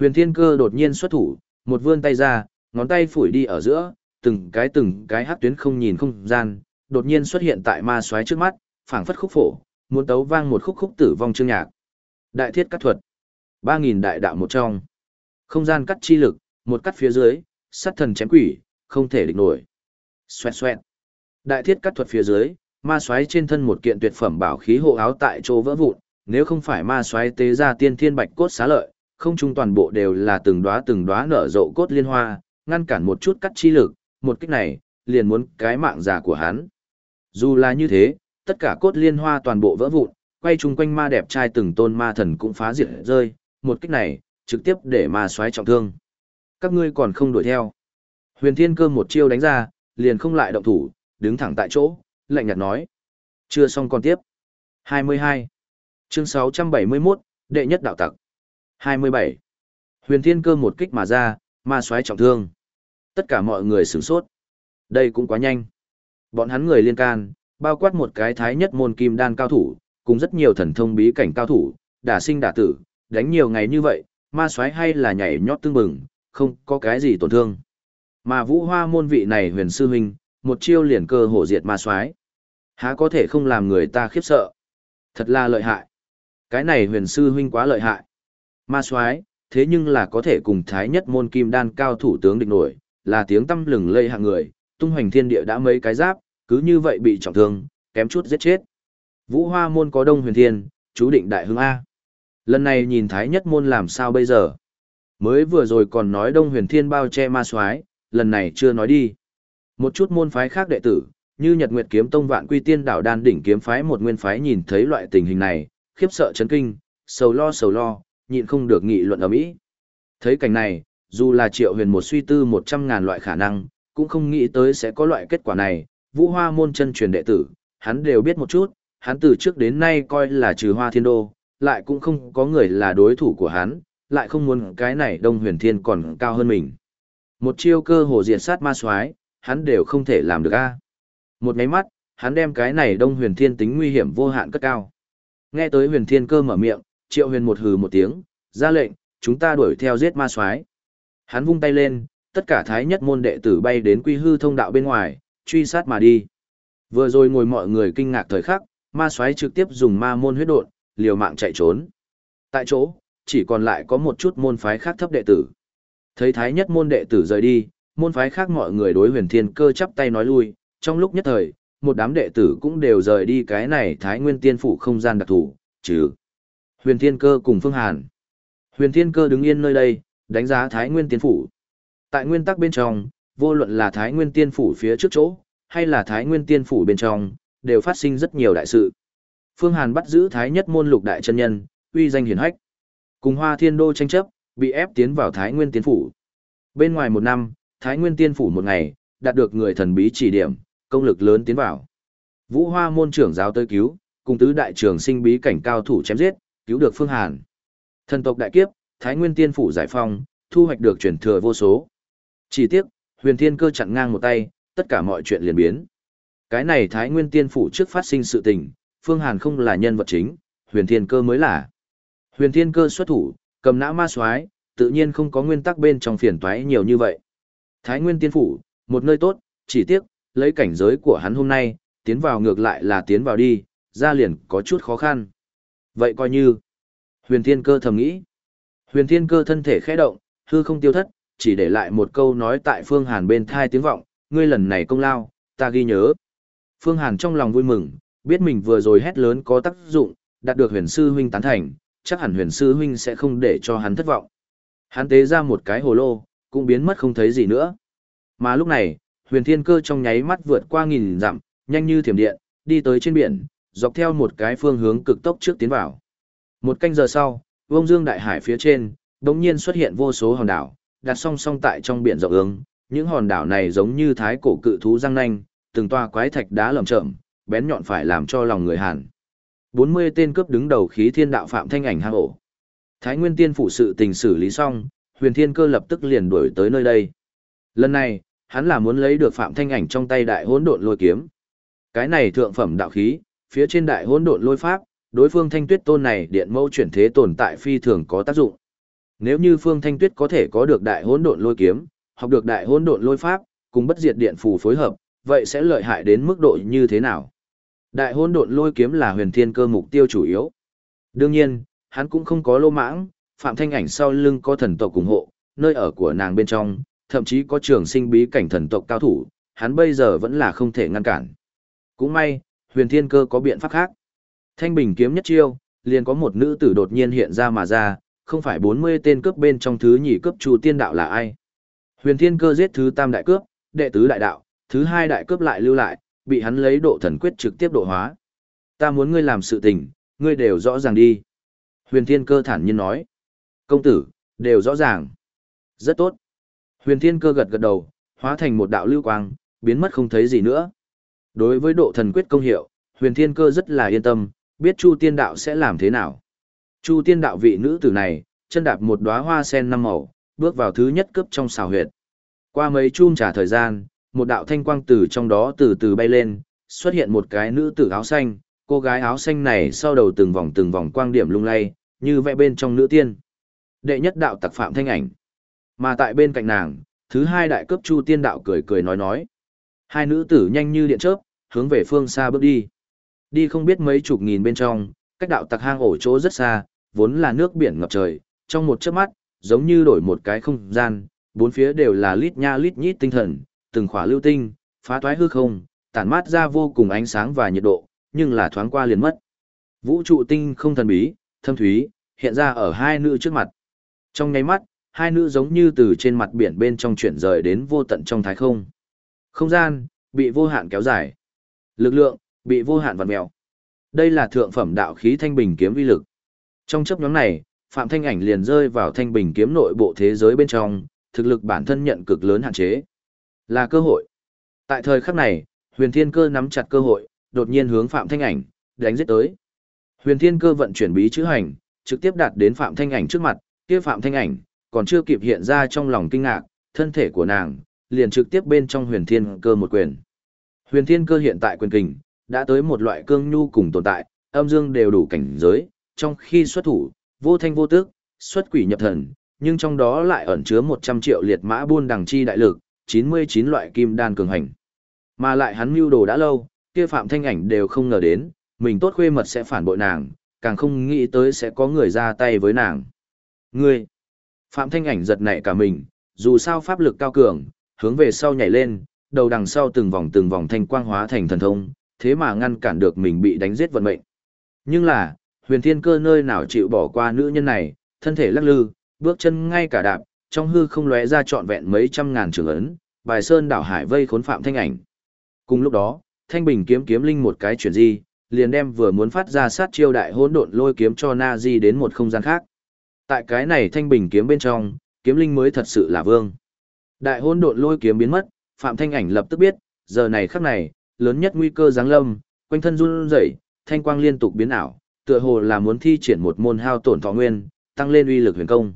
Huyền Thiên Cơ đột nhiên xuất thủ, một vươn tay ra, ngón tay phủi đi ở giữa, từng cái từng cái hắc tuyến không nhìn không gian, đột nhiên xuất hiện tại ma soái trước mắt, phảng phất khúc phổ, muốn tấu vang một khúc khúc tử vong chương nhạc. Đại thiết cắt thuật. 3000 đại đạo một trong. Không gian cắt chi lực, một cắt phía dưới, sát thần chém quỷ, không thể địch nổi. Xoẹt xoẹt. Đại thiết cắt thuật phía dưới, ma soái trên thân một kiện tuyệt phẩm bảo khí hộ áo tại chỗ vỡ vụn, nếu không phải ma soái tế ra tiên thiên bạch cốt xá lợi, không trung toàn bộ đều là từng đóa từng đóa nở rộ cốt liên hoa, ngăn cản một chút cắt chi lực, một kích này, liền muốn cái mạng già của hắn. Dù là như thế, tất cả cốt liên hoa toàn bộ vỡ vụn, quay chung quanh ma đẹp trai từng tôn ma thần cũng phá diệt rơi, một kích này, trực tiếp để ma xoáy trọng thương. Các ngươi còn không đuổi theo. Huyền Thiên Cơ một chiêu đánh ra, liền không lại động thủ, đứng thẳng tại chỗ, lạnh nhạt nói. Chưa xong còn tiếp. 22. Chương 671, đệ nhất đạo tặc. 27. Huyền Thiên Cơ một kích mà ra, ma xoáy trọng thương. Tất cả mọi người sửng sốt. Đây cũng quá nhanh. Bọn hắn người liên can, bao quát một cái thái nhất môn kim đan cao thủ, cùng rất nhiều thần thông bí cảnh cao thủ, đả sinh đả tử, đánh nhiều ngày như vậy, ma xoáy hay là nhảy nhót tương bừng, không có cái gì tổn thương. Mà vũ hoa môn vị này huyền sư huynh, một chiêu liền cơ hổ diệt ma xoáy Há có thể không làm người ta khiếp sợ. Thật là lợi hại. Cái này huyền sư huynh quá lợi hại. Ma soái thế nhưng là có thể cùng thái nhất môn kim đan cao thủ tướng địch nổi, là tiếng tâm lừng lây hạng người, tung hoành thiên địa đã mấy cái giáp, cứ như vậy bị trọng thương, kém chút giết chết. Vũ Hoa môn có Đông Huyền Thiên, chú định đại hưng A. Lần này nhìn Thái Nhất môn làm sao bây giờ? Mới vừa rồi còn nói Đông Huyền Thiên bao che ma soái, lần này chưa nói đi. Một chút môn phái khác đệ tử, như Nhật Nguyệt Kiếm Tông Vạn Quy Tiên Đảo Đan đỉnh kiếm phái một nguyên phái nhìn thấy loại tình hình này, khiếp sợ chấn kinh, sầu lo sầu lo, nhịn không được nghị luận ở mỹ Thấy cảnh này, dù là Triệu Huyền một suy tư một trăm ngàn loại khả năng, cũng không nghĩ tới sẽ có loại kết quả này, Vũ Hoa môn chân truyền đệ tử, hắn đều biết một chút, hắn từ trước đến nay coi là trừ Hoa Thiên Đô, lại cũng không có người là đối thủ của hắn, lại không muốn cái này Đông Huyền Thiên còn cao hơn mình. Một chiêu cơ hồ diệt sát ma soái, hắn đều không thể làm được a. Một máy mắt, hắn đem cái này Đông Huyền Thiên tính nguy hiểm vô hạn cất cao. Nghe tới Huyền Thiên cơ mở miệng, Triệu Huyền một hừ một tiếng, ra lệnh, chúng ta đuổi theo giết ma soái. Hắn vung tay lên, tất cả thái nhất môn đệ tử bay đến quy hư thông đạo bên ngoài, truy sát mà đi. Vừa rồi ngồi mọi người kinh ngạc thời khắc, ma soái trực tiếp dùng ma môn huyết độn, liều mạng chạy trốn. Tại chỗ, chỉ còn lại có một chút môn phái khác thấp đệ tử. Thấy thái nhất môn đệ tử rời đi, môn phái khác mọi người đối huyền thiên cơ chắp tay nói lui, trong lúc nhất thời, một đám đệ tử cũng đều rời đi cái này thái nguyên tiên phủ không gian đặc thù, chứ. Huyền thiên cơ cùng phương hàn. Huyền thiên cơ đứng yên nơi đây, đánh giá thái nguyên tiên phủ. Tại nguyên tắc bên trong, vô luận là Thái Nguyên Tiên Phủ phía trước chỗ, hay là Thái Nguyên Tiên Phủ bên trong, đều phát sinh rất nhiều đại sự. Phương Hàn bắt giữ Thái Nhất Môn Lục Đại chân Nhân, uy danh hiển hách. Cùng Hoa Thiên Đô tranh chấp, bị ép tiến vào Thái Nguyên Tiên Phủ. Bên ngoài một năm, Thái Nguyên Tiên Phủ một ngày, đạt được người thần bí chỉ điểm, công lực lớn tiến vào. Vũ Hoa môn trưởng giáo tới cứu, cùng tứ đại trưởng sinh bí cảnh cao thủ chém giết, cứu được Phương Hàn. Thần tộc đại kiếp, Thái Nguyên Tiên Phủ giải phong, thu hoạch được truyền thừa vô số. Chỉ tiếc, huyền thiên cơ chặn ngang một tay, tất cả mọi chuyện liền biến. Cái này Thái Nguyên Tiên Phủ trước phát sinh sự tình, Phương Hàn không là nhân vật chính, huyền thiên cơ mới là. Huyền thiên cơ xuất thủ, cầm nã ma soái tự nhiên không có nguyên tắc bên trong phiền toái nhiều như vậy. Thái Nguyên Tiên Phủ, một nơi tốt, chỉ tiếc, lấy cảnh giới của hắn hôm nay, tiến vào ngược lại là tiến vào đi, ra liền có chút khó khăn. Vậy coi như, huyền thiên cơ thầm nghĩ. Huyền thiên cơ thân thể khẽ động, hư không tiêu thất, chỉ để lại một câu nói tại Phương Hàn bên thai tiếng vọng, ngươi lần này công lao, ta ghi nhớ. Phương Hàn trong lòng vui mừng, biết mình vừa rồi hét lớn có tác dụng, đạt được huyền sư huynh tán thành, chắc hẳn huyền sư huynh sẽ không để cho hắn thất vọng. Hắn tế ra một cái hồ lô, cũng biến mất không thấy gì nữa. Mà lúc này, huyền thiên cơ trong nháy mắt vượt qua nghìn dặm, nhanh như thiểm điện, đi tới trên biển, dọc theo một cái phương hướng cực tốc trước tiến vào. Một canh giờ sau, vông dương đại hải phía trên, đống nhiên xuất hiện vô số hòn đảo, đặt song song tại trong biển rộng ương, những hòn đảo này giống như thái cổ cự thú răng nanh, từng toa quái thạch đá lởm chởm, bén nhọn phải làm cho lòng người Hàn. 40 tên cướp đứng đầu khí thiên đạo phạm thanh ảnh hang ổ. Thái Nguyên Tiên phủ sự tình xử lý xong, Huyền Thiên Cơ lập tức liền đuổi tới nơi đây. Lần này, hắn là muốn lấy được phạm thanh ảnh trong tay đại hỗn độn lôi kiếm. Cái này thượng phẩm đạo khí, phía trên đại hỗn độn lôi pháp, đối phương thanh tuyết tôn này điện mâu chuyển thế tồn tại phi thường có tác dụng. Nếu như Phương Thanh Tuyết có thể có được đại hỗn độn lôi kiếm, học được đại hỗn độn lôi pháp, cùng bất diệt điện phù phối hợp, vậy sẽ lợi hại đến mức độ như thế nào? Đại hỗn độn lôi kiếm là huyền thiên cơ mục tiêu chủ yếu. Đương nhiên, hắn cũng không có lô mãng, Phạm Thanh Ảnh sau lưng có thần tộc ủng hộ, nơi ở của nàng bên trong, thậm chí có trường sinh bí cảnh thần tộc cao thủ, hắn bây giờ vẫn là không thể ngăn cản. Cũng may, huyền thiên cơ có biện pháp khác. Thanh bình kiếm nhất chiêu, liền có một nữ tử đột nhiên hiện ra mà ra, không phải 40 tên cướp bên trong thứ nhì cướp chủ tiên đạo là ai. Huyền thiên cơ giết thứ tam đại cướp, đệ tứ đại đạo, thứ hai đại cướp lại lưu lại, bị hắn lấy độ thần quyết trực tiếp độ hóa. Ta muốn ngươi làm sự tình, ngươi đều rõ ràng đi. Huyền thiên cơ thản nhiên nói. Công tử, đều rõ ràng. Rất tốt. Huyền thiên cơ gật gật đầu, hóa thành một đạo lưu quang, biến mất không thấy gì nữa. Đối với độ thần quyết công hiệu, huyền thiên cơ rất là yên tâm, biết Chu tiên đạo sẽ làm thế nào. Chu tiên đạo vị nữ tử này, chân đạp một đóa hoa sen năm màu, bước vào thứ nhất cấp trong xào huyệt. Qua mấy chum trả thời gian, một đạo thanh quang từ trong đó từ từ bay lên, xuất hiện một cái nữ tử áo xanh, cô gái áo xanh này sau đầu từng vòng từng vòng quang điểm lung lay, như vẽ bên trong nữ tiên. Đệ nhất đạo tặc phạm thanh ảnh. Mà tại bên cạnh nàng, thứ hai đại cấp chu tiên đạo cười cười nói nói. Hai nữ tử nhanh như điện chớp, hướng về phương xa bước đi. Đi không biết mấy chục nghìn bên trong, cách đạo tặc hang ổ chỗ rất xa, vốn là nước biển ngập trời, trong một chớp mắt, giống như đổi một cái không gian, bốn phía đều là lít nha lít nhít tinh thần, từng khỏa lưu tinh, phá toái hư không, tản mát ra vô cùng ánh sáng và nhiệt độ, nhưng là thoáng qua liền mất. Vũ trụ tinh không thần bí, thâm thúy, hiện ra ở hai nữ trước mặt. Trong nháy mắt, hai nữ giống như từ trên mặt biển bên trong chuyển rời đến vô tận trong thái không. Không gian, bị vô hạn kéo dài. Lực lượng, bị vô hạn vặn mèo. Đây là thượng phẩm đạo khí thanh bình kiếm vi lực. Trong chấp nhóm này, Phạm Thanh Ảnh liền rơi vào thanh bình kiếm nội bộ thế giới bên trong, thực lực bản thân nhận cực lớn hạn chế. Là cơ hội. Tại thời khắc này, huyền thiên cơ nắm chặt cơ hội, đột nhiên hướng Phạm Thanh Ảnh, đánh giết tới. Huyền thiên cơ vận chuyển bí chữ hành, trực tiếp đạt đến Phạm Thanh Ảnh trước mặt, kia Phạm Thanh Ảnh, còn chưa kịp hiện ra trong lòng kinh ngạc, thân thể của nàng, liền trực tiếp bên trong huyền thiên cơ một quyền. Huyền thiên cơ hiện tại quyền kình, đã tới một loại cương nhu cùng tồn tại, âm dương đều đủ cảnh giới, trong khi xuất thủ, vô thanh vô tức, xuất quỷ nhập thần, nhưng trong đó lại ẩn chứa 100 triệu liệt mã buôn đằng chi đại lực, 99 loại kim đan cường hành. Mà lại hắn mưu đồ đã lâu, kia Phạm Thanh Ảnh đều không ngờ đến, mình tốt khuê mật sẽ phản bội nàng, càng không nghĩ tới sẽ có người ra tay với nàng. Ngươi! Phạm Thanh Ảnh giật nảy cả mình, dù sao pháp lực cao cường, hướng về sau nhảy lên, đầu đằng sau từng vòng từng vòng thanh quang hóa thành thần thông, thế mà ngăn cản được mình bị đánh giết vận mệnh. Nhưng là, huyền thiên cơ nơi nào chịu bỏ qua nữ nhân này, thân thể lắc lư, bước chân ngay cả đạp, trong hư không lóe ra trọn vẹn mấy trăm ngàn trường ấn, bài sơn đảo hải vây khốn phạm thanh ảnh. Cùng lúc đó, thanh bình kiếm kiếm linh một cái chuyển di, liền đem vừa muốn phát ra sát chiêu đại hỗn độn lôi kiếm cho na di đến một không gian khác. Tại cái này thanh bình kiếm bên trong, kiếm linh mới thật sự là vương. Đại hỗn độn lôi kiếm biến mất, phạm thanh ảnh lập tức biết, giờ này khắc này, lớn nhất nguy cơ giáng lâm, quanh thân run rẩy, thanh quang liên tục biến ảo, tựa hồ là muốn thi triển một môn hao tổn thọ nguyên, tăng lên uy lực huyền công.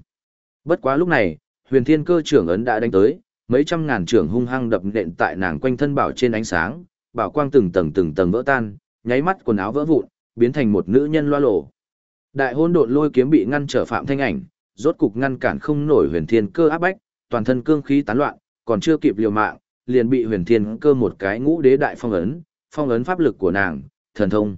Bất quá lúc này, huyền thiên cơ trưởng ấn đã đánh tới, mấy trăm ngàn trưởng hung hăng đập nện tại nàng quanh thân bảo trên ánh sáng, bảo quang từng tầng từng tầng vỡ tan, nháy mắt quần áo vỡ vụn, biến thành một nữ nhân loa lổ. Đại hôn độn lôi kiếm bị ngăn trở phạm thanh ảnh, rốt cục ngăn cản không nổi huyền thiên cơ áp bách, toàn thân cương khí tán loạn, còn chưa kịp liều mạng, liền bị huyền thiên cơ một cái ngũ đế đại phong ấn, phong ấn pháp lực của nàng, thần thông.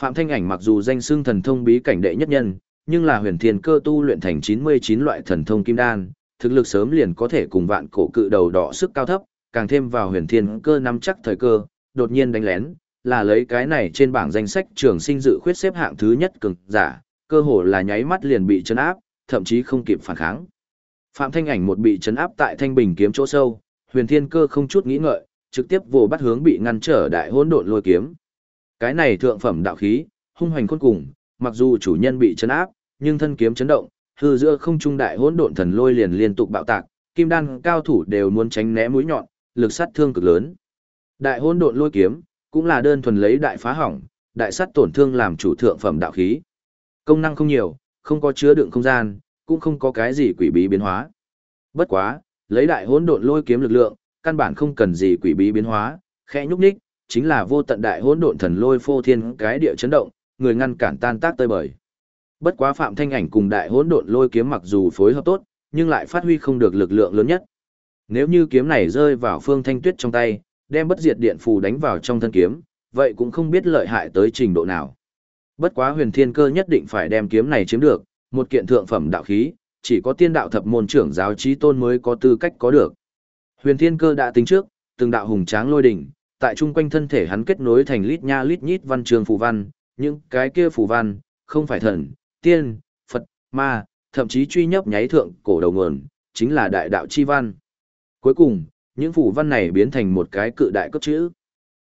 Phạm Thanh Ảnh mặc dù danh xưng thần thông bí cảnh đệ nhất nhân, nhưng là huyền thiên cơ tu luyện thành 99 loại thần thông kim đan, thực lực sớm liền có thể cùng vạn cổ cự đầu đỏ sức cao thấp, càng thêm vào huyền thiên cơ nắm chắc thời cơ, đột nhiên đánh lén, là lấy cái này trên bảng danh sách trường sinh dự khuyết xếp hạng thứ nhất cường giả, cơ hồ là nháy mắt liền bị chấn áp, thậm chí không kịp phản kháng. Phạm Thanh Ảnh một bị chấn áp tại Thanh Bình kiếm chỗ sâu, huyền thiên cơ không chút nghĩ ngợi, trực tiếp vồ bắt hướng bị ngăn trở đại hỗn độn lôi kiếm. Cái này thượng phẩm đạo khí, hung hoành khôn cùng, mặc dù chủ nhân bị chấn áp, nhưng thân kiếm chấn động, hư giữa không trung đại hỗn độn thần lôi liền liên tục bạo tạc, kim đan cao thủ đều muốn tránh né mũi nhọn, lực sát thương cực lớn. Đại hỗn độn lôi kiếm, cũng là đơn thuần lấy đại phá hỏng, đại sát tổn thương làm chủ thượng phẩm đạo khí. Công năng không nhiều, không có chứa đựng không gian, cũng không có cái gì quỷ bí biến hóa. Bất quá, lấy đại hỗn độn lôi kiếm lực lượng, căn bản không cần gì quỷ bí biến hóa, khẽ nhúc nhích, chính là vô tận đại hỗn độn thần lôi phô thiên cái địa chấn động, người ngăn cản tan tác tơi bời. Bất quá Phạm Thanh Ảnh cùng đại hỗn độn lôi kiếm mặc dù phối hợp tốt, nhưng lại phát huy không được lực lượng lớn nhất. Nếu như kiếm này rơi vào Phương Thanh Tuyết trong tay, đem bất diệt điện phù đánh vào trong thân kiếm, vậy cũng không biết lợi hại tới trình độ nào. Bất quá huyền thiên cơ nhất định phải đem kiếm này chiếm được, một kiện thượng phẩm đạo khí, chỉ có tiên đạo thập môn trưởng giáo trí tôn mới có tư cách có được. Huyền thiên cơ đã tính trước, từng đạo hùng tráng lôi đỉnh, tại trung quanh thân thể hắn kết nối thành lít nha lít nhít văn trường phù văn, những cái kia phù văn, không phải thần, tiên, Phật, ma, thậm chí truy nhấp nháy thượng cổ đầu nguồn, chính là đại đạo chi văn. Cuối cùng, những phù văn này biến thành một cái cự đại cấp chữ.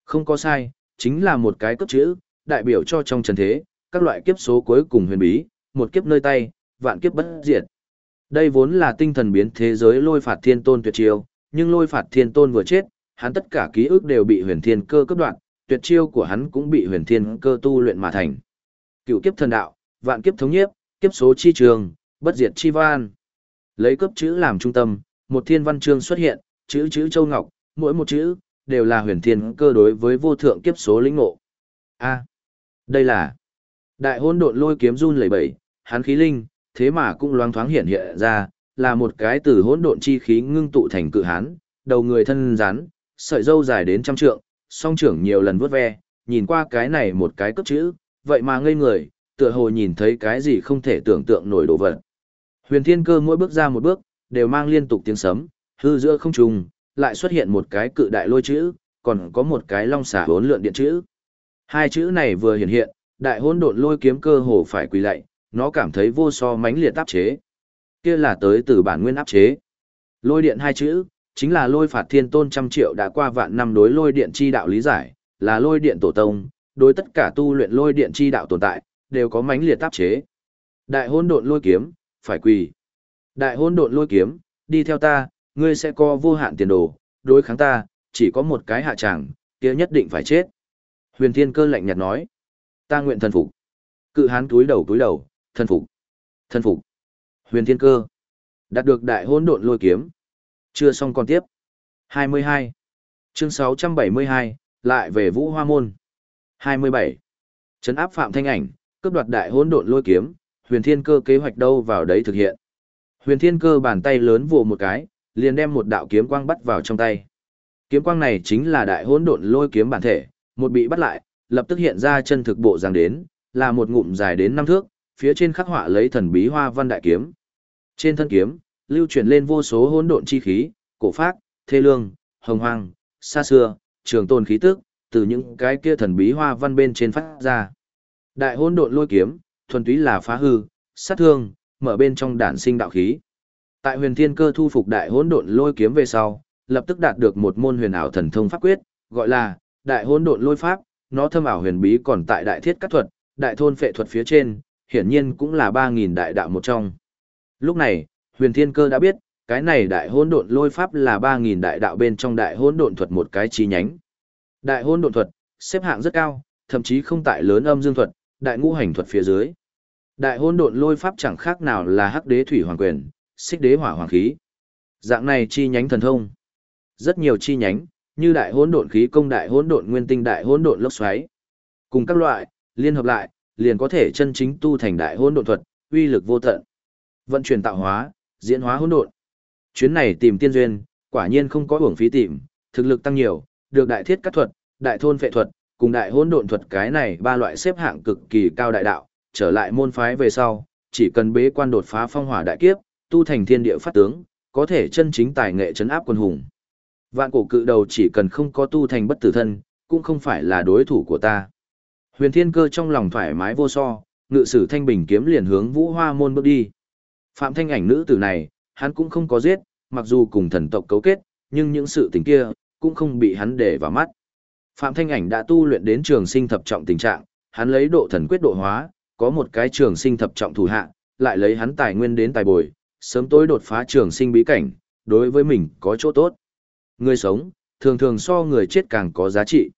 Không có sai, chính là một cái cấp chữ, đại biểu cho trong trần thế, các loại kiếp số cuối cùng huyền bí, một kiếp nơi tay, vạn kiếp bất diệt. Đây vốn là tinh thần biến thế giới lôi phạt thiên tôn tuyệt chiêu, nhưng lôi phạt thiên tôn vừa chết, hắn tất cả ký ức đều bị huyền thiên cơ cấp đoạn, tuyệt chiêu của hắn cũng bị huyền thiên cơ tu luyện mà thành. Cựu kiếp thần đạo, vạn kiếp thống nhiếp, kiếp số chi trường, bất diệt chi văn. Lấy cấp chữ làm trung tâm, một thiên văn chương xuất hiện, chữ chữ châu ngọc, mỗi một chữ đều là huyền thiên cơ đối với vô thượng kiếp số lĩnh ngộ. A, đây là đại hôn độn lôi kiếm run lẩy bẩy, hắn khí linh, thế mà cũng loáng thoáng hiện hiện ra, là một cái từ hỗn độn chi khí ngưng tụ thành cự hán, đầu người thân rắn, sợi râu dài đến trăm trượng, song trưởng nhiều lần vuốt ve, nhìn qua cái này một cái cấp chữ, vậy mà ngây người, tựa hồ nhìn thấy cái gì không thể tưởng tượng nổi đồ vật. Huyền Thiên Cơ mỗi bước ra một bước, đều mang liên tục tiếng sấm, hư giữa không trùng, lại xuất hiện một cái cự đại lôi chữ, còn có một cái long xả hỗn lượn điện chữ. Hai chữ này vừa hiện hiện, đại hỗn độn lôi kiếm cơ hồ phải quỳ lạy, nó cảm thấy vô so mãnh liệt áp chế. Kia là tới từ bản nguyên áp chế. Lôi điện hai chữ, chính là lôi phạt thiên tôn trăm triệu đã qua vạn năm đối lôi điện chi đạo lý giải, là lôi điện tổ tông, đối tất cả tu luyện lôi điện chi đạo tồn tại, đều có mãnh liệt áp chế. Đại hôn độn lôi kiếm, phải quỳ. Đại hôn độn lôi kiếm, đi theo ta, ngươi sẽ có vô hạn tiền đồ, đối kháng ta, chỉ có một cái hạ tràng, kia nhất định phải chết. Huyền Thiên Cơ lạnh nhạt nói, ta nguyện thần phục. Cự hán túi đầu túi đầu, thần phục, thần phục. Huyền Thiên Cơ, đạt được đại hỗn độn lôi kiếm. Chưa xong còn tiếp. 22. Chương 672, lại về Vũ Hoa Môn. 27. Trấn áp Phạm Thanh Ảnh, cướp đoạt đại hỗn độn lôi kiếm, Huyền Thiên Cơ kế hoạch đâu vào đấy thực hiện. Huyền Thiên Cơ bàn tay lớn vồ một cái, liền đem một đạo kiếm quang bắt vào trong tay. Kiếm quang này chính là đại hỗn độn lôi kiếm bản thể, một bị bắt lại, lập tức hiện ra chân thực bộ dáng đến, là một ngụm dài đến năm thước, phía trên khắc họa lấy thần bí hoa văn đại kiếm. Trên thân kiếm, lưu chuyển lên vô số hỗn độn chi khí, cổ phác, thê lương, hồng hoang, xa xưa, trường tồn khí tức, từ những cái kia thần bí hoa văn bên trên phát ra. Đại hỗn độn lôi kiếm, thuần túy là phá hư, sát thương, mở bên trong đản sinh đạo khí. Tại huyền thiên cơ thu phục đại hỗn độn lôi kiếm về sau, lập tức đạt được một môn huyền ảo thần thông pháp quyết, gọi là đại hỗn độn lôi pháp, nó thâm ảo huyền bí còn tại đại thiết cắt thuật, đại thôn phệ thuật phía trên, hiển nhiên cũng là 3000 đại đạo một trong. Lúc này, Huyền Thiên Cơ đã biết, cái này đại hỗn độn lôi pháp là 3000 đại đạo bên trong đại hỗn độn thuật một cái chi nhánh. Đại hỗn độn thuật xếp hạng rất cao, thậm chí không tại lớn âm dương thuật, đại ngũ hành thuật phía dưới. Đại hỗn độn lôi pháp chẳng khác nào là hắc đế thủy hoàng quyền, xích đế hỏa hoàng khí. Dạng này chi nhánh thần thông. Rất nhiều chi nhánh, như đại hỗn độn khí công đại hỗn độn nguyên tinh đại hỗn độn lốc xoáy. Cùng các loại, liên hợp lại, liền có thể chân chính tu thành đại hỗn độn thuật, uy lực vô tận. Vận chuyển tạo hóa, diễn hóa hỗn độn. Chuyến này tìm tiên duyên, quả nhiên không có uổng phí tìm, thực lực tăng nhiều, được đại thiết cắt thuật, đại thôn phệ thuật, cùng đại hỗn độn thuật cái này ba loại xếp hạng cực kỳ cao đại đạo, trở lại môn phái về sau, chỉ cần bế quan đột phá phong hỏa đại kiếp, tu thành thiên địa phát tướng, có thể chân chính tài nghệ chấn áp quân hùng. Vạn cổ cự đầu chỉ cần không có tu thành bất tử thân, cũng không phải là đối thủ của ta. Huyền Thiên Cơ trong lòng thoải mái vô so, ngự sử thanh bình kiếm liền hướng Vũ Hoa môn bước đi. Phạm Thanh ảnh nữ tử này, hắn cũng không có giết, mặc dù cùng thần tộc cấu kết, nhưng những sự tình kia cũng không bị hắn để vào mắt. Phạm Thanh ảnh đã tu luyện đến trường sinh thập trọng tình trạng, hắn lấy độ thần quyết độ hóa, có một cái trường sinh thập trọng thủ hạ, lại lấy hắn tài nguyên đến tài bồi, sớm tối đột phá trường sinh bí cảnh, đối với mình có chỗ tốt. Người sống, thường thường so người chết càng có giá trị.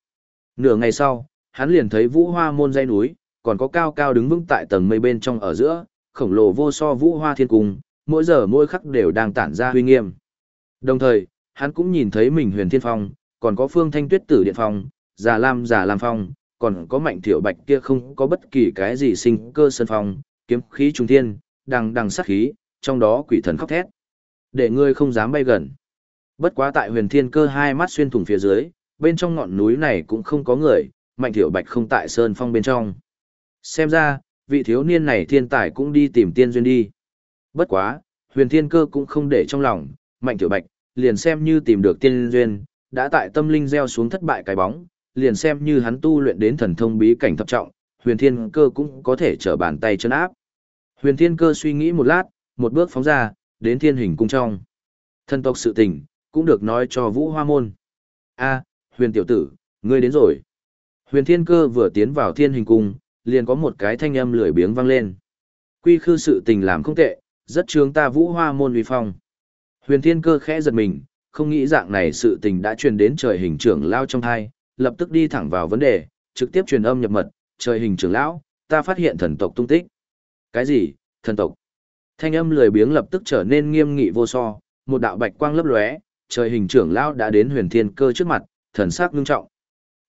Nửa ngày sau, hắn liền thấy vũ hoa môn dây núi, còn có cao cao đứng vững tại tầng mây bên trong ở giữa, khổng lồ vô so vũ hoa thiên cung, mỗi giờ mỗi khắc đều đang tản ra huy nghiêm. Đồng thời, hắn cũng nhìn thấy mình huyền thiên phong, còn có phương thanh tuyết tử điện phong, già lam già lam phong, còn có mạnh thiểu bạch kia không có bất kỳ cái gì sinh cơ sân phong, kiếm khí trung thiên, đằng đằng sát khí, trong đó quỷ thần khóc thét. Để ngươi không dám bay gần. Bất quá tại huyền thiên cơ hai mắt xuyên thủng phía dưới, bên trong ngọn núi này cũng không có người, mạnh thiểu bạch không tại sơn phong bên trong. Xem ra, vị thiếu niên này thiên tài cũng đi tìm tiên duyên đi. Bất quá, huyền thiên cơ cũng không để trong lòng, mạnh thiểu bạch, liền xem như tìm được tiên duyên, đã tại tâm linh gieo xuống thất bại cái bóng, liền xem như hắn tu luyện đến thần thông bí cảnh thập trọng, huyền thiên cơ cũng có thể trở bàn tay chân áp. Huyền thiên cơ suy nghĩ một lát, một bước phóng ra, đến thiên hình cung trong. Thân tộc sự tình, cũng được nói cho vũ hoa môn. a huyền tiểu tử, ngươi đến rồi. Huyền thiên cơ vừa tiến vào thiên hình cung, liền có một cái thanh âm lười biếng vang lên. Quy khư sự tình làm không tệ, rất trướng ta vũ hoa môn uy phong. Huyền thiên cơ khẽ giật mình, không nghĩ dạng này sự tình đã truyền đến trời hình trưởng lao trong hai, lập tức đi thẳng vào vấn đề, trực tiếp truyền âm nhập mật, trời hình trưởng lão, ta phát hiện thần tộc tung tích. Cái gì, thần tộc? Thanh âm lười biếng lập tức trở nên nghiêm nghị vô so, một đạo bạch quang lấp lóe, trời hình trưởng lão đã đến huyền thiên cơ trước mặt, thần sắc nghiêm trọng.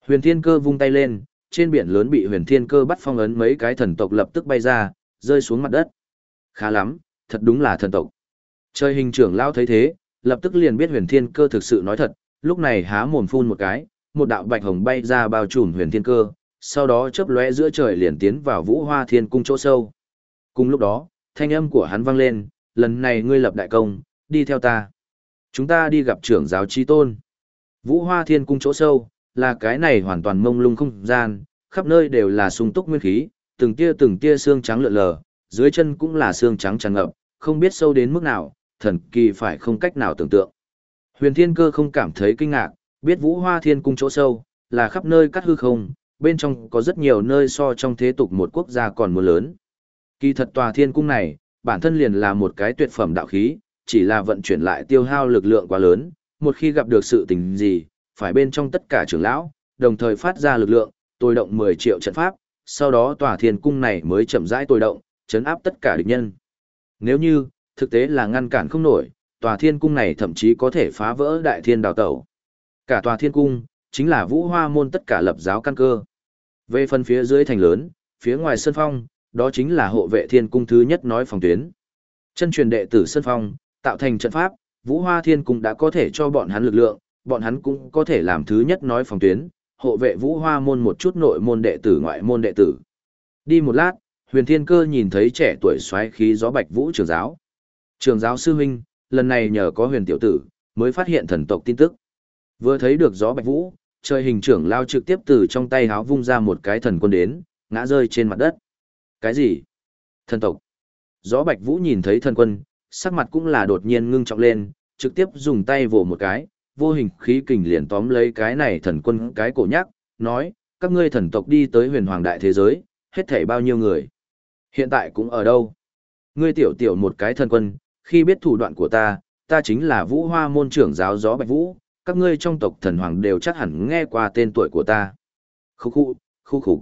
Huyền thiên cơ vung tay lên, trên biển lớn bị huyền thiên cơ bắt phong ấn mấy cái thần tộc lập tức bay ra, rơi xuống mặt đất. Khá lắm, thật đúng là thần tộc. Trời hình trưởng lao thấy thế, lập tức liền biết huyền thiên cơ thực sự nói thật, lúc này há mồm phun một cái, một đạo bạch hồng bay ra bao trùm huyền thiên cơ, sau đó chớp lóe giữa trời liền tiến vào vũ hoa thiên cung chỗ sâu. Cùng lúc đó, thanh âm của hắn vang lên, lần này ngươi lập đại công, đi theo ta. Chúng ta đi gặp trưởng giáo chi tôn. Vũ hoa thiên cung chỗ sâu, là cái này hoàn toàn mông lung không gian, khắp nơi đều là sung túc nguyên khí, từng tia từng tia xương trắng lượn lờ, dưới chân cũng là xương trắng tràn ngập, không biết sâu đến mức nào, thần kỳ phải không cách nào tưởng tượng. Huyền Thiên Cơ không cảm thấy kinh ngạc, biết Vũ Hoa Thiên Cung chỗ sâu, là khắp nơi cắt hư không, bên trong có rất nhiều nơi so trong thế tục một quốc gia còn mưa lớn. Kỳ thật tòa thiên cung này, bản thân liền là một cái tuyệt phẩm đạo khí, chỉ là vận chuyển lại tiêu hao lực lượng quá lớn, một khi gặp được sự tình gì, phải bên trong tất cả trưởng lão, đồng thời phát ra lực lượng, tôi động 10 triệu trận pháp, sau đó tòa thiên cung này mới chậm rãi tôi động, chấn áp tất cả địch nhân. Nếu như, thực tế là ngăn cản không nổi, tòa thiên cung này thậm chí có thể phá vỡ đại thiên đào tẩu. Cả tòa thiên cung, chính là vũ hoa môn tất cả lập giáo căn cơ. Về phần phía dưới thành lớn, phía ngoài sân phong, đó chính là hộ vệ thiên cung thứ nhất nói phòng tuyến. Chân truyền đệ tử sân phong, tạo thành trận pháp, vũ hoa thiên cung đã có thể cho bọn hắn lực lượng, bọn hắn cũng có thể làm thứ nhất nói phòng tuyến, hộ vệ vũ hoa môn một chút nội môn đệ tử ngoại môn đệ tử. Đi một lát, huyền thiên cơ nhìn thấy trẻ tuổi xoáy khí gió bạch vũ trường giáo. Trường giáo sư huynh, lần này nhờ có huyền tiểu tử, mới phát hiện thần tộc tin tức. Vừa thấy được gió bạch vũ, trời hình trưởng lao trực tiếp từ trong tay háo vung ra một cái thần quân đến, ngã rơi trên mặt đất. Cái gì? Thần tộc. Gió bạch vũ nhìn thấy thần quân, sắc mặt cũng là đột nhiên ngưng trọng lên, trực tiếp dùng tay vồ một cái, vô hình khí kình liền tóm lấy cái này thần quân cái cổ nhắc, nói, các ngươi thần tộc đi tới huyền hoàng đại thế giới, hết thảy bao nhiêu người. Hiện tại cũng ở đâu? Ngươi tiểu tiểu một cái thần quân, khi biết thủ đoạn của ta, ta chính là vũ hoa môn trưởng giáo gió bạch vũ, các ngươi trong tộc thần hoàng đều chắc hẳn nghe qua tên tuổi của ta. Khu khu, khu khu.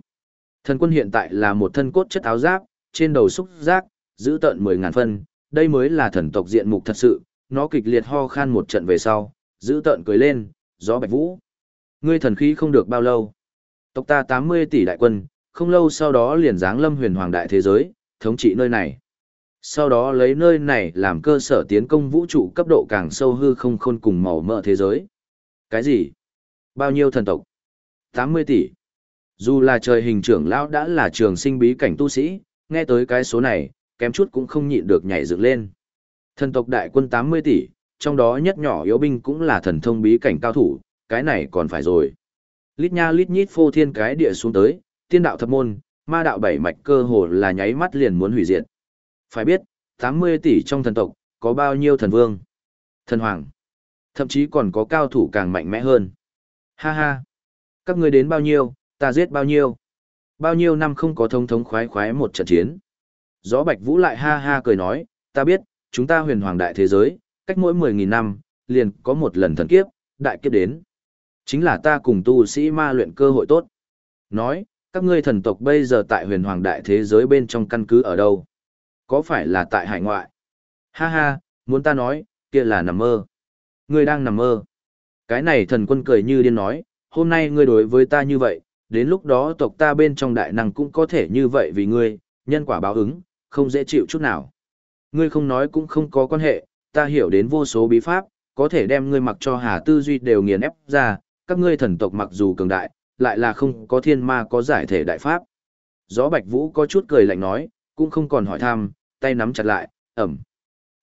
Thần quân hiện tại là một thân cốt chất áo giáp, trên đầu xúc giác, giữ tận mười ngàn phân, đây mới là thần tộc diện mục thật sự, nó kịch liệt ho khan một trận về sau, giữ tận cười lên, gió bạch vũ. Ngươi thần khí không được bao lâu. Tộc ta 80 tỷ đại quân, không lâu sau đó liền giáng lâm huyền hoàng đại thế giới, thống trị nơi này. Sau đó lấy nơi này làm cơ sở tiến công vũ trụ cấp độ càng sâu hư không khôn cùng màu mỡ thế giới. Cái gì? Bao nhiêu thần tộc? 80 tỷ. Dù là trời hình trưởng lão đã là trường sinh bí cảnh tu sĩ, nghe tới cái số này, kém chút cũng không nhịn được nhảy dựng lên. Thần tộc đại quân 80 tỷ, trong đó nhất nhỏ yếu binh cũng là thần thông bí cảnh cao thủ, cái này còn phải rồi. Lít nha lít nhít phô thiên cái địa xuống tới, tiên đạo thập môn, ma đạo bảy mạch cơ hồ là nháy mắt liền muốn hủy diệt. Phải biết, 80 tỷ trong thần tộc, có bao nhiêu thần vương, thần hoàng, thậm chí còn có cao thủ càng mạnh mẽ hơn. Ha ha, các ngươi đến bao nhiêu, ta giết bao nhiêu. Bao nhiêu năm không có thông thống khoái khoái một trận chiến. Gió Bạch Vũ lại ha ha cười nói, ta biết, chúng ta huyền hoàng đại thế giới, cách mỗi 10.000 năm, liền có một lần thần kiếp, đại kiếp đến. Chính là ta cùng tu sĩ ma luyện cơ hội tốt. Nói, các ngươi thần tộc bây giờ tại huyền hoàng đại thế giới bên trong căn cứ ở đâu? Có phải là tại hải ngoại? Ha ha, muốn ta nói, kia là nằm mơ. Ngươi đang nằm mơ. Cái này thần quân cười như điên nói, hôm nay ngươi đối với ta như vậy, đến lúc đó tộc ta bên trong đại năng cũng có thể như vậy vì ngươi, nhân quả báo ứng, không dễ chịu chút nào. Ngươi không nói cũng không có quan hệ, ta hiểu đến vô số bí pháp, có thể đem ngươi mặc cho Hà Tư Duy đều nghiền ép ra, các ngươi thần tộc mặc dù cường đại, lại là không có thiên ma có giải thể đại pháp. Gió Bạch Vũ có chút cười lạnh nói, cũng không còn hỏi thăm, tay nắm chặt lại, ẩm.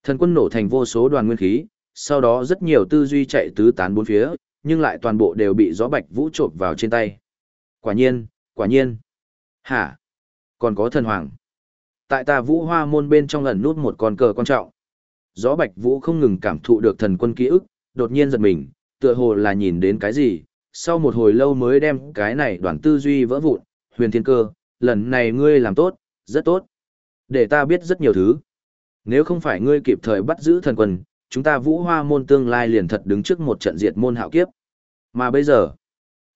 Thần quân nổ thành vô số đoàn nguyên khí, sau đó rất nhiều tư duy chạy tứ tán bốn phía, nhưng lại toàn bộ đều bị gió Bạch Vũ trộn vào trên tay. Quả nhiên, quả nhiên. Hả? Còn có thần hoàng. Tại ta Vũ Hoa môn bên trong ẩn nút một con cờ quan trọng. Gió Bạch Vũ không ngừng cảm thụ được thần quân ký ức, đột nhiên giật mình, tựa hồ là nhìn đến cái gì, sau một hồi lâu mới đem cái này đoàn tư duy vỡ vụn, huyền thiên cơ, lần này ngươi làm tốt, rất tốt. Để ta biết rất nhiều thứ. Nếu không phải ngươi kịp thời bắt giữ thần quân, chúng ta vũ hoa môn tương lai liền thật đứng trước một trận diệt môn hạo kiếp. Mà bây giờ,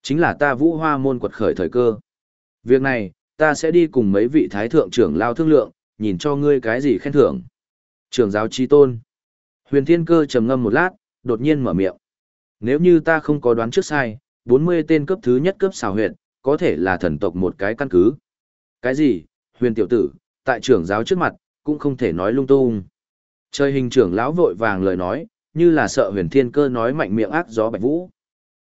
chính là ta vũ hoa môn quật khởi thời cơ. Việc này, ta sẽ đi cùng mấy vị thái thượng trưởng lao thương lượng, nhìn cho ngươi cái gì khen thưởng. Trưởng giáo trí tôn. Huyền thiên cơ trầm ngâm một lát, đột nhiên mở miệng. Nếu như ta không có đoán trước sai, 40 tên cấp thứ nhất cấp xào huyện, có thể là thần tộc một cái căn cứ. Cái gì, huyền tiểu tử, tại trưởng giáo trước mặt, cũng không thể nói lung tung. Trời hình trưởng lão vội vàng lời nói, như là sợ huyền thiên cơ nói mạnh miệng ác gió bạch vũ.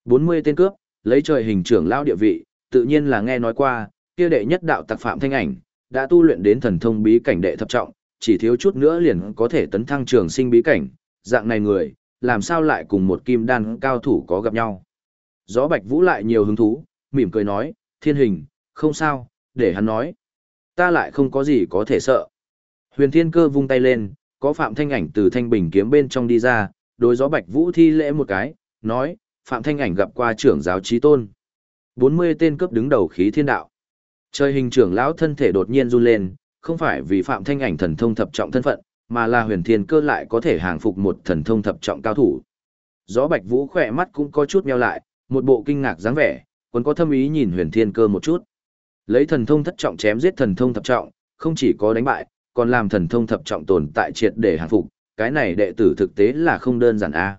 40 tên cướp, lấy trời hình trưởng lão địa vị, tự nhiên là nghe nói qua, kia đệ nhất đạo tặc phạm thanh ảnh, đã tu luyện đến thần thông bí cảnh đệ thập trọng, chỉ thiếu chút nữa liền có thể tấn thăng trường sinh bí cảnh, dạng này người, làm sao lại cùng một kim đan cao thủ có gặp nhau. Gió Bạch Vũ lại nhiều hứng thú, mỉm cười nói, thiên hình, không sao, để hắn nói. Ta lại không có gì có thể sợ. Huyền thiên cơ vung tay lên, có Phạm Thanh ảnh từ thanh bình kiếm bên trong đi ra, đối gió Bạch Vũ thi lễ một cái, nói, Phạm Thanh ảnh gặp qua trưởng giáo trí tôn. 40 tên cấp đứng đầu khí thiên đạo. Trời hình trưởng lão thân thể đột nhiên run lên, không phải vì Phạm Thanh ảnh thần thông thập trọng thân phận, mà là huyền thiên cơ lại có thể hàng phục một thần thông thập trọng cao thủ. Gió Bạch Vũ khỏe mắt cũng có chút meo lại, một bộ kinh ngạc dáng vẻ, còn có thâm ý nhìn huyền thiên cơ một chút. Lấy thần thông thất trọng chém giết thần thông thập trọng, không chỉ có đánh bại, còn làm thần thông thập trọng tồn tại triệt để hàng phục, cái này đệ tử thực tế là không đơn giản a.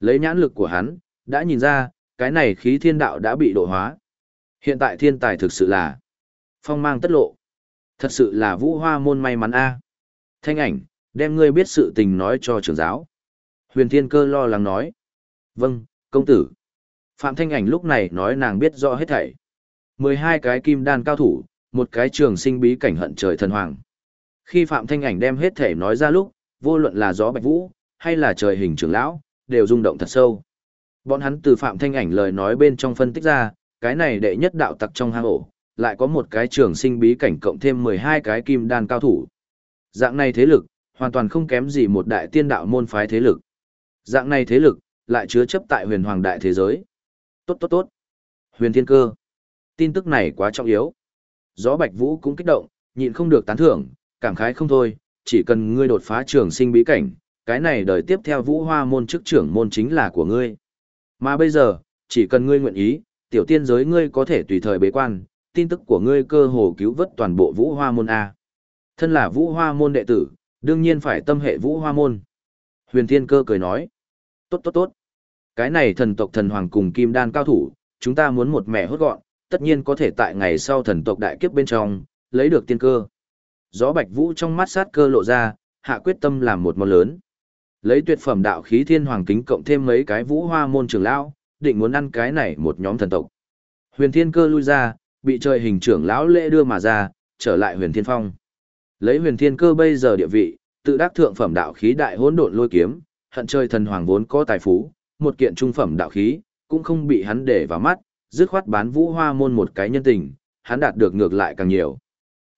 Lấy nhãn lực của hắn, đã nhìn ra, cái này khí thiên đạo đã bị độ hóa. Hiện tại thiên tài thực sự là phong mang tất lộ. Thật sự là vũ hoa môn may mắn a. Thanh ảnh, đem ngươi biết sự tình nói cho trưởng giáo. Huyền thiên cơ lo lắng nói. Vâng, công tử. Phạm Thanh ảnh lúc này nói nàng biết rõ hết thảy. 12 cái kim đan cao thủ, một cái trường sinh bí cảnh hận trời thần hoàng. Khi Phạm Thanh ảnh đem hết thảy nói ra lúc, vô luận là gió bạch vũ, hay là trời hình trưởng lão, đều rung động thật sâu. Bọn hắn từ Phạm Thanh ảnh lời nói bên trong phân tích ra, cái này đệ nhất đạo tặc trong hang ổ, lại có một cái trường sinh bí cảnh cộng thêm 12 cái kim đan cao thủ. Dạng này thế lực, hoàn toàn không kém gì một đại tiên đạo môn phái thế lực. Dạng này thế lực, lại chứa chấp tại huyền hoàng đại thế giới. Tốt tốt tốt. Huyền thiên cơ. Tin tức này quá trọng yếu. Gió Bạch Vũ cũng kích động, nhịn không được tán thưởng, cảm khái không thôi, chỉ cần ngươi đột phá trường sinh bí cảnh, cái này đời tiếp theo Vũ Hoa môn chức trưởng môn chính là của ngươi. Mà bây giờ, chỉ cần ngươi nguyện ý, tiểu tiên giới ngươi có thể tùy thời bế quan, tin tức của ngươi cơ hồ cứu vớt toàn bộ Vũ Hoa môn a. Thân là Vũ Hoa môn đệ tử, đương nhiên phải tâm hệ Vũ Hoa môn. Huyền Thiên Cơ cười nói, tốt tốt tốt. Cái này thần tộc thần hoàng cùng kim đan cao thủ, chúng ta muốn một mẹ hốt gọn, tất nhiên có thể tại ngày sau thần tộc đại kiếp bên trong, lấy được tiên cơ. Gió bạch vũ trong mắt sát cơ lộ ra, hạ quyết tâm làm một món lớn. Lấy tuyệt phẩm đạo khí thiên hoàng kính cộng thêm mấy cái vũ hoa môn trưởng lão, định muốn ăn cái này một nhóm thần tộc. Huyền thiên cơ lui ra, bị trời hình trưởng lão lễ đưa mà ra, trở lại huyền thiên phong. Lấy huyền thiên cơ bây giờ địa vị, tự đắc thượng phẩm đạo khí đại hỗn độn lôi kiếm, hận trời thần hoàng vốn có tài phú, một kiện trung phẩm đạo khí, cũng không bị hắn để vào mắt, dứt khoát bán vũ hoa môn một cái nhân tình, hắn đạt được ngược lại càng nhiều.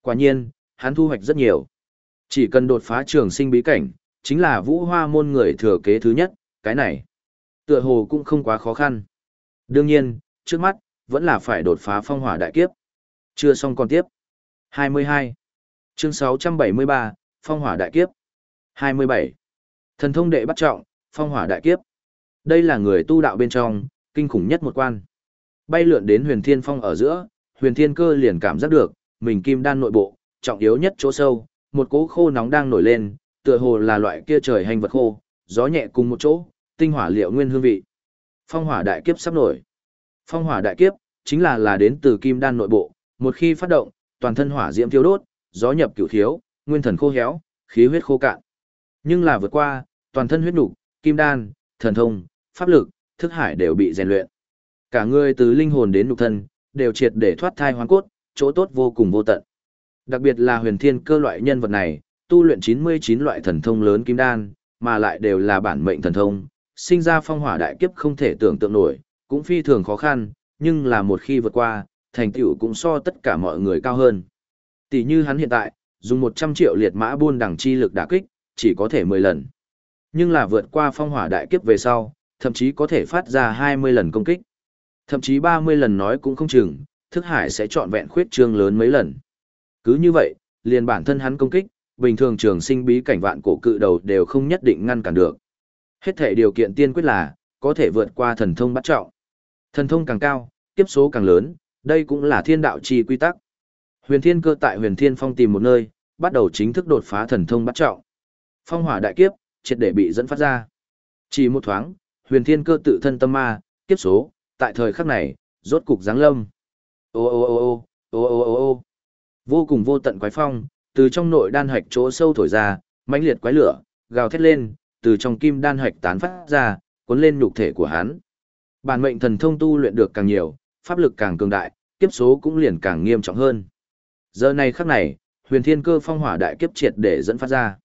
Quả nhiên, hắn thu hoạch rất nhiều. Chỉ cần đột phá trường sinh bí cảnh, chính là vũ hoa môn người thừa kế thứ nhất, cái này. Tựa hồ cũng không quá khó khăn. Đương nhiên, trước mắt, vẫn là phải đột phá phong hỏa đại kiếp. Chưa xong còn tiếp. 22. Chương 673, Phong hỏa đại kiếp. 27. Thần thông đệ bắt trọng, Phong hỏa đại kiếp. Đây là người tu đạo bên trong, kinh khủng nhất một quan. Bay lượn đến huyền thiên phong ở giữa, huyền thiên cơ liền cảm giác được, mình kim đan nội bộ, trọng yếu nhất chỗ sâu, một cỗ khô nóng đang nổi lên, tựa hồ là loại kia trời hành vật khô, gió nhẹ cùng một chỗ, tinh hỏa liệu nguyên hương vị. Phong hỏa đại kiếp sắp nổi. Phong hỏa đại kiếp, chính là là đến từ kim đan nội bộ, một khi phát động, toàn thân hỏa diễm thiêu đốt, gió nhập cửu thiếu, nguyên thần khô héo, khí huyết khô cạn. Nhưng là vượt qua, toàn thân huyết nục, kim đan, thần thông, pháp lực, thức hải đều bị rèn luyện. Cả người từ linh hồn đến nhục thân, đều triệt để thoát thai hoàn cốt, chỗ tốt vô cùng vô tận. Đặc biệt là huyền thiên cơ loại nhân vật này, tu luyện 99 loại thần thông lớn kim đan, mà lại đều là bản mệnh thần thông, sinh ra phong hỏa đại kiếp không thể tưởng tượng nổi, cũng phi thường khó khăn, nhưng là một khi vượt qua, thành tựu cũng so tất cả mọi người cao hơn. Tỷ như hắn hiện tại, dùng 100 triệu liệt mã buôn đẳng chi lực đả kích, chỉ có thể 10 lần. Nhưng là vượt qua phong hỏa đại kiếp về sau, thậm chí có thể phát ra 20 lần công kích. Thậm chí 30 lần nói cũng không chừng, thức hải sẽ trọn vẹn khuyết trương lớn mấy lần. Cứ như vậy, liền bản thân hắn công kích, bình thường trường sinh bí cảnh vạn cổ cự đầu đều không nhất định ngăn cản được. Hết thể điều kiện tiên quyết là, có thể vượt qua thần thông bắt trọng. Thần thông càng cao, kiếp số càng lớn, đây cũng là thiên đạo chi quy tắc. Huyền Thiên Cơ tại Huyền Thiên Phong tìm một nơi, bắt đầu chính thức đột phá thần thông bắt trọng. Phong hỏa đại kiếp, triệt để bị dẫn phát ra. Chỉ một thoáng, Huyền Thiên Cơ tự thân tâm ma, kiếp số, tại thời khắc này, rốt cục giáng lâm. Ô ô ô ô, ô ô ô ô. Vô cùng vô tận quái phong, từ trong nội đan hạch chỗ sâu thổi ra, mãnh liệt quái lửa, gào thét lên, từ trong kim đan hạch tán phát ra, cuốn lên nhục thể của hắn. Bản mệnh thần thông tu luyện được càng nhiều, pháp lực càng cường đại, kiếp số cũng liền càng nghiêm trọng hơn. Giờ này khắc này, huyền thiên cơ phong hỏa đại kiếp triệt để dẫn phát ra.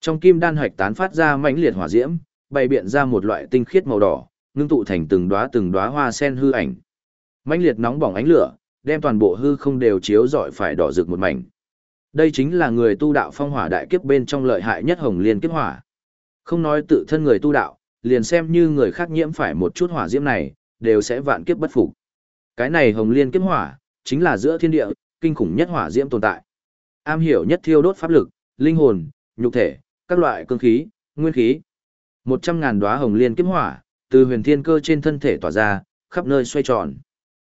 Trong kim đan hạch tán phát ra mãnh liệt hỏa diễm, bày biện ra một loại tinh khiết màu đỏ, ngưng tụ thành từng đóa từng đóa hoa sen hư ảnh. Mãnh liệt nóng bỏng ánh lửa, đem toàn bộ hư không đều chiếu rọi phải đỏ rực một mảnh. Đây chính là người tu đạo phong hỏa đại kiếp bên trong lợi hại nhất hồng liên kiếp hỏa. Không nói tự thân người tu đạo, liền xem như người khác nhiễm phải một chút hỏa diễm này, đều sẽ vạn kiếp bất phục. Cái này hồng liên kiếp hỏa, chính là giữa thiên địa, kinh khủng nhất hỏa diễm tồn tại. Am hiểu nhất thiêu đốt pháp lực, linh hồn, nhục thể, các loại cương khí, nguyên khí. Một trăm ngàn đóa hồng liên kiếp hỏa, từ huyền thiên cơ trên thân thể tỏa ra, khắp nơi xoay tròn.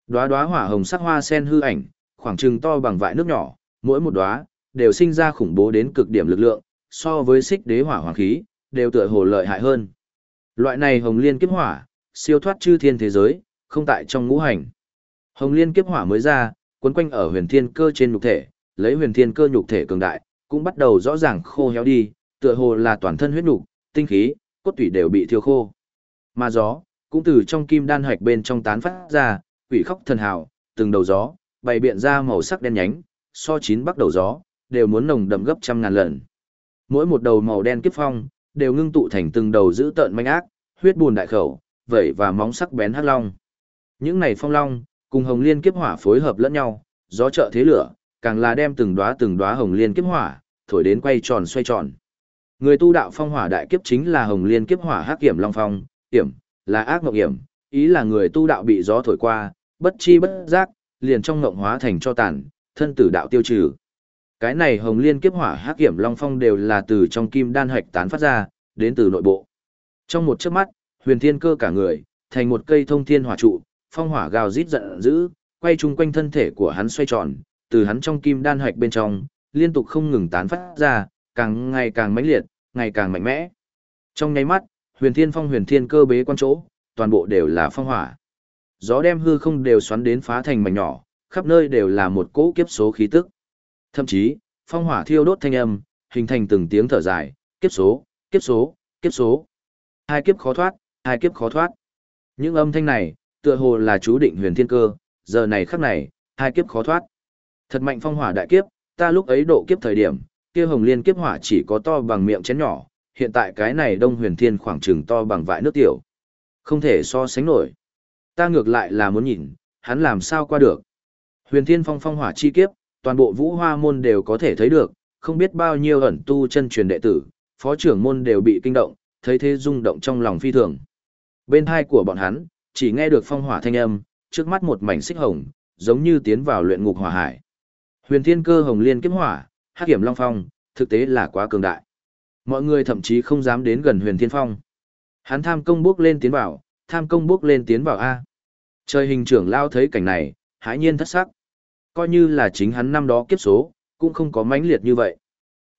Đóa đóa hỏa hồng sắc hoa sen hư ảnh, khoảng trừng to bằng vại nước nhỏ, mỗi một đóa đều sinh ra khủng bố đến cực điểm lực lượng, so với xích đế hỏa hoàng khí, đều tựa hồ lợi hại hơn. Loại này hồng liên kiếp hỏa, siêu thoát chư thiên thế giới, không tại trong ngũ hành. Hồng liên kiếp hỏa mới ra, quấn quanh ở huyền thiên cơ trên nhục thể, lấy huyền thiên cơ nhục thể cường đại, cũng bắt đầu rõ ràng khô héo đi, tựa hồ là toàn thân huyết nhục, tinh khí, cốt tủy đều bị thiêu khô. Mà gió, cũng từ trong kim đan hạch bên trong tán phát ra, quỷ khóc thần hào, từng đầu gió, bày biện ra màu sắc đen nhánh, so chín bắc đầu gió, đều muốn nồng đậm gấp trăm ngàn lần. Mỗi một đầu màu đen kiếp phong, đều ngưng tụ thành từng đầu dữ tợn manh ác, huyết buồn đại khẩu, vẩy và móng sắc bén hắc long. Những này phong long, cùng hồng liên kiếp hỏa phối hợp lẫn nhau, gió trợ thế lửa, càng là đem từng đóa từng đóa hồng liên kiếp hỏa, thổi đến quay tròn xoay tròn. Người tu đạo phong hỏa đại kiếp chính là hồng liên kiếp hỏa hắc kiểm long phong, hiểm là ác ngọc hiểm, ý là người tu đạo bị gió thổi qua, bất chi bất giác, liền trong ngộng hóa thành cho tàn, thân tử đạo tiêu trừ. Cái này hồng liên kiếp hỏa hắc kiểm long phong đều là từ trong kim đan hạch tán phát ra, đến từ nội bộ. Trong một chớp mắt, huyền thiên cơ cả người, thành một cây thông thiên hỏa trụ, phong hỏa gào rít giận dữ, quay chung quanh thân thể của hắn xoay tròn, từ hắn trong kim đan hạch bên trong, liên tục không ngừng tán phát ra, càng ngày càng mãnh liệt, ngày càng mạnh mẽ. Trong nháy mắt, huyền thiên phong huyền thiên cơ bế quan chỗ, toàn bộ đều là phong hỏa. Gió đem hư không đều xoắn đến phá thành mảnh nhỏ, khắp nơi đều là một cỗ kiếp số khí tức. Thậm chí, phong hỏa thiêu đốt thanh âm, hình thành từng tiếng thở dài, kiếp số, kiếp số, kiếp số. Hai kiếp khó thoát, hai kiếp khó thoát. Những âm thanh này, tựa hồ là chú định huyền thiên cơ, giờ này khắc này, hai kiếp khó thoát. Thật mạnh phong hỏa đại kiếp, ta lúc ấy độ kiếp thời điểm, kia hồng liên kiếp hỏa chỉ có to bằng miệng chén nhỏ, hiện tại cái này đông huyền thiên khoảng chừng to bằng vại nước tiểu. Không thể so sánh nổi. Ta ngược lại là muốn nhìn, hắn làm sao qua được. Huyền thiên phong phong hỏa chi kiếp, toàn bộ vũ hoa môn đều có thể thấy được, không biết bao nhiêu ẩn tu chân truyền đệ tử, phó trưởng môn đều bị kinh động, thấy thế rung động trong lòng phi thường. Bên hai của bọn hắn, chỉ nghe được phong hỏa thanh âm, trước mắt một mảnh xích hồng, giống như tiến vào luyện ngục hỏa hải. Huyền Thiên Cơ Hồng Liên kiếp hỏa, Hắc hiểm Long Phong, thực tế là quá cường đại. Mọi người thậm chí không dám đến gần Huyền Thiên Phong. Hắn tham công bước lên tiến vào, tham công bước lên tiến vào a. Trời hình trưởng lao thấy cảnh này, hãi nhiên thất sắc. Coi như là chính hắn năm đó kiếp số, cũng không có mãnh liệt như vậy.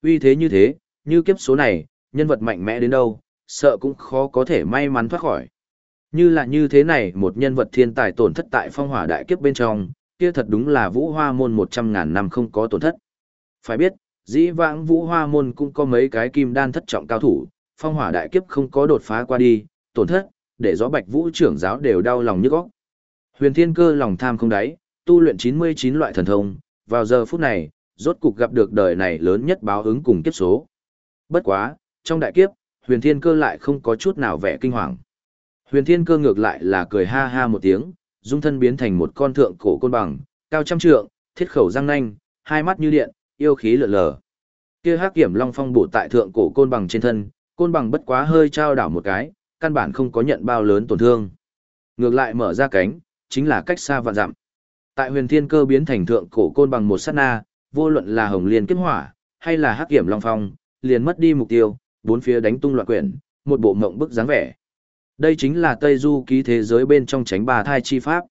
Uy thế như thế, như kiếp số này, nhân vật mạnh mẽ đến đâu, sợ cũng khó có thể may mắn thoát khỏi. Như là như thế này một nhân vật thiên tài tổn thất tại phong hỏa đại kiếp bên trong, kia thật đúng là vũ hoa môn một trăm ngàn năm không có tổn thất. Phải biết, dĩ vãng vũ hoa môn cũng có mấy cái kim đan thất trọng cao thủ, phong hỏa đại kiếp không có đột phá qua đi, tổn thất, để gió bạch vũ trưởng giáo đều đau lòng nhức óc. Huyền thiên cơ lòng tham không đáy, tu luyện 99 loại thần thông, vào giờ phút này, rốt cục gặp được đời này lớn nhất báo ứng cùng kiếp số. Bất quá, trong đại kiếp, huyền thiên cơ lại không có chút nào vẻ kinh hoàng. Huyền thiên cơ ngược lại là cười ha ha một tiếng, dung thân biến thành một con thượng cổ côn bằng, cao trăm trượng, thiết khẩu răng nanh, hai mắt như điện, yêu khí lượn lờ. Kia hắc kiểm long phong bổ tại thượng cổ côn bằng trên thân, côn bằng bất quá hơi trao đảo một cái, căn bản không có nhận bao lớn tổn thương. Ngược lại mở ra cánh, chính là cách xa vạn dặm. Tại huyền thiên cơ biến thành thượng cổ côn bằng một sát na, vô luận là hồng liên kiếp hỏa, hay là hắc kiểm long phong, liền mất đi mục tiêu, bốn phía đánh tung loạn quyển, một bộ mộng bức dáng vẻ. Đây chính là Tây Du ký thế giới bên trong tránh bà thai chi pháp.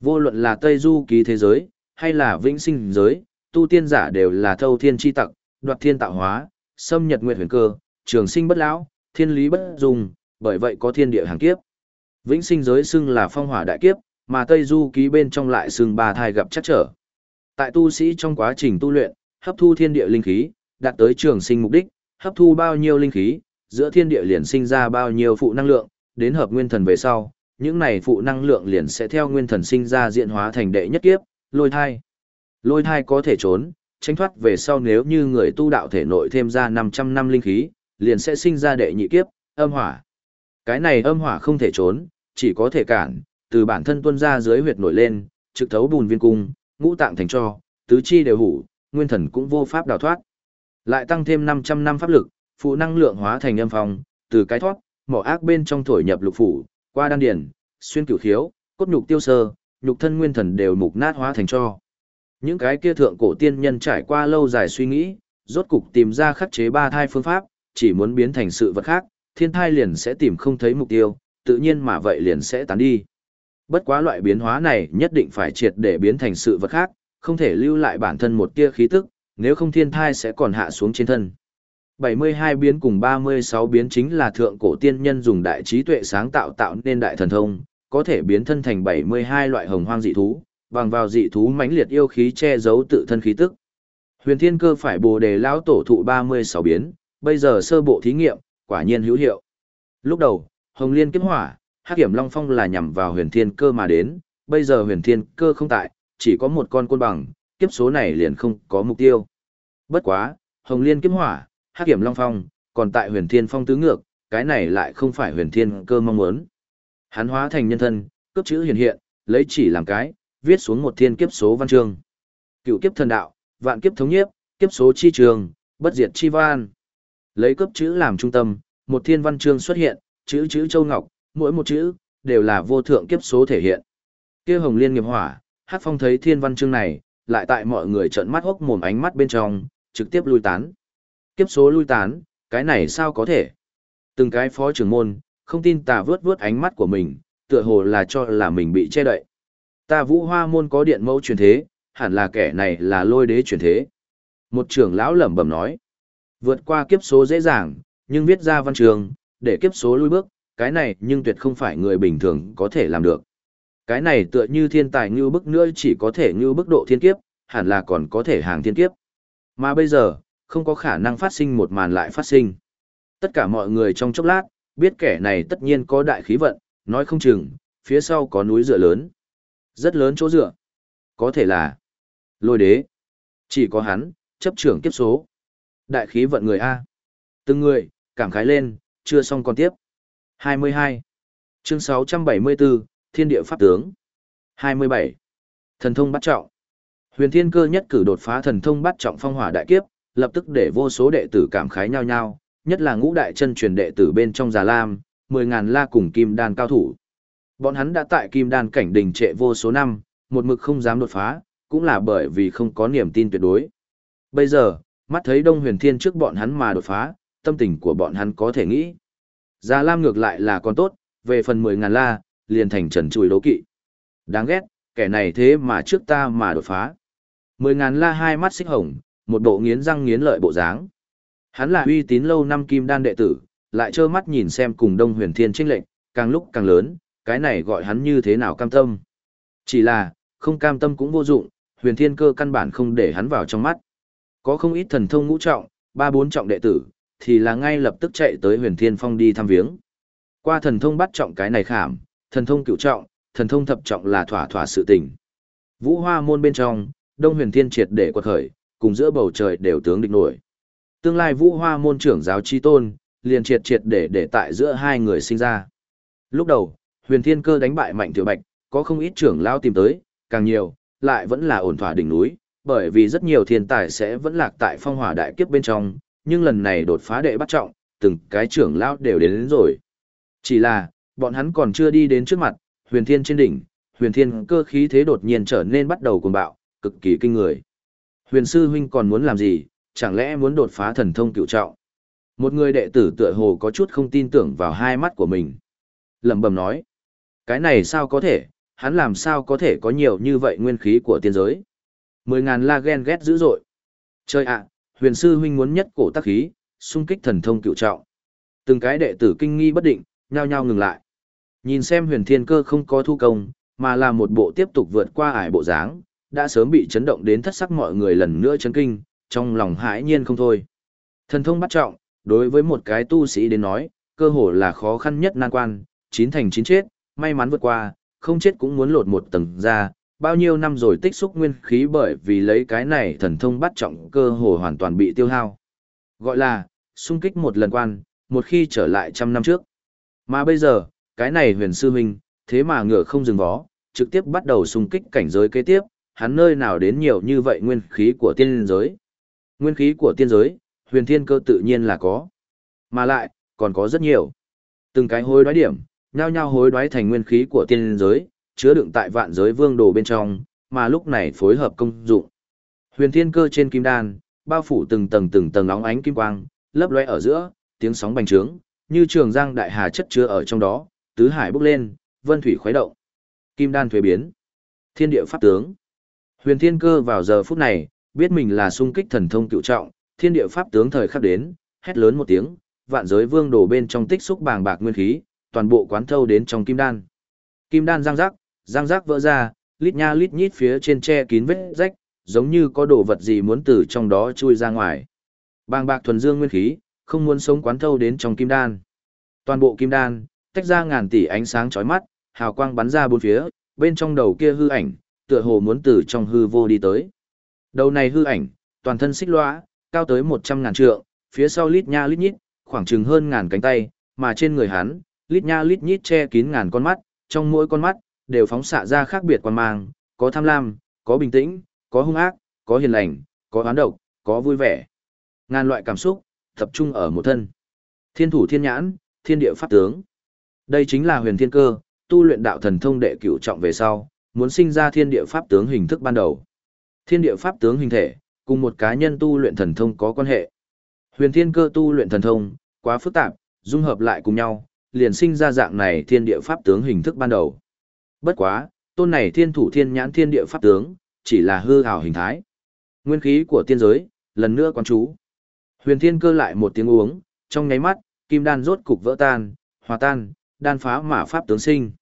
Vô luận là Tây Du ký thế giới, hay là vĩnh sinh giới, tu tiên giả đều là thâu thiên chi tặc, đoạt thiên tạo hóa, xâm nhật nguyện huyền cơ, trường sinh bất lão, thiên lý bất dùng, bởi vậy có thiên địa hàng kiếp. Vĩnh sinh giới xưng là phong hỏa đại kiếp, mà Tây Du ký bên trong lại xưng ba thai gặp chắc trở. Tại tu sĩ trong quá trình tu luyện, hấp thu thiên địa linh khí, đạt tới trường sinh mục đích, hấp thu bao nhiêu linh khí, giữa thiên địa liền sinh ra bao nhiêu phụ năng lượng, đến hợp nguyên thần về sau, những này phụ năng lượng liền sẽ theo nguyên thần sinh ra diện hóa thành đệ nhất kiếp, lôi thai. Lôi thai có thể trốn, tránh thoát về sau nếu như người tu đạo thể nội thêm ra 500 năm linh khí, liền sẽ sinh ra đệ nhị kiếp, âm hỏa. Cái này âm hỏa không thể trốn, chỉ có thể cản, từ bản thân tuôn ra dưới huyệt nổi lên, trực thấu bùn viên cung, ngũ tạng thành cho, tứ chi đều hủ, nguyên thần cũng vô pháp đào thoát. Lại tăng thêm 500 năm pháp lực, phụ năng lượng hóa thành âm phong, từ cái thoát, mỏ ác bên trong thổi nhập lục phủ, qua đan điển, xuyên cửu khiếu, cốt nhục tiêu sơ, nhục thân nguyên thần đều mục nát hóa thành cho. Những cái kia thượng cổ tiên nhân trải qua lâu dài suy nghĩ, rốt cục tìm ra khắc chế ba thai phương pháp, chỉ muốn biến thành sự vật khác, thiên thai liền sẽ tìm không thấy mục tiêu, tự nhiên mà vậy liền sẽ tán đi. Bất quá loại biến hóa này nhất định phải triệt để biến thành sự vật khác, không thể lưu lại bản thân một tia khí tức, nếu không thiên thai sẽ còn hạ xuống trên thân. 72 biến cùng 36 biến chính là thượng cổ tiên nhân dùng đại trí tuệ sáng tạo tạo nên đại thần thông, có thể biến thân thành 72 loại hồng hoang dị thú, bằng vào dị thú mãnh liệt yêu khí che giấu tự thân khí tức. Huyền Thiên Cơ phải bồ đề lão tổ thụ 36 biến, bây giờ sơ bộ thí nghiệm, quả nhiên hữu hiệu. Lúc đầu, Hồng Liên kiếp hỏa, Hắc Kiểm Long Phong là nhằm vào Huyền Thiên Cơ mà đến, bây giờ Huyền Thiên Cơ không tại, chỉ có một con côn bằng, kiếp số này liền không có mục tiêu. Bất quá, Hồng Liên kiếm hỏa, Hắc Kiểm Long Phong, còn tại Huyền Thiên Phong tứ ngược, cái này lại không phải Huyền Thiên Cơ mong muốn. Hắn hóa thành nhân thân, cướp chữ hiện hiện, lấy chỉ làm cái, viết xuống một thiên kiếp số văn chương. Cựu kiếp thần đạo, vạn kiếp thống nhiếp, kiếp số chi trường, bất diệt chi văn. Lấy cấp chữ làm trung tâm, một thiên văn chương xuất hiện, chữ chữ châu ngọc, mỗi một chữ đều là vô thượng kiếp số thể hiện. Kia Hồng Liên nghiệp hỏa, Hắc Phong thấy thiên văn chương này, lại tại mọi người trợn mắt hốc mồm ánh mắt bên trong, trực tiếp lui tán. Kiếp số lui tán, cái này sao có thể? Từng cái phó trưởng môn, không tin tà vướt vướt ánh mắt của mình, tựa hồ là cho là mình bị che đậy. Ta vũ hoa môn có điện mẫu truyền thế, hẳn là kẻ này là lôi đế truyền thế. Một trưởng lão lẩm bẩm nói. Vượt qua kiếp số dễ dàng, nhưng viết ra văn trường, để kiếp số lui bước, cái này nhưng tuyệt không phải người bình thường có thể làm được. Cái này tựa như thiên tài như bức nữa chỉ có thể như bức độ thiên kiếp, hẳn là còn có thể hàng thiên kiếp. Mà bây giờ, không có khả năng phát sinh một màn lại phát sinh. Tất cả mọi người trong chốc lát, biết kẻ này tất nhiên có đại khí vận, nói không chừng, phía sau có núi dựa lớn. Rất lớn chỗ dựa. Có thể là lôi đế. Chỉ có hắn, chấp trưởng kiếp số. Đại khí vận người A. Từng người, cảm khái lên, chưa xong còn tiếp. 22. Chương 674, Thiên địa Pháp tướng. 27. Thần thông bắt trọng. Huyền Thiên Cơ nhất cử đột phá thần thông bắt trọng phong hỏa đại kiếp, lập tức để vô số đệ tử cảm khái nhau nhau, nhất là ngũ đại chân truyền đệ tử bên trong Già Lam, 10.000 la cùng kim đan cao thủ. Bọn hắn đã tại kim đan cảnh đỉnh trệ vô số năm, một mực không dám đột phá, cũng là bởi vì không có niềm tin tuyệt đối. Bây giờ, mắt thấy Đông Huyền Thiên trước bọn hắn mà đột phá, tâm tình của bọn hắn có thể nghĩ. Già Lam ngược lại là còn tốt, về phần 10 ngàn la, liền thành trần chùi đấu kỵ. Đáng ghét, kẻ này thế mà trước ta mà đột phá. 10 ngàn la hai mắt xích hồng, một bộ nghiến răng nghiến lợi bộ dáng. Hắn là uy tín lâu năm kim đan đệ tử, lại trơ mắt nhìn xem cùng Đông Huyền Thiên trinh lệnh, càng lúc càng lớn, cái này gọi hắn như thế nào cam tâm. Chỉ là, không cam tâm cũng vô dụng, huyền thiên cơ căn bản không để hắn vào trong mắt. Có không ít thần thông ngũ trọng, ba bốn trọng đệ tử, thì là ngay lập tức chạy tới huyền thiên phong đi thăm viếng. Qua thần thông bắt trọng cái này khảm, thần thông cửu trọng, thần thông thập trọng là thỏa thỏa sự tình. Vũ hoa môn bên trong, đông huyền thiên triệt để quật khởi, cùng giữa bầu trời đều tướng địch nổi. Tương lai vũ hoa môn trưởng giáo chi tôn, liền triệt triệt để để tại giữa hai người sinh ra. Lúc đầu, huyền thiên cơ đánh bại mạnh tiểu bạch, có không ít trưởng lao tìm tới, càng nhiều, lại vẫn là ổn thỏa đỉnh núi, bởi vì rất nhiều thiên tài sẽ vẫn lạc tại phong hỏa đại kiếp bên trong, nhưng lần này đột phá đệ bắt trọng, từng cái trưởng lão đều đến, đến rồi. Chỉ là, bọn hắn còn chưa đi đến trước mặt, huyền thiên trên đỉnh, huyền thiên cơ khí thế đột nhiên trở nên bắt đầu cuồng bạo, cực kỳ kinh người. Huyền sư huynh còn muốn làm gì, chẳng lẽ muốn đột phá thần thông cựu trọng? Một người đệ tử tựa hồ có chút không tin tưởng vào hai mắt của mình. Lẩm bẩm nói, cái này sao có thể, hắn làm sao có thể có nhiều như vậy nguyên khí của tiên giới? Mười ngàn la ghen ghét dữ dội. Chơi ạ, huyền sư huynh muốn nhất cổ tác khí, xung kích thần thông cựu trọng. Từng cái đệ tử kinh nghi bất định, nhao nhao ngừng lại. Nhìn xem huyền thiên cơ không có thu công, mà là một bộ tiếp tục vượt qua ải bộ dáng, đã sớm bị chấn động đến thất sắc mọi người lần nữa chấn kinh, trong lòng hãi nhiên không thôi. Thần thông bắt trọng, đối với một cái tu sĩ đến nói, cơ hồ là khó khăn nhất nan quan, chín thành chín chết, may mắn vượt qua, không chết cũng muốn lột một tầng ra, bao nhiêu năm rồi tích xúc nguyên khí bởi vì lấy cái này thần thông bắt trọng cơ hồ hoàn toàn bị tiêu hao. Gọi là, xung kích một lần quan, một khi trở lại trăm năm trước. Mà bây giờ, cái này huyền sư huynh, thế mà ngựa không dừng vó, trực tiếp bắt đầu xung kích cảnh giới kế tiếp, hắn nơi nào đến nhiều như vậy nguyên khí của tiên giới. Nguyên khí của tiên giới, huyền thiên cơ tự nhiên là có. Mà lại, còn có rất nhiều. Từng cái hối đoái điểm, nhao nhao hối đoái thành nguyên khí của tiên giới, chứa đựng tại vạn giới vương đồ bên trong, mà lúc này phối hợp công dụng. Huyền thiên cơ trên kim đan, bao phủ từng tầng từng tầng óng ánh kim quang, lấp lóe ở giữa, tiếng sóng bành trướng, như trường giang đại hà chất chứa ở trong đó, tứ hải bốc lên, vân thủy khuấy động. Kim đan thuế biến. Thiên địa pháp tướng. Huyền thiên cơ vào giờ phút này, biết mình là sung kích thần thông cựu trọng, thiên địa pháp tướng thời khắc đến, hét lớn một tiếng, vạn giới vương đổ bên trong tích xúc bàng bạc nguyên khí, toàn bộ quán thâu đến trong kim đan. Kim đan răng rắc, răng rác vỡ ra, lít nha lít nhít phía trên che kín vết rách, giống như có đồ vật gì muốn từ trong đó chui ra ngoài. Bàng bạc thuần dương nguyên khí, không muốn sống quán thâu đến trong kim đan. Toàn bộ kim đan, tách ra ngàn tỷ ánh sáng chói mắt, hào quang bắn ra bốn phía, bên trong đầu kia hư ảnh, tựa hồ muốn từ trong hư vô đi tới. Đầu này hư ảnh, toàn thân xích lõa, cao tới một trăm ngàn trượng, phía sau lít nha lít nhít, khoảng chừng hơn ngàn cánh tay, mà trên người hắn, lít nha lít nhít che kín ngàn con mắt, trong mỗi con mắt, đều phóng xạ ra khác biệt quan mang, có tham lam, có bình tĩnh, có hung ác, có hiền lành, có oán độc, có vui vẻ. Ngàn loại cảm xúc, tập trung ở một thân. Thiên thủ thiên nhãn, thiên địa pháp tướng. Đây chính là huyền thiên cơ, tu luyện đạo thần thông đệ cửu trọng về sau, muốn sinh ra thiên địa pháp tướng hình thức ban đầu. Thiên địa pháp tướng hình thể, cùng một cá nhân tu luyện thần thông có quan hệ. Huyền thiên cơ tu luyện thần thông, quá phức tạp, dung hợp lại cùng nhau, liền sinh ra dạng này thiên địa pháp tướng hình thức ban đầu. Bất quá, tôn này thiên thủ thiên nhãn thiên địa pháp tướng, chỉ là hư ảo hình thái. Nguyên khí của tiên giới, lần nữa quan chú. Huyền thiên cơ lại một tiếng uống, trong nháy mắt, kim đan rốt cục vỡ tan, hòa tan, đan phá mà pháp tướng sinh.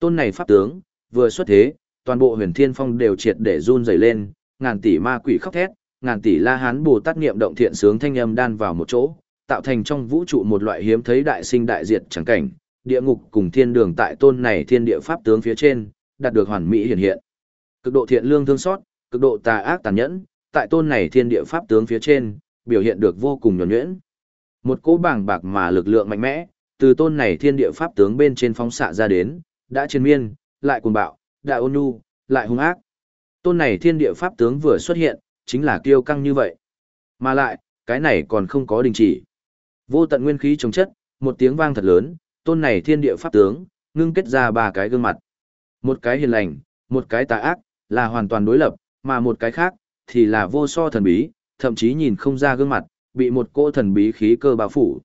Tôn này pháp tướng, vừa xuất thế, toàn bộ huyền thiên phong đều triệt để run rẩy lên, ngàn tỷ ma quỷ khóc thét, ngàn tỷ la hán bồ tát niệm động thiện sướng thanh âm đan vào một chỗ, tạo thành trong vũ trụ một loại hiếm thấy đại sinh đại diệt chẳng cảnh, địa ngục cùng thiên đường tại tôn này thiên địa pháp tướng phía trên, đạt được hoàn mỹ hiện hiện. Cực độ thiện lương thương xót, cực độ tà ác tàn nhẫn, tại tôn này thiên địa pháp tướng phía trên, biểu hiện được vô cùng nhuần nhuyễn. Một cỗ bảng bạc mà lực lượng mạnh mẽ, từ tôn này thiên địa pháp tướng bên trên phóng xạ ra đến, đã chiến miên, lại cuồng bạo, đã ôn nhu, lại hung ác. Tôn này thiên địa pháp tướng vừa xuất hiện, chính là kiêu căng như vậy. Mà lại, cái này còn không có đình chỉ. Vô tận nguyên khí chống chất, một tiếng vang thật lớn, tôn này thiên địa pháp tướng, ngưng kết ra ba cái gương mặt. Một cái hiền lành, một cái tà ác, là hoàn toàn đối lập, mà một cái khác, thì là vô so thần bí, thậm chí nhìn không ra gương mặt, bị một cô thần bí khí cơ bao phủ.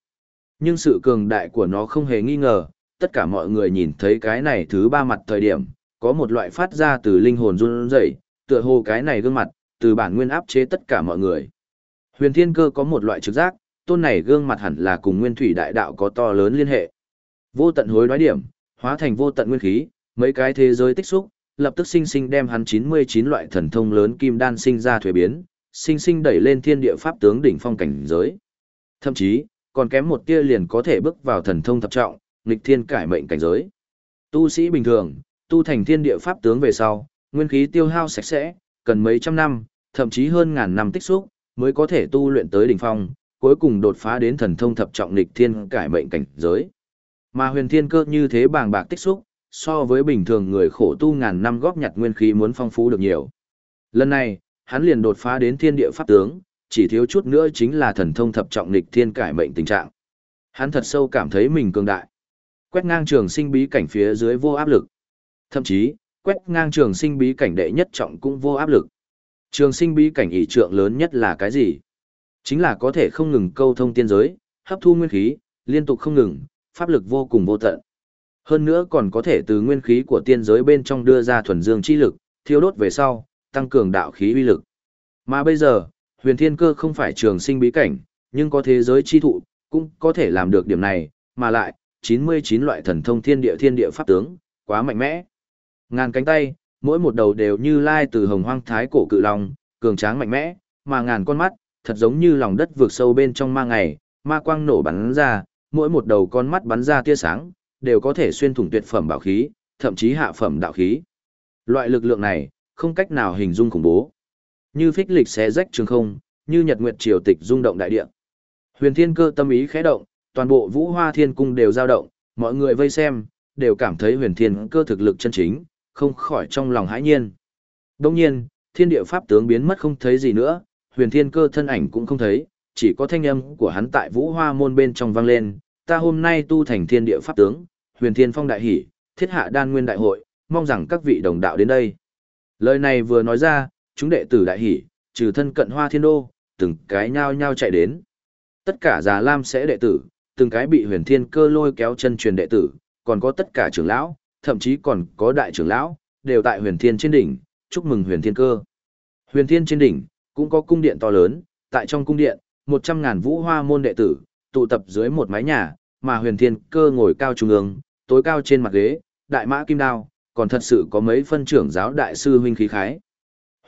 Nhưng sự cường đại của nó không hề nghi ngờ, tất cả mọi người nhìn thấy cái này thứ ba mặt thời điểm, có một loại phát ra từ linh hồn run rẩy, tựa hồ cái này gương mặt, từ bản nguyên áp chế tất cả mọi người. Huyền Thiên Cơ có một loại trực giác, tôn này gương mặt hẳn là cùng nguyên thủy đại đạo có to lớn liên hệ. Vô tận hối đoái điểm, hóa thành vô tận nguyên khí, mấy cái thế giới tích xúc, lập tức sinh sinh đem hắn 99 loại thần thông lớn kim đan sinh ra thuế biến, sinh sinh đẩy lên thiên địa pháp tướng đỉnh phong cảnh giới. Thậm chí, còn kém một tia liền có thể bước vào thần thông thập trọng, nghịch thiên cải mệnh cảnh giới. Tu sĩ bình thường, tu thành thiên địa pháp tướng về sau, nguyên khí tiêu hao sạch sẽ, cần mấy trăm năm, thậm chí hơn ngàn năm tích xúc, mới có thể tu luyện tới đỉnh phong, cuối cùng đột phá đến thần thông thập trọng nghịch thiên cải mệnh cảnh giới. Mà huyền thiên cơ như thế bàng bạc tích xúc, so với bình thường người khổ tu ngàn năm góp nhặt nguyên khí muốn phong phú được nhiều. Lần này, hắn liền đột phá đến thiên địa pháp tướng, chỉ thiếu chút nữa chính là thần thông thập trọng nghịch thiên cải mệnh tình trạng. Hắn thật sâu cảm thấy mình cường đại. Quét ngang trường sinh bí cảnh phía dưới vô áp lực. Thậm chí, quét ngang trường sinh bí cảnh đệ nhất trọng cũng vô áp lực. Trường sinh bí cảnh ỷ trượng lớn nhất là cái gì? Chính là có thể không ngừng câu thông tiên giới, hấp thu nguyên khí, liên tục không ngừng, pháp lực vô cùng vô tận. Hơn nữa còn có thể từ nguyên khí của tiên giới bên trong đưa ra thuần dương chi lực, thiêu đốt về sau, tăng cường đạo khí uy lực. Mà bây giờ, huyền thiên cơ không phải trường sinh bí cảnh, nhưng có thế giới chi thụ, cũng có thể làm được điểm này, mà lại, 99 loại thần thông thiên địa thiên địa pháp tướng, quá mạnh mẽ. Ngàn cánh tay, mỗi một đầu đều như lai từ hồng hoang thái cổ cự long, cường tráng mạnh mẽ, mà ngàn con mắt, thật giống như lòng đất vượt sâu bên trong ma ngày, ma quang nổ bắn ra, mỗi một đầu con mắt bắn ra tia sáng, đều có thể xuyên thủng tuyệt phẩm bảo khí, thậm chí hạ phẩm đạo khí. Loại lực lượng này, không cách nào hình dung khủng bố. Như phích lịch xé rách trường không, như nhật nguyệt triều tịch rung động đại địa. Huyền Thiên Cơ tâm ý khẽ động, toàn bộ Vũ Hoa Thiên cung đều dao động, mọi người vây xem, đều cảm thấy Huyền Thiên Cơ thực lực chân chính, không khỏi trong lòng hãi nhiên. Đương nhiên, thiên địa pháp tướng biến mất không thấy gì nữa, Huyền Thiên Cơ thân ảnh cũng không thấy, chỉ có thanh âm của hắn tại Vũ Hoa môn bên trong vang lên, ta hôm nay tu thành thiên địa pháp tướng, Huyền Thiên Phong đại hỷ, thiết hạ đan nguyên đại hội, mong rằng các vị đồng đạo đến đây. Lời này vừa nói ra, chúng đệ tử đại hỷ, trừ thân cận Hoa Thiên Đô, từng cái nhao nhao chạy đến. Tất cả già lam sẽ đệ tử, từng cái bị huyền thiên cơ lôi kéo chân truyền đệ tử, còn có tất cả trưởng lão, thậm chí còn có đại trưởng lão, đều tại huyền thiên trên đỉnh, chúc mừng huyền thiên cơ. Huyền thiên trên đỉnh, cũng có cung điện to lớn, tại trong cung điện, một trăm ngàn vũ hoa môn đệ tử, tụ tập dưới một mái nhà, mà huyền thiên cơ ngồi cao trung ương, tối cao trên mặt ghế, đại mã kim đao, còn thật sự có mấy phân trưởng giáo đại sư huynh khí khái.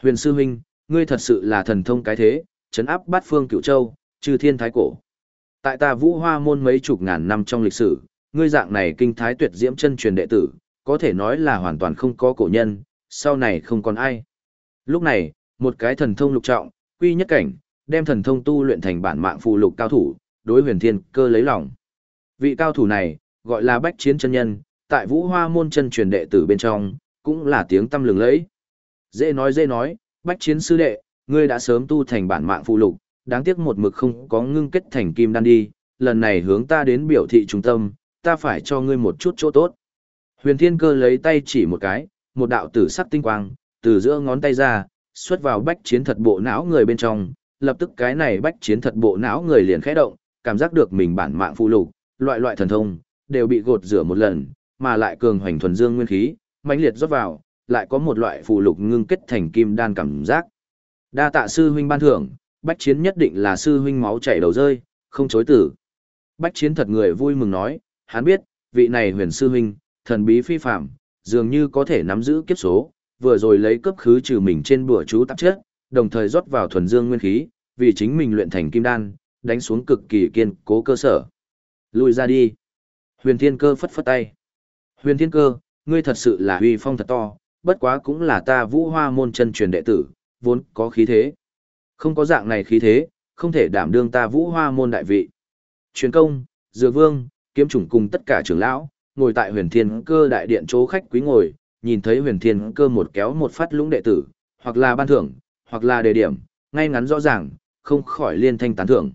Huyền sư huynh, ngươi thật sự là thần thông cái thế, chấn áp bát phương cửu châu, trừ thiên thái cổ. Tại ta vũ hoa môn mấy chục ngàn năm trong lịch sử, ngươi dạng này kinh thái tuyệt diễm chân truyền đệ tử, có thể nói là hoàn toàn không có cổ nhân, sau này không còn ai. Lúc này, một cái thần thông lục trọng, quy nhất cảnh, đem thần thông tu luyện thành bản mạng phù lục cao thủ, đối huyền thiên cơ lấy lòng. Vị cao thủ này, gọi là bách chiến chân nhân, tại vũ hoa môn chân truyền đệ tử bên trong, cũng là tiếng tâm lừng lẫy. Dễ nói dễ nói, bách chiến sư đệ, ngươi đã sớm tu thành bản mạng phù lục, đáng tiếc một mực không có ngưng kết thành kim đan đi, lần này hướng ta đến biểu thị trung tâm, ta phải cho ngươi một chút chỗ tốt. Huyền Thiên Cơ lấy tay chỉ một cái, một đạo tử sắc tinh quang, từ giữa ngón tay ra, xuất vào bách chiến thật bộ não người bên trong, lập tức cái này bách chiến thật bộ não người liền khẽ động, cảm giác được mình bản mạng phụ lục, loại loại thần thông, đều bị gột rửa một lần, mà lại cường hoành thuần dương nguyên khí, mãnh liệt rót vào, lại có một loại phụ lục ngưng kết thành kim đan cảm giác. Đa tạ sư huynh ban thưởng, bách chiến nhất định là sư huynh máu chảy đầu rơi, không chối tử. Bách chiến thật người vui mừng nói, hắn biết, vị này huyền sư huynh, thần bí phi phạm, dường như có thể nắm giữ kiếp số, vừa rồi lấy cấp khứ trừ mình trên bùa chú tạp chất, đồng thời rót vào thuần dương nguyên khí, vì chính mình luyện thành kim đan, đánh xuống cực kỳ kiên cố cơ sở. Lùi ra đi. Huyền thiên cơ phất phất tay. Huyền thiên cơ, ngươi thật sự là uy phong thật to, bất quá cũng là ta vũ hoa môn chân truyền đệ tử, vốn có khí thế. Không có dạng này khí thế, không thể đảm đương ta vũ hoa môn đại vị. Truyền công, dược vương, kiếm chủng cùng tất cả trưởng lão, ngồi tại huyền thiên cơ đại điện chỗ khách quý ngồi, nhìn thấy huyền thiên cơ một kéo một phát lũng đệ tử, hoặc là ban thưởng, hoặc là đề điểm, ngay ngắn rõ ràng, không khỏi liên thanh tán thưởng.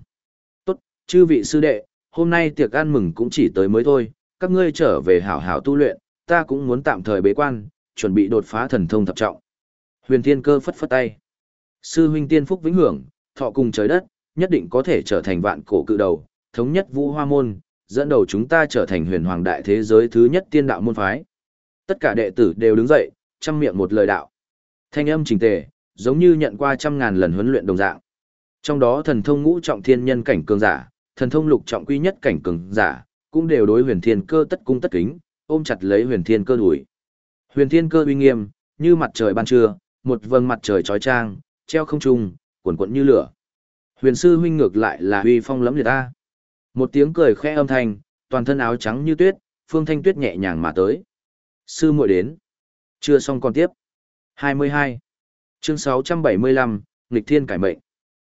Tốt, chư vị sư đệ, hôm nay tiệc ăn mừng cũng chỉ tới mới thôi, các ngươi trở về hảo hảo tu luyện, ta cũng muốn tạm thời bế quan, chuẩn bị đột phá thần thông thập trọng. Huyền Thiên Cơ phất phất tay. Sư huynh tiên phúc vĩnh hưởng, thọ cùng trời đất, nhất định có thể trở thành vạn cổ cự đầu, thống nhất vũ hoa môn, dẫn đầu chúng ta trở thành huyền hoàng đại thế giới thứ nhất tiên đạo môn phái. Tất cả đệ tử đều đứng dậy, chăm miệng một lời đạo. Thanh âm trình tề, giống như nhận qua trăm ngàn lần huấn luyện đồng dạng. Trong đó thần thông ngũ trọng thiên nhân cảnh cường giả, thần thông lục trọng quy nhất cảnh cường giả, cũng đều đối huyền thiên cơ tất cung tất kính, ôm chặt lấy huyền thiên cơ đuổi. Huyền thiên cơ uy nghiêm, như mặt trời ban trưa, một vầng mặt trời trói trang, treo không trung, cuồn cuộn như lửa. Huyền sư huynh ngược lại là uy phong lẫm liệt ta. Một tiếng cười khẽ âm thanh, toàn thân áo trắng như tuyết, Phương Thanh Tuyết nhẹ nhàng mà tới. Sư muội đến. Chưa xong còn tiếp. 22. Chương 675, Nghịch Thiên cải mệnh.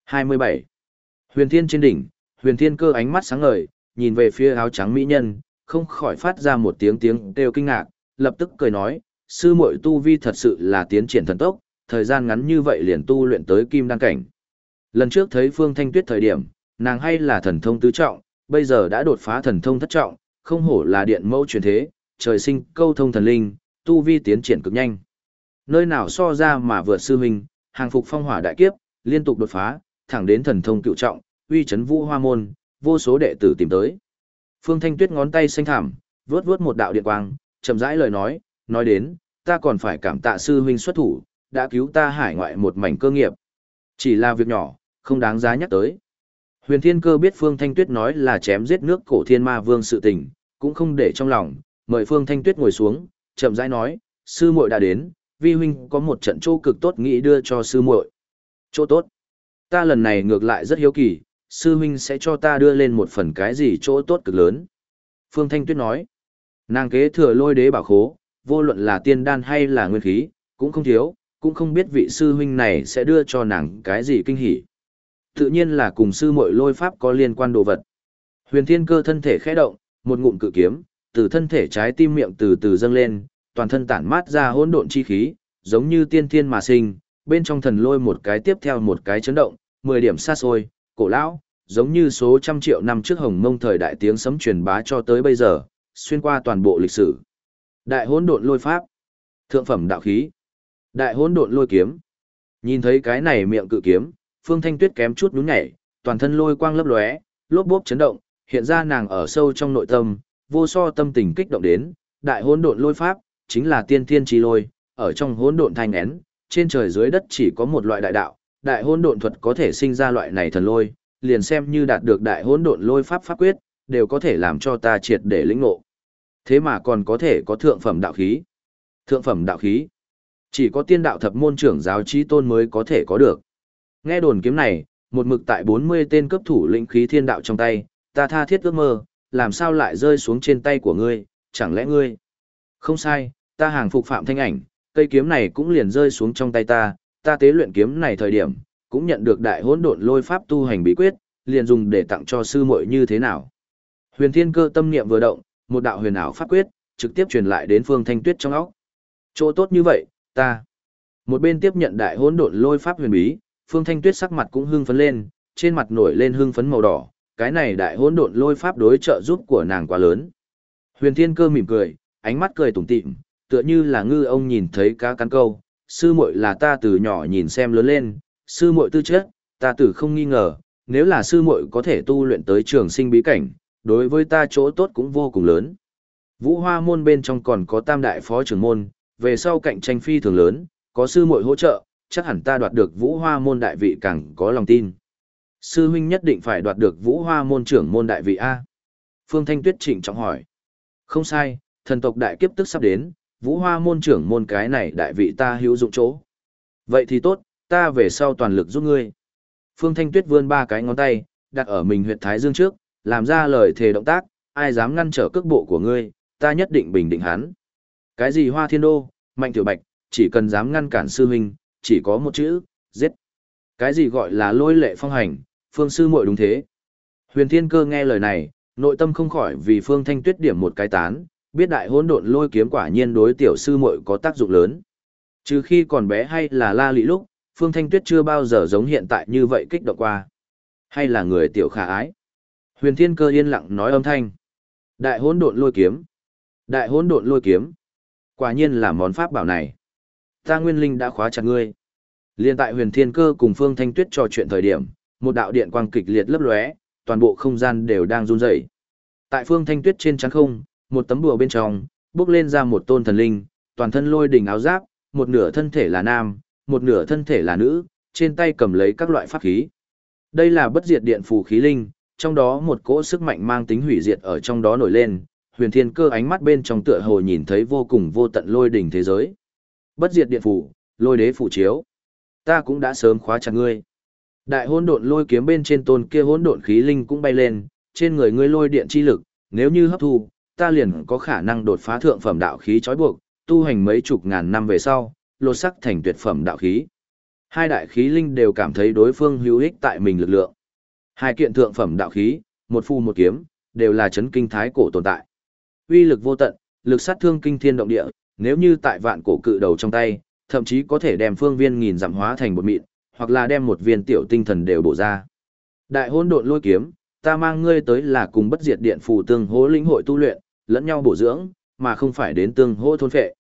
27. Huyền Thiên trên đỉnh, Huyền Thiên cơ ánh mắt sáng ngời, nhìn về phía áo trắng mỹ nhân, không khỏi phát ra một tiếng tiếng kêu kinh ngạc, lập tức cười nói, sư muội tu vi thật sự là tiến triển thần tốc, thời gian ngắn như vậy liền tu luyện tới kim đan cảnh. Lần trước thấy Phương Thanh Tuyết thời điểm, nàng hay là thần thông tứ trọng, bây giờ đã đột phá thần thông thất trọng, không hổ là điện mẫu truyền thế, trời sinh câu thông thần linh, tu vi tiến triển cực nhanh. Nơi nào so ra mà vượt sư huynh, hàng phục phong hỏa đại kiếp, liên tục đột phá, thẳng đến thần thông cựu trọng, uy chấn vũ hoa môn, vô số đệ tử tìm tới. Phương Thanh Tuyết ngón tay xanh thảm, vướt vướt một đạo điện quang, chậm rãi lời nói, nói đến, ta còn phải cảm tạ sư huynh xuất thủ, đã cứu ta hải ngoại một mảnh cơ nghiệp. Chỉ là việc nhỏ, không đáng giá nhắc tới. Huyền Thiên Cơ biết Phương Thanh Tuyết nói là chém giết nước cổ thiên ma vương sự tình, cũng không để trong lòng, mời Phương Thanh Tuyết ngồi xuống, chậm rãi nói, sư muội đã đến, vi huynh có một trận chỗ cực tốt nghĩ đưa cho sư muội. Chỗ tốt. Ta lần này ngược lại rất hiếu kỳ, sư huynh sẽ cho ta đưa lên một phần cái gì chỗ tốt cực lớn. Phương Thanh Tuyết nói, nàng kế thừa lôi đế bảo khố, vô luận là tiên đan hay là nguyên khí, cũng không thiếu, cũng không biết vị sư huynh này sẽ đưa cho nàng cái gì kinh hỉ. Tự nhiên là cùng sư muội lôi pháp có liên quan đồ vật. Huyền Thiên Cơ thân thể khẽ động, một ngụm cự kiếm, từ thân thể trái tim miệng từ từ dâng lên, toàn thân tản mát ra hỗn độn chi khí, giống như tiên thiên mà sinh, bên trong thần lôi một cái tiếp theo một cái chấn động, 10 điểm xa xôi, cổ lão, giống như số trăm triệu năm trước hồng mông thời đại tiếng sấm truyền bá cho tới bây giờ, xuyên qua toàn bộ lịch sử. Đại hỗn độn lôi pháp, thượng phẩm đạo khí, đại hỗn độn lôi kiếm. Nhìn thấy cái này miệng cự kiếm, Phương Thanh Tuyết kém chút nhún nhảy, toàn thân lôi quang lấp lóe, lốp bốp chấn động, hiện ra nàng ở sâu trong nội tâm, vô so tâm tình kích động đến, đại hỗn độn lôi pháp, chính là tiên thiên chi lôi, ở trong hỗn độn thanh nén, trên trời dưới đất chỉ có một loại đại đạo, đại hỗn độn thuật có thể sinh ra loại này thần lôi, liền xem như đạt được đại hỗn độn lôi pháp pháp quyết, đều có thể làm cho ta triệt để lĩnh ngộ. Thế mà còn có thể có thượng phẩm đạo khí. Thượng phẩm đạo khí, chỉ có tiên đạo thập môn trưởng giáo chí tôn mới có thể có được. Nghe đồn kiếm này, một mực tại 40 tên cấp thủ lĩnh khí thiên đạo trong tay, ta tha thiết ước mơ, làm sao lại rơi xuống trên tay của ngươi, chẳng lẽ ngươi? Không sai, ta hàng phục phạm thanh ảnh, cây kiếm này cũng liền rơi xuống trong tay ta, ta tế luyện kiếm này thời điểm, cũng nhận được đại hỗn độn lôi pháp tu hành bí quyết, liền dùng để tặng cho sư muội như thế nào. Huyền Thiên Cơ tâm niệm vừa động, một đạo huyền ảo pháp quyết trực tiếp truyền lại đến Phương Thanh Tuyết trong óc. Chỗ tốt như vậy, ta. Một bên tiếp nhận đại hỗn độn lôi pháp huyền bí, Phương Thanh Tuyết sắc mặt cũng hưng phấn lên, trên mặt nổi lên hưng phấn màu đỏ, cái này đại hỗn độn lôi pháp đối trợ giúp của nàng quá lớn. Huyền Thiên Cơ mỉm cười, ánh mắt cười tủm tỉm, tựa như là ngư ông nhìn thấy cá cắn câu, sư muội là ta từ nhỏ nhìn xem lớn lên, sư muội tư chất, ta tử không nghi ngờ, nếu là sư muội có thể tu luyện tới trường sinh bí cảnh, đối với ta chỗ tốt cũng vô cùng lớn. Vũ Hoa môn bên trong còn có tam đại phó trưởng môn, về sau cạnh tranh phi thường lớn, có sư muội hỗ trợ, chắc hẳn ta đoạt được Vũ Hoa môn đại vị càng có lòng tin. Sư huynh nhất định phải đoạt được Vũ Hoa môn trưởng môn đại vị A. Phương Thanh Tuyết trịnh trọng hỏi. Không sai, thần tộc đại kiếp tức sắp đến, Vũ Hoa môn trưởng môn cái này đại vị ta hữu dụng chỗ. Vậy thì tốt, ta về sau toàn lực giúp ngươi. Phương Thanh Tuyết vươn ba cái ngón tay, đặt ở mình huyệt thái dương trước, làm ra lời thề động tác, ai dám ngăn trở cước bộ của ngươi, ta nhất định bình định hắn. Cái gì Hoa Thiên Đô, Mạnh Tiểu Bạch, chỉ cần dám ngăn cản sư huynh, chỉ có một chữ, giết. Cái gì gọi là lôi lệ phong hành, phương sư muội đúng thế. Huyền Thiên Cơ nghe lời này, nội tâm không khỏi vì Phương Thanh Tuyết điểm một cái tán, biết đại hỗn độn lôi kiếm quả nhiên đối tiểu sư muội có tác dụng lớn. Trừ khi còn bé hay là la lị lúc, Phương Thanh Tuyết chưa bao giờ giống hiện tại như vậy kích động qua. Hay là người tiểu khả ái. Huyền Thiên Cơ yên lặng nói âm thanh. Đại hỗn độn lôi kiếm. Đại hỗn độn lôi kiếm. Quả nhiên là món pháp bảo này. Ta nguyên linh đã khóa chặt ngươi. Liên tại Huyền Thiên Cơ cùng Phương Thanh Tuyết trò chuyện thời điểm, một đạo điện quang kịch liệt lấp lóe, toàn bộ không gian đều đang run rẩy. Tại Phương Thanh Tuyết trên trán không, một tấm bùa bên trong, bước lên ra một tôn thần linh, toàn thân lôi đỉnh áo giáp, một nửa thân thể là nam, một nửa thân thể là nữ, trên tay cầm lấy các loại pháp khí. Đây là bất diệt điện phù khí linh, trong đó một cỗ sức mạnh mang tính hủy diệt ở trong đó nổi lên, huyền thiên cơ ánh mắt bên trong tựa hồ nhìn thấy vô cùng vô tận lôi đỉnh thế giới. Bất diệt điện phù, lôi đế phù chiếu. Ta cũng đã sớm khóa chặt ngươi. Đại hỗn độn lôi kiếm bên trên tôn kia hỗn độn khí linh cũng bay lên, trên người ngươi lôi điện chi lực, nếu như hấp thu, ta liền có khả năng đột phá thượng phẩm đạo khí trói buộc, tu hành mấy chục ngàn năm về sau, lột sắc thành tuyệt phẩm đạo khí. Hai đại khí linh đều cảm thấy đối phương hữu ích tại mình lực lượng. Hai kiện thượng phẩm đạo khí, một phu một kiếm, đều là chấn kinh thái cổ tồn tại. Uy lực vô tận, lực sát thương kinh thiên động địa, nếu như tại vạn cổ cự đầu trong tay, thậm chí có thể đem phương viên nghìn giảm hóa thành một mịn, hoặc là đem một viên tiểu tinh thần đều bổ ra. Đại hôn độn lôi kiếm, ta mang ngươi tới là cùng bất diệt điện phù tương hố linh hội tu luyện, lẫn nhau bổ dưỡng, mà không phải đến tương hỗ thôn phệ.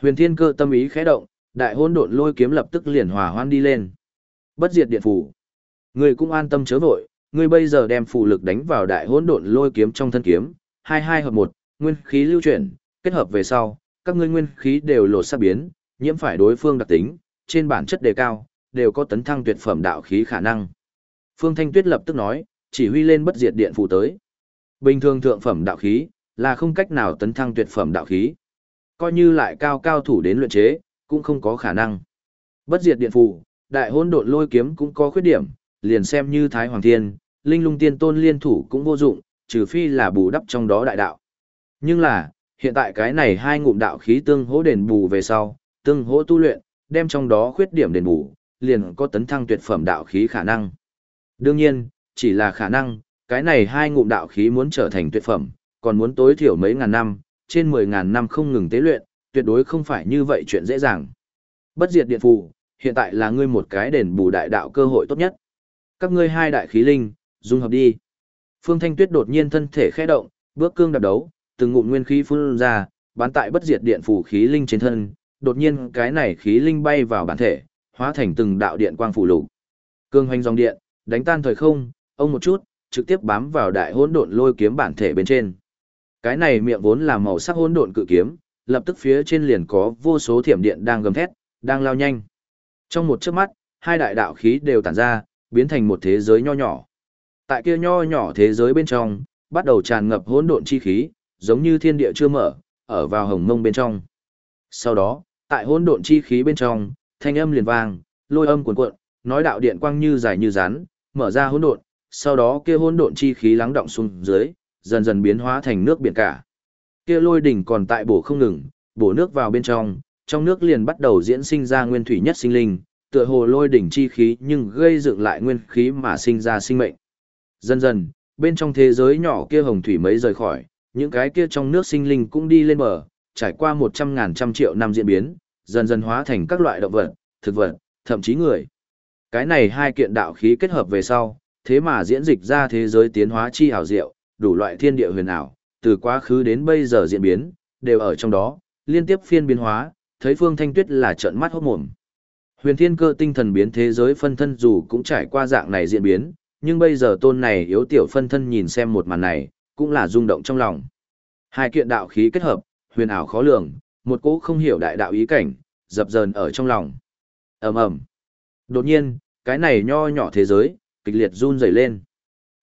Huyền Thiên Cơ tâm ý khẽ động, đại hỗn độn lôi kiếm lập tức liền hòa hoan đi lên. Bất diệt điện Phủ, Ngươi cũng an tâm chớ vội, ngươi bây giờ đem phù lực đánh vào đại hỗn độn lôi kiếm trong thân kiếm, hai hai hợp một, nguyên khí lưu chuyển, kết hợp về sau, các ngươi nguyên khí đều lột sắc biến, nhiễm phải đối phương đặc tính, trên bản chất đề cao, đều có tấn thăng tuyệt phẩm đạo khí khả năng. Phương Thanh Tuyết lập tức nói, chỉ huy lên bất diệt điện phù tới. Bình thường thượng phẩm đạo khí, là không cách nào tấn thăng tuyệt phẩm đạo khí. Coi như lại cao cao thủ đến luyện chế, cũng không có khả năng. Bất diệt điện phù, đại hỗn độn lôi kiếm cũng có khuyết điểm, liền xem như Thái Hoàng Thiên, Linh Lung Tiên Tôn liên thủ cũng vô dụng, trừ phi là bù đắp trong đó đại đạo. Nhưng là, hiện tại cái này hai ngụm đạo khí tương hỗ đền bù về sau, tương hỗ tu luyện, đem trong đó khuyết điểm đền bù, liền có tấn thăng tuyệt phẩm đạo khí khả năng. Đương nhiên, chỉ là khả năng, cái này hai ngụm đạo khí muốn trở thành tuyệt phẩm, còn muốn tối thiểu mấy ngàn năm, trên 10 ngàn năm không ngừng tế luyện, tuyệt đối không phải như vậy chuyện dễ dàng. Bất diệt điện phù, hiện tại là ngươi một cái đền bù đại đạo cơ hội tốt nhất. Các ngươi hai đại khí linh, dung hợp đi. Phương Thanh Tuyết đột nhiên thân thể khẽ động, bước cương đạp đấu, từng ngụm nguyên khí phun ra, bán tại bất diệt điện phù khí linh trên thân, đột nhiên cái này khí linh bay vào bản thể, hóa thành từng đạo điện quang phủ lục. Cương hoành dòng điện, đánh tan thời không, ông một chút, trực tiếp bám vào đại hỗn độn lôi kiếm bản thể bên trên. Cái này miệng vốn là màu sắc hỗn độn cự kiếm, lập tức phía trên liền có vô số thiểm điện đang gầm thét, đang lao nhanh. Trong một chớp mắt, hai đại đạo khí đều tản ra, biến thành một thế giới nho nhỏ. Tại kia nho nhỏ thế giới bên trong, bắt đầu tràn ngập hỗn độn chi khí, giống như thiên địa chưa mở, ở vào hồng mông bên trong. Sau đó, tại hỗn độn chi khí bên trong, thanh âm liền vang, lôi âm cuồn cuộn, nói đạo điện quang như dài như rắn, mở ra hỗn độn, sau đó kia hỗn độn chi khí lắng động xuống dưới, dần dần biến hóa thành nước biển cả. Kia lôi đỉnh còn tại bổ không ngừng, bổ nước vào bên trong, trong nước liền bắt đầu diễn sinh ra nguyên thủy nhất sinh linh, tựa hồ lôi đỉnh chi khí nhưng gây dựng lại nguyên khí mà sinh ra sinh mệnh. Dần dần, bên trong thế giới nhỏ kia hồng thủy mấy rời khỏi, những cái kia trong nước sinh linh cũng đi lên bờ, trải qua một trăm ngàn trăm triệu năm diễn biến, dần dần hóa thành các loại động vật, thực vật, thậm chí người. Cái này hai kiện đạo khí kết hợp về sau, thế mà diễn dịch ra thế giới tiến hóa chi ảo diệu, đủ loại thiên địa huyền ảo, từ quá khứ đến bây giờ diễn biến, đều ở trong đó, liên tiếp phiên biến hóa, thấy Phương Thanh Tuyết là trợn mắt hốt mồm. Huyền thiên cơ tinh thần biến thế giới phân thân dù cũng trải qua dạng này diễn biến, nhưng bây giờ tôn này yếu tiểu phân thân nhìn xem một màn này, cũng là rung động trong lòng. Hai kiện đạo khí kết hợp, huyền ảo khó lường, một cỗ không hiểu đại đạo ý cảnh, dập dờn ở trong lòng. ầm ầm. Đột nhiên, cái này nho nhỏ thế giới, kịch liệt run rẩy lên.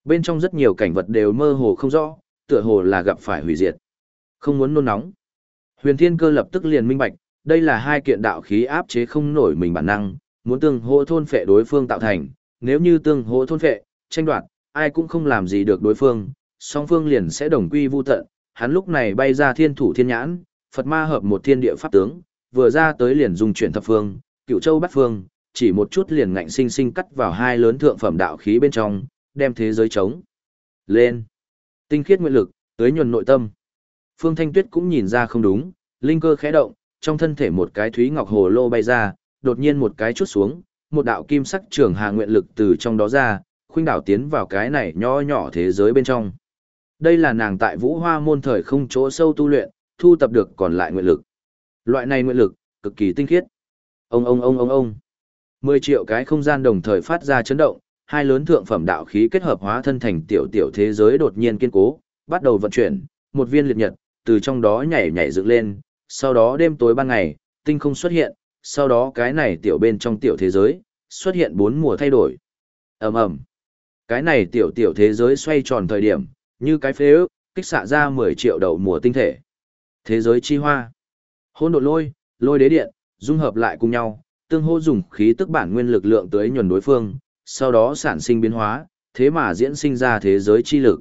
Bên trong rất nhiều cảnh vật đều mơ hồ không rõ, tựa hồ là gặp phải hủy diệt. Không muốn nôn nóng. Huyền Thiên Cơ lập tức liền minh bạch, đây là hai kiện đạo khí áp chế không nổi mình bản năng, muốn tương hỗ thôn phệ đối phương tạo thành, nếu như tương hỗ thôn phệ, tranh đoạt, ai cũng không làm gì được đối phương, song phương liền sẽ đồng quy vu tận. Hắn lúc này bay ra thiên thủ thiên nhãn, Phật ma hợp một thiên địa pháp tướng, vừa ra tới liền dùng chuyển thập phương, cựu châu bắt phương, chỉ một chút liền ngạnh sinh sinh cắt vào hai lớn thượng phẩm đạo khí bên trong, đem thế giới trống lên. Tinh khiết nguyện lực, tới nhuần nội tâm. Phương Thanh Tuyết cũng nhìn ra không đúng, linh cơ khẽ động, trong thân thể một cái thúy ngọc hồ lô bay ra, đột nhiên một cái chút xuống, một đạo kim sắc trường hà nguyện lực từ trong đó ra, khuynh đảo tiến vào cái này nho nhỏ thế giới bên trong. Đây là nàng tại Vũ Hoa môn thời không chỗ sâu tu luyện, thu tập được còn lại nguyện lực. Loại này nguyện lực, cực kỳ tinh khiết. Ông ông ông ông ông. 10 triệu cái không gian đồng thời phát ra chấn động, hai lớn thượng phẩm đạo khí kết hợp hóa thân thành tiểu tiểu thế giới đột nhiên kiên cố, bắt đầu vận chuyển, một viên liệt nhật từ trong đó nhảy nhảy dựng lên, sau đó đêm tối ban ngày, tinh không xuất hiện, sau đó cái này tiểu bên trong tiểu thế giới, xuất hiện bốn mùa thay đổi. Ầm ầm. Cái này tiểu tiểu thế giới xoay tròn thời điểm, như cái phế ước, kích xạ ra 10 triệu đầu mùa tinh thể. Thế giới chi hoa. Hôn độn lôi, lôi đế điện, dung hợp lại cùng nhau, tương hô dùng khí tức bản nguyên lực lượng tới nhuần đối phương, sau đó sản sinh biến hóa, thế mà diễn sinh ra thế giới chi lực.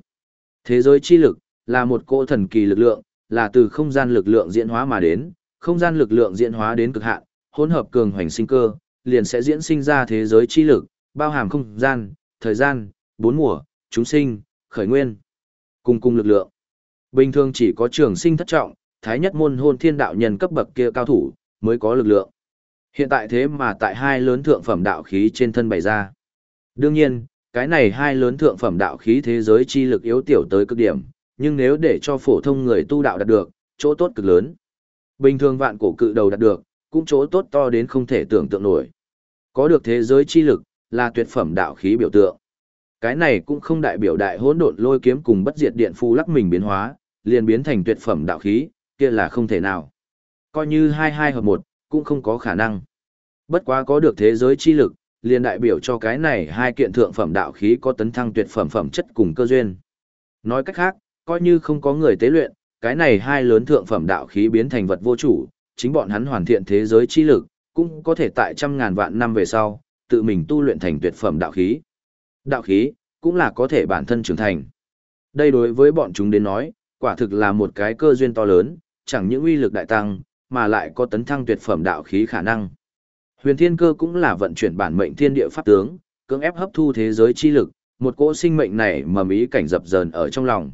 Thế giới chi lực là một cỗ thần kỳ lực lượng, là từ không gian lực lượng diễn hóa mà đến, không gian lực lượng diễn hóa đến cực hạn, hỗn hợp cường hoành sinh cơ, liền sẽ diễn sinh ra thế giới chi lực, bao hàm không gian, thời gian, bốn mùa, chúng sinh, khởi nguyên, cùng cùng lực lượng. Bình thường chỉ có trường sinh thất trọng, thái nhất môn hôn thiên đạo nhân cấp bậc kia cao thủ, mới có lực lượng. Hiện tại thế mà tại hai lớn thượng phẩm đạo khí trên thân bày ra. Đương nhiên, cái này hai lớn thượng phẩm đạo khí thế giới chi lực yếu tiểu tới cực điểm, nhưng nếu để cho phổ thông người tu đạo đạt được, chỗ tốt cực lớn. Bình thường vạn cổ cự đầu đạt được, cũng chỗ tốt to đến không thể tưởng tượng nổi. Có được thế giới chi lực, là tuyệt phẩm đạo khí biểu tượng. Cái này cũng không đại biểu đại hỗn độn lôi kiếm cùng bất diệt điện phu lắc mình biến hóa, liền biến thành tuyệt phẩm đạo khí, kia là không thể nào. Coi như hai hai hợp một, cũng không có khả năng. Bất quá có được thế giới chi lực, liền đại biểu cho cái này hai kiện thượng phẩm đạo khí có tấn thăng tuyệt phẩm phẩm chất cùng cơ duyên. Nói cách khác, coi như không có người tế luyện, cái này hai lớn thượng phẩm đạo khí biến thành vật vô chủ, chính bọn hắn hoàn thiện thế giới chi lực, cũng có thể tại trăm ngàn vạn năm về sau, tự mình tu luyện thành tuyệt phẩm đạo khí. Đạo khí, cũng là có thể bản thân trưởng thành. Đây đối với bọn chúng đến nói, quả thực là một cái cơ duyên to lớn, chẳng những uy lực đại tăng, mà lại có tấn thăng tuyệt phẩm đạo khí khả năng. Huyền Thiên Cơ cũng là vận chuyển bản mệnh thiên địa pháp tướng, cưỡng ép hấp thu thế giới chi lực, một cỗ sinh mệnh này mầm ý cảnh dập dờn ở trong lòng.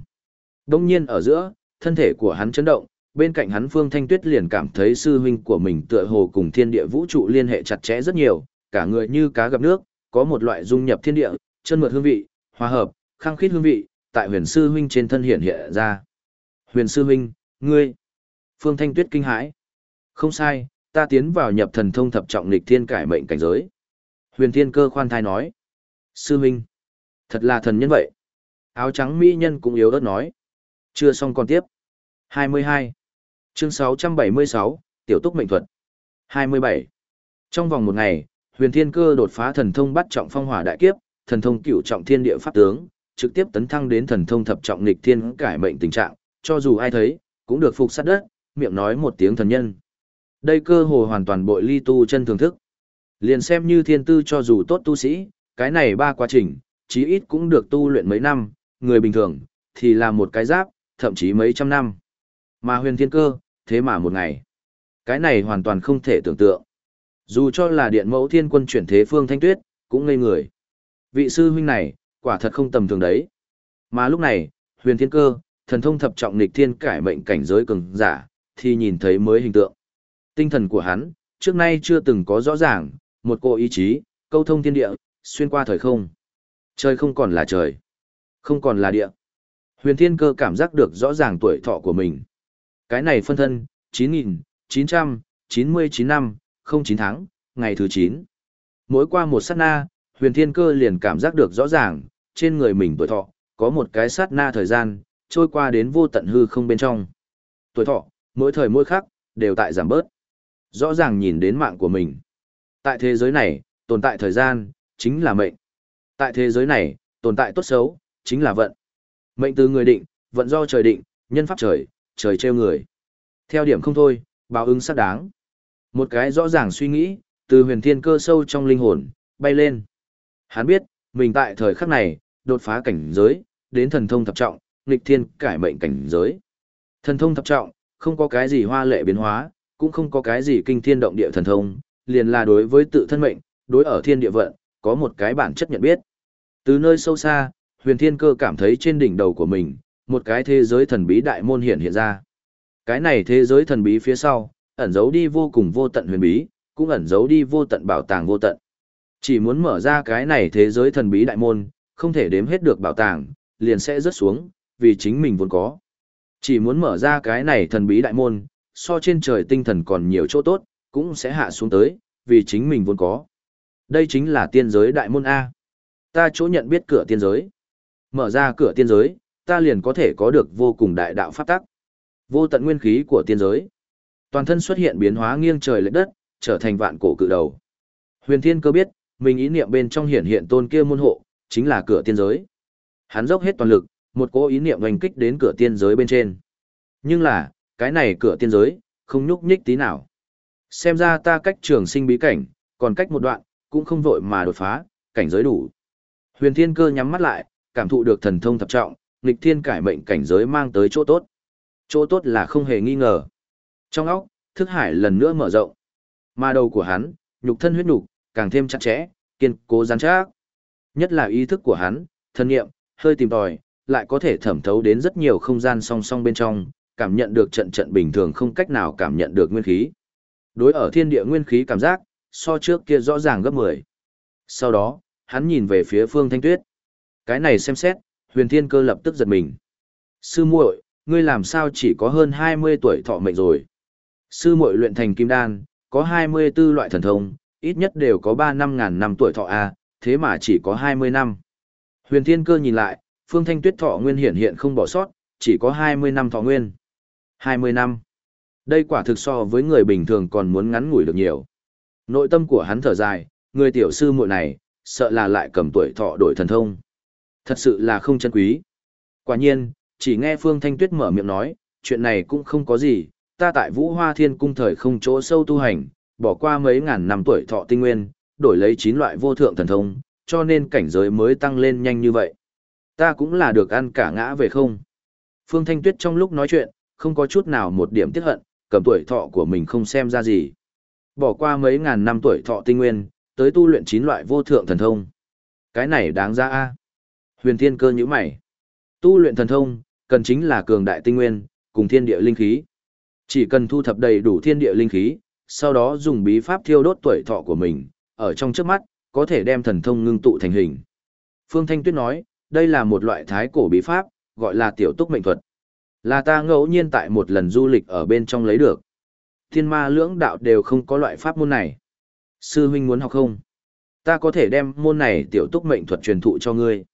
Đông nhiên ở giữa, thân thể của hắn chấn động, bên cạnh hắn Phương Thanh Tuyết liền cảm thấy sư huynh của mình tựa hồ cùng thiên địa vũ trụ liên hệ chặt chẽ rất nhiều, cả người như cá gặp nước, có một loại dung nhập thiên địa, chân mượt hương vị, hòa hợp, khăng khít hương vị, tại huyền sư huynh trên thân hiện hiện ra. Huyền sư huynh, ngươi. Phương Thanh Tuyết kinh hãi. Không sai, ta tiến vào nhập thần thông thập trọng lịch thiên cải mệnh cảnh giới. Huyền thiên cơ khoan thai nói. Sư huynh. Thật là thần nhân vậy. Áo trắng mỹ nhân cũng yếu ớt nói. Chưa xong còn tiếp. 22. Chương 676, Tiểu túc mệnh thuật. 27. Trong vòng một ngày, huyền thiên cơ đột phá thần thông bắt trọng phong hỏa đại kiếp, thần thông cửu trọng thiên địa pháp tướng, trực tiếp tấn thăng đến thần thông thập trọng nghịch thiên cải mệnh tình trạng, cho dù ai thấy, cũng được phục sát đất, miệng nói một tiếng thần nhân. Đây cơ hồ hoàn toàn bội ly tu chân thưởng thức. Liền xem như thiên tư cho dù tốt tu sĩ, cái này ba quá trình, chí ít cũng được tu luyện mấy năm, người bình thường, thì là một cái giáp, thậm chí mấy trăm năm. Mà huyền thiên cơ, thế mà một ngày. Cái này hoàn toàn không thể tưởng tượng. Dù cho là điện mẫu thiên quân chuyển thế phương thanh tuyết, cũng ngây người. Vị sư huynh này, quả thật không tầm thường đấy. Mà lúc này, huyền thiên cơ, thần thông thập trọng nịch thiên cải mệnh cảnh giới cường giả, thì nhìn thấy mới hình tượng. Tinh thần của hắn, trước nay chưa từng có rõ ràng, một cô ý chí, câu thông thiên địa, xuyên qua thời không. Trời không còn là trời, không còn là địa. Huyền thiên cơ cảm giác được rõ ràng tuổi thọ của mình. Cái này phân thân, 9.999 năm, không chín tháng, ngày thứ 9. Mỗi qua một sát na, huyền thiên cơ liền cảm giác được rõ ràng, trên người mình tuổi thọ, có một cái sát na thời gian, trôi qua đến vô tận hư không bên trong. Tuổi thọ, mỗi thời mỗi khắc, đều tại giảm bớt. Rõ ràng nhìn đến mạng của mình. Tại thế giới này, tồn tại thời gian, chính là mệnh. Tại thế giới này, tồn tại tốt xấu, chính là vận. Mệnh từ người định, vận do trời định, nhân pháp trời, trời treo người. Theo điểm không thôi, báo ứng xác đáng. Một cái rõ ràng suy nghĩ, từ huyền thiên cơ sâu trong linh hồn, bay lên. Hắn biết, mình tại thời khắc này, đột phá cảnh giới, đến thần thông thập trọng, nghịch thiên cải mệnh cảnh giới. Thần thông thập trọng, không có cái gì hoa lệ biến hóa, cũng không có cái gì kinh thiên động địa thần thông, liền là đối với tự thân mệnh, đối ở thiên địa vận, có một cái bản chất nhận biết. Từ nơi sâu xa, huyền thiên cơ cảm thấy trên đỉnh đầu của mình, một cái thế giới thần bí đại môn hiện hiện ra. Cái này thế giới thần bí phía sau, ẩn giấu đi vô cùng vô tận huyền bí, cũng ẩn giấu đi vô tận bảo tàng vô tận. Chỉ muốn mở ra cái này thế giới thần bí đại môn, không thể đếm hết được bảo tàng, liền sẽ rớt xuống, vì chính mình vốn có. Chỉ muốn mở ra cái này thần bí đại môn, so trên trời tinh thần còn nhiều chỗ tốt, cũng sẽ hạ xuống tới, vì chính mình vốn có. Đây chính là tiên giới đại môn A. Ta chỗ nhận biết cửa tiên giới. Mở ra cửa tiên giới, ta liền có thể có được vô cùng đại đạo pháp tắc. Vô tận nguyên khí của tiên giới. Toàn thân xuất hiện biến hóa nghiêng trời lệch đất, trở thành vạn cổ cự đầu. Huyền Thiên Cơ biết, mình ý niệm bên trong hiển hiện tôn kia môn hộ, chính là cửa tiên giới. Hắn dốc hết toàn lực, một cố ý niệm oanh kích đến cửa tiên giới bên trên. Nhưng là, cái này cửa tiên giới, không nhúc nhích tí nào. Xem ra ta cách trường sinh bí cảnh, còn cách một đoạn, cũng không vội mà đột phá, cảnh giới đủ. Huyền Thiên Cơ nhắm mắt lại, cảm thụ được thần thông thập trọng, nghịch thiên cải mệnh cảnh giới mang tới chỗ tốt. Chỗ tốt là không hề nghi ngờ. Trong óc, thức hải lần nữa mở rộng. Mà đầu của hắn, nhục thân huyết nhục, càng thêm chặt chẽ, kiên cố rắn chắc. Nhất là ý thức của hắn, thân nghiệm, hơi tìm tòi, lại có thể thẩm thấu đến rất nhiều không gian song song bên trong, cảm nhận được trận trận bình thường không cách nào cảm nhận được nguyên khí. Đối ở thiên địa nguyên khí cảm giác, so trước kia rõ ràng gấp 10. Sau đó, hắn nhìn về phía Phương Thanh Tuyết. Cái này xem xét, huyền thiên cơ lập tức giật mình. Sư muội, ngươi làm sao chỉ có hơn 20 tuổi thọ mệnh rồi? Sư muội luyện thành kim đan, có 24 loại thần thông, ít nhất đều có 3 năm ngàn năm tuổi thọ A, thế mà chỉ có 20 năm. Huyền thiên cơ nhìn lại, Phương Thanh Tuyết thọ nguyên hiện hiện không bỏ sót, chỉ có 20 năm thọ nguyên. 20 năm. Đây quả thực so với người bình thường còn muốn ngắn ngủi được nhiều. Nội tâm của hắn thở dài, người tiểu sư muội này, sợ là lại cầm tuổi thọ đổi thần thông. Thật sự là không chân quý. Quả nhiên, chỉ nghe Phương Thanh Tuyết mở miệng nói, chuyện này cũng không có gì, ta tại Vũ Hoa Thiên Cung thời không chỗ sâu tu hành, bỏ qua mấy ngàn năm tuổi thọ tinh nguyên, đổi lấy 9 loại vô thượng thần thông, cho nên cảnh giới mới tăng lên nhanh như vậy. Ta cũng là được ăn cả ngã về không. Phương Thanh Tuyết trong lúc nói chuyện, không có chút nào một điểm tiếc hận, cầm tuổi thọ của mình không xem ra gì. Bỏ qua mấy ngàn năm tuổi thọ tinh nguyên, tới tu luyện chín loại vô thượng thần thông. Cái này đáng ra a. Huyền Thiên Cơ nhíu mày. Tu luyện thần thông, cần chính là cường đại tinh nguyên, cùng thiên địa linh khí. Chỉ cần thu thập đầy đủ thiên địa linh khí, sau đó dùng bí pháp thiêu đốt tuổi thọ của mình, ở trong trước mắt, có thể đem thần thông ngưng tụ thành hình. Phương Thanh Tuyết nói, đây là một loại thái cổ bí pháp, gọi là tiểu túc mệnh thuật. Là ta ngẫu nhiên tại một lần du lịch ở bên trong lấy được. Thiên ma lưỡng đạo đều không có loại pháp môn này. Sư huynh muốn học không? Ta có thể đem môn này tiểu túc mệnh thuật truyền thụ cho ngươi.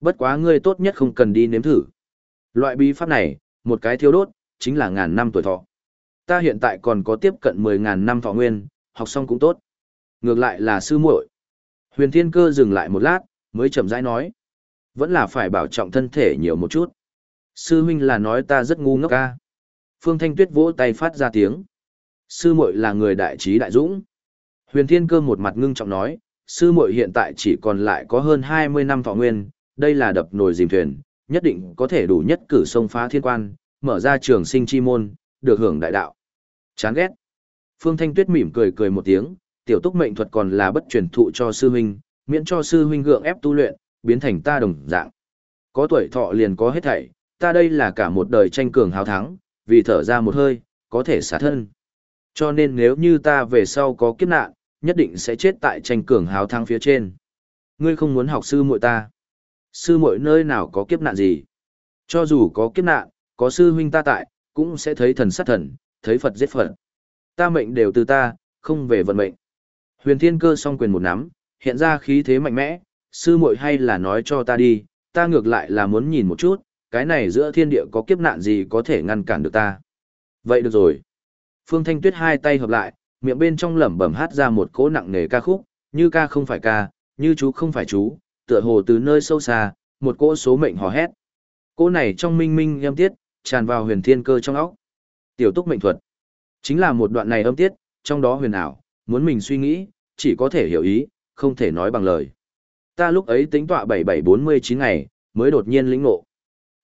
Bất quá ngươi tốt nhất không cần đi nếm thử. Loại bí pháp này, một cái thiếu đốt, chính là ngàn năm tuổi thọ. Ta hiện tại còn có tiếp cận mười ngàn năm thọ nguyên, học xong cũng tốt. Ngược lại là sư muội. Huyền Thiên Cơ dừng lại một lát, mới chậm rãi nói. Vẫn là phải bảo trọng thân thể nhiều một chút. Sư huynh là nói ta rất ngu ngốc ca. Phương Thanh Tuyết vỗ tay phát ra tiếng. Sư muội là người đại trí đại dũng. Huyền Thiên Cơ một mặt ngưng trọng nói, sư muội hiện tại chỉ còn lại có hơn 20 năm thọ nguyên, đây là đập nồi dìm thuyền, nhất định có thể đủ nhất cử sông phá thiên quan, mở ra trường sinh chi môn, được hưởng đại đạo. Chán ghét. Phương Thanh Tuyết mỉm cười cười một tiếng, tiểu túc mệnh thuật còn là bất truyền thụ cho sư huynh, miễn cho sư huynh gượng ép tu luyện, biến thành ta đồng dạng. Có tuổi thọ liền có hết thảy, ta đây là cả một đời tranh cường hào thắng, vì thở ra một hơi, có thể xả thân. Cho nên nếu như ta về sau có kiếp nạn, nhất định sẽ chết tại tranh cường hào thắng phía trên. Ngươi không muốn học sư muội ta. Sư muội nơi nào có kiếp nạn gì. Cho dù có kiếp nạn, có sư huynh ta tại, cũng sẽ thấy thần sát thần, thấy Phật giết Phật. Ta mệnh đều từ ta, không về vận mệnh. Huyền thiên cơ song quyền một nắm, hiện ra khí thế mạnh mẽ, sư muội hay là nói cho ta đi, ta ngược lại là muốn nhìn một chút, cái này giữa thiên địa có kiếp nạn gì có thể ngăn cản được ta. Vậy được rồi. Phương Thanh Tuyết hai tay hợp lại, miệng bên trong lẩm bẩm hát ra một cỗ nặng nề ca khúc, như ca không phải ca, như chú không phải chú, tựa hồ từ nơi sâu xa, một cỗ số mệnh hò hét. Cỗ này trong minh minh âm tiết, tràn vào huyền thiên cơ trong óc. Tiểu túc mệnh thuật. Chính là một đoạn này âm tiết, trong đó huyền ảo, muốn mình suy nghĩ, chỉ có thể hiểu ý, không thể nói bằng lời. Ta lúc ấy tính tọa 7749 ngày, mới đột nhiên lĩnh ngộ.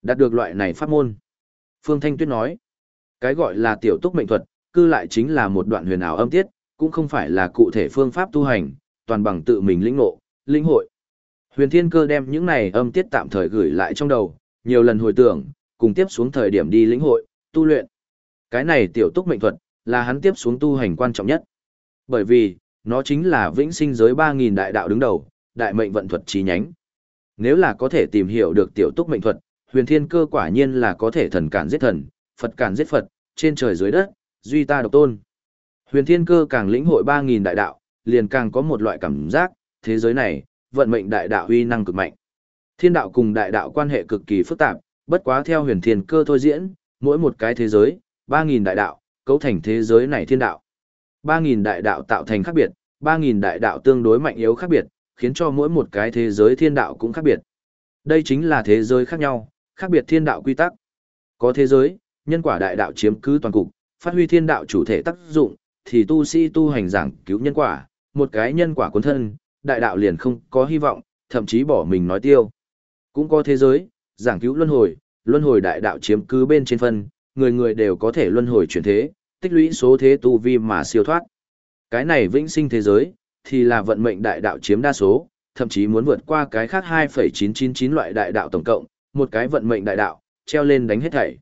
Đạt được loại này pháp môn. Phương Thanh Tuyết nói, cái gọi là tiểu túc mệnh thuật, cư lại chính là một đoạn huyền ảo âm tiết, cũng không phải là cụ thể phương pháp tu hành, toàn bằng tự mình lĩnh ngộ, lĩnh hội. Huyền Thiên Cơ đem những này âm tiết tạm thời gửi lại trong đầu, nhiều lần hồi tưởng, cùng tiếp xuống thời điểm đi lĩnh hội, tu luyện. Cái này tiểu túc mệnh thuật, là hắn tiếp xuống tu hành quan trọng nhất. Bởi vì, nó chính là vĩnh sinh giới 3.000 đại đạo đứng đầu, đại mệnh vận thuật chi nhánh. Nếu là có thể tìm hiểu được tiểu túc mệnh thuật, huyền thiên cơ quả nhiên là có thể thần cản giết thần, Phật cản giết Phật, trên trời dưới đất, duy ta độc tôn. Huyền thiên cơ càng lĩnh hội 3.000 đại đạo, liền càng có một loại cảm giác, thế giới này, vận mệnh đại đạo uy năng cực mạnh. Thiên đạo cùng đại đạo quan hệ cực kỳ phức tạp, bất quá theo huyền thiên cơ thôi diễn, mỗi một cái thế giới, 3.000 đại đạo, cấu thành thế giới này thiên đạo. 3.000 đại đạo tạo thành khác biệt, 3.000 đại đạo tương đối mạnh yếu khác biệt, khiến cho mỗi một cái thế giới thiên đạo cũng khác biệt. Đây chính là thế giới khác nhau, khác biệt thiên đạo quy tắc. Có thế giới, nhân quả đại đạo chiếm cứ toàn cục, phát huy thiên đạo chủ thể tác dụng, thì tu sĩ tu hành giảng cứu nhân quả, một cái nhân quả cuốn thân, đại đạo liền không có hy vọng, thậm chí bỏ mình nói tiêu. Cũng có thế giới, giảng cứu luân hồi, luân hồi đại đạo chiếm cứ bên trên phân, người người đều có thể luân hồi chuyển thế, tích lũy số thế tu vi mà siêu thoát. Cái này vĩnh sinh thế giới, thì là vận mệnh đại đạo chiếm đa số, thậm chí muốn vượt qua cái khác 2,999 loại đại đạo tổng cộng, một cái vận mệnh đại đạo, treo lên đánh hết thảy.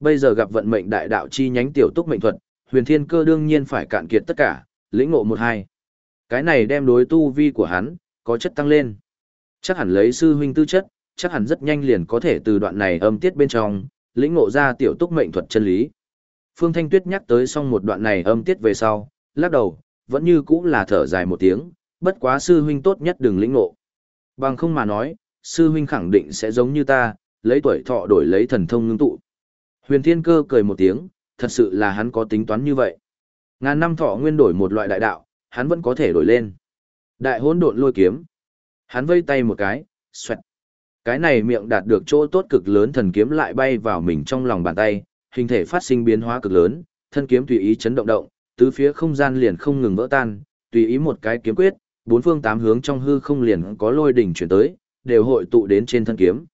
Bây giờ gặp vận mệnh đại đạo chi nhánh tiểu túc mệnh thuật, huyền thiên cơ đương nhiên phải cạn kiệt tất cả, lĩnh ngộ một hai. Cái này đem đối tu vi của hắn, có chất tăng lên. Chắc hẳn lấy sư huynh tư chất, chắc hẳn rất nhanh liền có thể từ đoạn này âm tiết bên trong, lĩnh ngộ ra tiểu túc mệnh thuật chân lý. Phương Thanh Tuyết nhắc tới xong một đoạn này âm tiết về sau, lắc đầu, vẫn như cũ là thở dài một tiếng, bất quá sư huynh tốt nhất đừng lĩnh ngộ. Bằng không mà nói, sư huynh khẳng định sẽ giống như ta, lấy tuổi thọ đổi lấy thần thông ngưng tụ. Huyền Thiên Cơ cười một tiếng, thật sự là hắn có tính toán như vậy. Ngàn năm thọ nguyên đổi một loại đại đạo, hắn vẫn có thể đổi lên. Đại hỗn độn lôi kiếm. Hắn vây tay một cái, xoẹt. Cái này miệng đạt được chỗ tốt cực lớn thần kiếm lại bay vào mình trong lòng bàn tay, hình thể phát sinh biến hóa cực lớn, thân kiếm tùy ý chấn động động, tứ phía không gian liền không ngừng vỡ tan, tùy ý một cái kiếm quyết, bốn phương tám hướng trong hư không liền có lôi đỉnh chuyển tới, đều hội tụ đến trên thân kiếm.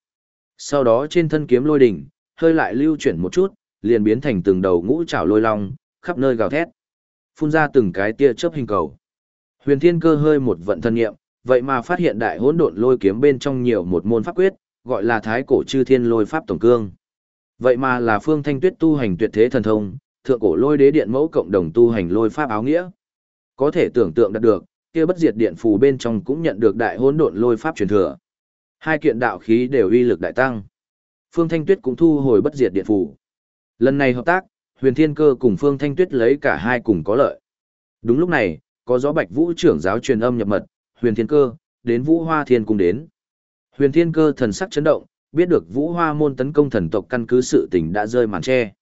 Sau đó trên thân kiếm lôi đỉnh, hơi lại lưu chuyển một chút, liền biến thành từng đầu ngũ trảo lôi long, khắp nơi gào thét. Phun ra từng cái tia chớp hình cầu. Huyền Thiên Cơ hơi một vận thân nghiệm, vậy mà phát hiện đại hỗn độn lôi kiếm bên trong nhiều một môn pháp quyết, gọi là Thái cổ chư thiên lôi pháp tổng cương. Vậy mà là Phương Thanh Tuyết tu hành tuyệt thế thần thông, thượng cổ lôi đế điện mẫu cộng đồng tu hành lôi pháp áo nghĩa. Có thể tưởng tượng đạt được, kia bất diệt điện phù bên trong cũng nhận được đại hỗn độn lôi pháp truyền thừa. Hai kiện đạo khí đều uy lực đại tăng. Phương Thanh Tuyết cũng thu hồi bất diệt điện phù. Lần này hợp tác, Huyền Thiên Cơ cùng Phương Thanh Tuyết lấy cả hai cùng có lợi. Đúng lúc này, có gió Bạch Vũ trưởng giáo truyền âm nhập mật, Huyền Thiên Cơ, đến Vũ Hoa Thiên cung đến. Huyền Thiên Cơ thần sắc chấn động, biết được Vũ Hoa môn tấn công thần tộc căn cứ sự tình đã rơi màn che.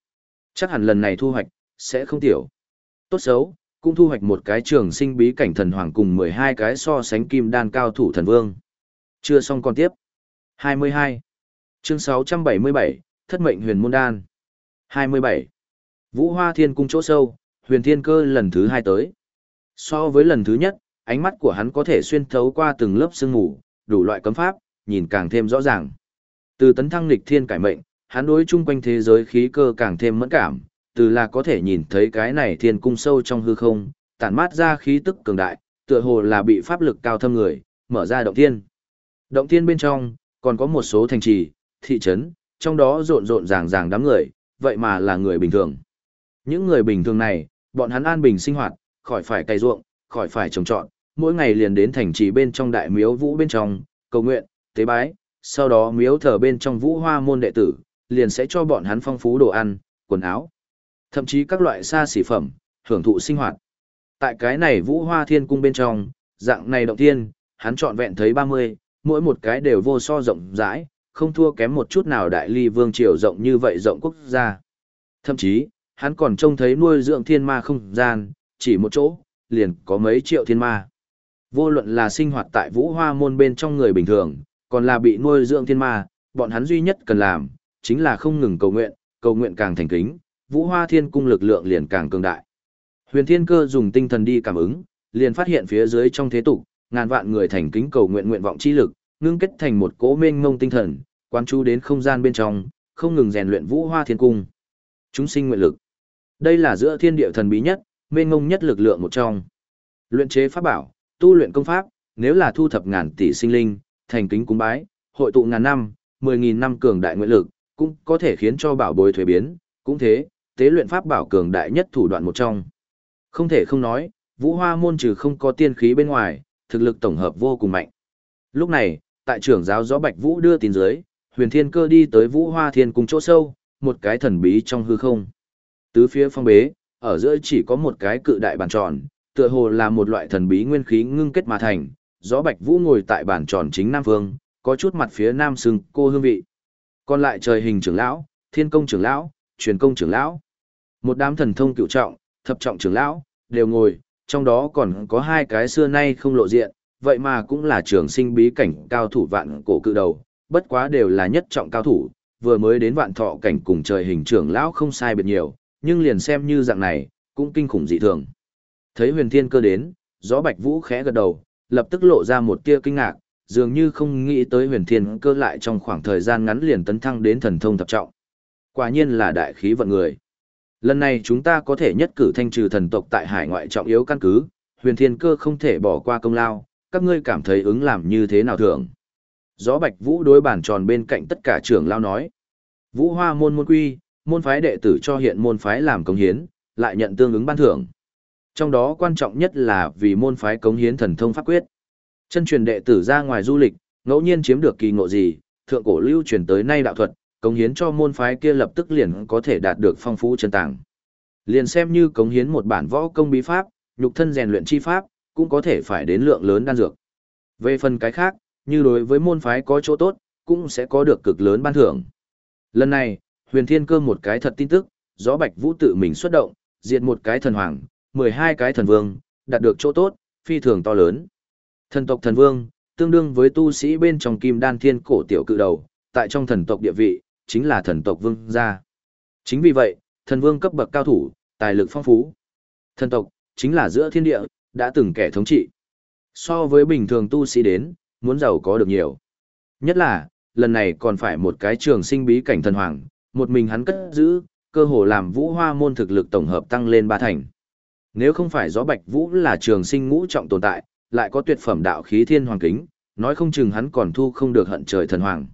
Chắc hẳn lần này thu hoạch sẽ không tiểu. Tốt xấu, cũng thu hoạch một cái trường sinh bí cảnh thần hoàng cùng 12 cái so sánh kim đan cao thủ thần vương. Chưa xong còn tiếp. 22. Chương 677, Thất mệnh huyền môn đan. 27. Vũ Hoa Thiên cung chỗ sâu, huyền thiên cơ lần thứ hai tới. So với lần thứ nhất, ánh mắt của hắn có thể xuyên thấu qua từng lớp sương mù, đủ loại cấm pháp, nhìn càng thêm rõ ràng. Từ tấn thăng lịch thiên cải mệnh, hắn đối chung quanh thế giới khí cơ càng thêm mẫn cảm, từ là có thể nhìn thấy cái này thiên cung sâu trong hư không, tản mát ra khí tức cường đại, tựa hồ là bị pháp lực cao thâm người, mở ra động thiên. Động thiên bên trong, còn có một số thành trì, thị trấn, trong đó rộn rộn ràng ràng đám người, vậy mà là người bình thường. Những người bình thường này, bọn hắn an bình sinh hoạt, khỏi phải cày ruộng, khỏi phải trồng trọt, mỗi ngày liền đến thành trì bên trong đại miếu vũ bên trong, cầu nguyện, tế bái, sau đó miếu thờ bên trong vũ hoa môn đệ tử, liền sẽ cho bọn hắn phong phú đồ ăn, quần áo, thậm chí các loại xa xỉ phẩm, hưởng thụ sinh hoạt. Tại cái này vũ hoa thiên cung bên trong, dạng này động thiên, hắn chọn vẹn thấy 30, mỗi một cái đều vô so rộng rãi, không thua kém một chút nào đại ly vương triều rộng như vậy rộng quốc gia. Thậm chí, hắn còn trông thấy nuôi dưỡng thiên ma không gian, chỉ một chỗ, liền có mấy triệu thiên ma. Vô luận là sinh hoạt tại vũ hoa môn bên trong người bình thường, còn là bị nuôi dưỡng thiên ma, bọn hắn duy nhất cần làm, chính là không ngừng cầu nguyện, cầu nguyện càng thành kính, vũ hoa thiên cung lực lượng liền càng cường đại. Huyền thiên cơ dùng tinh thần đi cảm ứng, liền phát hiện phía dưới trong thế tục, ngàn vạn người thành kính cầu nguyện nguyện vọng chi lực, ngưng kết thành một cỗ mênh mông tinh thần, quan chú đến không gian bên trong, không ngừng rèn luyện vũ hoa thiên cung. Chúng sinh nguyện lực. Đây là giữa thiên địa thần bí nhất, mênh mông nhất lực lượng một trong. Luyện chế pháp bảo, tu luyện công pháp, nếu là thu thập ngàn tỷ sinh linh, thành kính cúng bái, hội tụ ngàn năm, mười nghìn năm cường đại nguyện lực, cũng có thể khiến cho bảo bối thuế biến, cũng thế, tế luyện pháp bảo cường đại nhất thủ đoạn một trong. Không thể không nói, vũ hoa môn trừ không có tiên khí bên ngoài, thực lực tổng hợp vô cùng mạnh. Lúc này, tại trưởng giáo gió Bạch Vũ đưa tin dưới, huyền thiên cơ đi tới vũ hoa thiên cung chỗ sâu, một cái thần bí trong hư không. Tứ phía phong bế, ở giữa chỉ có một cái cự đại bàn tròn, tựa hồ là một loại thần bí nguyên khí ngưng kết mà thành. Gió Bạch Vũ ngồi tại bàn tròn chính nam phương, có chút mặt phía nam sưng cô hương vị. Còn lại trời hình trưởng lão, thiên công trưởng lão, truyền công trưởng lão. Một đám thần thông cựu trọng, thập trọng trưởng lão, đều ngồi, trong đó còn có hai cái xưa nay không lộ diện, vậy mà cũng là trường sinh bí cảnh cao thủ vạn cổ cự đầu, bất quá đều là nhất trọng cao thủ, vừa mới đến vạn thọ cảnh cùng trời hình trưởng lão không sai biệt nhiều, nhưng liền xem như dạng này, cũng kinh khủng dị thường. Thấy huyền thiên cơ đến, gió bạch vũ khẽ gật đầu, lập tức lộ ra một tia kinh ngạc, dường như không nghĩ tới huyền thiên cơ lại trong khoảng thời gian ngắn liền tấn thăng đến thần thông thập trọng. Quả nhiên là đại khí vận người. Lần này chúng ta có thể nhất cử thanh trừ thần tộc tại hải ngoại trọng yếu căn cứ, huyền thiên cơ không thể bỏ qua công lao, các ngươi cảm thấy ứng làm như thế nào thường. Gió Bạch Vũ đối bản tròn bên cạnh tất cả trưởng lao nói. Vũ Hoa môn môn quy, môn phái đệ tử cho hiện môn phái làm công hiến, lại nhận tương ứng ban thưởng. Trong đó quan trọng nhất là vì môn phái cống hiến thần thông pháp quyết. Chân truyền đệ tử ra ngoài du lịch, ngẫu nhiên chiếm được kỳ ngộ gì, thượng cổ lưu truyền tới nay đạo thuật, cống hiến cho môn phái kia lập tức liền có thể đạt được phong phú chân tàng. Liền xem như cống hiến một bản võ công bí pháp, nhục thân rèn luyện chi pháp, cũng có thể phải đến lượng lớn đan dược. Về phần cái khác, như đối với môn phái có chỗ tốt, cũng sẽ có được cực lớn ban thưởng. Lần này, huyền thiên cơ một cái thật tin tức, gió bạch vũ tự mình xuất động, diệt một cái thần hoàng, 12 cái thần vương, đạt được chỗ tốt, phi thường to lớn. Thần tộc thần vương, tương đương với tu sĩ bên trong kim đan thiên cổ tiểu cự đầu, tại trong thần tộc địa vị, chính là thần tộc vương gia. Chính vì vậy, thần vương cấp bậc cao thủ, tài lực phong phú. Thần tộc, chính là giữa thiên địa, đã từng kẻ thống trị. So với bình thường tu sĩ đến, muốn giàu có được nhiều. Nhất là, lần này còn phải một cái trường sinh bí cảnh thần hoàng, một mình hắn cất giữ, cơ hồ làm vũ hoa môn thực lực tổng hợp tăng lên ba thành. Nếu không phải gió bạch vũ là trường sinh ngũ trọng tồn tại, lại có tuyệt phẩm đạo khí thiên hoàng kính, nói không chừng hắn còn thu không được hận trời thần hoàng.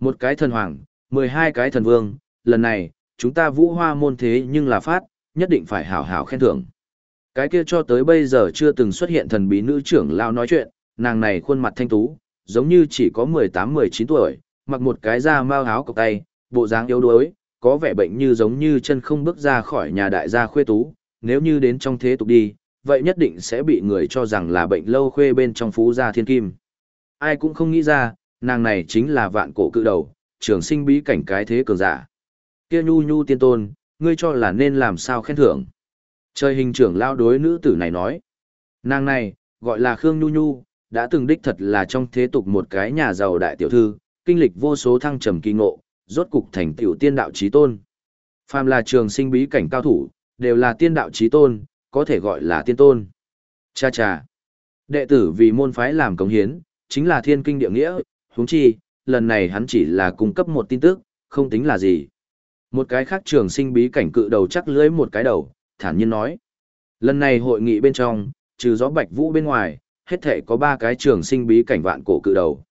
Một cái thần hoàng, mười hai cái thần vương, lần này, chúng ta vũ hoa môn thế nhưng là phát, nhất định phải hảo hảo khen thưởng. Cái kia cho tới bây giờ chưa từng xuất hiện thần bí nữ trưởng lao nói chuyện, nàng này khuôn mặt thanh tú, giống như chỉ có mười tám mười chín tuổi, mặc một cái da mau áo cộc tay, bộ dáng yếu đuối, có vẻ bệnh như giống như chân không bước ra khỏi nhà đại gia khuê tú, nếu như đến trong thế tục đi, vậy nhất định sẽ bị người cho rằng là bệnh lâu khuê bên trong phú gia thiên kim. Ai cũng không nghĩ ra, nàng này chính là vạn cổ cự đầu, trường sinh bí cảnh cái thế cường giả. Kia nhu nhu tiên tôn, ngươi cho là nên làm sao khen thưởng. Trời hình trưởng lao đối nữ tử này nói. Nàng này, gọi là Khương Nhu Nhu, đã từng đích thật là trong thế tục một cái nhà giàu đại tiểu thư, kinh lịch vô số thăng trầm kỳ ngộ, rốt cục thành tiểu tiên đạo trí tôn. Phàm là trường sinh bí cảnh cao thủ, đều là tiên đạo trí tôn, có thể gọi là tiên tôn. Cha cha. Đệ tử vì môn phái làm cống hiến, chính là thiên kinh địa nghĩa, huống chi, lần này hắn chỉ là cung cấp một tin tức, không tính là gì. Một cái khác trường sinh bí cảnh cự đầu chắc lưới một cái đầu, thản nhiên nói. Lần này hội nghị bên trong, trừ gió bạch vũ bên ngoài, hết thể có ba cái trường sinh bí cảnh vạn cổ cự đầu.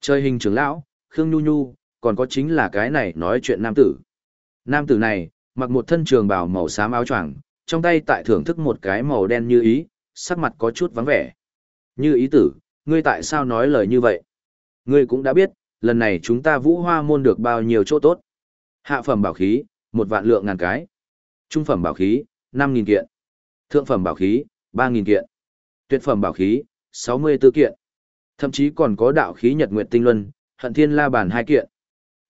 Chơi hình trưởng lão, Khương Nhu Nhu, còn có chính là cái này nói chuyện nam tử. Nam tử này, mặc một thân trường bào màu xám áo choàng, trong tay tại thưởng thức một cái màu đen như ý, sắc mặt có chút vắng vẻ. Như ý tử, ngươi tại sao nói lời như vậy? Ngươi cũng đã biết, lần này chúng ta vũ hoa môn được bao nhiêu chỗ tốt. Hạ phẩm bảo khí, một vạn lượng ngàn cái. Trung phẩm bảo khí, năm nghìn kiện. Thượng phẩm bảo khí, ba nghìn kiện. Tuyệt phẩm bảo khí, sáu mươi 64 kiện. Thậm chí còn có đạo khí nhật nguyệt tinh luân, hận thiên la bàn hai kiện.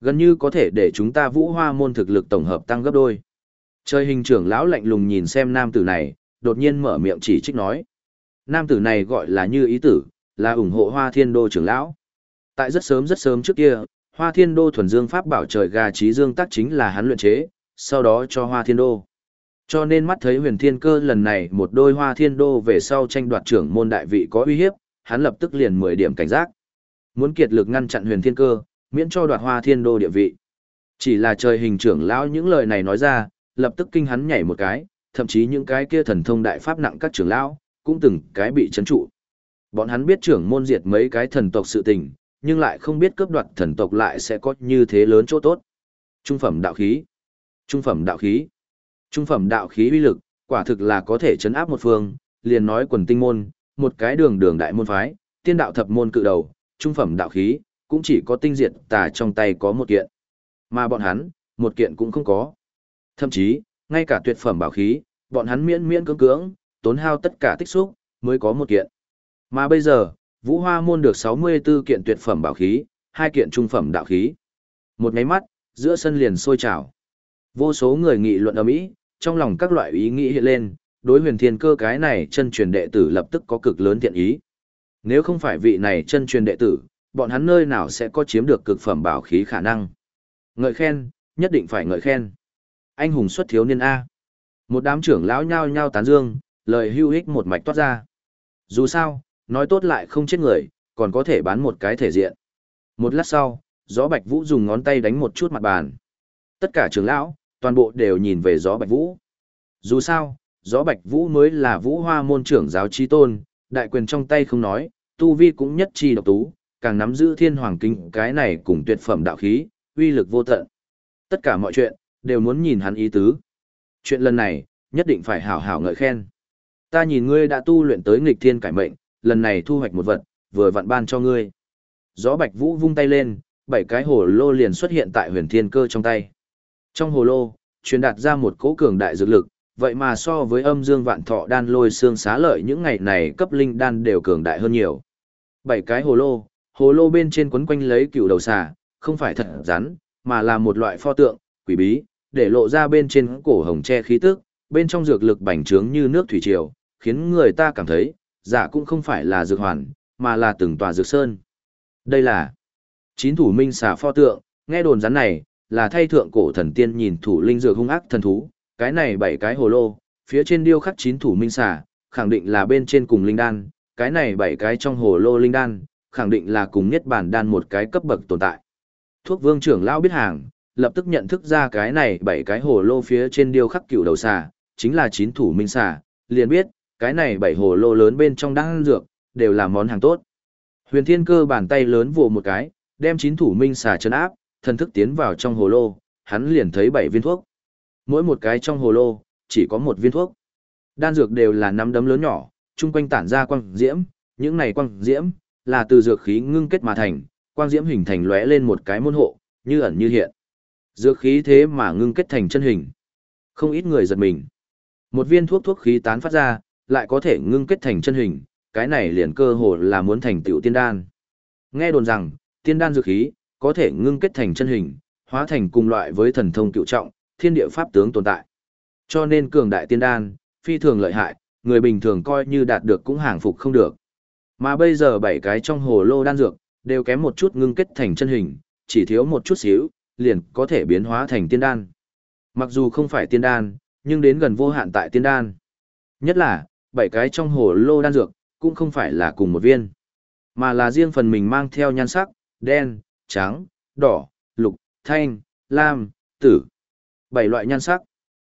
Gần như có thể để chúng ta vũ hoa môn thực lực tổng hợp tăng gấp đôi. Trời hình trưởng lão lạnh lùng nhìn xem nam tử này, đột nhiên mở miệng chỉ trích nói. Nam tử này gọi là như ý tử, là ủng hộ hoa thiên đô trưởng lão. Tại rất sớm rất sớm trước kia, hoa thiên đô thuần dương pháp bảo trời gà trí dương tác chính là hắn luyện chế, sau đó cho hoa thiên đô. Cho nên mắt thấy huyền thiên cơ lần này một đôi hoa thiên đô về sau tranh đoạt trưởng môn đại vị có uy hiếp, hắn lập tức liền 10 điểm cảnh giác. Muốn kiệt lực ngăn chặn huyền thiên cơ, miễn cho đoạt hoa thiên đô địa vị. Chỉ là trời hình trưởng lão những lời này nói ra, lập tức kinh hắn nhảy một cái, thậm chí những cái kia thần thông đại pháp nặng các trưởng lão, cũng từng cái bị chấn trụ. Bọn hắn biết trưởng môn diệt mấy cái thần tộc sự tình, nhưng lại không biết cướp đoạt thần tộc lại sẽ có như thế lớn chỗ tốt. Trung phẩm đạo khí. Trung phẩm đạo khí. Trung phẩm đạo khí uy lực, quả thực là có thể chấn áp một phương, liền nói quần tinh môn, một cái đường đường đại môn phái, tiên đạo thập môn cự đầu, trung phẩm đạo khí, cũng chỉ có tinh diệt tà trong tay có một kiện. Mà bọn hắn, một kiện cũng không có. Thậm chí, ngay cả tuyệt phẩm bảo khí, bọn hắn miễn miễn cưỡng cưỡng, tốn hao tất cả tích xúc, mới có một kiện. Mà bây giờ, Vũ Hoa môn được 64 kiện tuyệt phẩm bảo khí, hai kiện trung phẩm đạo khí. Một cái mắt, giữa sân liền sôi trào. Vô số người nghị luận ở mỹ, trong lòng các loại ý nghĩ hiện lên, đối huyền thiên cơ cái này chân truyền đệ tử lập tức có cực lớn thiện ý. Nếu không phải vị này chân truyền đệ tử, bọn hắn nơi nào sẽ có chiếm được cực phẩm bảo khí khả năng. Ngợi khen, nhất định phải ngợi khen. Anh hùng xuất thiếu niên A. Một đám trưởng lão nhao nhao tán dương, lời hưu hích một mạch toát ra. Dù sao, nói tốt lại không chết người, còn có thể bán một cái thể diện. Một lát sau, gió bạch vũ dùng ngón tay đánh một chút mặt bàn. Tất cả trưởng lão, toàn bộ đều nhìn về gió bạch vũ. Dù sao, gió bạch vũ mới là vũ hoa môn trưởng giáo chi tôn, đại quyền trong tay không nói, tu vi cũng nhất chi độc tú, càng nắm giữ thiên hoàng kinh cái này cùng tuyệt phẩm đạo khí, uy lực vô tận. Tất cả mọi chuyện, đều muốn nhìn hắn ý tứ. Chuyện lần này, nhất định phải hảo hảo ngợi khen. Ta nhìn ngươi đã tu luyện tới nghịch thiên cải mệnh, lần này thu hoạch một vật, vừa vặn ban cho ngươi. Gió Bạch Vũ vung tay lên, bảy cái hồ lô liền xuất hiện tại huyền thiên cơ trong tay. Trong hồ lô, truyền đạt ra một cỗ cường đại dược lực, vậy mà so với âm dương vạn thọ đan lôi xương xá lợi những ngày này cấp linh đan đều cường đại hơn nhiều. Bảy cái hồ lô, hồ lô bên trên quấn quanh lấy cựu đầu xà, không phải thật rắn, mà là một loại pho tượng, quỷ bí, để lộ ra bên trên cổ hồng che khí tức, bên trong dược lực bành trướng như nước thủy triều, khiến người ta cảm thấy, giả cũng không phải là dược hoàn, mà là từng tòa dược sơn. Đây là chín thủ minh xà pho tượng, nghe đồn rắn này, là thay thượng cổ thần tiên nhìn thủ linh dược hung ác thần thú, cái này bảy cái hồ lô, phía trên điêu khắc chín thủ minh xà, khẳng định là bên trên cùng linh đan, cái này bảy cái trong hồ lô linh đan, khẳng định là cùng nhất bản đan một cái cấp bậc tồn tại. Thuốc vương trưởng lão biết hàng, lập tức nhận thức ra cái này bảy cái hồ lô phía trên điêu khắc cựu đầu xà, chính là chín thủ minh xà, liền biết, cái này bảy hồ lô lớn bên trong đang ăn dược, đều là món hàng tốt. Huyền Thiên Cơ bàn tay lớn vồ một cái, đem chín thủ minh xà chân áp, thần thức tiến vào trong hồ lô, hắn liền thấy bảy viên thuốc. Mỗi một cái trong hồ lô, chỉ có một viên thuốc. Đan dược đều là nắm đấm lớn nhỏ, chung quanh tản ra quang diễm, những này quang diễm là từ dược khí ngưng kết mà thành, quang diễm hình thành lóe lên một cái môn hộ, như ẩn như hiện. Dược khí thế mà ngưng kết thành chân hình. Không ít người giật mình. Một viên thuốc thuốc khí tán phát ra, lại có thể ngưng kết thành chân hình, cái này liền cơ hồ là muốn thành tiểu tiên đan. Nghe đồn rằng, tiên đan dược khí, có thể ngưng kết thành chân hình, hóa thành cùng loại với thần thông cựu trọng, thiên địa pháp tướng tồn tại. Cho nên cường đại tiên đan, phi thường lợi hại, người bình thường coi như đạt được cũng hàng phục không được. Mà bây giờ bảy cái trong hồ lô đan dược, đều kém một chút ngưng kết thành chân hình, chỉ thiếu một chút xíu, liền có thể biến hóa thành tiên đan. Mặc dù không phải tiên đan, nhưng đến gần vô hạn tại tiên đan. Nhất là, bảy cái trong hồ lô đan dược, cũng không phải là cùng một viên, mà là riêng phần mình mang theo nhan sắc, đen, trắng, đỏ, lục, thanh, lam, tử. Bảy loại nhan sắc.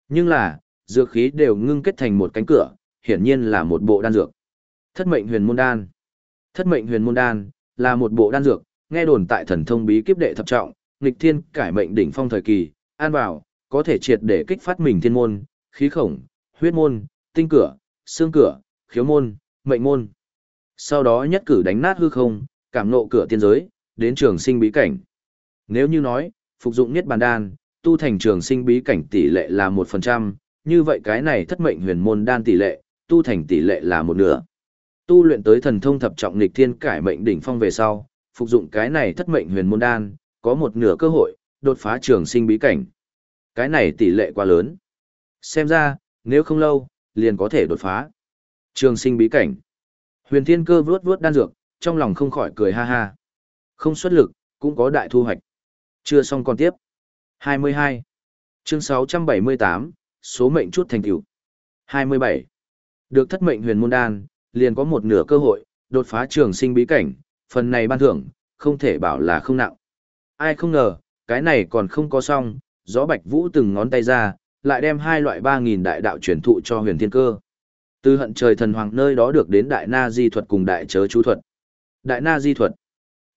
Nhưng là, dược khí đều ngưng kết thành một cánh cửa, hiển nhiên là một bộ đan dược. Thất mệnh huyền môn đan. Thất mệnh huyền môn đan là một bộ đan dược, nghe đồn tại thần thông bí kíp đệ thập trọng, nghịch thiên cải mệnh đỉnh phong thời kỳ, an bảo, có thể triệt để kích phát mình thiên môn, khí khổng, huyết môn, tinh cửa, xương cửa, khiếu môn, mệnh môn. Sau đó nhất cử đánh nát hư không, cảm nộ cửa tiên giới, đến trường sinh bí cảnh. Nếu như nói, phục dụng niết bàn đan, tu thành trường sinh bí cảnh tỷ lệ là 1%, như vậy cái này thất mệnh huyền môn đan tỷ lệ, tu thành tỷ lệ là một nửa. Tu luyện tới thần thông thập trọng nghịch thiên cải mệnh đỉnh phong về sau, phục dụng cái này thất mệnh huyền môn đan, có một nửa cơ hội đột phá trường sinh bí cảnh. Cái này tỷ lệ quá lớn. Xem ra, nếu không lâu, liền có thể đột phá. Trường sinh bí cảnh. Huyền Thiên Cơ vuốt vuốt đan dược, trong lòng không khỏi cười ha ha. Không xuất lực, cũng có đại thu hoạch. Chưa xong còn tiếp. 22. Chương 678, số mệnh chút thành tựu. 27. Được thất mệnh huyền môn đan, liền có một nửa cơ hội, đột phá trường sinh bí cảnh, phần này ban thưởng, không thể bảo là không nặng. Ai không ngờ, cái này còn không có xong, gió bạch vũ từng ngón tay ra, lại đem hai loại 3.000 đại đạo truyền thụ cho huyền thiên cơ. Từ hận trời thần hoàng nơi đó được đến đại na di thuật cùng đại chớ chú thuật. Đại na di thuật,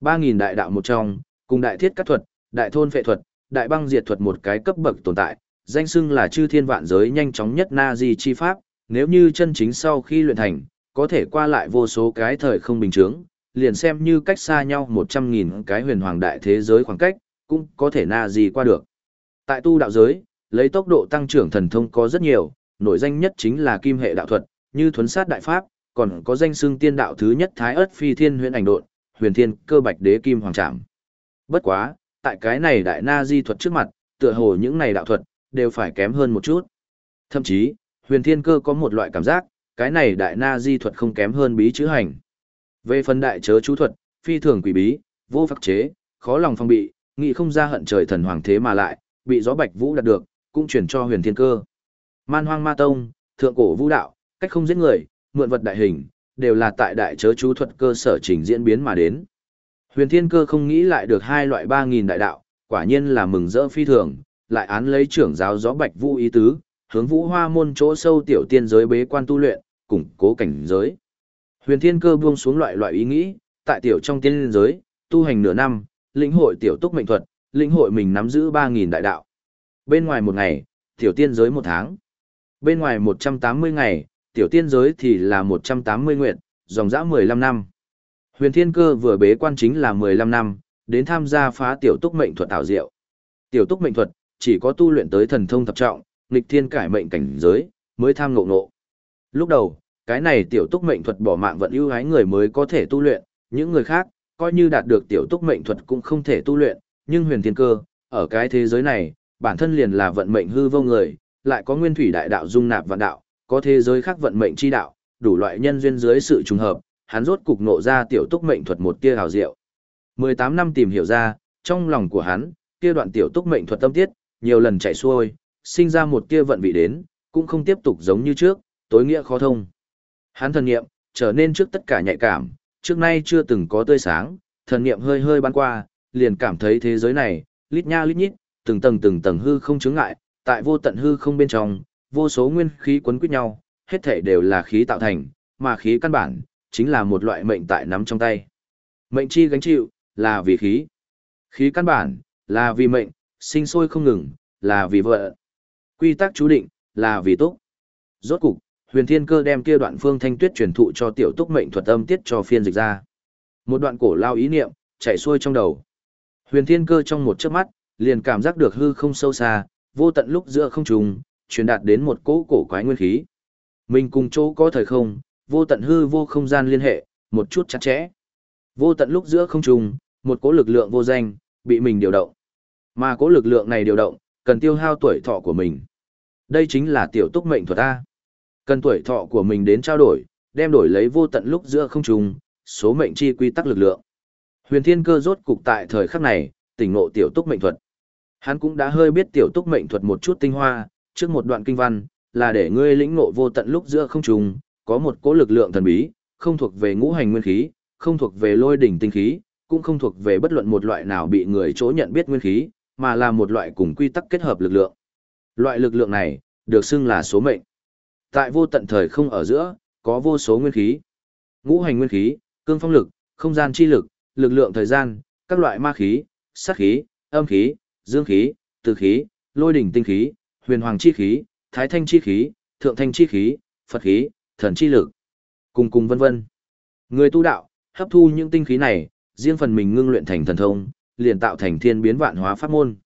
3.000 đại đạo một trong, cùng đại thiết cắt thuật, đại thôn phệ thuật, đại băng diệt thuật một cái cấp bậc tồn tại, danh xưng là chư thiên vạn giới nhanh chóng nhất na di chi pháp, nếu như chân chính sau khi luyện thành, có thể qua lại vô số cái thời không bình thường, liền xem như cách xa nhau 100.000 cái huyền hoàng đại thế giới khoảng cách, cũng có thể na di qua được. Tại tu đạo giới, lấy tốc độ tăng trưởng thần thông có rất nhiều, nổi danh nhất chính là kim hệ đạo thuật, như thuấn sát đại pháp, còn có danh xưng tiên đạo thứ nhất thái ớt phi thiên huyền ảnh độn, huyền thiên cơ bạch đế kim hoàng trảm. Bất quá, tại cái này đại na di thuật trước mặt, tựa hồ những này đạo thuật, đều phải kém hơn một chút. Thậm chí, huyền thiên cơ có một loại cảm giác, cái này đại na di thuật không kém hơn bí chữ hành. Về phần đại chớ chú thuật, phi thường quỷ bí, vô pháp chế, khó lòng phong bị, nghĩ không ra hận trời thần hoàng thế mà lại, bị gió bạch vũ đạt được, cũng chuyển cho huyền thiên cơ. Man hoang ma tông, thượng cổ vũ đạo, cách không giết người, mượn vật đại hình, đều là tại đại chớ chú thuật cơ sở trình diễn biến mà đến. Huyền Thiên Cơ không nghĩ lại được hai loại 3000 đại đạo, quả nhiên là mừng rỡ phi thường, lại án lấy trưởng giáo gió Bạch Vũ ý tứ, hướng Vũ Hoa môn chỗ sâu tiểu tiên giới bế quan tu luyện, củng cố cảnh giới. Huyền Thiên Cơ buông xuống loại loại ý nghĩ, tại tiểu trong tiên giới, tu hành nửa năm, lĩnh hội tiểu túc mệnh thuật, lĩnh hội mình nắm giữ 3000 đại đạo. Bên ngoài một ngày, tiểu tiên giới một tháng. Bên ngoài 180 ngày, tiểu tiên giới thì là 180 nguyện, dòng dã 15 năm. Huyền Thiên Cơ vừa bế quan chính là 15 năm, đến tham gia phá tiểu túc mệnh thuật tạo diệu. Tiểu túc mệnh thuật, chỉ có tu luyện tới thần thông thập trọng, nghịch thiên cải mệnh cảnh giới, mới tham ngộ ngộ. Lúc đầu, cái này tiểu túc mệnh thuật bỏ mạng vận ưu ái người mới có thể tu luyện, những người khác, coi như đạt được tiểu túc mệnh thuật cũng không thể tu luyện, nhưng huyền thiên cơ, ở cái thế giới này, bản thân liền là vận mệnh hư vô người, lại có nguyên thủy đại đạo dung nạp vạn đạo, có thế giới khác vận mệnh chi đạo, đủ loại nhân duyên dưới sự trùng hợp, hắn rốt cục nộ ra tiểu túc mệnh thuật một tia hào diệu. 18 năm tìm hiểu ra, trong lòng của hắn, kia đoạn tiểu túc mệnh thuật tâm tiết, nhiều lần chạy xuôi, sinh ra một tia vận vị đến, cũng không tiếp tục giống như trước, tối nghĩa khó thông. Hắn thần niệm, trở nên trước tất cả nhạy cảm, trước nay chưa từng có tươi sáng, thần niệm hơi hơi bắn qua, liền cảm thấy thế giới này, lít nha lít nhít, từng tầng từng tầng hư không chướng ngại, tại vô tận hư không bên trong, vô số nguyên khí quấn quýt nhau, hết thảy đều là khí tạo thành, mà khí căn bản chính là một loại mệnh tại nắm trong tay. Mệnh chi gánh chịu là vì khí. Khí căn bản là vì mệnh, sinh sôi không ngừng, là vì vợ. Quy tắc chú định là vì túc. Rốt cục, Huyền Thiên Cơ đem kia đoạn phương thanh tuyết truyền thụ cho tiểu túc mệnh thuật âm tiết cho phiên dịch ra. Một đoạn cổ lao ý niệm chạy xuôi trong đầu. Huyền Thiên Cơ trong một chớp mắt, liền cảm giác được hư không sâu xa, vô tận lúc giữa không trùng, truyền đạt đến một cỗ cổ quái nguyên khí. Mình cùng chỗ có thời không, vô tận hư vô không gian liên hệ, một chút chặt chẽ. Vô tận lúc giữa không trùng, một cỗ lực lượng vô danh, bị mình điều động. Mà cỗ lực lượng này điều động, cần tiêu hao tuổi thọ của mình. Đây chính là tiểu túc mệnh thuật A. Cần tuổi thọ của mình đến trao đổi, đem đổi lấy vô tận lúc giữa không trùng, số mệnh chi quy tắc lực lượng. Huyền Thiên Cơ rốt cục tại thời khắc này, tỉnh ngộ tiểu túc mệnh thuật. Hắn cũng đã hơi biết tiểu túc mệnh thuật một chút tinh hoa, trước một đoạn kinh văn, là để ngươi lĩnh ngộ vô tận lúc giữa không trùng, có một cỗ lực lượng thần bí, không thuộc về ngũ hành nguyên khí, không thuộc về lôi đỉnh tinh khí, cũng không thuộc về bất luận một loại nào bị người chỗ nhận biết nguyên khí, mà là một loại cùng quy tắc kết hợp lực lượng. Loại lực lượng này, được xưng là số mệnh. Tại vô tận thời không ở giữa, có vô số nguyên khí. Ngũ hành nguyên khí, cương phong lực, không gian chi lực, lực lượng thời gian, các loại ma khí, sát khí, âm khí, dương khí, từ khí, lôi đỉnh tinh khí, huyền hoàng chi khí, thái thanh chi khí, thượng thanh chi khí, phật khí, thần chi lực, cùng cùng vân vân. Người tu đạo, hấp thu những tinh khí này, riêng phần mình ngưng luyện thành thần thông, liền tạo thành thiên biến vạn hóa pháp môn.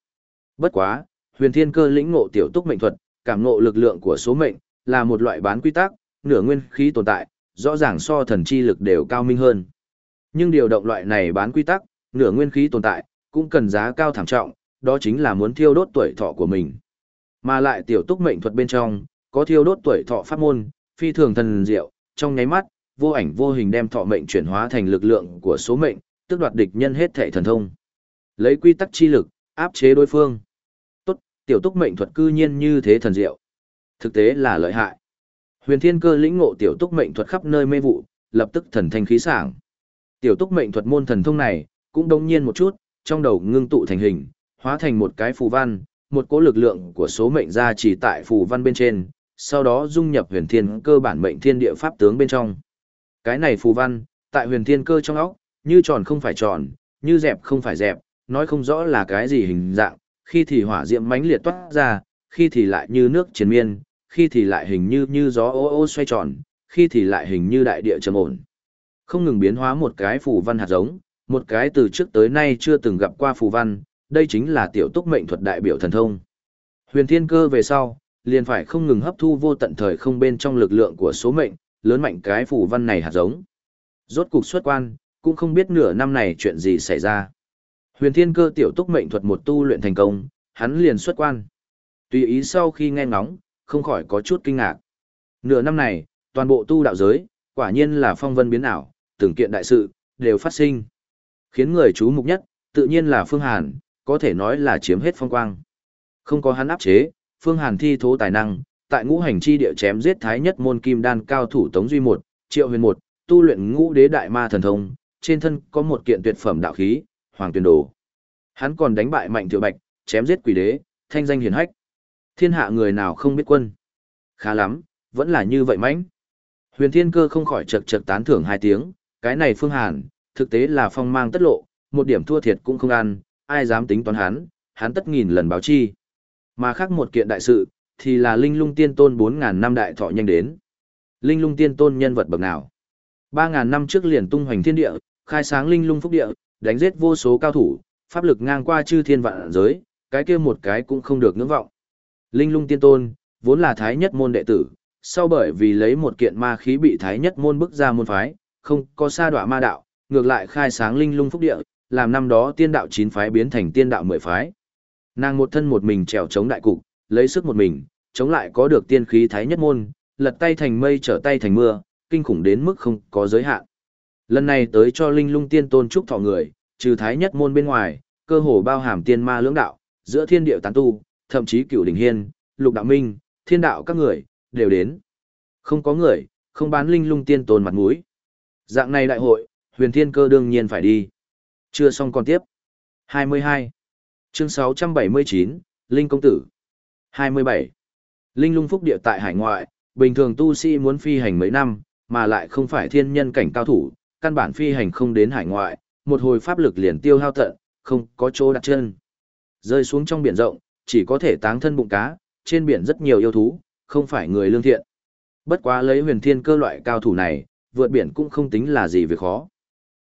Bất quá, huyền thiên cơ lĩnh ngộ tiểu túc mệnh thuật, cảm ngộ lực lượng của số mệnh, là một loại bán quy tắc, nửa nguyên khí tồn tại, rõ ràng so thần chi lực đều cao minh hơn. Nhưng điều động loại này bán quy tắc, nửa nguyên khí tồn tại, cũng cần giá cao thảm trọng, đó chính là muốn thiêu đốt tuổi thọ của mình. Mà lại tiểu túc mệnh thuật bên trong, có thiêu đốt tuổi thọ pháp môn, phi thường thần diệu, trong nháy mắt, vô ảnh vô hình đem thọ mệnh chuyển hóa thành lực lượng của số mệnh, tức đoạt địch nhân hết thể thần thông. Lấy quy tắc chi lực, áp chế đối phương. Tốt, tiểu túc mệnh thuật cư nhiên như thế thần diệu. Thực tế là lợi hại. Huyền Thiên Cơ lĩnh ngộ tiểu túc mệnh thuật khắp nơi mê vụ, lập tức thần thanh khí sảng. Tiểu túc mệnh thuật môn thần thông này, cũng đông nhiên một chút, trong đầu ngưng tụ thành hình, hóa thành một cái phù văn, một cỗ lực lượng của số mệnh ra chỉ tại phù văn bên trên, sau đó dung nhập huyền thiên cơ bản mệnh thiên địa pháp tướng bên trong. Cái này phù văn, tại huyền thiên cơ trong óc, như tròn không phải tròn, như dẹp không phải dẹp, nói không rõ là cái gì hình dạng, khi thì hỏa diệm mãnh liệt toát ra, khi thì lại như nước chiến miên, khi thì lại hình như như gió ô ô xoay tròn, khi thì lại hình như đại địa trầm ổn. Không ngừng biến hóa một cái phù văn hạt giống, một cái từ trước tới nay chưa từng gặp qua phù văn, đây chính là tiểu túc mệnh thuật đại biểu thần thông. Huyền thiên cơ về sau, liền phải không ngừng hấp thu vô tận thời không bên trong lực lượng của số mệnh, lớn mạnh cái phù văn này hạt giống. Rốt cục xuất quan, cũng không biết nửa năm này chuyện gì xảy ra. Huyền thiên cơ tiểu túc mệnh thuật một tu luyện thành công, hắn liền xuất quan. Tùy ý sau khi nghe ngóng, không khỏi có chút kinh ngạc. Nửa năm này, toàn bộ tu đạo giới, quả nhiên là phong vân biến ảo, từng kiện đại sự, đều phát sinh. Khiến người chú mục nhất, tự nhiên là Phương Hàn, có thể nói là chiếm hết phong quang. Không có hắn áp chế, Phương Hàn thi thố tài năng, tại ngũ hành chi địa chém giết thái nhất môn kim đan cao thủ Tống Duy một, Triệu Huyền một, tu luyện ngũ đế đại ma thần thông, trên thân có một kiện tuyệt phẩm đạo khí, Hoàng Tuyền Đồ. Hắn còn đánh bại Mạnh Tiểu Bạch, chém giết quỷ đế, thanh danh hiển hách. Thiên hạ người nào không biết quân. Khá lắm, vẫn là như vậy mãnh. Huyền Thiên Cơ không khỏi chật chật tán thưởng hai tiếng, cái này Phương Hàn, thực tế là phong mang tất lộ, một điểm thua thiệt cũng không ăn, ai dám tính toán hắn, hắn tất nghìn lần báo chi. Mà khác một kiện đại sự, thì là Linh Lung Tiên Tôn 4.000 năm đại thọ nhanh đến. Linh Lung Tiên Tôn nhân vật bậc nào? 3.000 năm trước liền tung hoành thiên địa, khai sáng Linh Lung Phúc Địa, đánh giết vô số cao thủ, pháp lực ngang qua chư thiên vạn giới, cái kia một cái cũng không được ngưỡng vọng. Linh Lung Tiên Tôn, vốn là thái nhất môn đệ tử, sau bởi vì lấy một kiện ma khí bị thái nhất môn bức ra môn phái, không có sa đọa ma đạo, ngược lại khai sáng Linh Lung Phúc Địa, làm năm đó tiên đạo chín phái biến thành tiên đạo mười phái. Nàng một thân một mình trèo chống đại cục, lấy sức một mình, chống lại có được tiên khí thái nhất môn, lật tay thành mây trở tay thành mưa, kinh khủng đến mức không có giới hạn. Lần này tới cho linh lung tiên tôn trúc thọ người, trừ thái nhất môn bên ngoài, cơ hồ bao hàm tiên ma lưỡng đạo, giữa thiên điệu tán tu, thậm chí cửu đỉnh hiên, lục đạo minh, thiên đạo các người, đều đến. Không có người, không bán linh lung tiên tôn mặt mũi. Dạng này đại hội, huyền thiên cơ đương nhiên phải đi. Chưa xong còn tiếp. 22. Chương 679, Linh Công Tử. 27. Linh lung phúc địa tại hải ngoại, bình thường tu sĩ muốn phi hành mấy năm, mà lại không phải thiên nhân cảnh cao thủ, căn bản phi hành không đến hải ngoại, một hồi pháp lực liền tiêu hao tận, không có chỗ đặt chân. Rơi xuống trong biển rộng, chỉ có thể táng thân bụng cá, trên biển rất nhiều yêu thú, không phải người lương thiện. Bất quá lấy huyền thiên cơ loại cao thủ này, vượt biển cũng không tính là gì việc khó.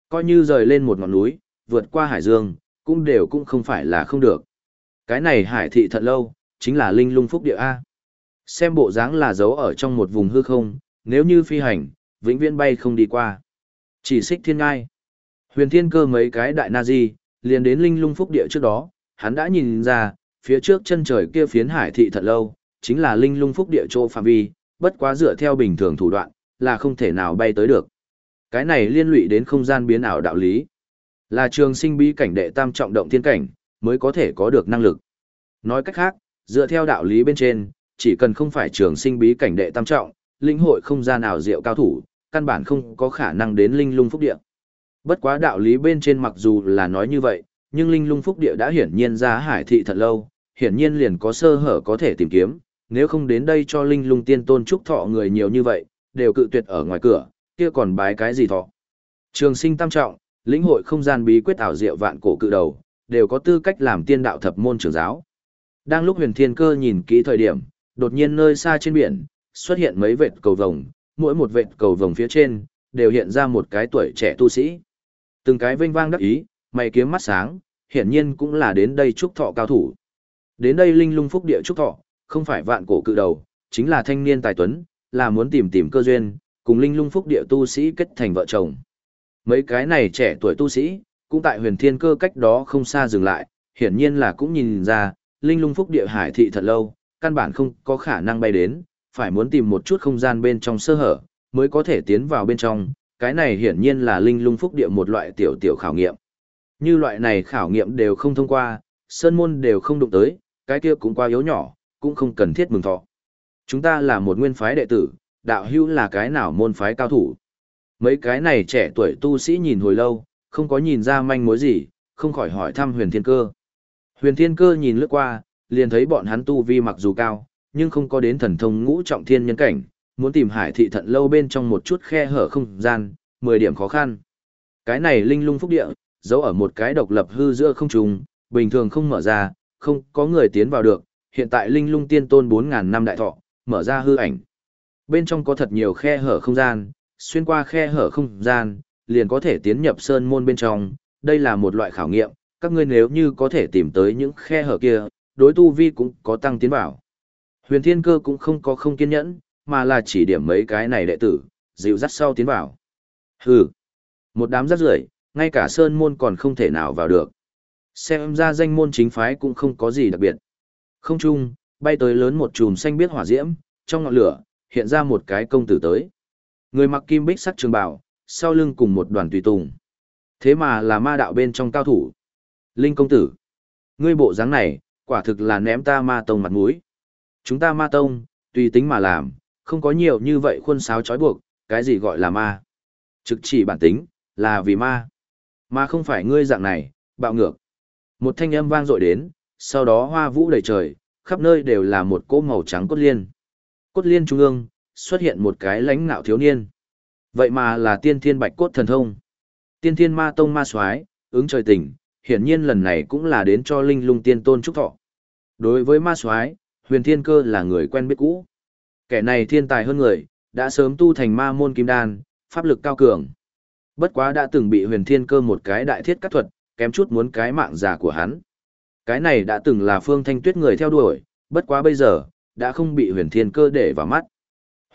Coi như rời lên một ngọn núi, vượt qua hải dương, cũng đều cũng không phải là không được. Cái này hải thị thật lâu, chính là linh lung phúc địa A. Xem bộ dáng là giấu ở trong một vùng hư không, nếu như phi hành, vĩnh viễn bay không đi qua. Chỉ xích thiên ngai. Huyền thiên cơ mấy cái đại na di, liền đến linh lung phúc địa trước đó, hắn đã nhìn ra, phía trước chân trời kia phiến hải thị thật lâu, chính là linh lung phúc địa chỗ phạm vi, bất quá dựa theo bình thường thủ đoạn, là không thể nào bay tới được. Cái này liên lụy đến không gian biến ảo đạo lý. Là trường sinh bí cảnh đệ tam trọng động thiên cảnh, mới có thể có được năng lực. Nói cách khác, dựa theo đạo lý bên trên, chỉ cần không phải trường sinh bí cảnh đệ tam trọng, linh hội không gian nào diệu cao thủ, căn bản không có khả năng đến linh lung phúc địa. Bất quá đạo lý bên trên mặc dù là nói như vậy, nhưng linh lung phúc địa đã hiển nhiên ra hải thị thật lâu, hiển nhiên liền có sơ hở có thể tìm kiếm, nếu không đến đây cho linh lung tiên tôn trúc thọ người nhiều như vậy, đều cự tuyệt ở ngoài cửa, kia còn bái cái gì thọ. Trường sinh tam trọng, lĩnh hội không gian bí quyết ảo diệu vạn cổ cự đầu, đều có tư cách làm tiên đạo thập môn trưởng giáo. Đang lúc huyền thiên cơ nhìn kỹ thời điểm, đột nhiên nơi xa trên biển, xuất hiện mấy vệt cầu vồng, mỗi một vệt cầu vồng phía trên, đều hiện ra một cái tuổi trẻ tu sĩ. Từng cái vinh vang đắc ý, mày kiếm mắt sáng, hiển nhiên cũng là đến đây chúc thọ cao thủ. Đến đây linh lung phúc địa chúc thọ, không phải vạn cổ cự đầu, chính là thanh niên tài tuấn, là muốn tìm tìm cơ duyên, cùng linh lung phúc địa tu sĩ kết thành vợ chồng. Mấy cái này trẻ tuổi tu sĩ, cũng tại huyền thiên cơ cách đó không xa dừng lại, hiển nhiên là cũng nhìn ra, linh lung phúc địa hải thị thật lâu, căn bản không có khả năng bay đến, phải muốn tìm một chút không gian bên trong sơ hở, mới có thể tiến vào bên trong, cái này hiển nhiên là linh lung phúc địa một loại tiểu tiểu khảo nghiệm. Như loại này khảo nghiệm đều không thông qua, sơn môn đều không đụng tới, cái kia cũng quá yếu nhỏ, cũng không cần thiết mừng thọ. Chúng ta là một nguyên phái đệ tử, đạo hữu là cái nào môn phái cao thủ. Mấy cái này trẻ tuổi tu sĩ nhìn hồi lâu, không có nhìn ra manh mối gì, không khỏi hỏi thăm huyền thiên cơ. Huyền thiên cơ nhìn lướt qua, liền thấy bọn hắn tu vi mặc dù cao, nhưng không có đến thần thông ngũ trọng thiên nhân cảnh, muốn tìm hải thị thận lâu bên trong một chút khe hở không gian, 10 điểm khó khăn. Cái này linh lung phúc địa, giấu ở một cái độc lập hư giữa không trùng, bình thường không mở ra, không có người tiến vào được, hiện tại linh lung tiên tôn 4.000 năm đại thọ, mở ra hư ảnh. Bên trong có thật nhiều khe hở không gian, xuyên qua khe hở không gian, liền có thể tiến nhập sơn môn bên trong, đây là một loại khảo nghiệm, các ngươi nếu như có thể tìm tới những khe hở kia, đối tu vi cũng có tăng tiến vào. Huyền Thiên Cơ cũng không có không kiên nhẫn, mà là chỉ điểm mấy cái này đệ tử, dịu dắt sau tiến vào. Hừ, một đám rác rưởi, ngay cả sơn môn còn không thể nào vào được. Xem ra danh môn chính phái cũng không có gì đặc biệt. Không chung, bay tới lớn một chùm xanh biết hỏa diễm, trong ngọn lửa, hiện ra một cái công tử tới. Người mặc kim bích sắc trường bảo, sau lưng cùng một đoàn tùy tùng. Thế mà là ma đạo bên trong cao thủ. Linh công tử. Ngươi bộ dáng này, quả thực là ném ta ma tông mặt mũi. Chúng ta ma tông, tùy tính mà làm, không có nhiều như vậy khuôn sáo trói buộc, cái gì gọi là ma. Trực chỉ bản tính, là vì ma. Mà không phải ngươi dạng này, bạo ngược. Một thanh âm vang dội đến, sau đó hoa vũ đầy trời, khắp nơi đều là một cỗ màu trắng cốt liên. Cốt liên trung ương, xuất hiện một cái lãnh ngạo thiếu niên. Vậy mà là tiên thiên bạch cốt thần thông. Tiên thiên ma tông ma soái ứng trời tỉnh, hiển nhiên lần này cũng là đến cho linh lung tiên tôn trúc thọ. Đối với ma soái huyền thiên cơ là người quen biết cũ. Kẻ này thiên tài hơn người, đã sớm tu thành ma môn kim đan, pháp lực cao cường. Bất quá đã từng bị huyền thiên cơ một cái đại thiết cắt thuật, kém chút muốn cái mạng già của hắn. Cái này đã từng là phương thanh tuyết người theo đuổi, bất quá bây giờ, đã không bị huyền thiên cơ để vào mắt.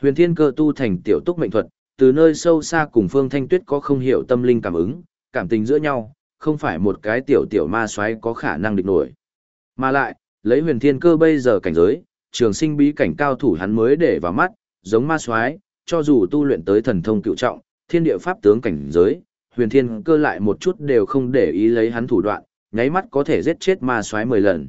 Huyền thiên cơ tu thành tiểu túc mệnh thuật, từ nơi sâu xa cùng phương thanh tuyết có không hiểu tâm linh cảm ứng, cảm tình giữa nhau, không phải một cái tiểu tiểu ma soái có khả năng địch nổi. Mà lại, lấy huyền thiên cơ bây giờ cảnh giới, trường sinh bí cảnh cao thủ hắn mới để vào mắt, giống ma soái, cho dù tu luyện tới thần thông cựu trọng, thiên địa pháp tướng cảnh giới, huyền thiên cơ lại một chút đều không để ý lấy hắn thủ đoạn, nháy mắt có thể giết chết ma soái 10 lần.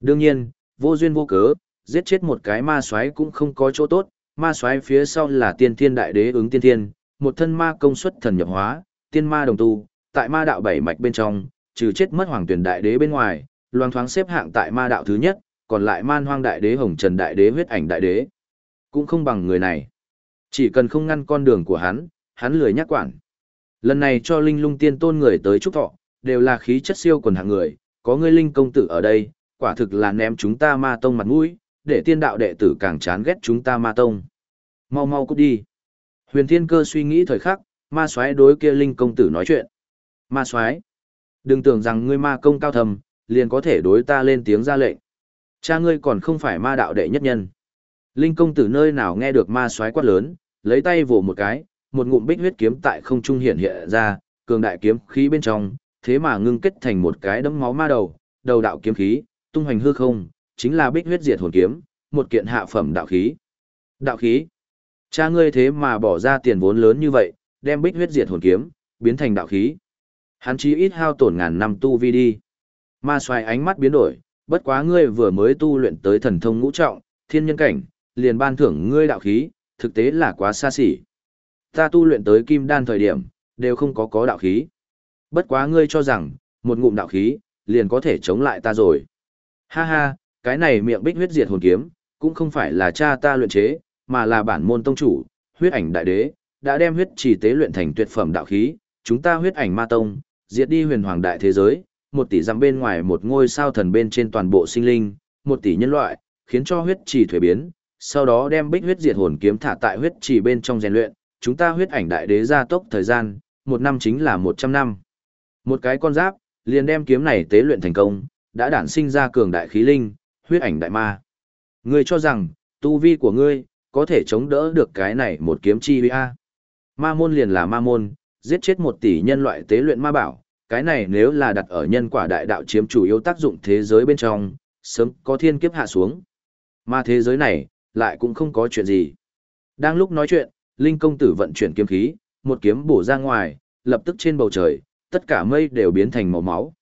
Đương nhiên, vô duyên vô cớ, giết chết một cái ma soái cũng không có chỗ tốt, ma soái phía sau là tiên thiên đại đế ứng tiên thiên, một thân ma công suất thần nhập hóa, tiên ma đồng tu, tại ma đạo bảy mạch bên trong, trừ chết mất hoàng tuyển đại đế bên ngoài, loang thoáng xếp hạng tại ma đạo thứ nhất, còn lại man hoang đại đế hồng trần đại đế huyết ảnh đại đế. Cũng không bằng người này. Chỉ cần không ngăn con đường của hắn, hắn lười nhắc quản. Lần này cho linh lung tiên tôn người tới trúc thọ, đều là khí chất siêu quần hạng người, có ngươi linh công tử ở đây, quả thực là ném chúng ta ma tông mặt mũi, để tiên đạo đệ tử càng chán ghét chúng ta ma tông. Mau mau cút đi. Huyền Thiên Cơ suy nghĩ thời khắc, ma soái đối kia linh công tử nói chuyện. Ma soái, đừng tưởng rằng ngươi ma công cao thầm, liền có thể đối ta lên tiếng ra lệnh. Cha ngươi còn không phải ma đạo đệ nhất nhân. Linh công tử nơi nào nghe được ma soái quát lớn, lấy tay vồ một cái, một ngụm bích huyết kiếm tại không trung hiện hiện ra, cường đại kiếm khí bên trong, thế mà ngưng kết thành một cái đấm máu ma đầu, đầu đạo kiếm khí, tung hoành hư không, chính là bích huyết diệt hồn kiếm, một kiện hạ phẩm đạo khí. Đạo khí? Cha ngươi thế mà bỏ ra tiền vốn lớn như vậy, đem bích huyết diệt hồn kiếm, biến thành đạo khí. Hắn chí ít hao tổn ngàn năm tu vi đi. Ma xoay ánh mắt biến đổi, bất quá ngươi vừa mới tu luyện tới thần thông ngũ trọng, thiên nhân cảnh, liền ban thưởng ngươi đạo khí, thực tế là quá xa xỉ. Ta tu luyện tới kim đan thời điểm, đều không có có đạo khí. Bất quá ngươi cho rằng, một ngụm đạo khí, liền có thể chống lại ta rồi. Ha ha, cái này miệng bích huyết diệt hồn kiếm, cũng không phải là cha ta luyện chế, mà là bản môn tông chủ, huyết ảnh đại đế, đã đem huyết chỉ tế luyện thành tuyệt phẩm đạo khí, chúng ta huyết ảnh ma tông, diệt đi huyền hoàng đại thế giới, một tỷ dặm bên ngoài một ngôi sao thần bên trên toàn bộ sinh linh, một tỷ nhân loại, khiến cho huyết chỉ thuế biến, sau đó đem bích huyết diệt hồn kiếm thả tại huyết chỉ bên trong rèn luyện, chúng ta huyết ảnh đại đế gia tốc thời gian, một năm chính là một trăm năm. Một cái con giáp, liền đem kiếm này tế luyện thành công, đã đản sinh ra cường đại khí linh, huyết ảnh đại ma. Ngươi cho rằng, tu vi của ngươi, có thể chống đỡ được cái này một kiếm chi huy a. Ma môn liền là ma môn, giết chết một tỷ nhân loại tế luyện ma bảo, cái này nếu là đặt ở nhân quả đại đạo chiếm chủ yếu tác dụng thế giới bên trong, sớm có thiên kiếp hạ xuống. Mà thế giới này, lại cũng không có chuyện gì. Đang lúc nói chuyện, Linh công tử vận chuyển kiếm khí, một kiếm bổ ra ngoài, lập tức trên bầu trời, tất cả mây đều biến thành màu máu.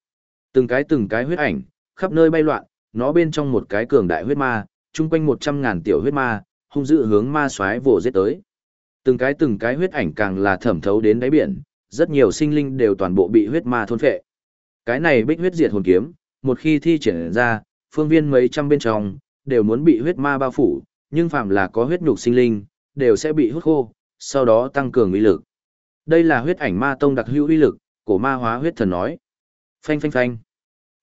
Từng cái từng cái huyết ảnh, khắp nơi bay loạn, nó bên trong một cái cường đại huyết ma, chung quanh một trăm ngàn tiểu huyết ma, hung dữ hướng ma xoáy vồ giết tới. Từng cái từng cái huyết ảnh càng là thẩm thấu đến đáy biển, rất nhiều sinh linh đều toàn bộ bị huyết ma thôn phệ. Cái này bích huyết diệt hồn kiếm, một khi thi triển ra, phương viên mấy trăm bên trong, đều muốn bị huyết ma bao phủ, nhưng phạm là có huyết nhục sinh linh, đều sẽ bị hút khô, sau đó tăng cường uy lực. Đây là huyết ảnh ma tông đặc hữu uy lực, cổ ma hóa huyết thần nói. Phanh phanh phanh.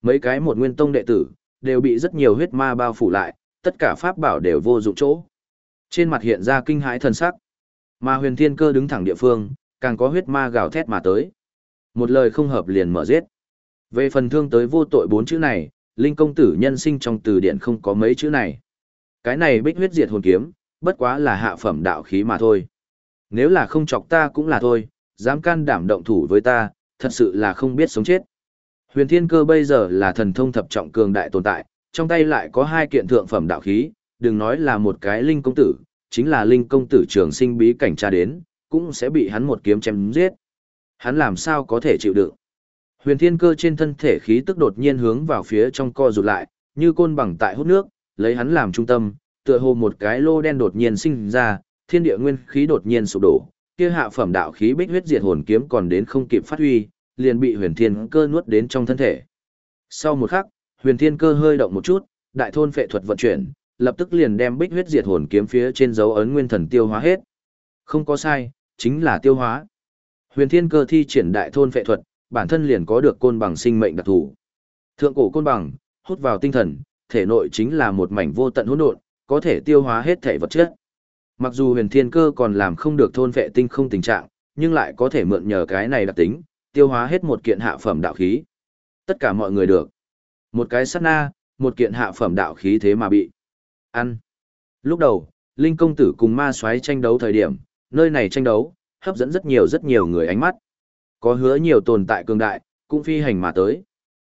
Mấy cái một nguyên tông đệ tử, đều bị rất nhiều huyết ma bao phủ lại, tất cả pháp bảo đều vô dụng chỗ. Trên mặt hiện ra kinh hãi thần sắc. Mà huyền thiên cơ đứng thẳng địa phương, càng có huyết ma gào thét mà tới. Một lời không hợp liền mở giết. Về phần thương tới vô tội bốn chữ này, Linh công tử nhân sinh trong từ điển không có mấy chữ này. Cái này bích huyết diệt hồn kiếm, bất quá là hạ phẩm đạo khí mà thôi. Nếu là không chọc ta cũng là thôi, dám can đảm động thủ với ta, thật sự là không biết sống chết. Huyền Thiên Cơ bây giờ là thần thông thập trọng cường đại tồn tại, trong tay lại có hai kiện thượng phẩm đạo khí, đừng nói là một cái linh công tử, chính là linh công tử trường sinh bí cảnh tra đến, cũng sẽ bị hắn một kiếm chém giết. Hắn làm sao có thể chịu đựng? Huyền Thiên Cơ trên thân thể khí tức đột nhiên hướng vào phía trong co rụt lại, như côn bằng tại hút nước, lấy hắn làm trung tâm, tựa hồ một cái lô đen đột nhiên sinh ra, thiên địa nguyên khí đột nhiên sụp đổ, kia hạ phẩm đạo khí bích huyết diệt hồn kiếm còn đến không kịp phát huy, liền bị huyền thiên cơ nuốt đến trong thân thể. Sau một khắc, huyền thiên cơ hơi động một chút, đại thôn phệ thuật vận chuyển, lập tức liền đem bích huyết diệt hồn kiếm phía trên dấu ấn nguyên thần tiêu hóa hết. Không có sai, chính là tiêu hóa. Huyền thiên cơ thi triển đại thôn phệ thuật, bản thân liền có được côn bằng sinh mệnh đặc thù. Thượng cổ côn bằng, hút vào tinh thần, thể nội chính là một mảnh vô tận hỗn độn, có thể tiêu hóa hết thể vật chất. Mặc dù huyền thiên cơ còn làm không được thôn vệ tinh không tình trạng, nhưng lại có thể mượn nhờ cái này đặc tính, tiêu hóa hết một kiện hạ phẩm đạo khí. Tất cả mọi người được. Một cái sát na, một kiện hạ phẩm đạo khí thế mà bị ăn. Lúc đầu, Linh công tử cùng ma xoáy tranh đấu thời điểm, nơi này tranh đấu, hấp dẫn rất nhiều rất nhiều người ánh mắt. Có hứa nhiều tồn tại cường đại, cũng phi hành mà tới.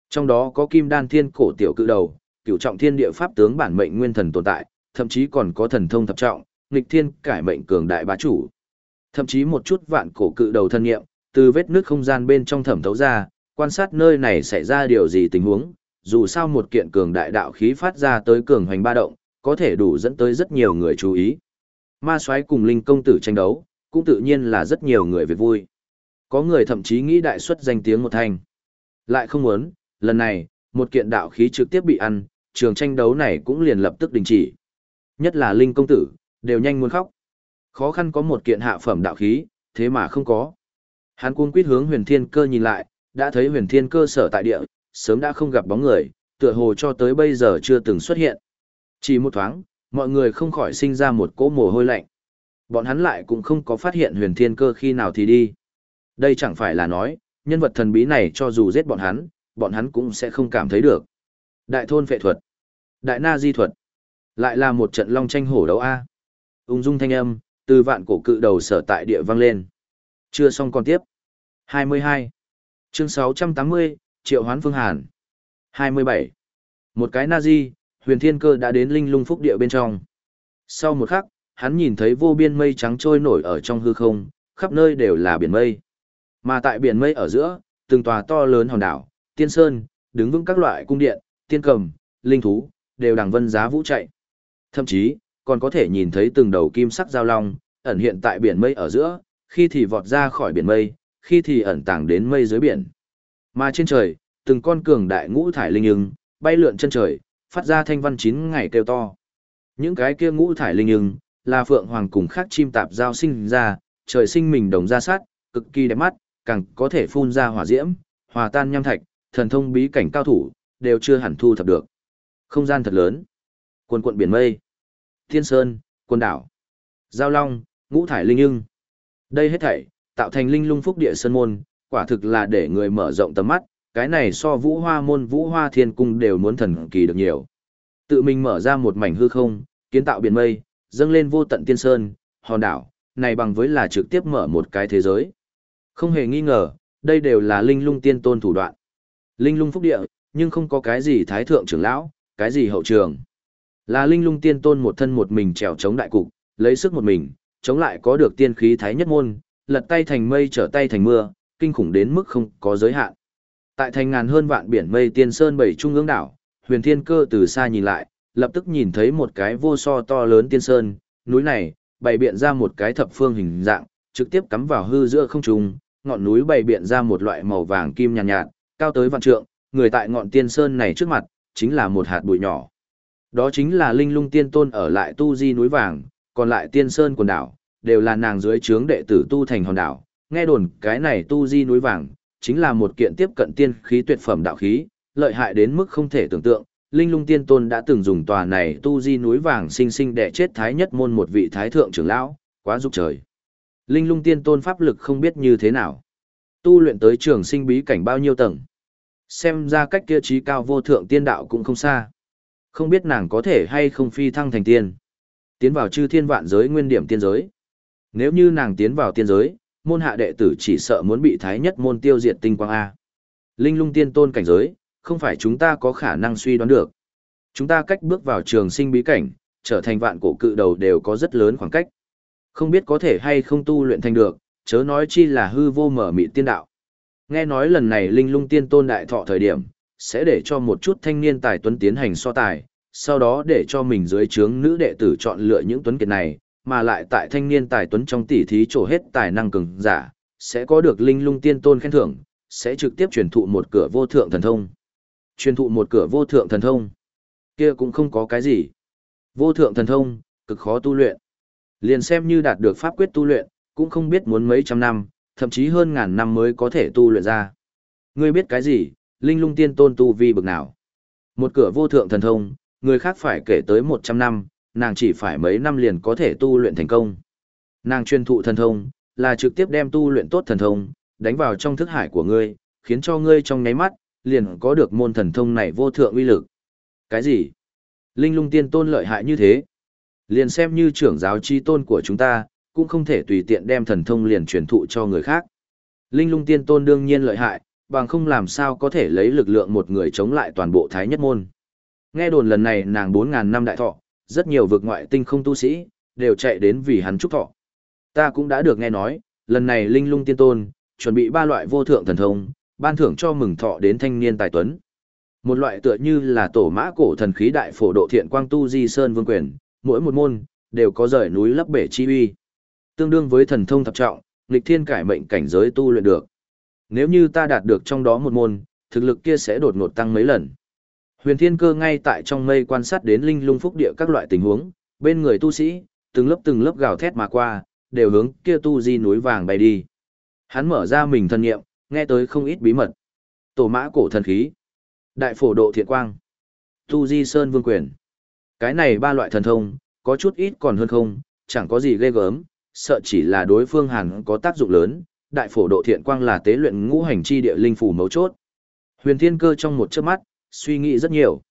Trong đó có kim đan thiên cổ tiểu cự đầu, cựu trọng thiên địa pháp tướng bản mệnh nguyên thần tồn tại, thậm chí còn có thần thông thập trọng, nghịch thiên cải mệnh cường đại bá chủ. Thậm chí một chút vạn cổ cự đầu thân nghiệm, từ vết nước không gian bên trong thẩm thấu ra, quan sát nơi này xảy ra điều gì tình huống, dù sao một kiện cường đại đạo khí phát ra tới cường hoành ba động, có thể đủ dẫn tới rất nhiều người chú ý. Ma soái cùng linh công tử tranh đấu, cũng tự nhiên là rất nhiều người việc vui. Có người thậm chí nghĩ đại xuất danh tiếng một thành. Lại không muốn, lần này, một kiện đạo khí trực tiếp bị ăn, trường tranh đấu này cũng liền lập tức đình chỉ. Nhất là linh công tử, đều nhanh muốn khóc. Khó khăn có một kiện hạ phẩm đạo khí, thế mà không có. Hắn cuống quýt hướng huyền thiên cơ nhìn lại, đã thấy huyền thiên cơ sở tại địa, sớm đã không gặp bóng người, tựa hồ cho tới bây giờ chưa từng xuất hiện. Chỉ một thoáng, mọi người không khỏi sinh ra một cỗ mồ hôi lạnh. Bọn hắn lại cũng không có phát hiện huyền thiên cơ khi nào thì đi. Đây chẳng phải là nói, nhân vật thần bí này cho dù giết bọn hắn, bọn hắn cũng sẽ không cảm thấy được. Đại thôn phệ thuật, đại na di thuật, lại là một trận long tranh hổ đấu A. Ung dung thanh âm, từ vạn cổ cự đầu sở tại địa vang lên. Chưa xong còn tiếp. 22. Chương 680, Triệu Hoán Phương Hàn. 27. Một cái Nazi, huyền thiên cơ đã đến linh lung phúc địa bên trong. Sau một khắc, hắn nhìn thấy vô biên mây trắng trôi nổi ở trong hư không, khắp nơi đều là biển mây. Mà tại biển mây ở giữa, từng tòa to lớn hòn đảo, tiên sơn, đứng vững các loại cung điện, tiên cầm, linh thú, đều đằng vân giá vũ chạy. Thậm chí, còn có thể nhìn thấy từng đầu kim sắc giao long, ẩn hiện tại biển mây ở giữa, khi thì vọt ra khỏi biển mây, khi thì ẩn tàng đến mây dưới biển. Mà trên trời, từng con cường đại ngũ thải linh ưng, bay lượn chân trời, phát ra thanh văn chín ngày kêu to. Những cái kia ngũ thải linh ưng, là phượng hoàng cùng khác chim tạp giao sinh ra, trời sinh mình đồng ra sát, cực kỳ đẹp mắt, càng có thể phun ra hỏa diễm, hòa tan nham thạch, thần thông bí cảnh cao thủ, đều chưa hẳn thu thập được. Không gian thật lớn. Quần quận biển mây. Thiên sơn, quần đảo. Giao long, ngũ thải linh ưng. Đây hết thảy, tạo thành linh lung phúc địa sơn môn, quả thực là để người mở rộng tầm mắt, cái này so vũ hoa môn vũ hoa thiên cung đều muốn thần kỳ được nhiều. Tự mình mở ra một mảnh hư không, kiến tạo biển mây, dâng lên vô tận tiên sơn, hòn đảo, này bằng với là trực tiếp mở một cái thế giới. Không hề nghi ngờ, đây đều là linh lung tiên tôn thủ đoạn. Linh lung phúc địa, nhưng không có cái gì thái thượng trưởng lão, cái gì hậu trường. Là linh lung tiên tôn một thân một mình trèo chống đại cục, lấy sức một mình, chống lại có được tiên khí thái nhất môn, lật tay thành mây trở tay thành mưa, kinh khủng đến mức không có giới hạn. Tại thành ngàn hơn vạn biển mây tiên sơn bảy trung ương đảo, huyền thiên cơ từ xa nhìn lại, lập tức nhìn thấy một cái vô so to lớn tiên sơn, núi này, bày biện ra một cái thập phương hình dạng, trực tiếp cắm vào hư giữa không trung, ngọn núi bày biện ra một loại màu vàng kim nhàn nhạt, nhạt, cao tới vạn trượng, người tại ngọn tiên sơn này trước mặt, chính là một hạt bụi nhỏ. Đó chính là linh lung tiên tôn ở lại tu di núi vàng, còn lại tiên sơn quần đảo, đều là nàng dưới trướng đệ tử tu thành hòn đảo. Nghe đồn cái này tu di núi vàng, chính là một kiện tiếp cận tiên khí tuyệt phẩm đạo khí, lợi hại đến mức không thể tưởng tượng. Linh lung tiên tôn đã từng dùng tòa này tu di núi vàng sinh sinh đẻ chết thái nhất môn một vị thái thượng trưởng lão, quá giúp trời. Linh lung tiên tôn pháp lực không biết như thế nào. Tu luyện tới trường sinh bí cảnh bao nhiêu tầng. Xem ra cách kia trí cao vô thượng tiên đạo cũng không xa. Không biết nàng có thể hay không phi thăng thành tiên. Tiến vào chư thiên vạn giới nguyên điểm tiên giới. Nếu như nàng tiến vào tiên giới, môn hạ đệ tử chỉ sợ muốn bị thái nhất môn tiêu diệt tinh quang A. Linh lung tiên tôn cảnh giới, không phải chúng ta có khả năng suy đoán được. Chúng ta cách bước vào trường sinh bí cảnh, trở thành vạn cổ cự đầu đều có rất lớn khoảng cách. Không biết có thể hay không tu luyện thành được, chớ nói chi là hư vô mở mị tiên đạo. Nghe nói lần này linh lung tiên tôn đại thọ thời điểm, sẽ để cho một chút thanh niên tài tuấn tiến hành so tài, sau đó để cho mình dưới trướng nữ đệ tử chọn lựa những tuấn kiệt này, mà lại tại thanh niên tài tuấn trong tỷ thí trổ hết tài năng cường giả, sẽ có được linh lung tiên tôn khen thưởng, sẽ trực tiếp truyền thụ một cửa vô thượng thần thông. Truyền thụ một cửa vô thượng thần thông. Kia cũng không có cái gì. Vô thượng thần thông, cực khó tu luyện. Liền xem như đạt được pháp quyết tu luyện, cũng không biết muốn mấy trăm năm, thậm chí hơn ngàn năm mới có thể tu luyện ra. Ngươi biết cái gì, linh lung tiên tôn tu vi bực nào? Một cửa vô thượng thần thông, người khác phải kể tới 100 năm, nàng chỉ phải mấy năm liền có thể tu luyện thành công. Nàng chuyên thụ thần thông, là trực tiếp đem tu luyện tốt thần thông, đánh vào trong thức hải của ngươi, khiến cho ngươi trong nháy mắt, liền có được môn thần thông này vô thượng uy lực. Cái gì? Linh lung tiên tôn lợi hại như thế. Liền xem như trưởng giáo chi tôn của chúng ta, cũng không thể tùy tiện đem thần thông liền truyền thụ cho người khác. Linh lung tiên tôn đương nhiên lợi hại, bằng không làm sao có thể lấy lực lượng một người chống lại toàn bộ thái nhất môn. Nghe đồn lần này nàng 4.000 năm đại thọ, rất nhiều vực ngoại tinh không tu sĩ, đều chạy đến vì hắn chúc thọ. Ta cũng đã được nghe nói, lần này linh lung tiên tôn, chuẩn bị ba loại vô thượng thần thông, ban thưởng cho mừng thọ đến thanh niên tài tuấn. Một loại tựa như là tổ mã cổ thần khí đại phổ độ thiện quang tu di sơn vương quyền, mỗi một môn, đều có rời núi lấp bể chi uy. Tương đương với thần thông thập trọng, nghịch thiên cải mệnh cảnh giới tu luyện được. Nếu như ta đạt được trong đó một môn, thực lực kia sẽ đột ngột tăng mấy lần. Huyền Thiên Cơ ngay tại trong mây quan sát đến linh lung phúc địa các loại tình huống, bên người tu sĩ, từng lớp từng lớp gào thét mà qua, đều hướng kia tu di núi vàng bay đi. Hắn mở ra mình thân nghiệm, nghe tới không ít bí mật. Tổ mã cổ thần khí, đại phổ độ thiện quang, tu di sơn vương quyền. Cái này ba loại thần thông, có chút ít còn hơn không, chẳng có gì ghê gớm, sợ chỉ là đối phương hẳn có tác dụng lớn, đại phổ độ thiện quang là tế luyện ngũ hành chi địa linh phủ mấu chốt. Huyền Thiên Cơ trong một chớp mắt, suy nghĩ rất nhiều.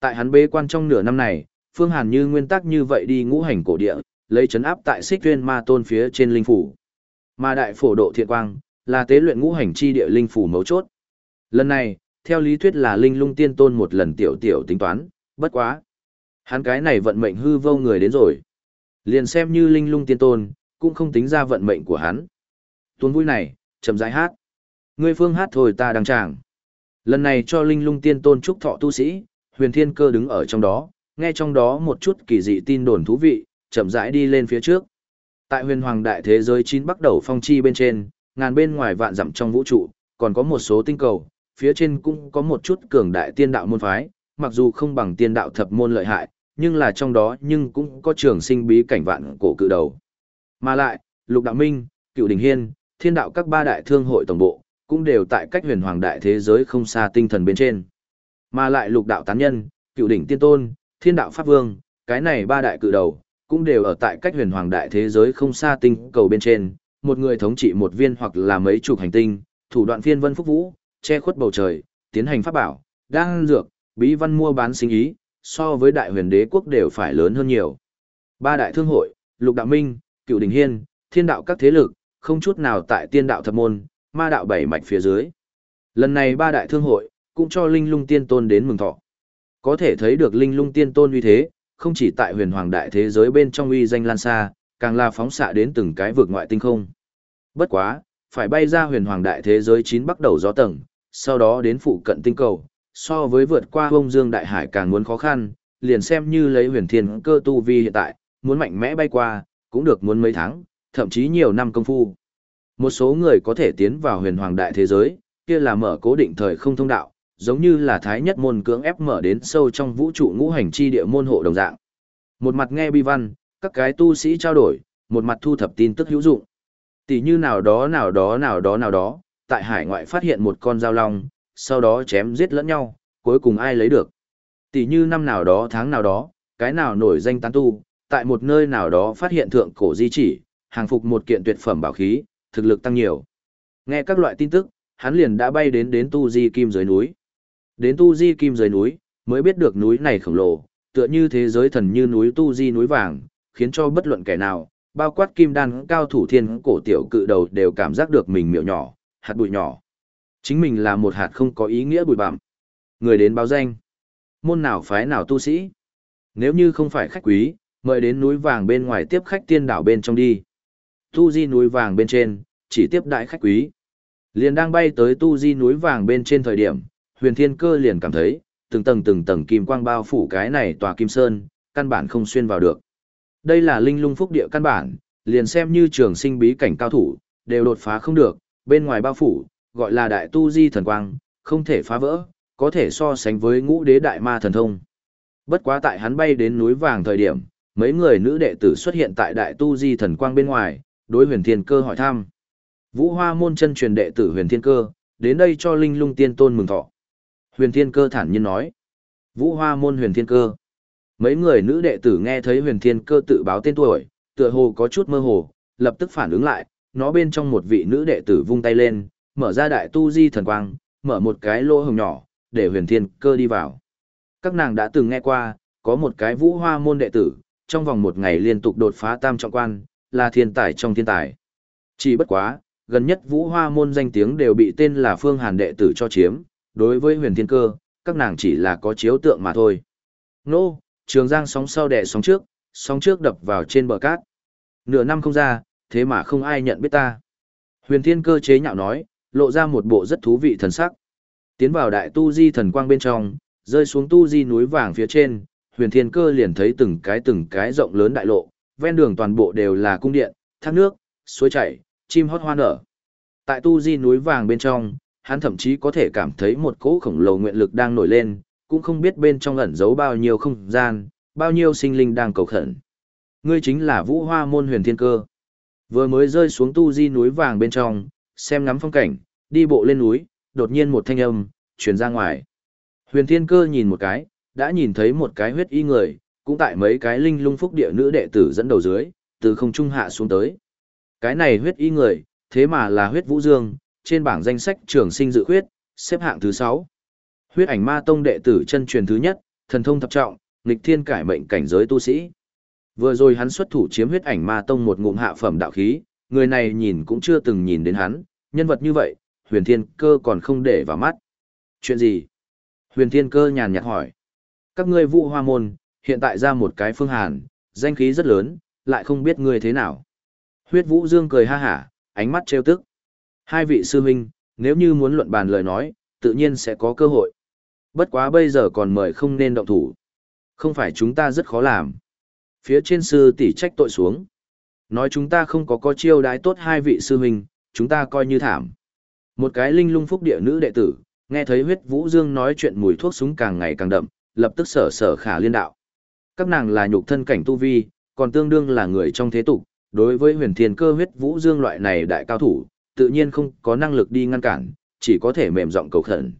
Tại hắn bế quan trong nửa năm này, Phương Hàn như nguyên tắc như vậy đi ngũ hành cổ địa, lấy chấn áp tại Xích Tuyên Ma Tôn phía trên linh phủ. Mà đại phổ độ thiện quang là tế luyện ngũ hành chi địa linh phủ mấu chốt. Lần này, theo lý thuyết là linh lung tiên tôn một lần tiểu tiểu tính toán, bất quá. Hắn cái này vận mệnh hư vô người đến rồi. Liền xem như linh lung tiên tôn, cũng không tính ra vận mệnh của hắn. Tuôn vui này, chậm rãi hát. Ngươi phương hát thôi ta đang chàng. Lần này cho linh lung tiên tôn trúc thọ tu sĩ, huyền thiên cơ đứng ở trong đó, nghe trong đó một chút kỳ dị tin đồn thú vị, chậm rãi đi lên phía trước. Tại huyền hoàng đại thế giới chín bắt đầu phong chi bên trên, ngàn bên ngoài vạn dặm trong vũ trụ, còn có một số tinh cầu, phía trên cũng có một chút cường đại tiên đạo môn phái, mặc dù không bằng tiên đạo thập môn lợi hại, nhưng là trong đó nhưng cũng có trường sinh bí cảnh vạn cổ cự đầu. Mà lại, Lục Đạo Minh, Cựu Đình Hiên, Thiên đạo các ba đại thương hội tổng bộ, cũng đều tại cách huyền hoàng đại thế giới không xa tinh thần bên trên. Mà lại Lục Đạo Tán Nhân, Cựu Đỉnh Tiên Tôn, Thiên đạo Pháp Vương, cái này ba đại cự đầu, cũng đều ở tại cách huyền hoàng đại thế giới không xa tinh cầu bên trên, một người thống trị một viên hoặc là mấy chục hành tinh, thủ đoạn phiên vân phúc vũ, che khuất bầu trời, tiến hành pháp bảo, đang dược, bí văn mua bán sinh ý, so với đại huyền đế quốc đều phải lớn hơn nhiều. Ba đại thương hội, lục đạo minh, cựu đỉnh hiên, thiên đạo các thế lực, không chút nào tại tiên đạo thập môn, ma đạo bảy mạch phía dưới. Lần này ba đại thương hội, cũng cho linh lung tiên tôn đến mừng thọ. Có thể thấy được linh lung tiên tôn uy thế, không chỉ tại huyền hoàng đại thế giới bên trong uy danh lan xa, càng là phóng xạ đến từng cái vực ngoại tinh không. Bất quá, phải bay ra huyền hoàng đại thế giới chín bắt đầu gió tầng, sau đó đến phụ cận tinh cầu, so với vượt qua bông dương đại hải càng muốn khó khăn, liền xem như lấy huyền thiên cơ tu vi hiện tại, muốn mạnh mẽ bay qua, cũng được muốn mấy tháng, thậm chí nhiều năm công phu. Một số người có thể tiến vào huyền hoàng đại thế giới, kia là mở cố định thời không thông đạo, giống như là thái nhất môn cưỡng ép mở đến sâu trong vũ trụ ngũ hành chi địa môn hộ đồng dạng. Một mặt nghe bi văn, các cái tu sĩ trao đổi, một mặt thu thập tin tức hữu dụng. Tỷ như nào đó nào đó nào đó nào đó, tại hải ngoại phát hiện một con dao long, sau đó chém giết lẫn nhau, cuối cùng ai lấy được. Tỷ như năm nào đó tháng nào đó, cái nào nổi danh tán tu, tại một nơi nào đó phát hiện thượng cổ di chỉ, hàng phục một kiện tuyệt phẩm bảo khí, thực lực tăng nhiều. Nghe các loại tin tức, hắn liền đã bay đến đến tu di kim dưới núi. Đến tu di kim dưới núi, mới biết được núi này khổng lồ, tựa như thế giới thần như núi tu di núi vàng, khiến cho bất luận kẻ nào, bao quát kim đan cao thủ thiên cổ tiểu cự đầu đều cảm giác được mình miệu nhỏ, hạt bụi nhỏ. Chính mình là một hạt không có ý nghĩa bụi bặm. Người đến báo danh. Môn nào phái nào tu sĩ. Nếu như không phải khách quý, mời đến núi vàng bên ngoài tiếp khách tiên đảo bên trong đi. Tu di núi vàng bên trên, chỉ tiếp đại khách quý. Liền đang bay tới tu di núi vàng bên trên thời điểm, huyền thiên cơ liền cảm thấy, từng tầng từng tầng kim quang bao phủ cái này tòa kim sơn, căn bản không xuyên vào được. Đây là linh lung phúc địa căn bản, liền xem như trường sinh bí cảnh cao thủ, đều đột phá không được, bên ngoài bao phủ, gọi là đại tu di thần quang, không thể phá vỡ, có thể so sánh với ngũ đế đại ma thần thông. Bất quá tại hắn bay đến núi vàng thời điểm, mấy người nữ đệ tử xuất hiện tại đại tu di thần quang bên ngoài, đối huyền thiên cơ hỏi thăm. Vũ hoa môn chân truyền đệ tử huyền thiên cơ, đến đây cho linh lung tiên tôn mừng thọ. Huyền thiên cơ thản nhiên nói. Vũ hoa môn huyền thiên cơ. Mấy người nữ đệ tử nghe thấy huyền thiên cơ tự báo tên tuổi, tựa hồ có chút mơ hồ, lập tức phản ứng lại, nó bên trong một vị nữ đệ tử vung tay lên, mở ra đại tu di thần quang, mở một cái lỗ hồng nhỏ, để huyền thiên cơ đi vào. Các nàng đã từng nghe qua, có một cái vũ hoa môn đệ tử, trong vòng một ngày liên tục đột phá tam trọng quan, là thiên tài trong thiên tài. Chỉ bất quá, gần nhất vũ hoa môn danh tiếng đều bị tên là phương hàn đệ tử cho chiếm, đối với huyền thiên cơ, các nàng chỉ là có chiếu tượng mà thôi. Nô, trường giang sóng sau đẻ sóng trước, sóng trước đập vào trên bờ cát. Nửa năm không ra, thế mà không ai nhận biết ta. Huyền thiên cơ chế nhạo nói, lộ ra một bộ rất thú vị thần sắc. Tiến vào đại tu di thần quang bên trong, rơi xuống tu di núi vàng phía trên, huyền thiên cơ liền thấy từng cái từng cái rộng lớn đại lộ, ven đường toàn bộ đều là cung điện, thác nước, suối chảy, chim hót hoa nở. Tại tu di núi vàng bên trong, hắn thậm chí có thể cảm thấy một cỗ khổng lồ nguyện lực đang nổi lên, cũng không biết bên trong ẩn giấu bao nhiêu không gian, bao nhiêu sinh linh đang cầu khẩn. Ngươi chính là vũ hoa môn huyền thiên cơ. Vừa mới rơi xuống tu di núi vàng bên trong, xem ngắm phong cảnh, đi bộ lên núi, đột nhiên một thanh âm, truyền ra ngoài. Huyền thiên cơ nhìn một cái, đã nhìn thấy một cái huyết y người, cũng tại mấy cái linh lung phúc địa nữ đệ tử dẫn đầu dưới, từ không trung hạ xuống tới. Cái này huyết y người, thế mà là huyết vũ dương, trên bảng danh sách trường sinh dự huyết, xếp hạng thứ 6. Huyết ảnh ma tông đệ tử chân truyền thứ nhất, thần thông thập trọng, nghịch thiên cải mệnh cảnh giới tu sĩ. Vừa rồi hắn xuất thủ chiếm huyết ảnh ma tông một ngụm hạ phẩm đạo khí, người này nhìn cũng chưa từng nhìn đến hắn, nhân vật như vậy, huyền thiên cơ còn không để vào mắt. Chuyện gì? Huyền thiên cơ nhàn nhạt hỏi. Các ngươi vụ hoa môn, hiện tại ra một cái phương hàn, danh khí rất lớn, lại không biết ngươi thế nào. Huyết vũ dương cười ha hả, ánh mắt trêu tức. Hai vị sư huynh, nếu như muốn luận bàn lời nói, tự nhiên sẽ có cơ hội. Bất quá bây giờ còn mời không nên động thủ. Không phải chúng ta rất khó làm. Phía trên sư tỷ trách tội xuống. Nói chúng ta không có có chiêu đái tốt hai vị sư huynh, chúng ta coi như thảm. Một cái linh lung phúc địa nữ đệ tử, nghe thấy huyết vũ dương nói chuyện mùi thuốc súng càng ngày càng đậm, lập tức sở sở khả liên đạo. Các nàng là nhục thân cảnh tu vi, còn tương đương là người trong thế tục, đối với huyền thiên cơ huyết vũ dương loại này đại cao thủ, tự nhiên không có năng lực đi ngăn cản, chỉ có thể mềm giọng cầu khẩn.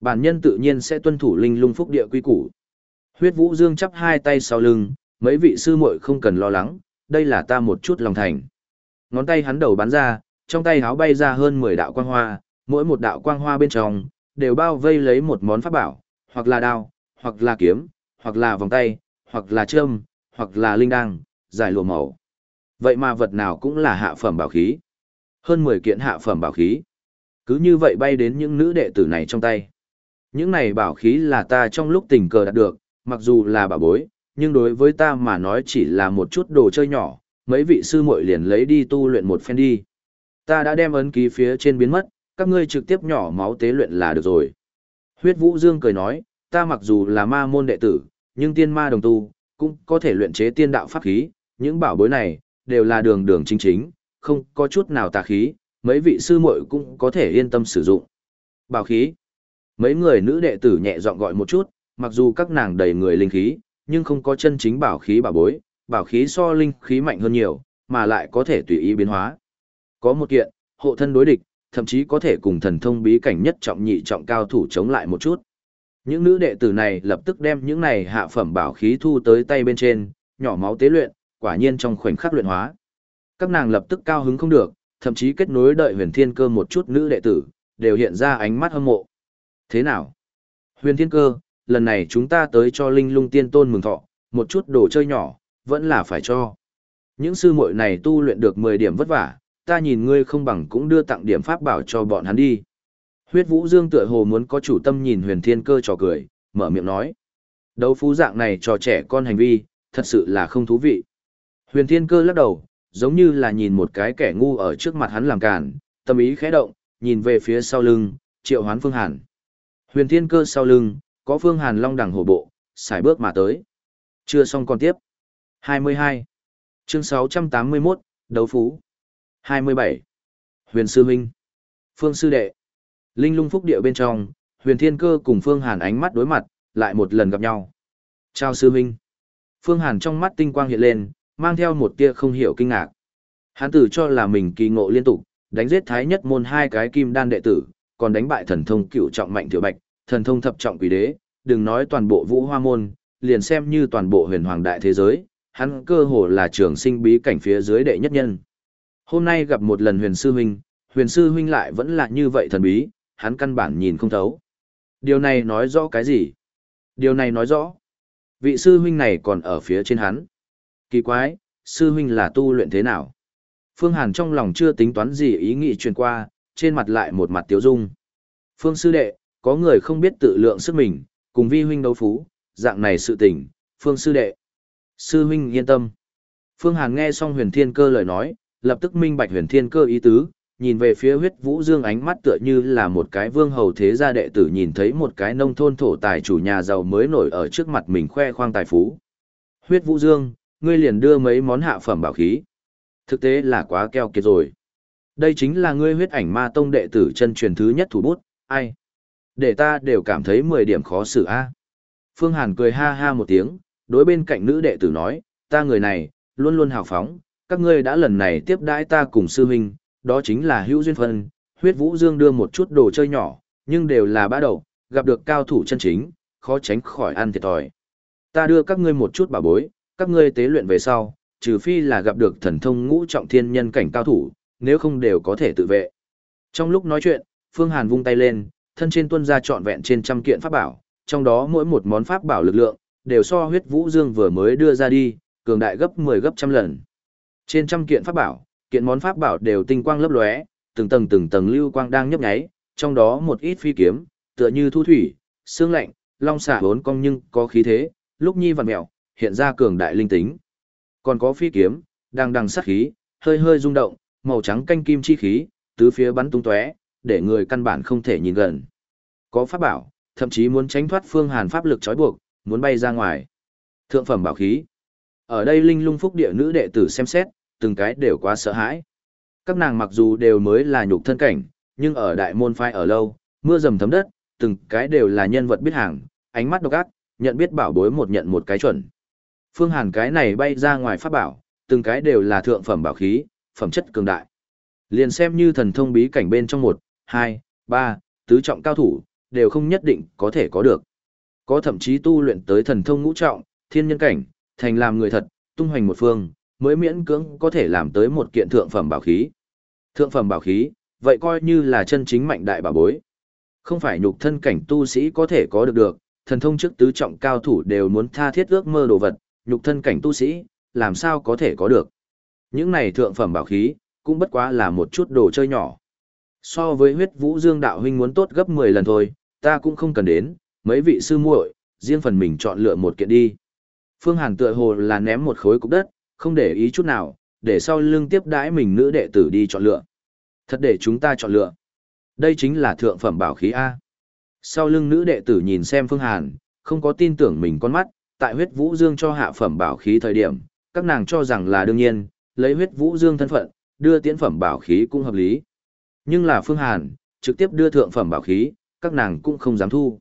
Bản nhân tự nhiên sẽ tuân thủ linh lung phúc địa quy củ. Huyết vũ dương chắp hai tay sau lưng, mấy vị sư muội không cần lo lắng, đây là ta một chút lòng thành. Ngón tay hắn đầu bắn ra, trong tay háo bay ra hơn 10 đạo quang hoa, mỗi một đạo quang hoa bên trong, đều bao vây lấy một món pháp bảo, hoặc là đao, hoặc là kiếm, hoặc là vòng tay, hoặc là trâm, hoặc là linh đăng, giải lụa màu. Vậy mà vật nào cũng là hạ phẩm bảo khí. Hơn 10 kiện hạ phẩm bảo khí. Cứ như vậy bay đến những nữ đệ tử này trong tay. Những này bảo khí là ta trong lúc tình cờ đạt được, mặc dù là bảo bối, nhưng đối với ta mà nói chỉ là một chút đồ chơi nhỏ, mấy vị sư muội liền lấy đi tu luyện một phen đi. Ta đã đem ấn ký phía trên biến mất, các ngươi trực tiếp nhỏ máu tế luyện là được rồi. Huyết Vũ Dương cười nói, ta mặc dù là ma môn đệ tử, nhưng tiên ma đồng tu, cũng có thể luyện chế tiên đạo pháp khí, những bảo bối này, đều là đường đường chính chính, không có chút nào tà khí, mấy vị sư muội cũng có thể yên tâm sử dụng. Bảo khí. Mấy người nữ đệ tử nhẹ giọng gọi một chút, mặc dù các nàng đầy người linh khí, nhưng không có chân chính bảo khí bảo bối, bảo khí so linh khí mạnh hơn nhiều, mà lại có thể tùy ý biến hóa. Có một kiện, hộ thân đối địch, thậm chí có thể cùng thần thông bí cảnh nhất trọng nhị trọng cao thủ chống lại một chút. Những nữ đệ tử này lập tức đem những này hạ phẩm bảo khí thu tới tay bên trên, nhỏ máu tế luyện, quả nhiên trong khoảnh khắc luyện hóa. Các nàng lập tức cao hứng không được, thậm chí kết nối đợi huyền thiên cơ một chút nữ đệ tử, đều hiện ra ánh mắt hâm mộ. Thế nào? Huyền thiên cơ, lần này chúng ta tới cho linh lung tiên tôn mừng thọ, một chút đồ chơi nhỏ, vẫn là phải cho. Những sư muội này tu luyện được 10 điểm vất vả, ta nhìn ngươi không bằng cũng đưa tặng điểm pháp bảo cho bọn hắn đi. Huyết Vũ Dương tựa hồ muốn có chủ tâm nhìn huyền thiên cơ trò cười, mở miệng nói. Đấu phú dạng này trò trẻ con hành vi, thật sự là không thú vị. Huyền thiên cơ lắc đầu, giống như là nhìn một cái kẻ ngu ở trước mặt hắn làm cản, tâm ý khẽ động, nhìn về phía sau lưng, triệu hoán phương hàn. Huyền thiên cơ sau lưng, có phương hàn long đẳng hổ bộ, xài bước mà tới. Chưa xong còn tiếp. 22. Chương 681, Đấu Phú 27. Huyền Sư Minh Phương Sư Đệ Linh lung phúc địa bên trong, Huyền Thiên Cơ cùng Phương Hàn ánh mắt đối mặt, lại một lần gặp nhau. Chào Sư Minh Phương Hàn trong mắt tinh quang hiện lên, mang theo một tia không hiểu kinh ngạc. Hắn tử cho là mình kỳ ngộ liên tục, đánh giết thái nhất môn hai cái kim đan đệ tử, còn đánh bại thần thông cựu trọng mạnh tiểu bạch, thần thông thập trọng quỷ đế, đừng nói toàn bộ vũ hoa môn, liền xem như toàn bộ huyền hoàng đại thế giới, hắn cơ hồ là trường sinh bí cảnh phía dưới đệ nhất nhân. Hôm nay gặp một lần huyền sư huynh, huyền sư huynh lại vẫn là như vậy thần bí, hắn căn bản nhìn không thấu. Điều này nói rõ cái gì? Điều này nói rõ, vị sư huynh này còn ở phía trên hắn. Kỳ quái, sư huynh là tu luyện thế nào? Phương Hàn trong lòng chưa tính toán gì ý nghĩ truyền qua, trên mặt lại một mặt tiếu dung. Phương sư đệ, có người không biết tự lượng sức mình, cùng vi huynh đấu phú, dạng này sự tình, Phương sư đệ. Sư huynh yên tâm. Phương Hàn nghe xong huyền thiên cơ lời nói, lập tức minh bạch huyền thiên cơ ý tứ, nhìn về phía huyết vũ dương ánh mắt tựa như là một cái vương hầu thế gia đệ tử nhìn thấy một cái nông thôn thổ tài chủ nhà giàu mới nổi ở trước mặt mình khoe khoang tài phú. Huyết vũ dương, ngươi liền đưa mấy món hạ phẩm bảo khí. Thực tế là quá keo kiệt rồi. Đây chính là ngươi huyết ảnh ma tông đệ tử chân truyền thứ nhất thủ bút, ai? Để ta đều cảm thấy 10 điểm khó xử a. Phương Hàn cười ha ha một tiếng, đối bên cạnh nữ đệ tử nói, ta người này, luôn luôn hào phóng, các ngươi đã lần này tiếp đãi ta cùng sư huynh, đó chính là hữu duyên phân, huyết vũ dương đưa một chút đồ chơi nhỏ, nhưng đều là bã đầu, gặp được cao thủ chân chính, khó tránh khỏi ăn thiệt thòi. Ta đưa các ngươi một chút bà bối, các ngươi tế luyện về sau, trừ phi là gặp được thần thông ngũ trọng thiên nhân cảnh cao thủ, nếu không đều có thể tự vệ. Trong lúc nói chuyện, Phương Hàn vung tay lên, thân trên tuân ra trọn vẹn trên trăm kiện pháp bảo, trong đó mỗi một món pháp bảo lực lượng, đều so huyết vũ dương vừa mới đưa ra đi, cường đại gấp 10 gấp trăm lần. Trên trăm kiện pháp bảo, kiện món pháp bảo đều tinh quang lấp lóe, từng tầng từng tầng lưu quang đang nhấp nháy, trong đó một ít phi kiếm, tựa như thu thủy, xương lạnh, long xả bốn cong nhưng có khí thế, lúc nhi vặn mèo, hiện ra cường đại linh tính. Còn có phi kiếm, đang đằng sát khí, hơi hơi rung động, màu trắng canh kim chi khí, tứ phía bắn tung tóe, để người căn bản không thể nhìn gần. Có pháp bảo, thậm chí muốn tránh thoát phương hàn pháp lực trói buộc, muốn bay ra ngoài. Thượng phẩm bảo khí. Ở đây linh lung phúc địa nữ đệ tử xem xét, từng cái đều quá sợ hãi. Các nàng mặc dù đều mới là nhục thân cảnh, nhưng ở đại môn phái ở lâu, mưa dầm thấm đất, từng cái đều là nhân vật biết hàng, ánh mắt độc ác, nhận biết bảo bối một nhận một cái chuẩn. Phương Hàn cái này bay ra ngoài pháp bảo, từng cái đều là thượng phẩm bảo khí, phẩm chất cường đại. Liền xem như thần thông bí cảnh bên trong một, hai, ba, tứ trọng cao thủ, đều không nhất định có thể có được. Có thậm chí tu luyện tới thần thông ngũ trọng, thiên nhân cảnh, thành làm người thật, tung hoành một phương, mới miễn cưỡng có thể làm tới một kiện thượng phẩm bảo khí. Thượng phẩm bảo khí, vậy coi như là chân chính mạnh đại bảo bối. Không phải nhục thân cảnh tu sĩ có thể có được được, thần thông trước tứ trọng cao thủ đều muốn tha thiết ước mơ đồ vật, nhục thân cảnh tu sĩ, làm sao có thể có được. Những này thượng phẩm bảo khí, cũng bất quá là một chút đồ chơi nhỏ. So với huyết vũ dương đạo huynh muốn tốt gấp 10 lần thôi, ta cũng không cần đến, mấy vị sư muội, riêng phần mình chọn lựa một kiện đi. Phương Hàn tựa hồ là ném một khối cục đất, không để ý chút nào, để sau lưng tiếp đãi mình nữ đệ tử đi chọn lựa. Thật để chúng ta chọn lựa. Đây chính là thượng phẩm bảo khí A. Sau lưng nữ đệ tử nhìn xem Phương Hàn, không có tin tưởng mình con mắt, tại huyết vũ dương cho hạ phẩm bảo khí thời điểm, các nàng cho rằng là đương nhiên, lấy huyết vũ dương thân phận, đưa tiễn phẩm bảo khí cũng hợp lý. Nhưng là Phương Hàn, trực tiếp đưa thượng phẩm bảo khí, các nàng cũng không dám thu.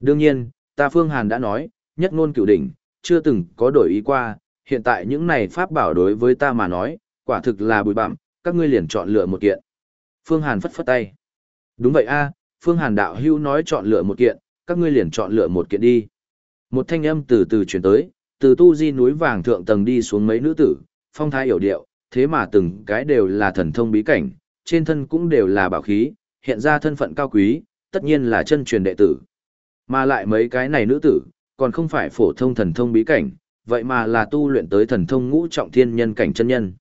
Đương nhiên, ta Phương Hàn đã nói, nhất ngôn cửu đỉnh, chưa từng có đổi ý qua, hiện tại những này pháp bảo đối với ta mà nói, quả thực là bụi bặm, các ngươi liền chọn lựa một kiện. Phương Hàn phất phất tay. Đúng vậy a, Phương Hàn đạo hưu nói chọn lựa một kiện, các ngươi liền chọn lựa một kiện đi. Một thanh âm từ từ chuyển tới, từ tu di núi vàng thượng tầng đi xuống mấy nữ tử, phong thái hiểu điệu, thế mà từng cái đều là thần thông bí cảnh, trên thân cũng đều là bảo khí, hiện ra thân phận cao quý, tất nhiên là chân truyền đệ tử. Mà lại mấy cái này nữ tử, còn không phải phổ thông thần thông bí cảnh, vậy mà là tu luyện tới thần thông ngũ trọng thiên nhân cảnh chân nhân.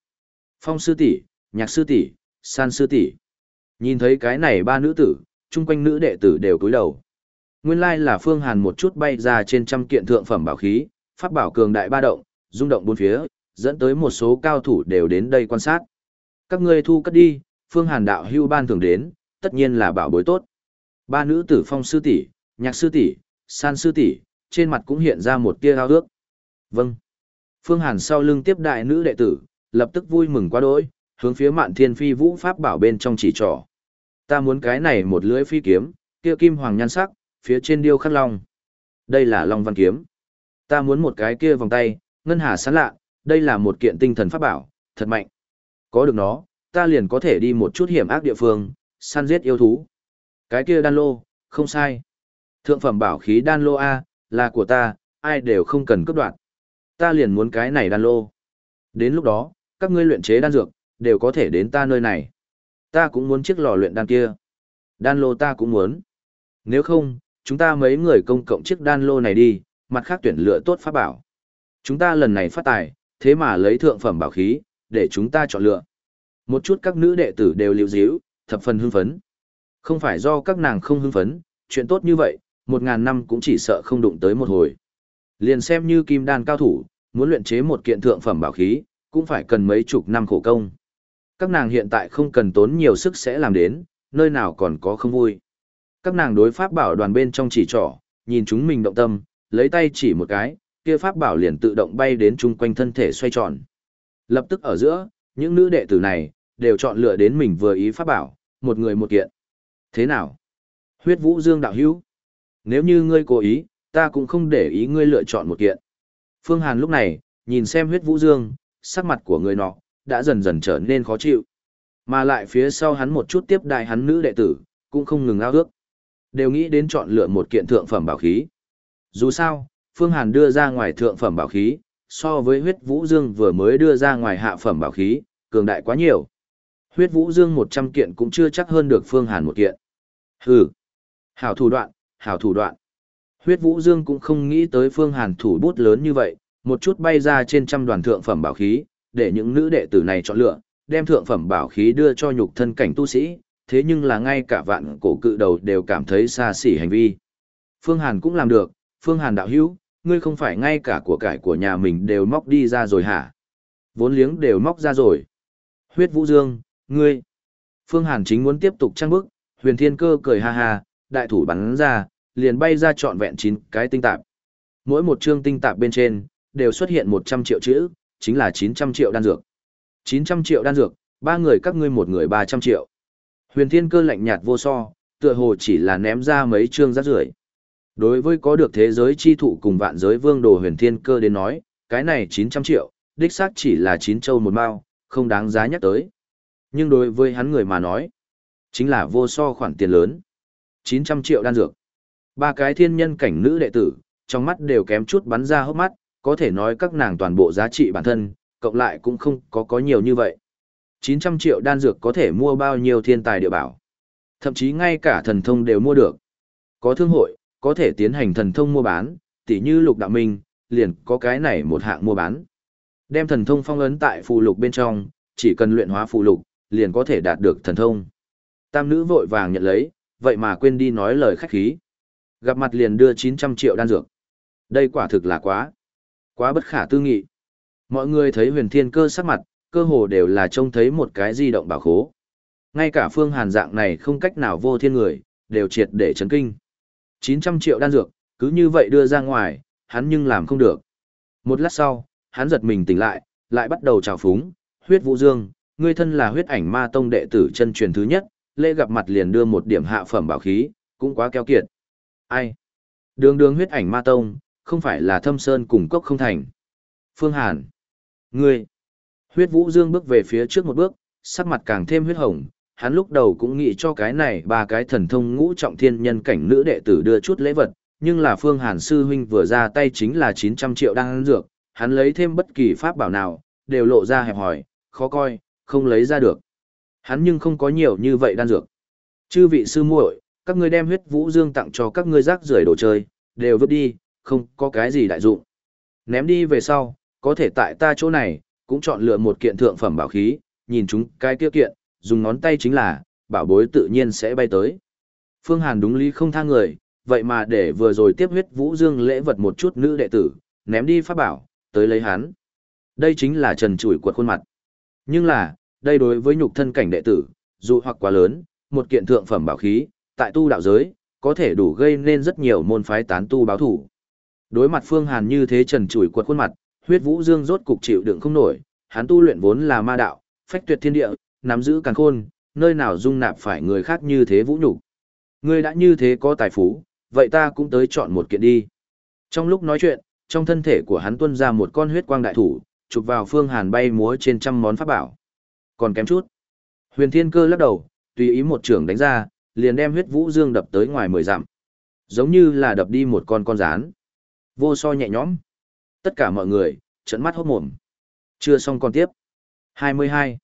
Phong sư tỷ, nhạc sư tỷ, san sư tỷ. Nhìn thấy cái này ba nữ tử, chung quanh nữ đệ tử đều cúi đầu. Nguyên lai là Phương Hàn một chút bay ra trên trăm kiện thượng phẩm bảo khí, pháp bảo cường đại ba động, rung động bốn phía, dẫn tới một số cao thủ đều đến đây quan sát. Các ngươi thu cất đi, Phương Hàn đạo hưu ban thường đến, tất nhiên là bảo bối tốt. Ba nữ tử phong sư tỷ, nhạc sư tỷ, san sư tỷ, trên mặt cũng hiện ra một tia ao ước. Vâng. Phương Hàn sau lưng tiếp đại nữ đệ tử, lập tức vui mừng quá đỗi, hướng phía Mạn Thiên Phi Vũ pháp bảo bên trong chỉ trỏ. Ta muốn cái này một lưỡi phi kiếm, kia kim hoàng nhan sắc, phía trên điêu khắc long. Đây là Long Văn kiếm. Ta muốn một cái kia vòng tay, ngân hà sáng lạ, đây là một kiện tinh thần pháp bảo, thật mạnh. Có được nó, ta liền có thể đi một chút hiểm ác địa phương, săn giết yêu thú. Cái kia đan lô, không sai. Thượng phẩm bảo khí đan lô A, là của ta, ai đều không cần cấp đoạn. Ta liền muốn cái này đan lô. Đến lúc đó, các ngươi luyện chế đan dược, đều có thể đến ta nơi này. Ta cũng muốn chiếc lò luyện đan kia. Đan lô ta cũng muốn. Nếu không, chúng ta mấy người công cộng chiếc đan lô này đi, mặt khác tuyển lựa tốt pháp bảo. Chúng ta lần này phát tài, thế mà lấy thượng phẩm bảo khí, để chúng ta chọn lựa. Một chút các nữ đệ tử đều liều díu, thập phần hưng phấn. Không phải do các nàng không hưng phấn, chuyện tốt như vậy, một ngàn năm cũng chỉ sợ không đụng tới một hồi. Liền xem như kim đan cao thủ, muốn luyện chế một kiện thượng phẩm bảo khí, cũng phải cần mấy chục năm khổ công. Các nàng hiện tại không cần tốn nhiều sức sẽ làm đến, nơi nào còn có không vui. Các nàng đối pháp bảo đoàn bên trong chỉ trỏ, nhìn chúng mình động tâm, lấy tay chỉ một cái, kia pháp bảo liền tự động bay đến chung quanh thân thể xoay tròn. Lập tức ở giữa, những nữ đệ tử này, đều chọn lựa đến mình vừa ý pháp bảo, một người một kiện. Thế nào? Huyết vũ dương đạo hữu. Nếu như ngươi cố ý, ta cũng không để ý ngươi lựa chọn một kiện. Phương Hàn lúc này, nhìn xem huyết vũ dương, sắc mặt của người nọ, đã dần dần trở nên khó chịu. Mà lại phía sau hắn một chút tiếp đại hắn nữ đệ tử, cũng không ngừng ao ước. Đều nghĩ đến chọn lựa một kiện thượng phẩm bảo khí. Dù sao, Phương Hàn đưa ra ngoài thượng phẩm bảo khí, so với huyết vũ dương vừa mới đưa ra ngoài hạ phẩm bảo khí, cường đại quá nhiều. Huyết vũ dương 100 kiện cũng chưa chắc hơn được Phương Hàn một kiện. Hừ. Hảo thủ đoạn, hảo thủ đoạn. Huyết vũ dương cũng không nghĩ tới Phương Hàn thủ bút lớn như vậy, một chút bay ra trên trăm đoàn thượng phẩm bảo khí, để những nữ đệ tử này chọn lựa, đem thượng phẩm bảo khí đưa cho nhục thân cảnh tu sĩ, thế nhưng là ngay cả vạn cổ cự đầu đều cảm thấy xa xỉ hành vi. Phương Hàn cũng làm được, Phương Hàn đạo hữu, ngươi không phải ngay cả của cải của nhà mình đều móc đi ra rồi hả? Vốn liếng đều móc ra rồi. Huyết Vũ Dương, ngươi. Phương Hàn chính muốn tiếp tục trang bức, huyền thiên cơ cười ha ha, đại thủ bắn ra, liền bay ra trọn vẹn chín cái tinh tạp. Mỗi một chương tinh tạp bên trên, đều xuất hiện 100 triệu chữ, chính là 900 triệu đan dược. 900 triệu đan dược, ba người các ngươi một người 300 triệu. Huyền thiên cơ lạnh nhạt vô so, tựa hồ chỉ là ném ra mấy chương rác rưởi. Đối với có được thế giới chi thụ cùng vạn giới vương đồ huyền thiên cơ đến nói, cái này 900 triệu, đích xác chỉ là 9 châu một mao, không đáng giá nhắc tới. Nhưng đối với hắn người mà nói, chính là vô so khoản tiền lớn. 900 triệu đan dược. Ba cái thiên nhân cảnh nữ đệ tử, trong mắt đều kém chút bắn ra hốc mắt, có thể nói các nàng toàn bộ giá trị bản thân, cộng lại cũng không có có nhiều như vậy. 900 triệu đan dược có thể mua bao nhiêu thiên tài địa bảo. Thậm chí ngay cả thần thông đều mua được. Có thương hội, có thể tiến hành thần thông mua bán, tỉ như lục đạo minh, liền có cái này một hạng mua bán. Đem thần thông phong ấn tại phù lục bên trong, chỉ cần luyện hóa phù lục, liền có thể đạt được thần thông. Tam nữ vội vàng nhận lấy, vậy mà quên đi nói lời khách khí. Gặp mặt liền đưa 900 triệu đan dược. Đây quả thực là quá, quá bất khả tư nghị. Mọi người thấy huyền thiên cơ sắc mặt, cơ hồ đều là trông thấy một cái di động bảo khố. Ngay cả phương hàn dạng này không cách nào vô thiên người, đều triệt để chấn kinh. 900 triệu đan dược, cứ như vậy đưa ra ngoài, hắn nhưng làm không được. Một lát sau, hắn giật mình tỉnh lại, lại bắt đầu trào phúng, huyết vũ dương, ngươi thân là huyết ảnh ma tông đệ tử chân truyền thứ nhất, lễ gặp mặt liền đưa một điểm hạ phẩm bảo khí, cũng quá keo kiệt. Ai? Đường đường huyết ảnh ma tông, không phải là thâm sơn cùng cốc không thành. Phương Hàn. Ngươi. Huyết vũ dương bước về phía trước một bước, sắc mặt càng thêm huyết hồng, hắn lúc đầu cũng nghĩ cho cái này ba cái thần thông ngũ trọng thiên nhân cảnh nữ đệ tử đưa chút lễ vật, nhưng là Phương Hàn sư huynh vừa ra tay chính là 900 triệu đang dược, hắn lấy thêm bất kỳ pháp bảo nào, đều lộ ra hẹp hỏi, khó coi, không lấy ra được. Hắn nhưng không có nhiều như vậy đan dược. Chư vị sư muội, các ngươi đem huyết vũ dương tặng cho các ngươi rác rưởi đồ chơi, đều vứt đi, không có cái gì đại dụng. Ném đi về sau, có thể tại ta chỗ này, cũng chọn lựa một kiện thượng phẩm bảo khí, nhìn chúng cái kia kiện, dùng ngón tay chính là, bảo bối tự nhiên sẽ bay tới. Phương Hàn đúng lý không tha người, vậy mà để vừa rồi tiếp huyết vũ dương lễ vật một chút nữ đệ tử, ném đi pháp bảo, tới lấy hắn. Đây chính là trần chủi quật khuôn mặt. Nhưng là, đây đối với nhục thân cảnh đệ tử, dù hoặc quá lớn, một kiện thượng phẩm bảo khí, tại tu đạo giới, có thể đủ gây nên rất nhiều môn phái tán tu báo thủ. Đối mặt Phương Hàn như thế trần trụi quật khuôn mặt, Huyết Vũ Dương rốt cục chịu đựng không nổi, hắn tu luyện vốn là ma đạo, phách tuyệt thiên địa, nắm giữ càn khôn, nơi nào dung nạp phải người khác như thế vũ nhục. Ngươi đã như thế có tài phú, vậy ta cũng tới chọn một kiện đi. Trong lúc nói chuyện, trong thân thể của hắn tuôn ra một con huyết quang đại thủ, chụp vào Phương Hàn bay múa trên trăm món pháp bảo. Còn kém chút. Huyền Thiên Cơ lắc đầu, tùy ý một trưởng đánh ra, liền đem huyết vũ dương đập tới ngoài mười dặm. Giống như là đập đi một con con rán. Vô so nhẹ nhõm. Tất cả mọi người, trận mắt hốt mồm. Chưa xong còn tiếp. 22.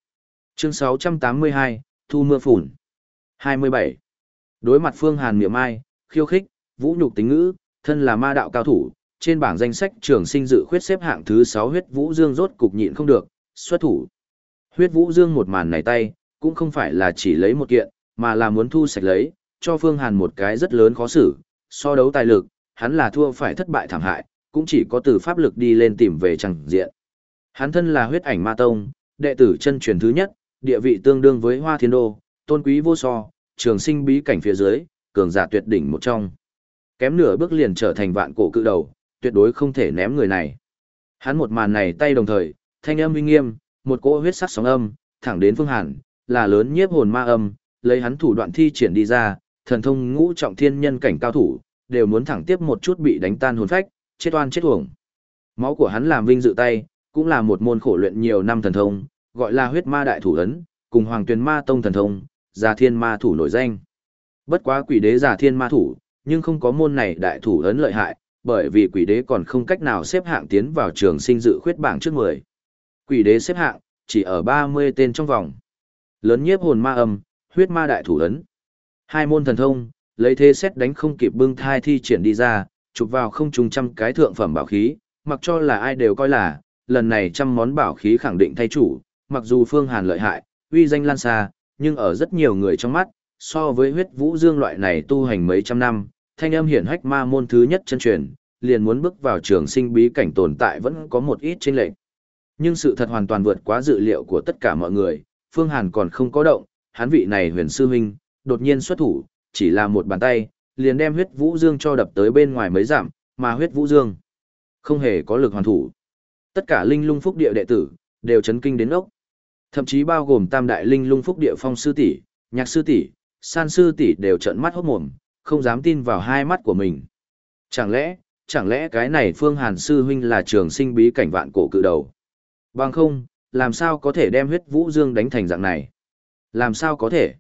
Chương 682, Thu mưa phùn. 27. Đối mặt Phương Hàn miệng mai, khiêu khích, vũ nhục tính ngữ, thân là ma đạo cao thủ, trên bảng danh sách trường sinh dự khuyết xếp hạng thứ 6 huyết vũ dương rốt cục nhịn không được, xuất thủ. Huyết vũ dương một màn này tay, cũng không phải là chỉ lấy một kiện, mà là muốn thu sạch lấy, cho Phương Hàn một cái rất lớn khó xử, so đấu tài lực, hắn là thua phải thất bại thảm hại, cũng chỉ có từ pháp lực đi lên tìm về chẳng diện. Hắn thân là huyết ảnh ma tông, đệ tử chân truyền thứ nhất, địa vị tương đương với Hoa Thiên Đô, tôn quý vô so, trường sinh bí cảnh phía dưới, cường giả tuyệt đỉnh một trong. Kém nửa bước liền trở thành vạn cổ cự đầu, tuyệt đối không thể ném người này. Hắn một màn này tay đồng thời, thanh âm uy nghiêm, một cỗ huyết sắc sóng âm, thẳng đến Phương Hàn, là lớn nhiếp hồn ma âm, lấy hắn thủ đoạn thi triển đi ra, thần thông ngũ trọng thiên nhân cảnh cao thủ, đều muốn thẳng tiếp một chút bị đánh tan hồn phách, chết oan chết uổng. Máu của hắn làm vinh dự tay, cũng là một môn khổ luyện nhiều năm thần thông, gọi là huyết ma đại thủ ấn, cùng hoàng tuyền ma tông thần thông, giả thiên ma thủ nổi danh. Bất quá quỷ đế giả thiên ma thủ, nhưng không có môn này đại thủ ấn lợi hại, bởi vì quỷ đế còn không cách nào xếp hạng tiến vào trường sinh dự khuyết bảng trước 10. Quỷ đế xếp hạng, chỉ ở 30 tên trong vòng. Lớn nhiếp hồn ma âm, huyết ma đại thủ ấn. Hai môn thần thông, lấy thế xét đánh không kịp bưng thai thi triển đi ra, chụp vào không trùng trăm cái thượng phẩm bảo khí, mặc cho là ai đều coi là, lần này trăm món bảo khí khẳng định thay chủ, mặc dù Phương Hàn lợi hại, uy danh lan xa, nhưng ở rất nhiều người trong mắt, so với huyết vũ dương loại này tu hành mấy trăm năm, thanh âm hiển hách ma môn thứ nhất chân truyền, liền muốn bước vào trường sinh bí cảnh tồn tại vẫn có một ít chênh lệch. Nhưng sự thật hoàn toàn vượt quá dự liệu của tất cả mọi người, Phương Hàn còn không có động, hắn vị này huyền sư huynh, đột nhiên xuất thủ, chỉ là một bàn tay, liền đem huyết vũ dương cho đập tới bên ngoài mấy giảm, mà huyết vũ dương không hề có lực hoàn thủ. Tất cả linh lung phúc địa đệ tử, đều chấn kinh đến ốc. Thậm chí bao gồm tam đại linh lung phúc địa phong sư tỷ, nhạc sư tỷ, san sư tỷ đều trợn mắt hốt mồm, không dám tin vào hai mắt của mình. Chẳng lẽ, chẳng lẽ cái này Phương Hàn sư huynh là trường sinh bí cảnh vạn cổ cự đầu? Bằng không, làm sao có thể đem huyết vũ dương đánh thành dạng này? Làm sao có thể?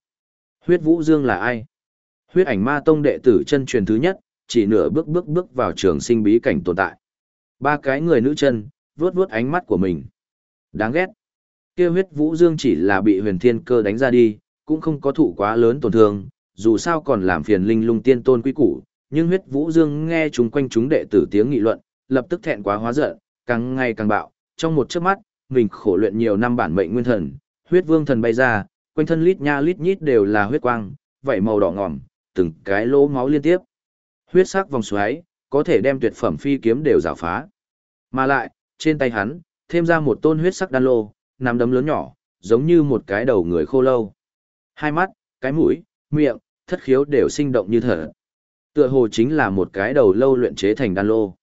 Huyết vũ dương là ai? Huyết ảnh ma tông đệ tử chân truyền thứ nhất, chỉ nửa bước bước bước vào trường sinh bí cảnh tồn tại. Ba cái người nữ chân, vuốt vuốt ánh mắt của mình. Đáng ghét. Kia huyết vũ dương chỉ là bị huyền thiên cơ đánh ra đi, cũng không có thụ quá lớn tổn thương, dù sao còn làm phiền linh lung tiên tôn quý củ, nhưng huyết vũ dương nghe chúng quanh chúng đệ tử tiếng nghị luận, lập tức thẹn quá hóa giận, càng ngày càng bạo, trong một chớp mắt, mình khổ luyện nhiều năm bản mệnh nguyên thần, huyết vương thần bay ra, quanh thân lít nha lít nhít đều là huyết quang, vảy màu đỏ ngòm, từng cái lỗ máu liên tiếp. Huyết sắc vòng xoáy, có thể đem tuyệt phẩm phi kiếm đều rào phá. Mà lại, trên tay hắn, thêm ra một tôn huyết sắc đan lô, nằm đấm lớn nhỏ, giống như một cái đầu người khô lâu. Hai mắt, cái mũi, miệng, thất khiếu đều sinh động như thở. Tựa hồ chính là một cái đầu lâu luyện chế thành đan lô.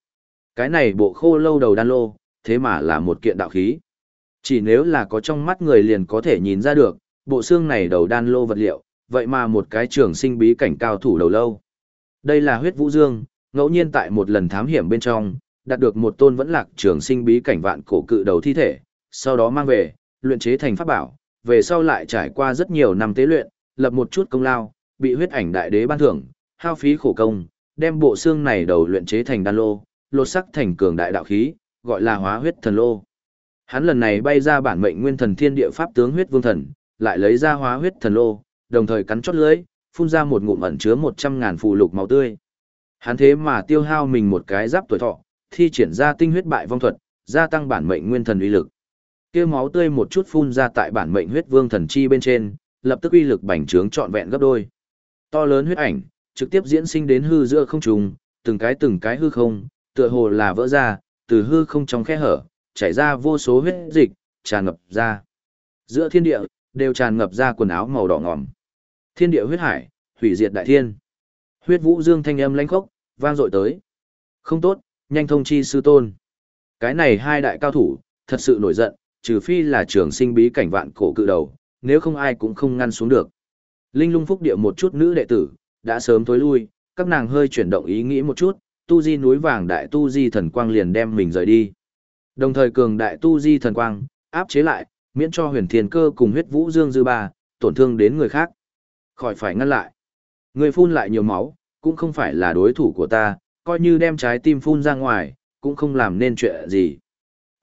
Cái này bộ khô lâu đầu đan lô, thế mà là một kiện đạo khí. Chỉ nếu là có trong mắt người liền có thể nhìn ra được, bộ xương này đầu đan lô vật liệu, vậy mà một cái trường sinh bí cảnh cao thủ đầu lâu. Đây là huyết vũ dương, ngẫu nhiên tại một lần thám hiểm bên trong, đạt được một tôn vẫn lạc trường sinh bí cảnh vạn cổ cự đầu thi thể, sau đó mang về, luyện chế thành pháp bảo, về sau lại trải qua rất nhiều năm tế luyện, lập một chút công lao, bị huyết ảnh đại đế ban thưởng, hao phí khổ công, đem bộ xương này đầu luyện chế thành đan lô, lột sắc thành cường đại đạo khí, gọi là hóa huyết thần lô. Hắn lần này bay ra bản mệnh nguyên thần thiên địa pháp tướng huyết vương thần, lại lấy ra hóa huyết thần lô, đồng thời cắn chót lưỡi, phun ra một ngụm ẩn chứa 100 ngàn phù lục máu tươi. Hắn thế mà tiêu hao mình một cái giáp tuổi thọ, thi triển ra tinh huyết bại vong thuật, gia tăng bản mệnh nguyên thần uy lực. Kia máu tươi một chút phun ra tại bản mệnh huyết vương thần chi bên trên, lập tức uy lực bành trướng trọn vẹn gấp đôi. To lớn huyết ảnh, trực tiếp diễn sinh đến hư giữa không trùng, từng cái từng cái hư không, tựa hồ là vỡ ra, từ hư không trong khe hở, chảy ra vô số huyết dịch, tràn ngập ra. Giữa thiên địa, đều tràn ngập ra quần áo màu đỏ ngòm. Thiên địa huyết hải, hủy diệt đại thiên. Huyết vũ dương thanh âm lãnh khốc, vang dội tới. Không tốt, nhanh thông chi sư tôn. Cái này hai đại cao thủ, thật sự nổi giận, trừ phi là trường sinh bí cảnh vạn cổ cự đầu, nếu không ai cũng không ngăn xuống được. Linh lung phúc địa một chút nữ đệ tử, đã sớm tối lui, các nàng hơi chuyển động ý nghĩ một chút, tu di núi vàng đại tu di thần quang liền đem mình rời đi. Đồng thời cường đại tu di thần quang, áp chế lại, miễn cho huyền thiên cơ cùng huyết vũ dương dư ba, tổn thương đến người khác. Khỏi phải ngăn lại. Người phun lại nhiều máu, cũng không phải là đối thủ của ta, coi như đem trái tim phun ra ngoài, cũng không làm nên chuyện gì.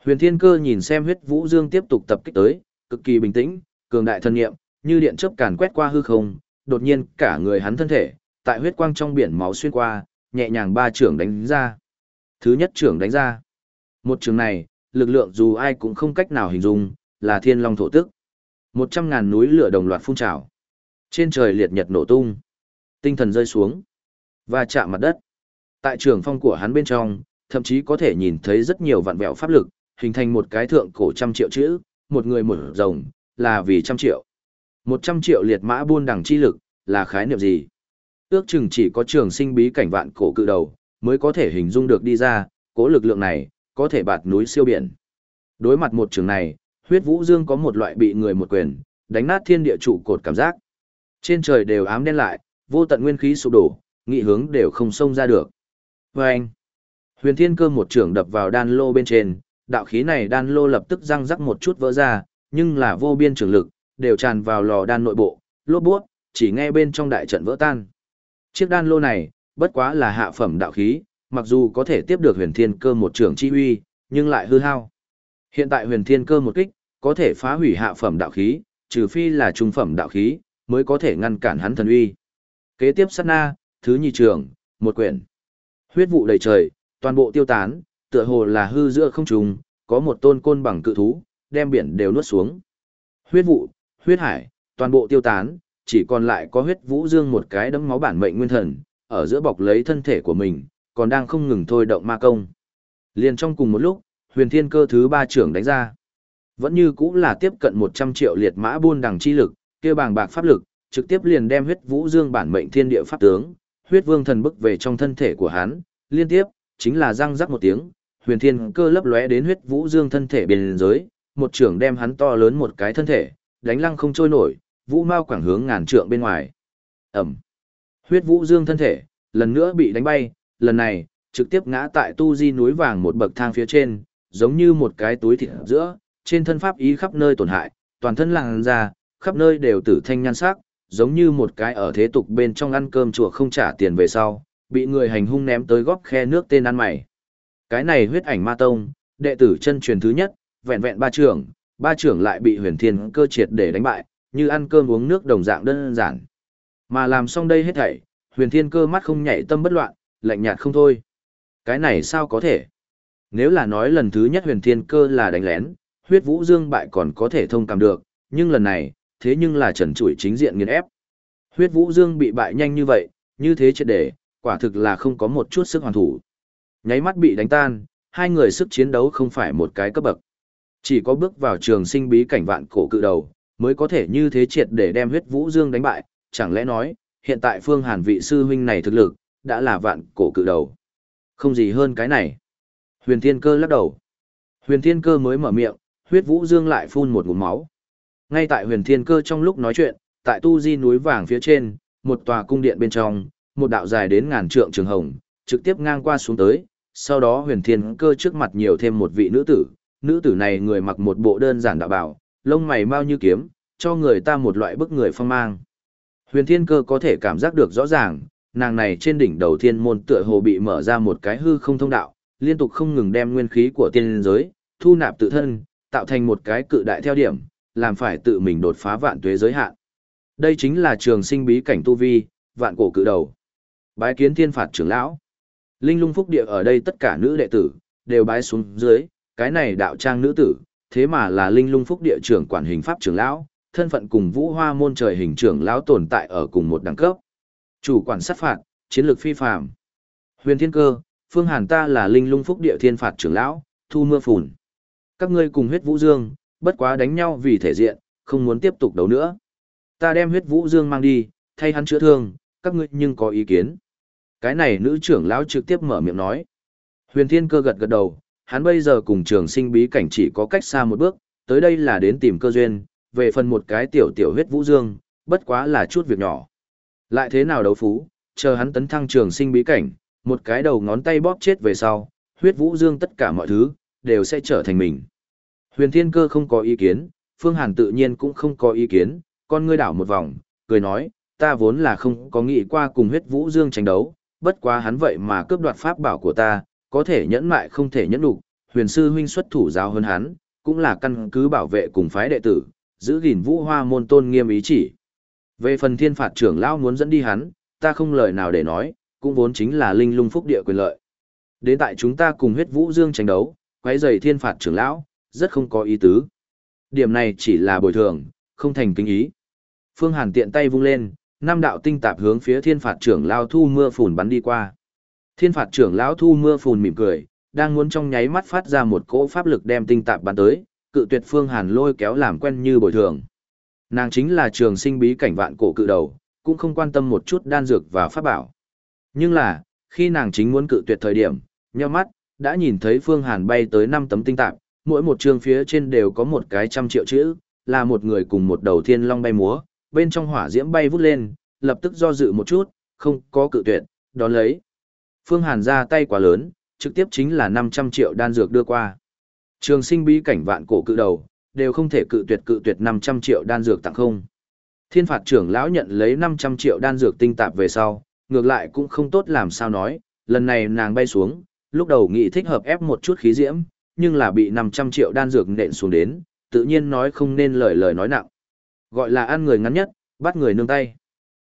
Huyền thiên cơ nhìn xem huyết vũ dương tiếp tục tập kích tới, cực kỳ bình tĩnh, cường đại thân nghiệm, như điện chớp càn quét qua hư không, đột nhiên cả người hắn thân thể, tại huyết quang trong biển máu xuyên qua, nhẹ nhàng ba trưởng đánh ra. Thứ nhất trưởng đánh ra. Một trường này, lực lượng dù ai cũng không cách nào hình dung, là thiên long thổ tức. Một trăm ngàn núi lửa đồng loạt phun trào. Trên trời liệt nhật nổ tung. Tinh thần rơi xuống. Và chạm mặt đất. Tại trường phong của hắn bên trong, thậm chí có thể nhìn thấy rất nhiều vạn vẹo pháp lực, hình thành một cái thượng cổ trăm triệu chữ, một người một rồng, là vì trăm triệu. Một trăm triệu liệt mã buôn đằng chi lực, là khái niệm gì? Ước chừng chỉ có trường sinh bí cảnh vạn cổ cự đầu, mới có thể hình dung được đi ra, cố lực lượng này, có thể bạt núi siêu biển. Đối mặt một trường này, huyết vũ dương có một loại bị người một quyền, đánh nát thiên địa trụ cột cảm giác. Trên trời đều ám đen lại, vô tận nguyên khí sụp đổ, nghị hướng đều không xông ra được. Và anh, huyền thiên cơ một trưởng đập vào đan lô bên trên, đạo khí này đan lô lập tức răng rắc một chút vỡ ra, nhưng là vô biên trường lực, đều tràn vào lò đan nội bộ, lốp buốt, chỉ nghe bên trong đại trận vỡ tan. Chiếc đan lô này, bất quá là hạ phẩm đạo khí, mặc dù có thể tiếp được huyền thiên cơ một trưởng chi uy, nhưng lại hư hao. Hiện tại huyền thiên cơ một kích, có thể phá hủy hạ phẩm đạo khí, trừ phi là trung phẩm đạo khí, mới có thể ngăn cản hắn thần uy. Kế tiếp sát na, thứ nhị trường, một quyển. Huyết vụ đầy trời, toàn bộ tiêu tán, tựa hồ là hư giữa không trùng, có một tôn côn bằng cự thú, đem biển đều nuốt xuống. Huyết vụ, huyết hải, toàn bộ tiêu tán, chỉ còn lại có huyết vũ dương một cái đấm máu bản mệnh nguyên thần, ở giữa bọc lấy thân thể của mình, còn đang không ngừng thôi động ma công. Liền trong cùng một lúc, huyền thiên cơ thứ ba trưởng đánh ra. Vẫn như cũng là tiếp cận 100 triệu liệt mã buôn đằng chi lực, kia bàng bạc pháp lực, trực tiếp liền đem huyết vũ dương bản mệnh thiên địa pháp tướng, huyết vương thần bức về trong thân thể của hắn, liên tiếp, chính là răng rắc một tiếng, huyền thiên cơ lấp lóe đến huyết vũ dương thân thể bên dưới, một trưởng đem hắn to lớn một cái thân thể, đánh lăng không trôi nổi, vũ mao quảng hướng ngàn trượng bên ngoài. Ẩm. Huyết vũ dương thân thể, lần nữa bị đánh bay, lần này, trực tiếp ngã tại tu di núi vàng một bậc thang phía trên, giống như một cái túi thịt giữa, trên thân pháp ý khắp nơi tổn hại, toàn thân làng ra, khắp nơi đều tử thanh nhan sắc, giống như một cái ở thế tục bên trong ăn cơm chùa không trả tiền về sau, bị người hành hung ném tới góc khe nước tên ăn mày. Cái này huyết ảnh ma tông, đệ tử chân truyền thứ nhất, vẹn vẹn ba trưởng, ba trưởng lại bị huyền thiên cơ triệt để đánh bại, như ăn cơm uống nước đồng dạng đơn giản. Mà làm xong đây hết thảy, huyền thiên cơ mắt không nhảy tâm bất loạn, lạnh nhạt không thôi. Cái này sao có thể? Nếu là nói lần thứ nhất huyền thiên cơ là đánh lén, huyết vũ dương bại còn có thể thông cảm được, nhưng lần này, thế nhưng là trần trụi chính diện nghiền ép. Huyết vũ dương bị bại nhanh như vậy, như thế triệt để, quả thực là không có một chút sức hoàn thủ. Nháy mắt bị đánh tan, hai người sức chiến đấu không phải một cái cấp bậc. Chỉ có bước vào trường sinh bí cảnh vạn cổ cự đầu, mới có thể như thế triệt để đem huyết vũ dương đánh bại, chẳng lẽ nói, hiện tại phương hàn vị sư huynh này thực lực, đã là vạn cổ cự đầu. Không gì hơn cái này. Huyền thiên cơ lắc đầu. Huyền thiên cơ mới mở miệng, huyết vũ dương lại phun một ngụm máu. Ngay tại huyền thiên cơ trong lúc nói chuyện, tại tu di núi vàng phía trên, một tòa cung điện bên trong, một đạo dài đến ngàn trượng trường hồng, trực tiếp ngang qua xuống tới, sau đó huyền thiên cơ trước mặt nhiều thêm một vị nữ tử, nữ tử này người mặc một bộ đơn giản đạo bảo, lông mày mau như kiếm, cho người ta một loại bức người phong mang. Huyền thiên cơ có thể cảm giác được rõ ràng, nàng này trên đỉnh đầu thiên môn tựa hồ bị mở ra một cái hư không thông đạo, liên tục không ngừng đem nguyên khí của tiên giới, thu nạp tự thân, tạo thành một cái cự đại theo điểm, làm phải tự mình đột phá vạn tuế giới hạn. Đây chính là trường sinh bí cảnh tu vi, vạn cổ cự đầu. Bái kiến thiên phạt trưởng lão. Linh lung phúc địa ở đây tất cả nữ đệ tử, đều bái xuống dưới, cái này đạo trang nữ tử, thế mà là linh lung phúc địa trưởng quản hình pháp trưởng lão, thân phận cùng vũ hoa môn trời hình trưởng lão tồn tại ở cùng một đẳng cấp. Chủ quản sát phạt, chiến lược phi phàm. Huyền Thiên Cơ, Phương Hàn ta là linh lung phúc địa thiên phạt trưởng lão, thu mưa phùn. Các ngươi cùng huyết vũ dương, bất quá đánh nhau vì thể diện, không muốn tiếp tục đấu nữa. Ta đem huyết vũ dương mang đi, thay hắn chữa thương, các ngươi nhưng có ý kiến. Cái này nữ trưởng lão trực tiếp mở miệng nói. Huyền Thiên Cơ gật gật đầu, hắn bây giờ cùng trường sinh bí cảnh chỉ có cách xa một bước, tới đây là đến tìm cơ duyên, về phần một cái tiểu tiểu huyết vũ dương, bất quá là chút việc nhỏ. Lại thế nào đấu phú, chờ hắn tấn thăng trường sinh bí cảnh, một cái đầu ngón tay bóp chết về sau, huyết vũ dương tất cả mọi thứ, đều sẽ trở thành mình. Huyền Thiên Cơ không có ý kiến, Phương Hàn tự nhiên cũng không có ý kiến, con ngươi đảo một vòng, cười nói, ta vốn là không có nghĩ qua cùng huyết vũ dương tranh đấu, bất quá hắn vậy mà cướp đoạt pháp bảo của ta, có thể nhẫn mại không thể nhẫn đủ, huyền sư huynh xuất thủ giáo hơn hắn, cũng là căn cứ bảo vệ cùng phái đệ tử, giữ gìn vũ hoa môn tôn nghiêm ý chỉ. Về phần thiên phạt trưởng lão muốn dẫn đi hắn, ta không lời nào để nói, cũng vốn chính là linh lung phúc địa quyền lợi. Đến tại chúng ta cùng huyết vũ dương tranh đấu, quấy rầy thiên phạt trưởng lão, rất không có ý tứ. Điểm này chỉ là bồi thường, không thành kinh ý. Phương Hàn tiện tay vung lên, năm đạo tinh tạp hướng phía thiên phạt trưởng lão thu mưa phùn bắn đi qua. Thiên phạt trưởng lão thu mưa phùn mỉm cười, đang muốn trong nháy mắt phát ra một cỗ pháp lực đem tinh tạp bắn tới, cự tuyệt Phương Hàn lôi kéo làm quen như bồi thường. Nàng chính là trường sinh bí cảnh vạn cổ cự đầu, cũng không quan tâm một chút đan dược và pháp bảo. Nhưng là, khi nàng chính muốn cự tuyệt thời điểm, nheo mắt, đã nhìn thấy Phương Hàn bay tới năm tấm tinh tạp, mỗi một chương phía trên đều có một cái trăm triệu chữ, là một người cùng một đầu thiên long bay múa, bên trong hỏa diễm bay vút lên, lập tức do dự một chút, không có cự tuyệt, đón lấy. Phương Hàn ra tay quá lớn, trực tiếp chính là 500 triệu đan dược đưa qua. Trường sinh bí cảnh vạn cổ cự đầu, đều không thể cự tuyệt cự tuyệt 500 triệu đan dược tặng không. Thiên phạt trưởng lão nhận lấy 500 triệu đan dược tinh tạp về sau, ngược lại cũng không tốt làm sao nói, lần này nàng bay xuống, lúc đầu nghĩ thích hợp ép một chút khí diễm, nhưng là bị 500 triệu đan dược nện xuống đến, tự nhiên nói không nên lời lời nói nặng. Gọi là ăn người ngắn nhất, bắt người nương tay.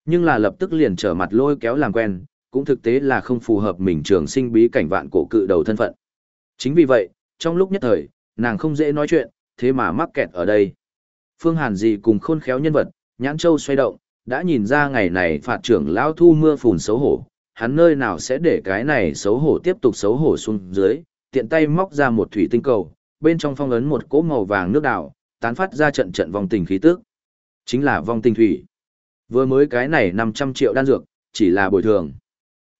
Nhưng là lập tức liền trở mặt lôi kéo làm quen, cũng thực tế là không phù hợp mình trường sinh bí cảnh vạn cổ cự đầu thân phận. Chính vì vậy, trong lúc nhất thời, nàng không dễ nói chuyện, thế mà mắc kẹt ở đây. Phương Hàn gì cùng khôn khéo nhân vật, nhãn châu xoay động, đã nhìn ra ngày này phạt trưởng lão thu mưa phùn xấu hổ, hắn nơi nào sẽ để cái này xấu hổ tiếp tục xấu hổ xuống dưới, tiện tay móc ra một thủy tinh cầu, bên trong phong ấn một cỗ màu vàng nước đảo, tán phát ra trận trận vòng tình khí tức. Chính là vong tình thủy. Vừa mới cái này 500 triệu đan dược, chỉ là bồi thường.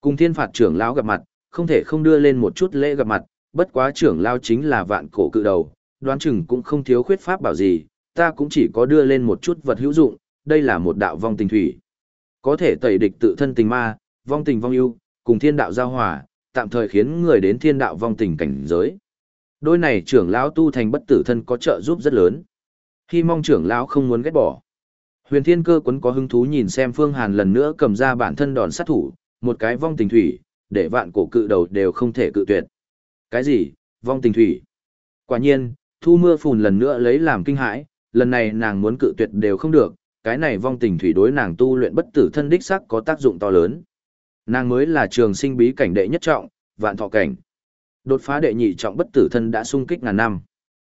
Cùng thiên phạt trưởng lão gặp mặt, không thể không đưa lên một chút lễ gặp mặt, bất quá trưởng lão chính là vạn cổ cự đầu, đoán chừng cũng không thiếu khuyết pháp bảo gì, ta cũng chỉ có đưa lên một chút vật hữu dụng, đây là một đạo vong tình thủy. Có thể tẩy địch tự thân tình ma, vong tình vong ưu, cùng thiên đạo giao hòa, tạm thời khiến người đến thiên đạo vong tình cảnh giới. Đôi này trưởng lão tu thành bất tử thân có trợ giúp rất lớn. Hy mong trưởng lão không muốn ghét bỏ. Huyền Thiên Cơ quấn có hứng thú nhìn xem Phương Hàn lần nữa cầm ra bản thân đòn sát thủ, một cái vong tình thủy, để vạn cổ cự đầu đều không thể cự tuyệt. Cái gì? Vong tình thủy? Quả nhiên, thu mưa phùn lần nữa lấy làm kinh hãi, lần này nàng muốn cự tuyệt đều không được, cái này vong tình thủy đối nàng tu luyện bất tử thân đích sắc có tác dụng to lớn. Nàng mới là trường sinh bí cảnh đệ nhất trọng, vạn thọ cảnh. Đột phá đệ nhị trọng bất tử thân đã sung kích ngàn năm.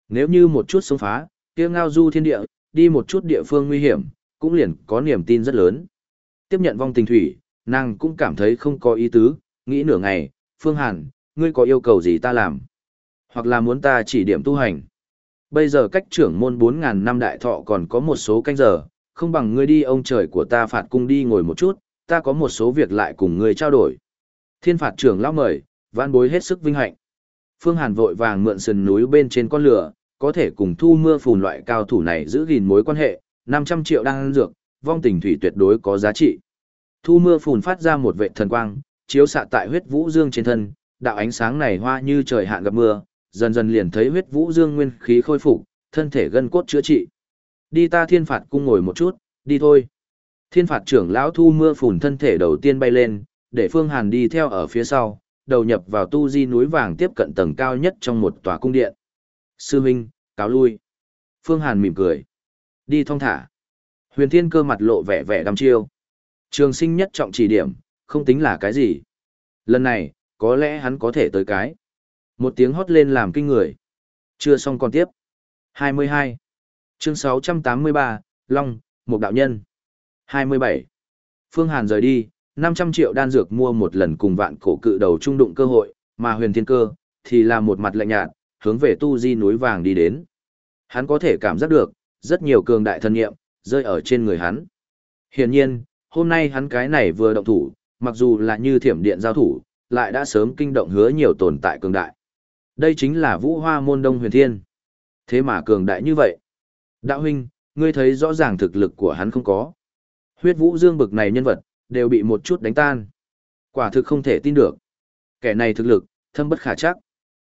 Nếu như một chút xông phá, kia ngao du thiên địa, đi một chút địa phương nguy hiểm, cũng liền có niềm tin rất lớn. Tiếp nhận vong tình thủy, nàng cũng cảm thấy không có ý tứ, nghĩ nửa ngày, Phương Hàn, ngươi có yêu cầu gì ta làm? Hoặc là muốn ta chỉ điểm tu hành? Bây giờ cách trưởng môn 4.000 năm đại thọ còn có một số canh giờ, không bằng ngươi đi ông trời của ta phạt cung đi ngồi một chút, ta có một số việc lại cùng ngươi trao đổi. Thiên phạt trưởng lão mời, van bối hết sức vinh hạnh. Phương Hàn vội vàng mượn sườn núi bên trên con lửa, có thể cùng thu mưa phùn loại cao thủ này giữ gìn mối quan hệ, 500 triệu đang ăn dược, vong tình thủy tuyệt đối có giá trị. Thu mưa phùn phát ra một vệ thần quang, chiếu xạ tại huyết vũ dương trên thân, đạo ánh sáng này hoa như trời hạn gặp mưa, dần dần liền thấy huyết vũ dương nguyên khí khôi phục, thân thể gân cốt chữa trị. Đi ta thiên phạt cung ngồi một chút, đi thôi. Thiên phạt trưởng lão thu mưa phùn thân thể đầu tiên bay lên, để Phương Hàn đi theo ở phía sau, đầu nhập vào tu di núi vàng tiếp cận tầng cao nhất trong một tòa cung điện. Sư Minh, cáo lui. Phương Hàn mỉm cười. Đi thong thả. Huyền Thiên cơ mặt lộ vẻ vẻ đăm chiêu. Trường sinh nhất trọng chỉ điểm, không tính là cái gì. Lần này, có lẽ hắn có thể tới cái. Một tiếng hót lên làm kinh người. Chưa xong còn tiếp. 22. Chương 683, Long, một đạo nhân. 27. Phương Hàn rời đi, 500 triệu đan dược mua một lần cùng vạn cổ cự đầu trung đụng cơ hội, mà huyền thiên cơ, thì là một mặt lạnh nhạt, hướng về tu di núi vàng đi đến. Hắn có thể cảm giác được, rất nhiều cường đại thân nghiệm, rơi ở trên người hắn. Hiển nhiên, hôm nay hắn cái này vừa động thủ, mặc dù là như thiểm điện giao thủ, lại đã sớm kinh động hứa nhiều tồn tại cường đại. Đây chính là vũ hoa môn đông huyền thiên. Thế mà cường đại như vậy. Đạo huynh, ngươi thấy rõ ràng thực lực của hắn không có. Huyết vũ dương bực này nhân vật, đều bị một chút đánh tan. Quả thực không thể tin được. Kẻ này thực lực, thâm bất khả chắc.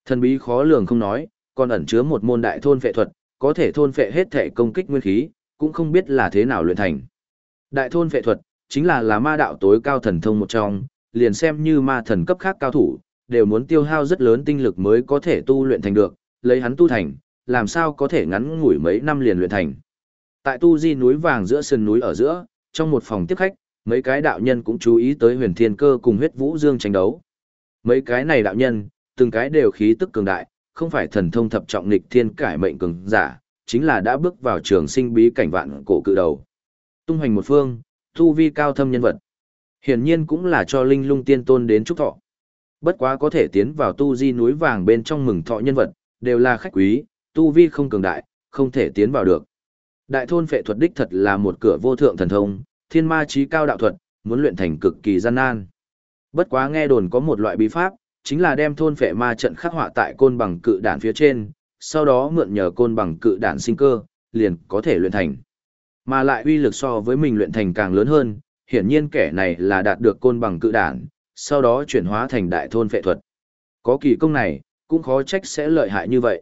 Thần bí khó lường không nói, còn ẩn chứa một môn đại thôn phệ thuật, có thể thôn phệ hết thể công kích nguyên khí, cũng không biết là thế nào luyện thành. Đại thôn phệ thuật, chính là là ma đạo tối cao thần thông một trong, liền xem như ma thần cấp khác cao thủ, đều muốn tiêu hao rất lớn tinh lực mới có thể tu luyện thành được, lấy hắn tu thành, làm sao có thể ngắn ngủi mấy năm liền luyện thành. Tại tu di núi vàng giữa sườn núi ở giữa, trong một phòng tiếp khách, mấy cái đạo nhân cũng chú ý tới huyền thiên cơ cùng huyết vũ dương tranh đấu. Mấy cái này đạo nhân, từng cái đều khí tức cường đại, không phải thần thông thập trọng nghịch thiên cải mệnh cường giả, chính là đã bước vào trường sinh bí cảnh vạn cổ cự đầu. Tung hoành một phương, tu vi cao thâm nhân vật. Hiển nhiên cũng là cho linh lung tiên tôn đến chúc thọ. Bất quá có thể tiến vào tu di núi vàng bên trong mừng thọ nhân vật, đều là khách quý, tu vi không cường đại, không thể tiến vào được. Đại thôn phệ thuật đích thật là một cửa vô thượng thần thông, thiên ma trí cao đạo thuật, muốn luyện thành cực kỳ gian nan. Bất quá nghe đồn có một loại bí pháp, chính là đem thôn phệ ma trận khắc họa tại côn bằng cự đạn phía trên, sau đó mượn nhờ côn bằng cự đạn sinh cơ, liền có thể luyện thành. Mà lại uy lực so với mình luyện thành càng lớn hơn, hiển nhiên kẻ này là đạt được côn bằng cự đạn, sau đó chuyển hóa thành đại thôn phệ thuật. Có kỳ công này, cũng khó trách sẽ lợi hại như vậy.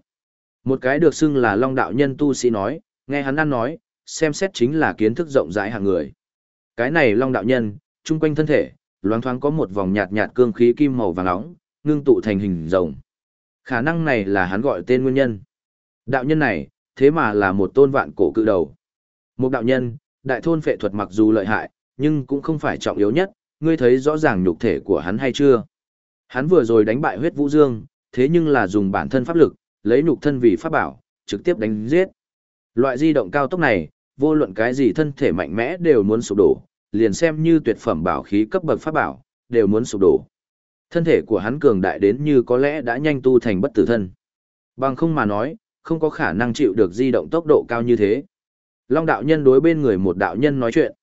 Một cái được xưng là long đạo nhân tu sĩ nói, nghe hắn ăn nói, xem xét chính là kiến thức rộng rãi hàng người. Cái này long đạo nhân, chung quanh thân thể, loáng thoáng có một vòng nhạt nhạt cương khí kim màu vàng nóng, ngưng tụ thành hình rồng. Khả năng này là hắn gọi tên nguyên nhân. Đạo nhân này, thế mà là một tôn vạn cổ cự đầu. Một đạo nhân, đại thôn phệ thuật mặc dù lợi hại, nhưng cũng không phải trọng yếu nhất, ngươi thấy rõ ràng nhục thể của hắn hay chưa? Hắn vừa rồi đánh bại huyết vũ dương, thế nhưng là dùng bản thân pháp lực, lấy nhục thân vì pháp bảo, trực tiếp đánh giết. Loại di động cao tốc này, vô luận cái gì thân thể mạnh mẽ đều muốn sụp đổ, liền xem như tuyệt phẩm bảo khí cấp bậc pháp bảo, đều muốn sụp đổ. Thân thể của hắn cường đại đến như có lẽ đã nhanh tu thành bất tử thân. Bằng không mà nói, không có khả năng chịu được di động tốc độ cao như thế. Long đạo nhân đối bên người một đạo nhân nói chuyện.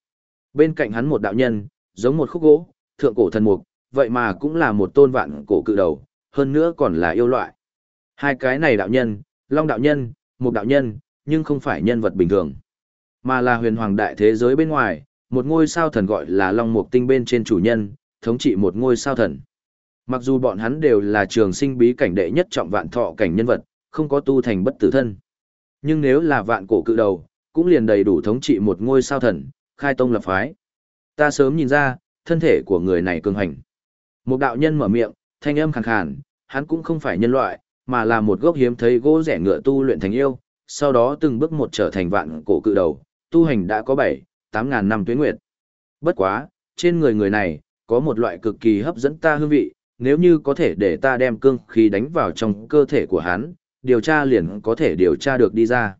Bên cạnh hắn một đạo nhân, giống một khúc gỗ, thượng cổ thần mục, vậy mà cũng là một tôn vạn cổ cự đầu, hơn nữa còn là yêu loại. Hai cái này đạo nhân, Long đạo nhân, một đạo nhân, nhưng không phải nhân vật bình thường, mà là huyền hoàng đại thế giới bên ngoài, một ngôi sao thần gọi là Long Mục Tinh bên trên chủ nhân, thống trị một ngôi sao thần. Mặc dù bọn hắn đều là trường sinh bí cảnh đệ nhất trọng vạn thọ cảnh nhân vật, không có tu thành bất tử thân. Nhưng nếu là vạn cổ cự đầu, cũng liền đầy đủ thống trị một ngôi sao thần, khai tông lập phái. Ta sớm nhìn ra, thân thể của người này cường hành. Một đạo nhân mở miệng, thanh âm khàn khàn, hắn cũng không phải nhân loại, mà là một gốc hiếm thấy gỗ rẻ ngựa tu luyện thành yêu, sau đó từng bước một trở thành vạn cổ cự đầu, tu hành đã có 7, 8 ngàn năm tuyến nguyệt. Bất quá, trên người người này, có một loại cực kỳ hấp dẫn ta hương vị, nếu như có thể để ta đem cương khí đánh vào trong cơ thể của hắn, điều tra liền có thể điều tra được đi ra.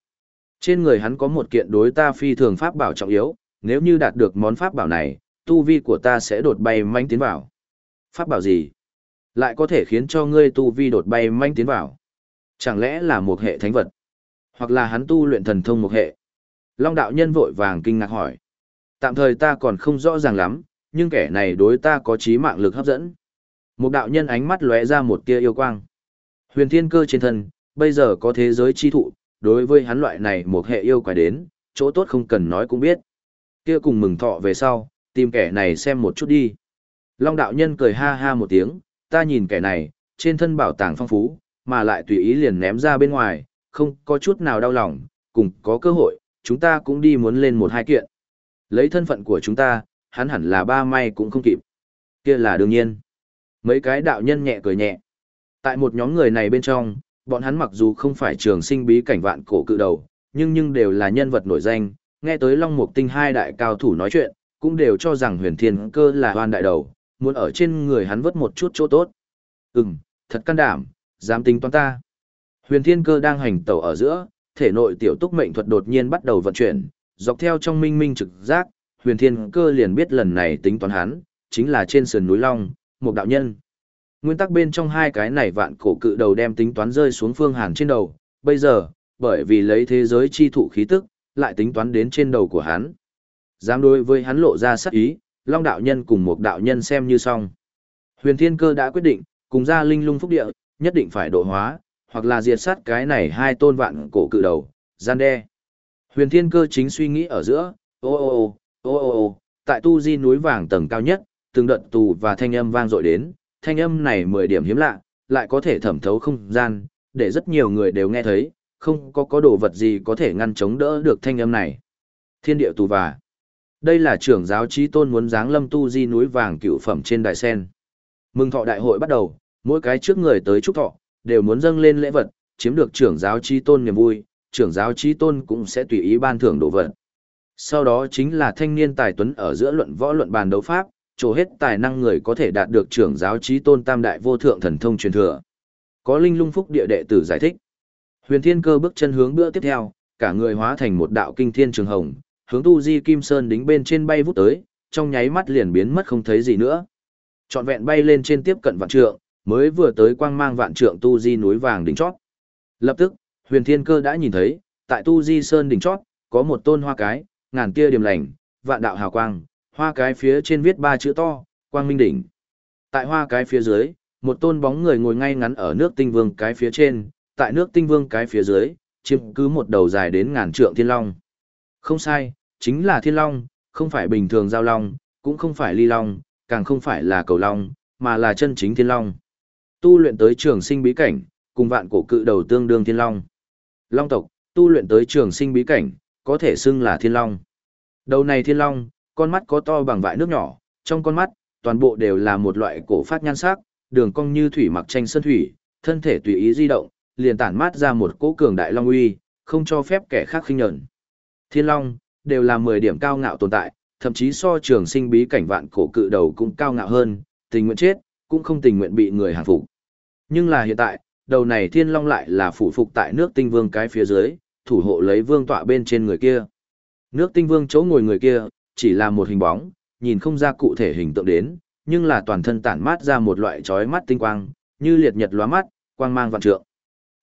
Trên người hắn có một kiện đối ta phi thường pháp bảo trọng yếu, nếu như đạt được món pháp bảo này, tu vi của ta sẽ đột bay manh tiến vào. Pháp bảo gì? Lại có thể khiến cho ngươi tu vi đột bay manh tiến vào. Chẳng lẽ là một hệ thánh vật? Hoặc là hắn tu luyện thần thông một hệ? Long đạo nhân vội vàng kinh ngạc hỏi. Tạm thời ta còn không rõ ràng lắm, nhưng kẻ này đối ta có trí mạng lực hấp dẫn. Một đạo nhân ánh mắt lóe ra một tia yêu quang. Huyền thiên cơ trên thân, bây giờ có thế giới chi thụ, đối với hắn loại này một hệ yêu quái đến, chỗ tốt không cần nói cũng biết. Kia cùng mừng thọ về sau, tìm kẻ này xem một chút đi. Long đạo nhân cười ha ha một tiếng, ta nhìn kẻ này, trên thân bảo tàng phong phú, mà lại tùy ý liền ném ra bên ngoài, không có chút nào đau lòng, cùng có cơ hội, chúng ta cũng đi muốn lên một hai kiện. Lấy thân phận của chúng ta, hắn hẳn là ba may cũng không kịp. Kia là đương nhiên. Mấy cái đạo nhân nhẹ cười nhẹ. Tại một nhóm người này bên trong, bọn hắn mặc dù không phải trường sinh bí cảnh vạn cổ cự đầu, nhưng nhưng đều là nhân vật nổi danh, nghe tới Long Mục Tinh hai đại cao thủ nói chuyện, cũng đều cho rằng huyền thiên cơ là hoan đại đầu, muốn ở trên người hắn vớt một chút chỗ tốt. Ừm, thật can đảm, dám tính toán ta. Huyền thiên cơ đang hành tẩu ở giữa, thể nội tiểu túc mệnh thuật đột nhiên bắt đầu vận chuyển, dọc theo trong minh minh trực giác, huyền thiên cơ liền biết lần này tính toán hắn, chính là trên sườn núi Long, một đạo nhân. Nguyên tắc bên trong hai cái này vạn cổ cự đầu đem tính toán rơi xuống phương hàn trên đầu, bây giờ, bởi vì lấy thế giới chi thụ khí tức, lại tính toán đến trên đầu của hắn. Dám đối với hắn lộ ra sắc ý, Long đạo nhân cùng một đạo nhân xem như xong. Huyền Thiên Cơ đã quyết định, cùng ra linh lung phúc địa, nhất định phải độ hóa, hoặc là diệt sát cái này hai tôn vạn cổ cự đầu, gian đe. Huyền thiên cơ chính suy nghĩ ở giữa, ô ô ô, ô ô ô, tại tu di núi vàng tầng cao nhất, từng đợt tù và thanh âm vang dội đến, thanh âm này mười điểm hiếm lạ, lại có thể thẩm thấu không gian, để rất nhiều người đều nghe thấy, không có có đồ vật gì có thể ngăn chống đỡ được thanh âm này. Thiên địa tù và. Đây là trưởng giáo trí tôn muốn giáng lâm tu di núi vàng cựu phẩm trên đại sen. Mừng thọ đại hội bắt đầu, mỗi cái trước người tới chúc thọ, đều muốn dâng lên lễ vật, chiếm được trưởng giáo chi tôn niềm vui, trưởng giáo chi tôn cũng sẽ tùy ý ban thưởng đồ vật. Sau đó chính là thanh niên tài tuấn ở giữa luận võ luận bàn đấu pháp, trổ hết tài năng người có thể đạt được trưởng giáo chi tôn tam đại vô thượng thần thông truyền thừa. Có linh lung phúc địa đệ tử giải thích. Huyền Thiên Cơ bước chân hướng bữa tiếp theo, cả người hóa thành một đạo kinh thiên trường hồng, hướng tu di kim sơn đính bên trên bay vút tới, trong nháy mắt liền biến mất không thấy gì nữa. Trọn vẹn bay lên trên tiếp cận vạn trượng, mới vừa tới quang mang vạn trượng tu di núi vàng đỉnh chót. Lập tức, Huyền Thiên Cơ đã nhìn thấy, tại tu di sơn đỉnh chót, có một tôn hoa cái, ngàn tia điểm lành, vạn đạo hào quang, hoa cái phía trên viết ba chữ to, quang minh đỉnh. Tại hoa cái phía dưới, một tôn bóng người ngồi ngay ngắn ở nước tinh vương cái phía trên, tại nước tinh vương cái phía dưới, chiếm cứ một đầu dài đến ngàn trượng thiên long. Không sai, chính là thiên long, không phải bình thường giao long, cũng không phải ly long, càng không phải là cầu long, mà là chân chính thiên long. Tu luyện tới trường sinh bí cảnh, cùng vạn cổ cự đầu tương đương thiên long. Long tộc, tu luyện tới trường sinh bí cảnh, có thể xưng là thiên long. Đầu này thiên long, con mắt có to bằng vại nước nhỏ, trong con mắt, toàn bộ đều là một loại cổ phát nhan sắc, đường cong như thủy mặc tranh sơn thủy, thân thể tùy ý di động, liền tản mát ra một cỗ cường đại long uy, không cho phép kẻ khác khinh nhẫn. Thiên long đều là 10 điểm cao ngạo tồn tại, thậm chí so trường sinh bí cảnh vạn cổ cự đầu cũng cao ngạo hơn, tình nguyện chết, cũng không tình nguyện bị người hàng phục. Nhưng là hiện tại, đầu này thiên long lại là phủ phục tại nước tinh vương cái phía dưới, thủ hộ lấy vương tọa bên trên người kia. Nước tinh vương chỗ ngồi người kia, chỉ là một hình bóng, nhìn không ra cụ thể hình tượng đến, nhưng là toàn thân tản mát ra một loại chói mắt tinh quang, như liệt nhật lóa mắt, quang mang vạn trượng.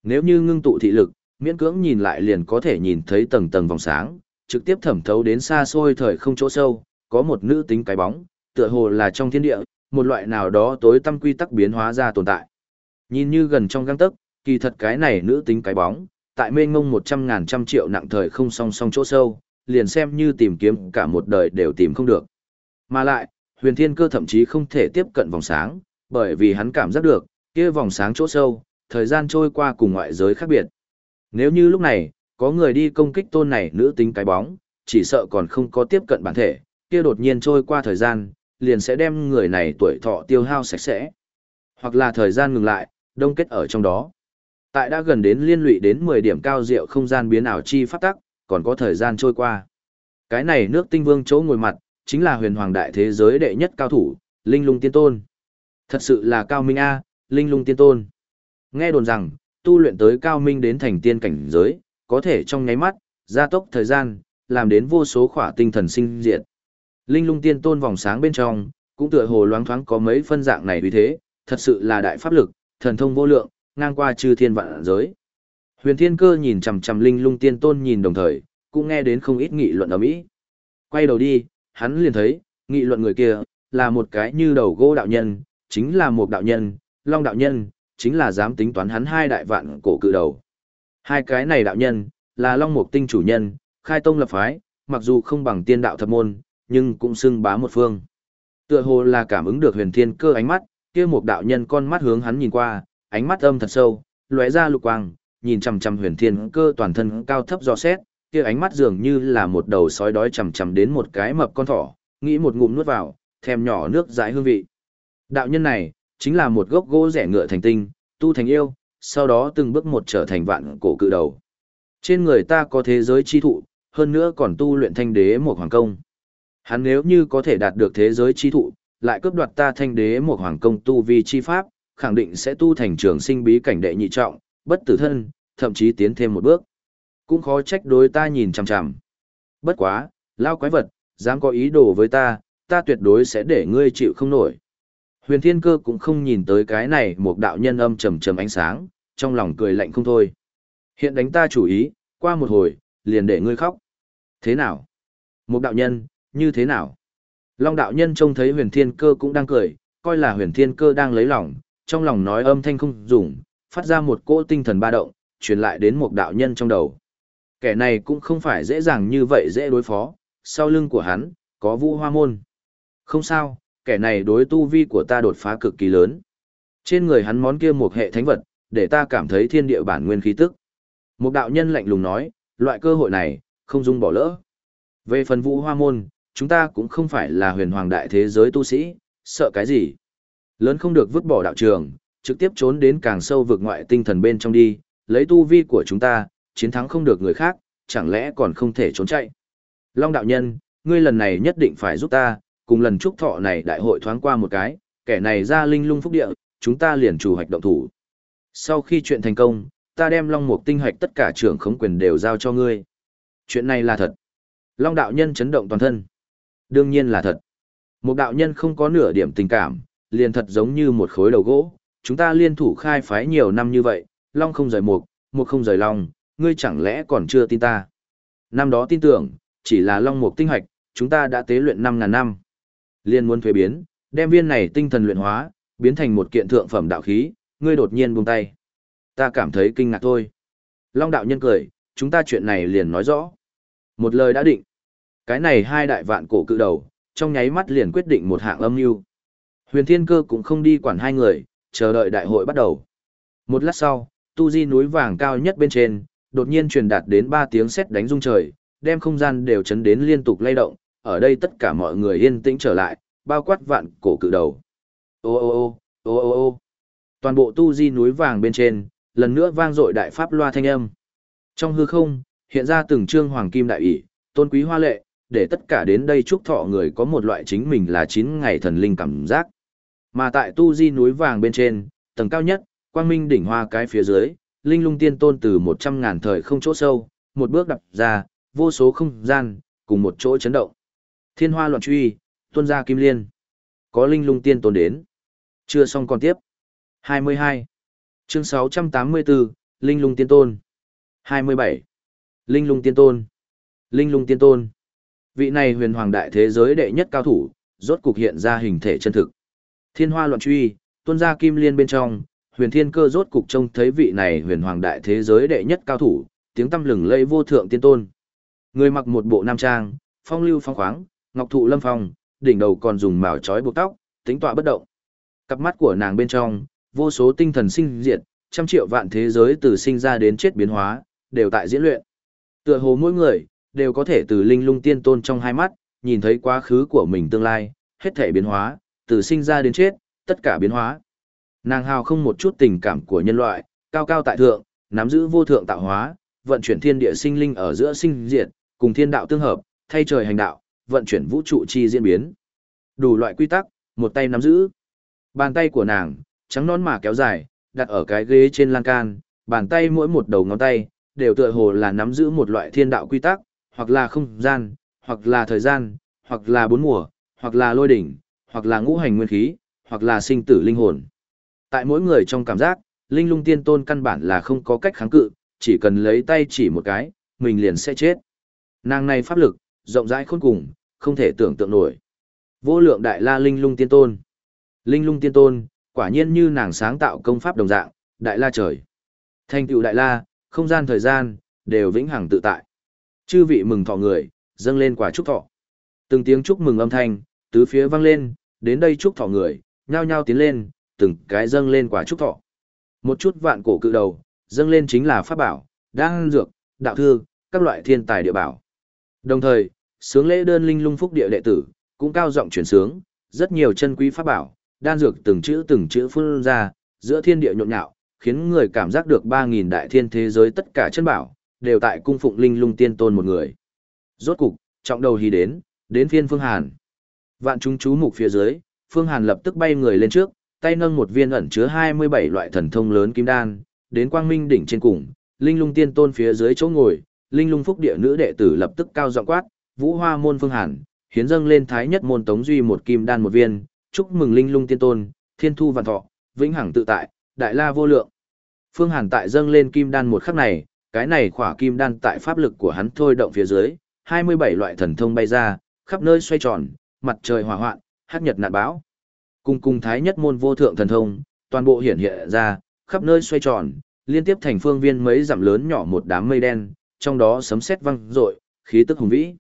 Nếu như ngưng tụ thị lực, miễn cưỡng nhìn lại liền có thể nhìn thấy tầng tầng vòng sáng, trực tiếp thẩm thấu đến xa xôi thời không chỗ sâu, có một nữ tính cái bóng, tựa hồ là trong thiên địa, một loại nào đó tối tâm quy tắc biến hóa ra tồn tại. Nhìn như gần trong găng tấc, kỳ thật cái này nữ tính cái bóng, tại mênh ngông một trăm ngàn trăm triệu nặng thời không song song chỗ sâu, liền xem như tìm kiếm cả một đời đều tìm không được. Mà lại, huyền thiên cơ thậm chí không thể tiếp cận vòng sáng, bởi vì hắn cảm giác được, kia vòng sáng chỗ sâu, thời gian trôi qua cùng ngoại giới khác biệt. Nếu như lúc này, có người đi công kích tôn này nữ tính cái bóng, chỉ sợ còn không có tiếp cận bản thể, kia đột nhiên trôi qua thời gian, liền sẽ đem người này tuổi thọ tiêu hao sạch sẽ. Hoặc là thời gian ngừng lại, đông kết ở trong đó. Tại đã gần đến liên lụy đến 10 điểm cao diệu không gian biến ảo chi phát tắc, còn có thời gian trôi qua. Cái này nước tinh vương chỗ ngồi mặt, chính là huyền hoàng đại thế giới đệ nhất cao thủ, Linh Lung Tiên Tôn. Thật sự là cao minh A, Linh Lung Tiên Tôn. Nghe đồn rằng, tu luyện tới cao minh đến thành tiên cảnh giới, có thể trong nháy mắt, gia tốc thời gian, làm đến vô số khỏa tinh thần sinh diệt. Linh Lung Tiên Tôn vòng sáng bên trong, cũng tựa hồ loáng thoáng có mấy phân dạng này vì thế, thật sự là đại pháp lực, thần thông vô lượng, ngang qua chư thiên vạn giới. Huyền Thiên Cơ nhìn chằm chằm Linh Lung Tiên Tôn nhìn đồng thời, cũng nghe đến không ít nghị luận ở mỹ. Quay đầu đi, hắn liền thấy, nghị luận người kia, là một cái như đầu gỗ đạo nhân, chính là một đạo nhân, long đạo nhân, chính là dám tính toán hắn hai đại vạn cổ cự đầu. Hai cái này đạo nhân, là long mục tinh chủ nhân, khai tông lập phái, mặc dù không bằng tiên đạo thập môn, nhưng cũng xưng bá một phương. Tựa hồ là cảm ứng được huyền thiên cơ ánh mắt, kia một đạo nhân con mắt hướng hắn nhìn qua, ánh mắt âm thật sâu, lóe ra lục quang, nhìn chằm chằm huyền thiên cơ toàn thân cao thấp do xét, kia ánh mắt dường như là một đầu sói đói chằm chằm đến một cái mập con thỏ, nghĩ một ngụm nuốt vào, thèm nhỏ nước dãi hương vị. Đạo nhân này, chính là một gốc gỗ rẻ ngựa thành tinh, tu thành yêu, sau đó từng bước một trở thành vạn cổ cự đầu. Trên người ta có thế giới chi thụ, hơn nữa còn tu luyện thanh đế một hoàng công. Hắn nếu như có thể đạt được thế giới chi thụ, lại cướp đoạt ta thanh đế một hoàng công tu vi chi pháp, khẳng định sẽ tu thành trường sinh bí cảnh đệ nhị trọng, bất tử thân, thậm chí tiến thêm một bước. Cũng khó trách đối ta nhìn chằm chằm. Bất quá, lao quái vật, dám có ý đồ với ta, ta tuyệt đối sẽ để ngươi chịu không nổi. Huyền Thiên Cơ cũng không nhìn tới cái này một đạo nhân âm trầm trầm ánh sáng, trong lòng cười lạnh không thôi. Hiện đánh ta chủ ý, qua một hồi, liền để ngươi khóc. Thế nào? Một đạo nhân, như thế nào? Long đạo nhân trông thấy huyền thiên cơ cũng đang cười, coi là huyền thiên cơ đang lấy lòng, trong lòng nói âm thanh không dùng, phát ra một cỗ tinh thần ba động, truyền lại đến một đạo nhân trong đầu. Kẻ này cũng không phải dễ dàng như vậy dễ đối phó, sau lưng của hắn, có vũ hoa môn. Không sao, kẻ này đối tu vi của ta đột phá cực kỳ lớn. Trên người hắn món kia một hệ thánh vật, để ta cảm thấy thiên địa bản nguyên khí tức. Một đạo nhân lạnh lùng nói, loại cơ hội này, không dung bỏ lỡ. Về phần vũ hoa môn, chúng ta cũng không phải là huyền hoàng đại thế giới tu sĩ, sợ cái gì. Lớn không được vứt bỏ đạo trường, trực tiếp trốn đến càng sâu vực ngoại tinh thần bên trong đi, lấy tu vi của chúng ta, chiến thắng không được người khác, chẳng lẽ còn không thể trốn chạy. Long đạo nhân, ngươi lần này nhất định phải giúp ta, cùng lần trúc thọ này đại hội thoáng qua một cái, kẻ này ra linh lung phúc địa, chúng ta liền chủ hoạch động thủ. Sau khi chuyện thành công, ta đem Long Mục tinh hoạch tất cả trưởng khống quyền đều giao cho ngươi. Chuyện này là thật. Long đạo nhân chấn động toàn thân. Đương nhiên là thật. Một đạo nhân không có nửa điểm tình cảm, liền thật giống như một khối đầu gỗ. Chúng ta liên thủ khai phái nhiều năm như vậy, Long không rời mục, mục không rời Long, ngươi chẳng lẽ còn chưa tin ta. Năm đó tin tưởng, chỉ là Long mục tinh hoạch, chúng ta đã tế luyện 5.000 năm. Liên muốn thuế biến, đem viên này tinh thần luyện hóa, biến thành một kiện thượng phẩm đạo khí, ngươi đột nhiên buông tay. Ta cảm thấy kinh ngạc thôi. Long đạo nhân cười, chúng ta chuyện này liền nói rõ. Một lời đã định. Cái này hai đại vạn cổ cự đầu, trong nháy mắt liền quyết định một hạng âm mưu. Huyền Thiên Cơ cũng không đi quản hai người, chờ đợi đại hội bắt đầu. Một lát sau, tu di núi vàng cao nhất bên trên, đột nhiên truyền đạt đến ba tiếng sét đánh rung trời, đem không gian đều chấn đến liên tục lay động, ở đây tất cả mọi người yên tĩnh trở lại, bao quát vạn cổ cự đầu. Ô ô ô, ô ô ô. Toàn bộ tu di núi vàng bên trên, lần nữa vang dội đại pháp loa thanh âm. Trong hư không, hiện ra từng trương hoàng kim đại ỷ, tôn quý hoa lệ, để tất cả đến đây chúc thọ người có một loại chính mình là chín ngày thần linh cảm giác. Mà tại tu di núi vàng bên trên, tầng cao nhất, quang minh đỉnh hoa cái phía dưới, linh lung tiên tôn từ một trăm ngàn thời không chỗ sâu, một bước đập ra, vô số không gian, cùng một chỗ chấn động. Thiên hoa loạn truy, tuân ra kim liên. Có linh lung tiên tôn đến. Chưa xong còn tiếp. 22. Chương 684, Linh lung tiên tôn. 27. Linh lung tiên tôn. Linh lung tiên tôn. Vị này huyền hoàng đại thế giới đệ nhất cao thủ, rốt cục hiện ra hình thể chân thực. Thiên hoa loạn truy, tuôn ra kim liên bên trong, huyền thiên cơ rốt cục trông thấy vị này huyền hoàng đại thế giới đệ nhất cao thủ, tiếng tâm lừng lây vô thượng tiên tôn. Người mặc một bộ nam trang, phong lưu phong khoáng, ngọc thụ lâm phong, đỉnh đầu còn dùng màu trói buộc tóc, tính tọa bất động. Cặp mắt của nàng bên trong, vô số tinh thần sinh diệt, trăm triệu vạn thế giới từ sinh ra đến chết biến hóa, đều tại diễn luyện. Tựa hồ mỗi người, đều có thể từ linh lung tiên tôn trong hai mắt, nhìn thấy quá khứ của mình tương lai, hết thể biến hóa, từ sinh ra đến chết, tất cả biến hóa. Nàng hào không một chút tình cảm của nhân loại, cao cao tại thượng, nắm giữ vô thượng tạo hóa, vận chuyển thiên địa sinh linh ở giữa sinh diệt, cùng thiên đạo tương hợp, thay trời hành đạo, vận chuyển vũ trụ chi diễn biến. Đủ loại quy tắc, một tay nắm giữ. Bàn tay của nàng, trắng nón mà kéo dài, đặt ở cái ghế trên lan can, bàn tay mỗi một đầu ngón tay, đều tựa hồ là nắm giữ một loại thiên đạo quy tắc, hoặc là không gian, hoặc là thời gian, hoặc là bốn mùa, hoặc là lôi đỉnh, hoặc là ngũ hành nguyên khí, hoặc là sinh tử linh hồn. Tại mỗi người trong cảm giác, linh lung tiên tôn căn bản là không có cách kháng cự, chỉ cần lấy tay chỉ một cái, mình liền sẽ chết. Nàng này pháp lực, rộng rãi khôn cùng, không thể tưởng tượng nổi. Vô lượng đại la linh lung tiên tôn. Linh lung tiên tôn, quả nhiên như nàng sáng tạo công pháp đồng dạng, đại la trời. Thành tựu đại la, không gian thời gian, đều vĩnh hằng tự tại. Chư vị mừng thọ người, dâng lên quả chúc thọ. Từng tiếng chúc mừng âm thanh, tứ phía vang lên, đến đây chúc thọ người, nhao nhao tiến lên, từng cái dâng lên quả chúc thọ. Một chút vạn cổ cự đầu, dâng lên chính là pháp bảo, đan dược, đạo thư, các loại thiên tài địa bảo. Đồng thời, sướng lễ đơn linh lung phúc địa đệ tử, cũng cao giọng chuyển sướng, rất nhiều chân quý pháp bảo, đan dược từng chữ từng chữ phun ra, giữa thiên địa nhộn nhạo, khiến người cảm giác được ba nghìn đại thiên thế giới tất cả chân bảo, đều tại cung phụng linh lung tiên tôn một người. Rốt cục, trọng đầu hí đến, đến phiên Phương Hàn. Vạn chúng chú mục phía dưới, Phương Hàn lập tức bay người lên trước, tay nâng một viên ẩn chứa 27 loại thần thông lớn kim đan, đến quang minh đỉnh trên cùng, linh lung tiên tôn phía dưới chỗ ngồi, linh lung phúc địa nữ đệ tử lập tức cao giọng quát, vũ hoa môn Phương Hàn, hiến dâng lên thái nhất môn tống duy một kim đan một viên, chúc mừng linh lung tiên tôn, thiên thu vạn thọ, vĩnh hằng tự tại, đại la vô lượng. Phương Hàn tại dâng lên kim đan một khắc này, cái này khỏa kim đan tại pháp lực của hắn thôi động phía dưới, 27 loại thần thông bay ra, khắp nơi xoay tròn, mặt trời hỏa hoạn, hắc nhật nạn bão. Cùng cùng thái nhất môn vô thượng thần thông, toàn bộ hiển hiện ra, khắp nơi xoay tròn, liên tiếp thành phương viên mấy dặm lớn nhỏ một đám mây đen, trong đó sấm sét vang rội, khí tức hùng vĩ.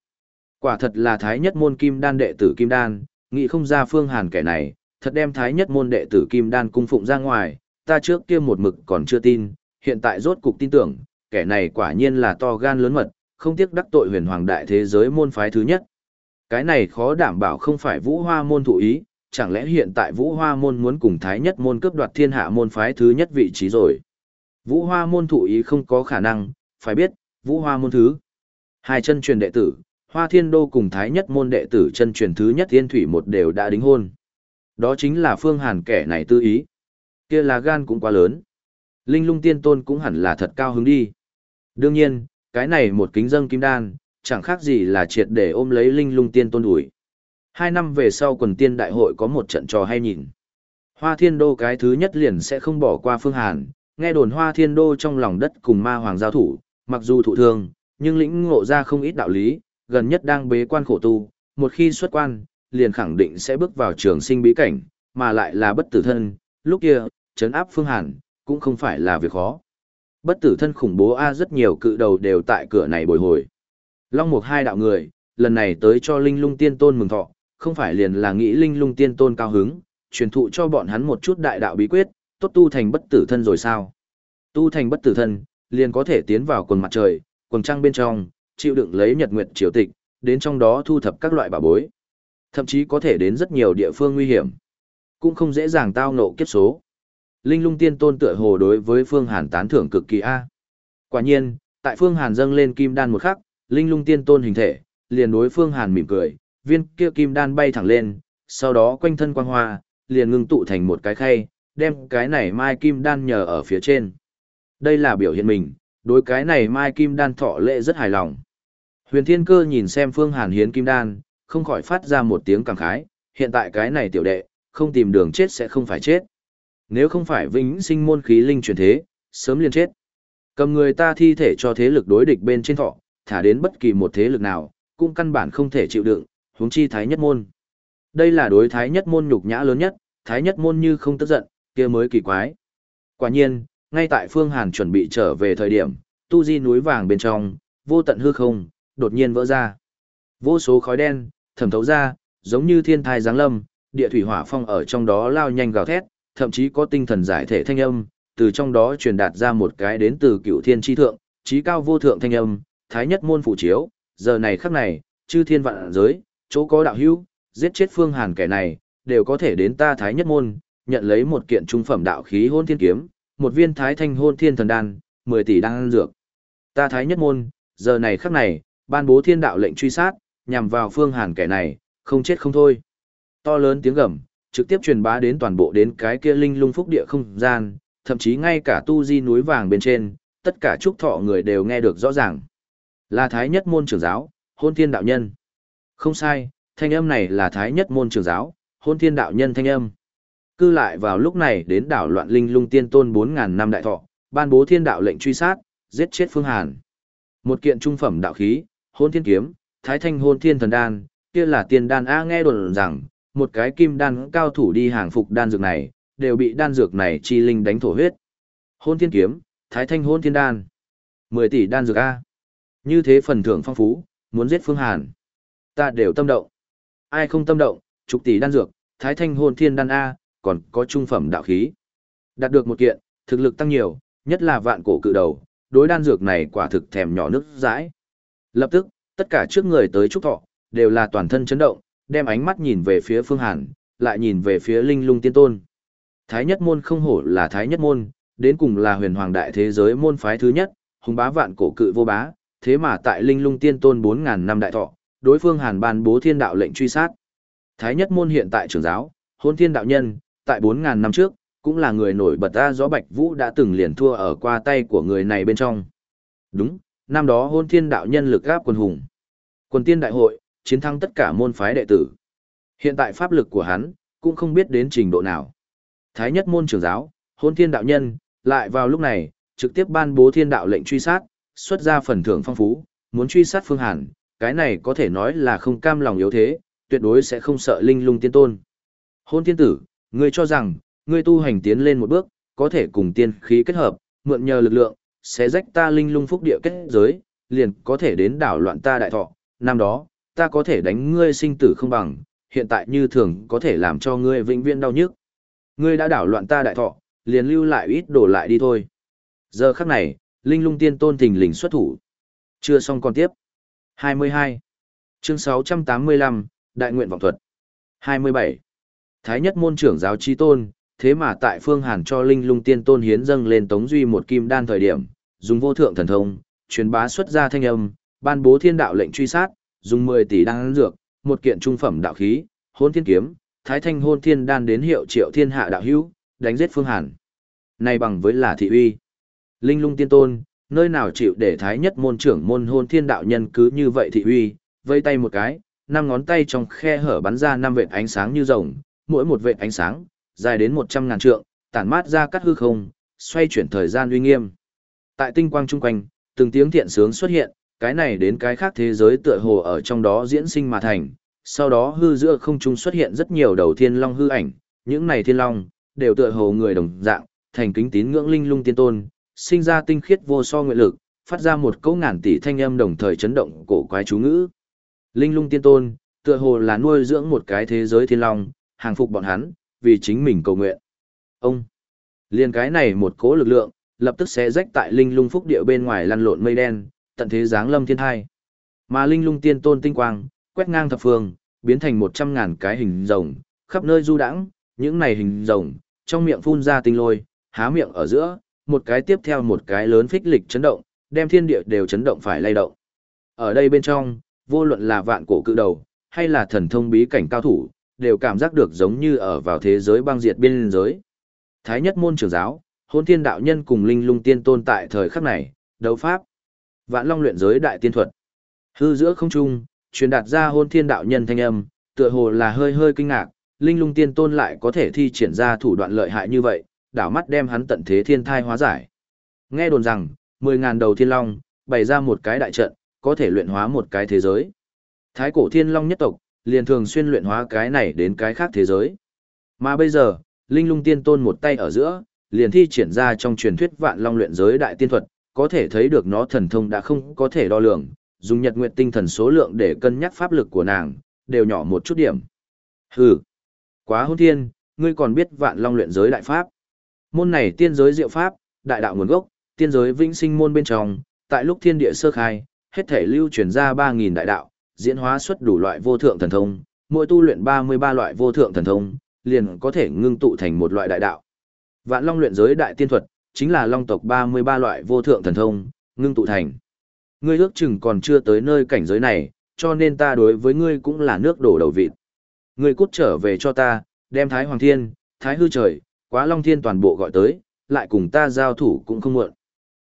Quả thật là thái nhất môn kim đan đệ tử kim đan, nghĩ không ra phương hàn kẻ này, thật đem thái nhất môn đệ tử kim đan cung phụng ra ngoài, ta trước kia một mực còn chưa tin, hiện tại rốt cục tin tưởng, kẻ này quả nhiên là to gan lớn mật, không tiếc đắc tội huyền hoàng đại thế giới môn phái thứ nhất. Cái này khó đảm bảo không phải vũ hoa môn thụ ý, chẳng lẽ hiện tại vũ hoa môn muốn cùng thái nhất môn cướp đoạt thiên hạ môn phái thứ nhất vị trí rồi. Vũ hoa môn thụ ý không có khả năng, phải biết, vũ hoa môn thứ. Hai chân truyền đệ tử, hoa thiên đô cùng thái nhất môn đệ tử chân truyền thứ nhất thiên thủy một đều đã đính hôn. Đó chính là phương hàn kẻ này tư ý. kia là gan cũng quá lớn. Linh lung tiên tôn cũng hẳn là thật cao hứng đi. Đương nhiên, cái này một kính dâng kim đan, chẳng khác gì là triệt để ôm lấy linh lung tiên tôn đuổi. Hai năm về sau quần tiên đại hội có một trận trò hay nhìn. Hoa thiên đô cái thứ nhất liền sẽ không bỏ qua phương hàn, nghe đồn hoa thiên đô trong lòng đất cùng ma hoàng giao thủ, mặc dù thụ thương, nhưng lĩnh ngộ ra không ít đạo lý, gần nhất đang bế quan khổ tu, một khi xuất quan, liền khẳng định sẽ bước vào trường sinh bí cảnh, mà lại là bất tử thân, lúc kia, chấn áp phương hàn, cũng không phải là việc khó. Bất tử thân khủng bố A rất nhiều cự đầu đều tại cửa này bồi hồi. Long mục hai đạo người, lần này tới cho Linh lung tiên tôn mừng thọ, không phải liền là nghĩ Linh lung tiên tôn cao hứng, truyền thụ cho bọn hắn một chút đại đạo bí quyết, tốt tu thành bất tử thân rồi sao. Tu thành bất tử thân, liền có thể tiến vào quần mặt trời, quần trăng bên trong, chịu đựng lấy nhật nguyệt triều tịch, đến trong đó thu thập các loại bảo bối. Thậm chí có thể đến rất nhiều địa phương nguy hiểm. Cũng không dễ dàng tao ngộ kiếp số. Linh lung tiên tôn tựa hồ đối với Phương Hàn tán thưởng cực kỳ A. Quả nhiên, tại Phương Hàn dâng lên kim đan một khắc, Linh lung tiên tôn hình thể, liền đối Phương Hàn mỉm cười, viên kia kim đan bay thẳng lên, sau đó quanh thân quang hoa, liền ngưng tụ thành một cái khay, đem cái này mai kim đan nhờ ở phía trên. Đây là biểu hiện mình, đối cái này mai kim đan thọ lệ rất hài lòng. Huyền Thiên Cơ nhìn xem Phương Hàn hiến kim đan, không khỏi phát ra một tiếng cảm khái, hiện tại cái này tiểu đệ, không tìm đường chết sẽ không phải chết. Nếu không phải vĩnh sinh môn khí linh truyền thế, sớm liền chết. Cầm người ta thi thể cho thế lực đối địch bên trên thọ, thả đến bất kỳ một thế lực nào, cũng căn bản không thể chịu đựng, huống chi thái nhất môn. Đây là đối thái nhất môn nhục nhã lớn nhất, thái nhất môn như không tức giận, kia mới kỳ quái. Quả nhiên, ngay tại Phương Hàn chuẩn bị trở về thời điểm, tu di núi vàng bên trong, vô tận hư không, đột nhiên vỡ ra. Vô số khói đen, thẩm thấu ra, giống như thiên thai giáng lâm, địa thủy hỏa phong ở trong đó lao nhanh gào thét, thậm chí có tinh thần giải thể thanh âm, từ trong đó truyền đạt ra một cái đến từ cựu thiên chi thượng, trí cao vô thượng thanh âm, thái nhất môn phụ chiếu, giờ này khắc này, chư thiên vạn giới, chỗ có đạo hữu, giết chết phương hàn kẻ này, đều có thể đến ta thái nhất môn, nhận lấy một kiện trung phẩm đạo khí hôn thiên kiếm, một viên thái thanh hôn thiên thần đan, 10 tỷ đan dược. Ta thái nhất môn, giờ này khắc này, ban bố thiên đạo lệnh truy sát, nhằm vào phương hàn kẻ này, không chết không thôi. To lớn tiếng gầm, trực tiếp truyền bá đến toàn bộ đến cái kia linh lung phúc địa không gian, thậm chí ngay cả tu di núi vàng bên trên, tất cả trúc thọ người đều nghe được rõ ràng. Là thái nhất môn trưởng giáo, hôn thiên đạo nhân. Không sai, thanh âm này là thái nhất môn trưởng giáo, hôn thiên đạo nhân thanh âm. Cư lại vào lúc này đến đảo loạn linh lung tiên tôn 4.000 năm đại thọ, ban bố thiên đạo lệnh truy sát, giết chết phương hàn. Một kiện trung phẩm đạo khí, hôn thiên kiếm, thái thanh hôn thiên thần đan, kia là tiền đan A nghe đồn rằng, một cái kim đan cao thủ đi hàng phục đan dược này, đều bị đan dược này chi linh đánh thổ huyết. Hôn thiên kiếm, thái thanh hôn thiên đan. 10 tỷ đan dược A. Như thế phần thưởng phong phú, muốn giết Phương Hàn. Ta đều tâm động. Ai không tâm động, chục tỷ đan dược, thái thanh hôn thiên đan A, còn có trung phẩm đạo khí. Đạt được một kiện, thực lực tăng nhiều, nhất là vạn cổ cự đầu, đối đan dược này quả thực thèm nhỏ nước dãi. Lập tức, tất cả trước người tới trúc thọ, đều là toàn thân chấn động, đem ánh mắt nhìn về phía Phương Hàn, lại nhìn về phía Linh Lung Tiên Tôn. Thái nhất môn không hổ là Thái nhất môn, đến cùng là huyền hoàng đại thế giới môn phái thứ nhất, hùng bá vạn cổ cự vô bá, thế mà tại Linh Lung Tiên Tôn 4000 năm đại thọ, đối phương Hàn ban bố thiên đạo lệnh truy sát. Thái nhất môn hiện tại trưởng giáo, hôn thiên đạo nhân, tại 4000 năm trước, cũng là người nổi bật ra gió Bạch Vũ đã từng liền thua ở qua tay của người này bên trong. Đúng, năm đó hôn thiên đạo nhân lực gáp quân hùng. Quân tiên đại hội, chiến thắng tất cả môn phái đệ tử. Hiện tại pháp lực của hắn, cũng không biết đến trình độ nào. Thái nhất môn trưởng giáo, hôn thiên đạo nhân, lại vào lúc này, trực tiếp ban bố thiên đạo lệnh truy sát, xuất ra phần thưởng phong phú, muốn truy sát phương hàn, cái này có thể nói là không cam lòng yếu thế, tuyệt đối sẽ không sợ linh lung tiên tôn. Hôn thiên tử, ngươi cho rằng, ngươi tu hành tiến lên một bước, có thể cùng tiên khí kết hợp, mượn nhờ lực lượng, sẽ rách ta linh lung phúc địa kết giới, liền có thể đến đảo loạn ta đại thọ. Năm đó, ta có thể đánh ngươi sinh tử không bằng, hiện tại như thường có thể làm cho ngươi vĩnh viễn đau nhức. Ngươi đã đảo loạn ta đại thọ, liền lưu lại ít đổ lại đi thôi. Giờ khắc này, linh lung tiên tôn thình lình xuất thủ. Chưa xong còn tiếp. 22. Chương 685, Đại nguyện vọng thuật. 27. Thái nhất môn trưởng giáo chi tôn, thế mà tại phương hàn cho linh lung tiên tôn hiến dâng lên tống duy một kim đan thời điểm, dùng vô thượng thần thông, truyền bá xuất ra thanh âm, ban bố thiên đạo lệnh truy sát, dùng 10 tỷ đan dược, một kiện trung phẩm đạo khí, hôn thiên kiếm, thái thanh hôn thiên đan đến hiệu triệu thiên hạ đạo hữu, đánh giết phương hàn. Này bằng với là thị uy. Linh lung tiên tôn, nơi nào chịu để thái nhất môn trưởng môn hôn thiên đạo nhân cứ như vậy thị uy, vây tay một cái, năm ngón tay trong khe hở bắn ra năm vệt ánh sáng như rồng, mỗi một vệt ánh sáng, dài đến một trăm ngàn trượng, tản mát ra cắt hư không, xoay chuyển thời gian uy nghiêm. Tại tinh quang chung quanh, từng tiếng thiện sướng xuất hiện, cái này đến cái khác thế giới tựa hồ ở trong đó diễn sinh mà thành, sau đó hư giữa không trung xuất hiện rất nhiều đầu thiên long hư ảnh, những này thiên long, đều tựa hồ người đồng dạng, thành kính tín ngưỡng linh lung tiên tôn, sinh ra tinh khiết vô so nguyện lực, phát ra một câu ngàn tỷ thanh âm đồng thời chấn động cổ quái chú ngữ. Linh lung tiên tôn, tựa hồ là nuôi dưỡng một cái thế giới thiên long, hàng phục bọn hắn, vì chính mình cầu nguyện. Ông, liền cái này một cố lực lượng, lập tức sẽ rách tại linh lung phúc địa bên ngoài lăn lộn mây đen, tận thế giáng lâm thiên thai. Mà linh lung tiên tôn tinh quang, quét ngang thập phương, biến thành một trăm ngàn cái hình rồng, khắp nơi du đãng, những này hình rồng, trong miệng phun ra tinh lôi, há miệng ở giữa, một cái tiếp theo một cái lớn phích lịch chấn động, đem thiên địa đều chấn động phải lay động. Ở đây bên trong, vô luận là vạn cổ cự đầu, hay là thần thông bí cảnh cao thủ, đều cảm giác được giống như ở vào thế giới băng diệt biên giới. Thái nhất môn trưởng giáo, hôn thiên đạo nhân cùng linh lung tiên tôn tại thời khắc này, đấu pháp. Vạn long luyện giới đại tiên thuật. Hư giữa không trung, truyền đạt ra hôn thiên đạo nhân thanh âm, tựa hồ là hơi hơi kinh ngạc, linh lung tiên tôn lại có thể thi triển ra thủ đoạn lợi hại như vậy, đảo mắt đem hắn tận thế thiên thai hóa giải. Nghe đồn rằng, 10.000 đầu thiên long, bày ra một cái đại trận, có thể luyện hóa một cái thế giới. Thái cổ thiên long nhất tộc, liền thường xuyên luyện hóa cái này đến cái khác thế giới. Mà bây giờ, linh lung tiên tôn một tay ở giữa, liền thi triển ra trong truyền thuyết vạn long luyện giới đại tiên thuật, có thể thấy được nó thần thông đã không có thể đo lường, dùng nhật nguyệt tinh thần số lượng để cân nhắc pháp lực của nàng, đều nhỏ một chút điểm. Hừ, quá hôn thiên, ngươi còn biết vạn long luyện giới đại pháp. Môn này tiên giới diệu pháp, đại đạo nguồn gốc, tiên giới vĩnh sinh môn bên trong, tại lúc thiên địa sơ khai, hết thể lưu truyền ra 3.000 đại đạo, diễn hóa xuất đủ loại vô thượng thần thông, mỗi tu luyện 33 loại vô thượng thần thông, liền có thể ngưng tụ thành một loại đại đạo. Vạn Long luyện giới đại tiên thuật, chính là long tộc 33 loại vô thượng thần thông, ngưng tụ thành. Ngươi ước chừng còn chưa tới nơi cảnh giới này, cho nên ta đối với ngươi cũng là nước đổ đầu vịt. Ngươi cút trở về cho ta, đem Thái Hoàng Thiên, Thái Hư Trời, Quá Long Thiên toàn bộ gọi tới, lại cùng ta giao thủ cũng không muộn.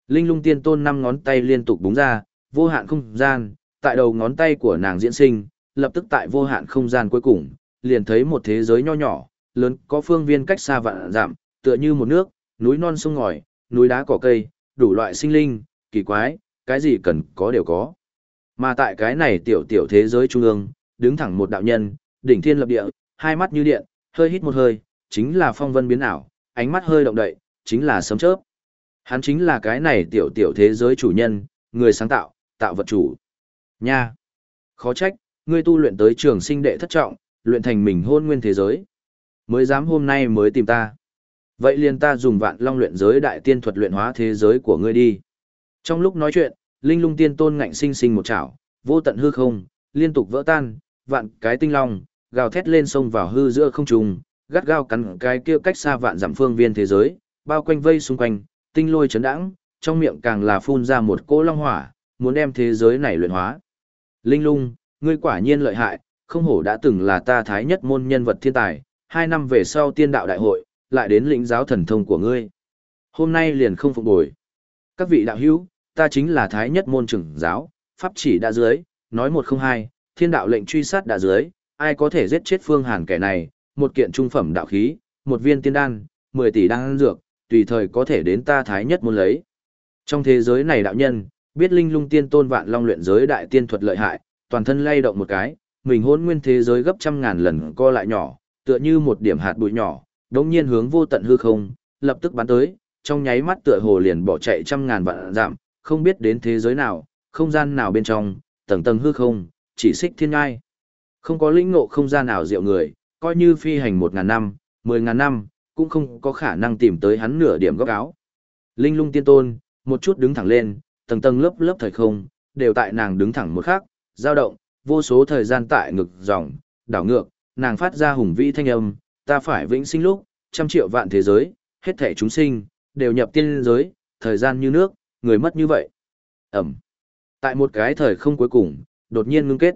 Linh lung tiên tôn năm ngón tay liên tục búng ra, vô hạn không gian, tại đầu ngón tay của nàng diễn sinh, lập tức tại vô hạn không gian cuối cùng, liền thấy một thế giới nho nhỏ, lớn có phương viên cách xa vạn giảm, tựa như một nước, núi non sông ngòi, núi đá cỏ cây, đủ loại sinh linh, kỳ quái, cái gì cần có đều có. Mà tại cái này tiểu tiểu thế giới trung ương, đứng thẳng một đạo nhân, đỉnh thiên lập địa, hai mắt như điện, hơi hít một hơi, chính là phong vân biến ảo, ánh mắt hơi động đậy, chính là sấm chớp. Hắn chính là cái này tiểu tiểu thế giới chủ nhân, người sáng tạo, tạo vật chủ. Nha! Khó trách, ngươi tu luyện tới trường sinh đệ thất trọng, luyện thành mình hôn nguyên thế giới. Mới dám hôm nay mới tìm ta. Vậy liền ta dùng vạn long luyện giới đại tiên thuật luyện hóa thế giới của ngươi đi. Trong lúc nói chuyện, linh lung tiên tôn ngạnh sinh sinh một chảo, vô tận hư không, liên tục vỡ tan, vạn cái tinh long, gào thét lên sông vào hư giữa không trung, gắt gao cắn cái kia cách xa vạn dặm phương viên thế giới, bao quanh vây xung quanh, tinh lôi chấn đãng, trong miệng càng là phun ra một cỗ long hỏa, muốn đem thế giới này luyện hóa. Linh lung, ngươi quả nhiên lợi hại, không hổ đã từng là ta thái nhất môn nhân vật thiên tài, hai năm về sau tiên đạo đại hội, lại đến lĩnh giáo thần thông của ngươi. Hôm nay liền không phục bồi. Các vị đạo hữu, ta chính là thái nhất môn trưởng giáo, pháp chỉ đã dưới, nói một không hai, thiên đạo lệnh truy sát đã dưới, ai có thể giết chết phương hàn kẻ này, một kiện trung phẩm đạo khí, một viên tiên đan, 10 tỷ đan dược, tùy thời có thể đến ta thái nhất môn lấy. Trong thế giới này đạo nhân, biết linh lung tiên tôn vạn long luyện giới đại tiên thuật lợi hại, toàn thân lay động một cái, mình hôn nguyên thế giới gấp trăm ngàn lần co lại nhỏ, tựa như một điểm hạt bụi nhỏ, đống nhiên hướng vô tận hư không, lập tức bắn tới, trong nháy mắt tựa hồ liền bỏ chạy trăm ngàn vạn giảm, không biết đến thế giới nào, không gian nào bên trong, tầng tầng hư không, chỉ xích thiên ngai. Không có lĩnh ngộ không gian nào diệu người, coi như phi hành một ngàn năm, mười ngàn năm, cũng không có khả năng tìm tới hắn nửa điểm góc áo. Linh lung tiên tôn, một chút đứng thẳng lên, tầng tầng lớp lớp thời không, đều tại nàng đứng thẳng một khắc, dao động, vô số thời gian tại ngực dòng, đảo ngược, nàng phát ra hùng vĩ thanh âm, ta phải vĩnh sinh lúc, trăm triệu vạn thế giới, hết thể chúng sinh, đều nhập tiên giới, thời gian như nước, người mất như vậy. Ẩm. Tại một cái thời không cuối cùng, đột nhiên ngưng kết.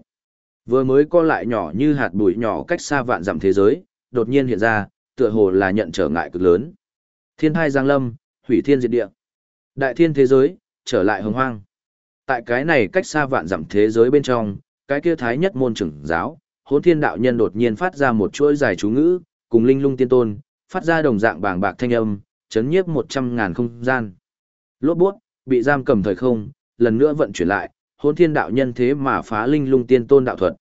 Vừa mới co lại nhỏ như hạt bụi nhỏ cách xa vạn dặm thế giới, đột nhiên hiện ra, tựa hồ là nhận trở ngại cực lớn. Thiên thai giang lâm, hủy thiên diệt địa. Đại thiên thế giới, trở lại hồng hoang. Tại cái này cách xa vạn dặm thế giới bên trong, cái kia thái nhất môn trưởng giáo, hỗn thiên đạo nhân đột nhiên phát ra một chuỗi dài chú ngữ, cùng linh lung tiên tôn, phát ra đồng dạng bàng bạc thanh âm, chấn nhiếp một trăm ngàn không gian. Lốt buốt, bị giam cầm thời không, lần nữa vận chuyển lại, hôn thiên đạo nhân thế mà phá linh lung tiên tôn đạo thuật.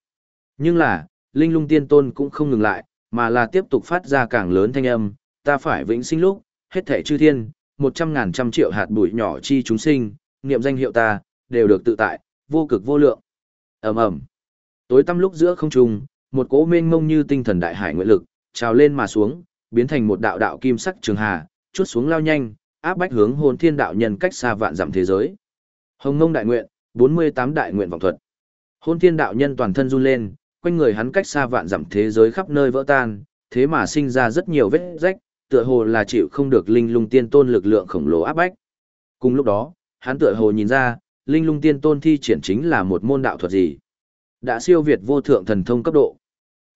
Nhưng là, linh lung tiên tôn cũng không ngừng lại, mà là tiếp tục phát ra càng lớn thanh âm, ta phải vĩnh sinh lúc, hết thể chư thiên, một trăm ngàn trăm triệu hạt bụi nhỏ chi chúng sinh, niệm danh hiệu ta, đều được tự tại, vô cực vô lượng. ầm ầm Tối tăm lúc giữa không trung, một cỗ mênh mông như tinh thần đại hải nguyện lực, trào lên mà xuống, biến thành một đạo đạo kim sắc trường hà, chút xuống lao nhanh, áp bách hướng hồn thiên đạo nhân cách xa vạn dặm thế giới. Hồng Ngông đại nguyện, 48 đại nguyện vọng thuật. Hồn thiên đạo nhân toàn thân run lên, quanh người hắn cách xa vạn dặm thế giới khắp nơi vỡ tan, thế mà sinh ra rất nhiều vết rách, tựa hồ là chịu không được linh lung tiên tôn lực lượng khổng lồ áp bách. Cùng lúc đó, hắn tựa hồ nhìn ra, linh lung tiên tôn thi triển chính là một môn đạo thuật gì. Đã siêu việt vô thượng thần thông cấp độ.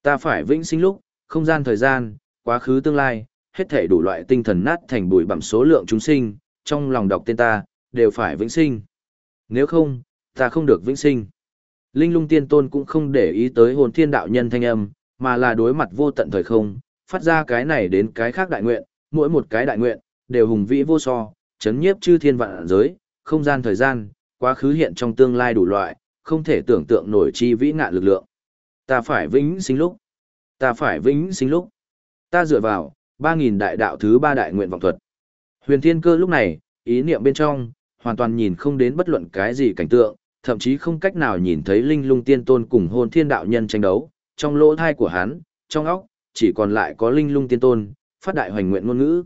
Ta phải vĩnh sinh lúc, không gian thời gian, quá khứ tương lai, hết thể đủ loại tinh thần nát thành bụi bặm số lượng chúng sinh, trong lòng đọc tên ta, đều phải vĩnh sinh. Nếu không, ta không được vĩnh sinh. Linh lung tiên tôn cũng không để ý tới hồn thiên đạo nhân thanh âm, mà là đối mặt vô tận thời không, phát ra cái này đến cái khác đại nguyện, mỗi một cái đại nguyện, đều hùng vĩ vô so, chấn nhiếp chư thiên vạn giới, không gian thời gian, quá khứ hiện trong tương lai đủ loại, không thể tưởng tượng nổi chi vĩ ngạn lực lượng. Ta phải vĩnh sinh lúc. Ta phải vĩnh sinh lúc. Ta dựa vào, 3.000 đại đạo thứ ba đại nguyện vọng thuật. Huyền thiên cơ lúc này, ý niệm bên trong, hoàn toàn nhìn không đến bất luận cái gì cảnh tượng, thậm chí không cách nào nhìn thấy linh lung tiên tôn cùng hôn thiên đạo nhân tranh đấu, trong lỗ thai của hắn, trong óc, chỉ còn lại có linh lung tiên tôn, phát đại hoành nguyện ngôn ngữ.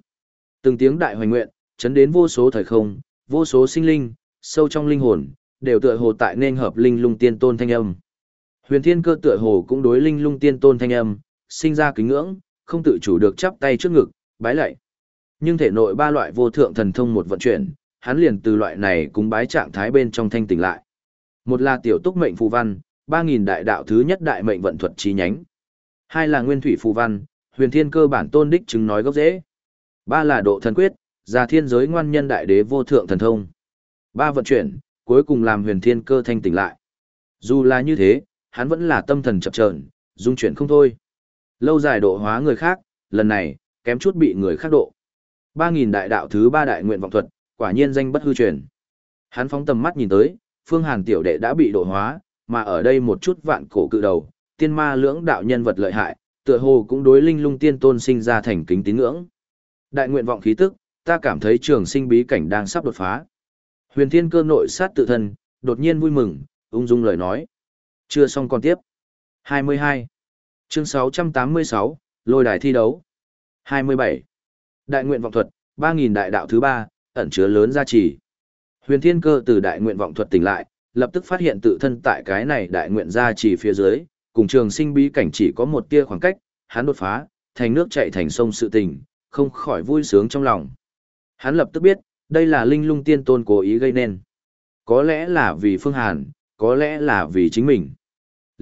Từng tiếng đại hoành nguyện, chấn đến vô số thời không, vô số sinh linh, sâu trong linh hồn, đều tựa hồ tại nên hợp linh lung tiên tôn thanh âm. Huyền thiên cơ tựa hồ cũng đối linh lung tiên tôn thanh âm, sinh ra kính ngưỡng, không tự chủ được chắp tay trước ngực, bái lạy. Nhưng thể nội ba loại vô thượng thần thông một vận chuyển, hắn liền từ loại này cúng bái trạng thái bên trong thanh tỉnh lại. Một là tiểu túc mệnh phù văn, 3000 đại đạo thứ nhất đại mệnh vận thuật chi nhánh. Hai là nguyên thủy phù văn, huyền thiên cơ bản tôn đích chứng nói gốc dễ. Ba là độ thần quyết, gia thiên giới ngoan nhân đại đế vô thượng thần thông. Ba vận chuyển, cuối cùng làm huyền thiên cơ thanh tỉnh lại. Dù là như thế, hắn vẫn là tâm thần chập chờn, dung chuyển không thôi. Lâu dài độ hóa người khác, lần này, kém chút bị người khác độ. 3.000 đại đạo thứ ba đại nguyện vọng thuật, quả nhiên danh bất hư truyền. Hắn phóng tầm mắt nhìn tới, phương hàn tiểu đệ đã bị độ hóa, mà ở đây một chút vạn cổ cự đầu, tiên ma lưỡng đạo nhân vật lợi hại, tựa hồ cũng đối linh lung tiên tôn sinh ra thành kính tín ngưỡng. Đại nguyện vọng khí tức, ta cảm thấy trường sinh bí cảnh đang sắp đột phá. Huyền thiên cơ nội sát tự thân, đột nhiên vui mừng, ung dung lời nói. Chưa xong còn tiếp. 22. Chương 686, lôi đài thi đấu. 27. Đại nguyện vọng thuật, 3.000 đại đạo thứ ba ẩn chứa lớn gia trì. Huyền thiên cơ từ đại nguyện vọng thuật tỉnh lại, lập tức phát hiện tự thân tại cái này đại nguyện gia trì phía dưới, cùng trường sinh bí cảnh chỉ có một tia khoảng cách, hắn đột phá, thành nước chạy thành sông sự tình, không khỏi vui sướng trong lòng. Hắn lập tức biết, đây là linh lung tiên tôn cố ý gây nên. Có lẽ là vì Phương Hàn, có lẽ là vì chính mình.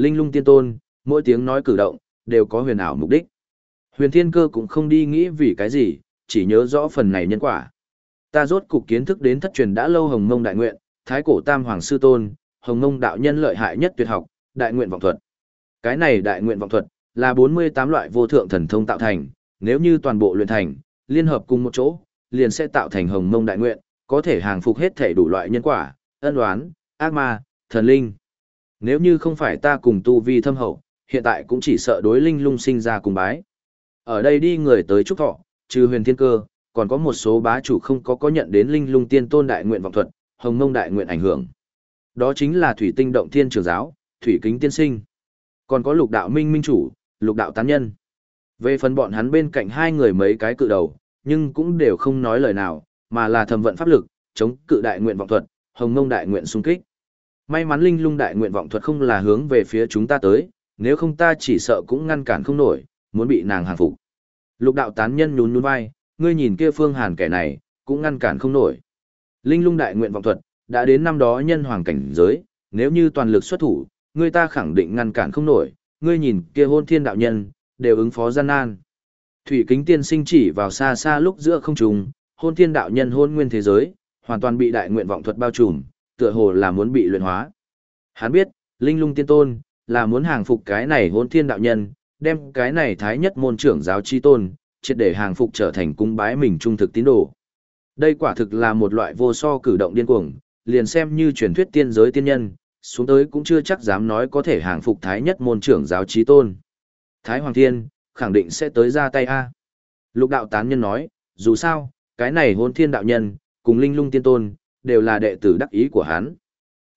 Linh lung tiên tôn, mỗi tiếng nói cử động, đều có huyền ảo mục đích. Huyền thiên cơ cũng không đi nghĩ vì cái gì, chỉ nhớ rõ phần này nhân quả. Ta rốt cục kiến thức đến thất truyền đã lâu hồng mông đại nguyện, thái cổ tam hoàng sư tôn, hồng mông đạo nhân lợi hại nhất tuyệt học, đại nguyện vọng thuật. Cái này đại nguyện vọng thuật, là 48 loại vô thượng thần thông tạo thành, nếu như toàn bộ luyện thành, liên hợp cùng một chỗ, liền sẽ tạo thành hồng mông đại nguyện, có thể hàng phục hết thể đủ loại nhân quả, ân oán, ác ma, thần linh. Nếu như không phải ta cùng tu vi thâm hậu, hiện tại cũng chỉ sợ đối linh lung sinh ra cùng bái. Ở đây đi người tới trúc thọ, trừ huyền thiên cơ, còn có một số bá chủ không có có nhận đến linh lung tiên tôn đại nguyện vọng thuật, hồng mông đại nguyện ảnh hưởng. Đó chính là thủy tinh động thiên trường giáo, thủy kính tiên sinh. Còn có lục đạo minh minh chủ, lục đạo tán nhân. Về phần bọn hắn bên cạnh hai người mấy cái cự đầu, nhưng cũng đều không nói lời nào, mà là thầm vận pháp lực, chống cự đại nguyện vọng thuật, hồng mông đại nguyện xung kích. May mắn linh lung đại nguyện vọng thuật không là hướng về phía chúng ta tới, nếu không ta chỉ sợ cũng ngăn cản không nổi, muốn bị nàng hàng phục. Lục đạo tán nhân nhún nhún vai, ngươi nhìn kia phương hàn kẻ này, cũng ngăn cản không nổi. Linh lung đại nguyện vọng thuật, đã đến năm đó nhân hoàng cảnh giới, nếu như toàn lực xuất thủ, ngươi ta khẳng định ngăn cản không nổi, ngươi nhìn kia hôn thiên đạo nhân, đều ứng phó gian nan. Thủy kính tiên sinh chỉ vào xa xa lúc giữa không trùng, hôn thiên đạo nhân hôn nguyên thế giới, hoàn toàn bị đại nguyện vọng thuật bao trùm, tựa hồ là muốn bị luyện hóa. Hắn biết, linh lung tiên tôn, là muốn hàng phục cái này Hỗn thiên đạo nhân, đem cái này thái nhất môn trưởng giáo chi tôn, triệt để hàng phục trở thành cung bái mình trung thực tín đồ. Đây quả thực là một loại vô so cử động điên cuồng, liền xem như truyền thuyết tiên giới tiên nhân, xuống tới cũng chưa chắc dám nói có thể hàng phục thái nhất môn trưởng giáo chi tôn. Thái Hoàng Thiên, khẳng định sẽ tới ra tay A. Lục đạo tán nhân nói, dù sao, cái này hôn thiên đạo nhân, cùng linh lung tiên tôn, đều là đệ tử đắc ý của hắn.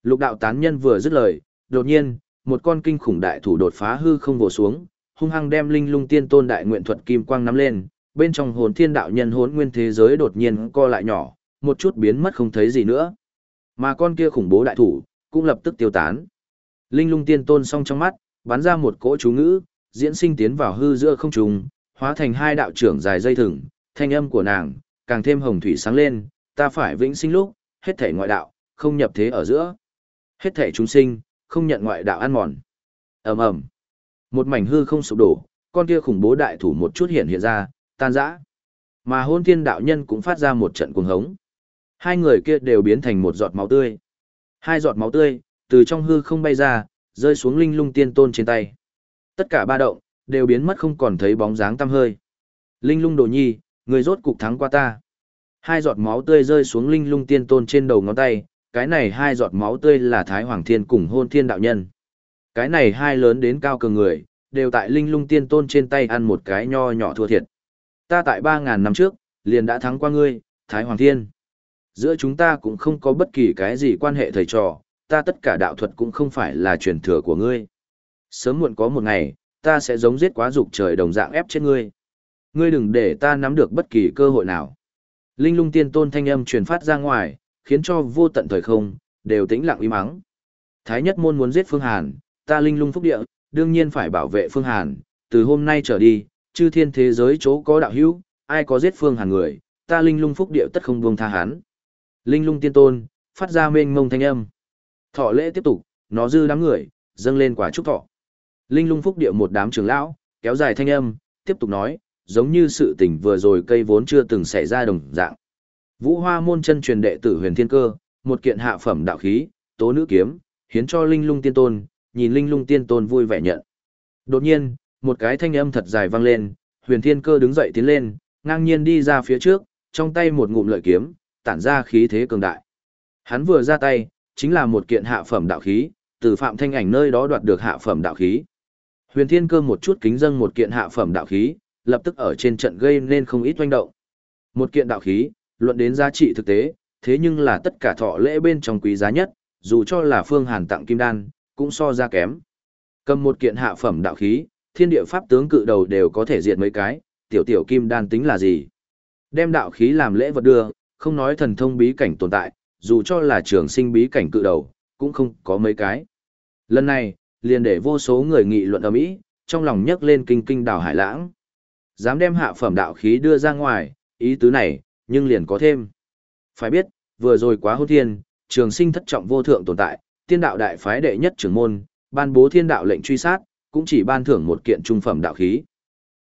Lục đạo tán nhân vừa dứt lời, đột nhiên, một con kinh khủng đại thủ đột phá hư không vồ xuống, hung hăng đem linh lung tiên tôn đại nguyện thuật kim quang nắm lên, bên trong hồn thiên đạo nhân hồn nguyên thế giới đột nhiên co lại nhỏ, một chút biến mất không thấy gì nữa. Mà con kia khủng bố đại thủ, cũng lập tức tiêu tán. Linh lung tiên tôn song trong mắt, bắn ra một cỗ chú ngữ, diễn sinh tiến vào hư giữa không trùng, hóa thành hai đạo trưởng dài dây thừng, thanh âm của nàng, càng thêm hồng thủy sáng lên, ta phải vĩnh sinh lúc, hết thể ngoại đạo, không nhập thế ở giữa. Hết thể chúng sinh, không nhận ngoại đạo ăn mòn. ầm ầm Một mảnh hư không sụp đổ, con kia khủng bố đại thủ một chút hiện hiện ra, tan rã. Mà hôn thiên đạo nhân cũng phát ra một trận cuồng hống. Hai người kia đều biến thành một giọt máu tươi. Hai giọt máu tươi, từ trong hư không bay ra, rơi xuống linh lung tiên tôn trên tay. Tất cả ba động, đều biến mất không còn thấy bóng dáng tăm hơi. Linh lung đồ nhi, người rốt cục thắng qua ta. Hai giọt máu tươi rơi xuống linh lung tiên tôn trên đầu ngón tay, cái này hai giọt máu tươi là Thái Hoàng Thiên cùng hôn thiên đạo nhân. Cái này hai lớn đến cao cường người, đều tại linh lung tiên tôn trên tay ăn một cái nho nhỏ thua thiệt. Ta tại ba ngàn năm trước, liền đã thắng qua ngươi, Thái Hoàng Thiên. Giữa chúng ta cũng không có bất kỳ cái gì quan hệ thầy trò, ta tất cả đạo thuật cũng không phải là truyền thừa của ngươi. Sớm muộn có một ngày, ta sẽ giống giết quá dục trời đồng dạng ép chết ngươi. Ngươi đừng để ta nắm được bất kỳ cơ hội nào. Linh lung tiên tôn thanh âm truyền phát ra ngoài, khiến cho vô tận thời không, đều tĩnh lặng im mắng. Thái nhất môn muốn giết Phương Hàn, ta linh lung phúc địa, đương nhiên phải bảo vệ Phương Hàn, từ hôm nay trở đi, chư thiên thế giới chỗ có đạo hữu, ai có giết Phương Hàn người, ta linh lung phúc địa tất không buông tha hắn. Linh lung tiên tôn, phát ra mênh mông thanh âm. Thọ lễ tiếp tục, nó dư đám người, dâng lên quả chúc thọ. Linh lung phúc địa một đám trưởng lão, kéo dài thanh âm, tiếp tục nói, giống như sự tình vừa rồi cây vốn chưa từng xảy ra đồng dạng. Vũ Hoa môn chân truyền đệ tử Huyền Thiên Cơ, một kiện hạ phẩm đạo khí, tố nữ kiếm, hiến cho Linh Lung Tiên Tôn, nhìn Linh Lung Tiên Tôn vui vẻ nhận. Đột nhiên, một cái thanh âm thật dài vang lên, Huyền Thiên Cơ đứng dậy tiến lên, ngang nhiên đi ra phía trước, trong tay một ngụm lợi kiếm, tản ra khí thế cường đại. Hắn vừa ra tay, chính là một kiện hạ phẩm đạo khí, từ Phạm Thanh Ảnh nơi đó đoạt được hạ phẩm đạo khí. Huyền Thiên Cơ một chút kính dâng một kiện hạ phẩm đạo khí, lập tức ở trên trận gây nên không ít oanh động. Một kiện đạo khí, luận đến giá trị thực tế, thế nhưng là tất cả thọ lễ bên trong quý giá nhất, dù cho là Phương Hàn tặng kim đan, cũng so ra kém. Cầm một kiện hạ phẩm đạo khí, thiên địa pháp tướng cự đầu đều có thể diệt mấy cái, tiểu tiểu kim đan tính là gì? Đem đạo khí làm lễ vật đưa, không nói thần thông bí cảnh tồn tại, dù cho là trường sinh bí cảnh cự đầu, cũng không có mấy cái. Lần này, liền để vô số người nghị luận ầm ĩ, trong lòng nhấc lên kinh kinh đảo hải lãng. Dám đem hạ phẩm đạo khí đưa ra ngoài, ý tứ này, nhưng liền có thêm. Phải biết, vừa rồi quá hôn thiên, trường sinh thất trọng vô thượng tồn tại, tiên đạo đại phái đệ nhất trưởng môn, ban bố thiên đạo lệnh truy sát, cũng chỉ ban thưởng một kiện trung phẩm đạo khí.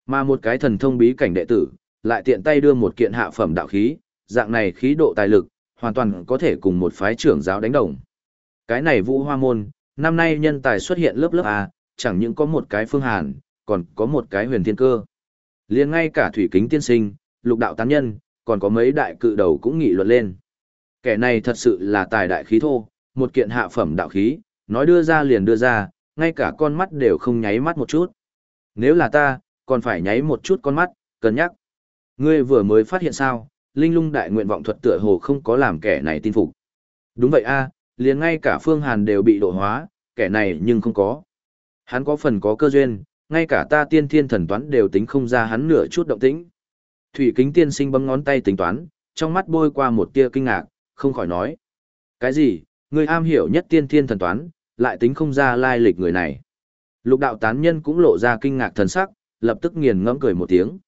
Mà một cái thần thông bí cảnh đệ tử, lại tiện tay đưa một kiện hạ phẩm đạo khí, dạng này khí độ tài lực, hoàn toàn có thể cùng một phái trưởng giáo đánh đồng. Cái này vũ hoa môn, năm nay nhân tài xuất hiện lớp lớp A, chẳng những có một cái phương hàn, còn có một cái huyền thiên cơ liền ngay cả thủy kính tiên sinh, lục đạo tán nhân, còn có mấy đại cự đầu cũng nghị luận lên. Kẻ này thật sự là tài đại khí thô, một kiện hạ phẩm đạo khí, nói đưa ra liền đưa ra, ngay cả con mắt đều không nháy mắt một chút. Nếu là ta, còn phải nháy một chút con mắt, cân nhắc. Ngươi vừa mới phát hiện sao, linh lung đại nguyện vọng thuật tựa hồ không có làm kẻ này tin phục. Đúng vậy a, liền ngay cả Phương Hàn đều bị độ hóa, kẻ này nhưng không có. Hắn có phần có cơ duyên, ngay cả ta tiên thiên thần toán đều tính không ra hắn nửa chút động tĩnh. Thủy kính tiên sinh bấm ngón tay tính toán, trong mắt bôi qua một tia kinh ngạc, không khỏi nói. Cái gì, người am hiểu nhất tiên thiên thần toán, lại tính không ra lai lịch người này. Lục đạo tán nhân cũng lộ ra kinh ngạc thần sắc, lập tức nghiền ngẫm cười một tiếng.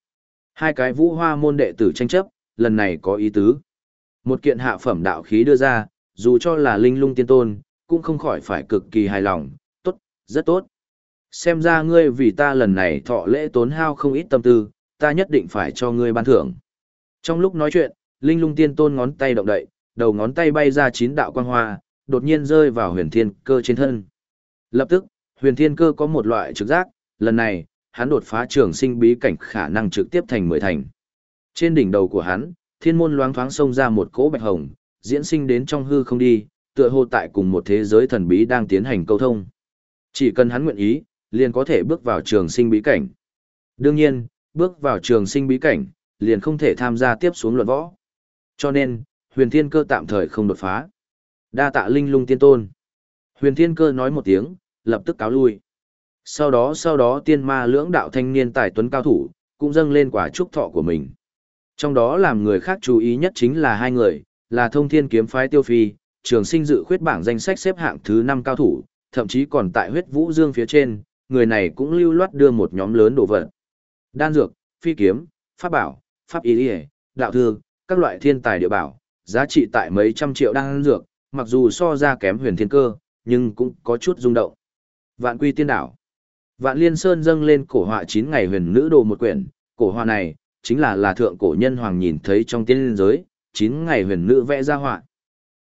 Hai cái vũ hoa môn đệ tử tranh chấp, lần này có ý tứ. Một kiện hạ phẩm đạo khí đưa ra, dù cho là linh lung tiên tôn, cũng không khỏi phải cực kỳ hài lòng, tốt, rất tốt. Xem ra ngươi vì ta lần này thọ lễ tốn hao không ít tâm tư, ta nhất định phải cho ngươi ban thưởng. Trong lúc nói chuyện, linh lung tiên tôn ngón tay động đậy, đầu ngón tay bay ra chín đạo quang hoa, đột nhiên rơi vào huyền thiên cơ trên thân. Lập tức, huyền thiên cơ có một loại trực giác, lần này, hắn đột phá trường sinh bí cảnh khả năng trực tiếp thành mười thành. Trên đỉnh đầu của hắn, thiên môn loáng thoáng xông ra một cỗ bạch hồng, diễn sinh đến trong hư không đi, tựa hồ tại cùng một thế giới thần bí đang tiến hành câu thông. Chỉ cần hắn nguyện ý, liền có thể bước vào trường sinh bí cảnh. Đương nhiên, bước vào trường sinh bí cảnh, liền không thể tham gia tiếp xuống luận võ. Cho nên, huyền thiên cơ tạm thời không đột phá. Đa tạ linh lung tiên tôn. Huyền thiên cơ nói một tiếng, lập tức cáo lui. Sau đó sau đó tiên ma lưỡng đạo thanh niên tài tuấn cao thủ, cũng dâng lên quả trúc thọ của mình. Trong đó làm người khác chú ý nhất chính là hai người, là thông thiên kiếm phái tiêu phi, trường sinh dự khuyết bảng danh sách xếp hạng thứ 5 cao thủ, thậm chí còn tại huyết vũ dương phía trên, người này cũng lưu loát đưa một nhóm lớn đồ vật. Đan dược, phi kiếm, pháp bảo, pháp y đạo thư, các loại thiên tài địa bảo, giá trị tại mấy trăm triệu đan dược, mặc dù so ra kém huyền thiên cơ, nhưng cũng có chút rung động. Vạn quy tiên đảo. Vạn liên sơn dâng lên cổ họa 9 ngày huyền nữ đồ một quyển, cổ họa này, chính là là thượng cổ nhân hoàng nhìn thấy trong tiên giới, 9 ngày huyền nữ vẽ ra họa.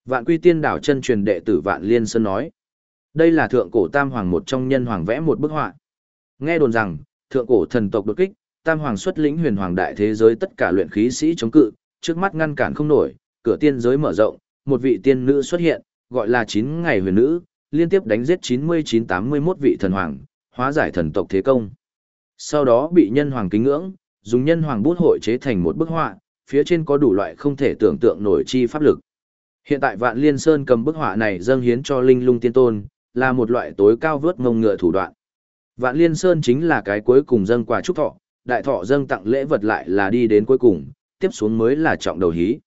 Vạn quy tiên đảo chân truyền đệ tử Vạn Liên Sơn nói. Đây là thượng cổ tam hoàng một trong nhân hoàng vẽ một bức họa. Nghe đồn rằng, thượng cổ thần tộc đột kích, tam hoàng xuất lĩnh huyền hoàng đại thế giới tất cả luyện khí sĩ chống cự, trước mắt ngăn cản không nổi, cửa tiên giới mở rộng, một vị tiên nữ xuất hiện, gọi là 9 ngày huyền nữ, liên tiếp đánh giết 99-81 vị thần hoàng, hóa giải thần tộc thế công. Sau đó bị nhân hoàng kính ngưỡng, dùng nhân hoàng bút hội chế thành một bức họa, phía trên có đủ loại không thể tưởng tượng nổi chi pháp lực. Hiện tại Vạn Liên Sơn cầm bức họa này dâng hiến cho Linh Lung Tiên Tôn, là một loại tối cao vớt ngông ngựa thủ đoạn. Vạn Liên Sơn chính là cái cuối cùng dâng quà chúc thọ, đại thọ dâng tặng lễ vật lại là đi đến cuối cùng, tiếp xuống mới là trọng đầu hí.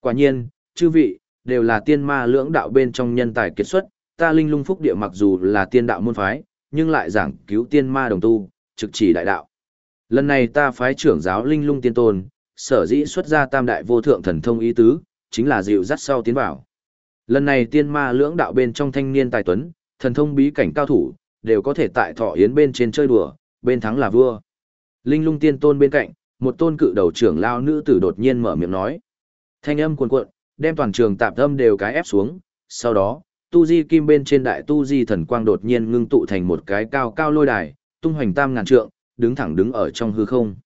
Quả nhiên, chư vị, đều là tiên ma lưỡng đạo bên trong nhân tài kết xuất, ta Linh Lung Phúc Địa mặc dù là tiên đạo môn phái, nhưng lại giảng cứu tiên ma đồng tu, trực chỉ đại đạo. Lần này ta phái trưởng giáo Linh Lung Tiên Tôn, sở dĩ xuất ra tam đại vô thượng thần thông ý tứ, chính là dịu dắt sau tiến vào. Lần này tiên ma lưỡng đạo bên trong thanh niên tài tuấn, thần thông bí cảnh cao thủ, đều có thể tại thọ yến bên trên chơi đùa, bên thắng là vua. Linh lung tiên tôn bên cạnh, một tôn cự đầu trưởng lao nữ tử đột nhiên mở miệng nói. Thanh âm cuồn cuộn, đem toàn trường tạp âm đều cái ép xuống, sau đó, tu di kim bên trên đại tu di thần quang đột nhiên ngưng tụ thành một cái cao cao lôi đài, tung hoành tam ngàn trượng, đứng thẳng đứng ở trong hư không.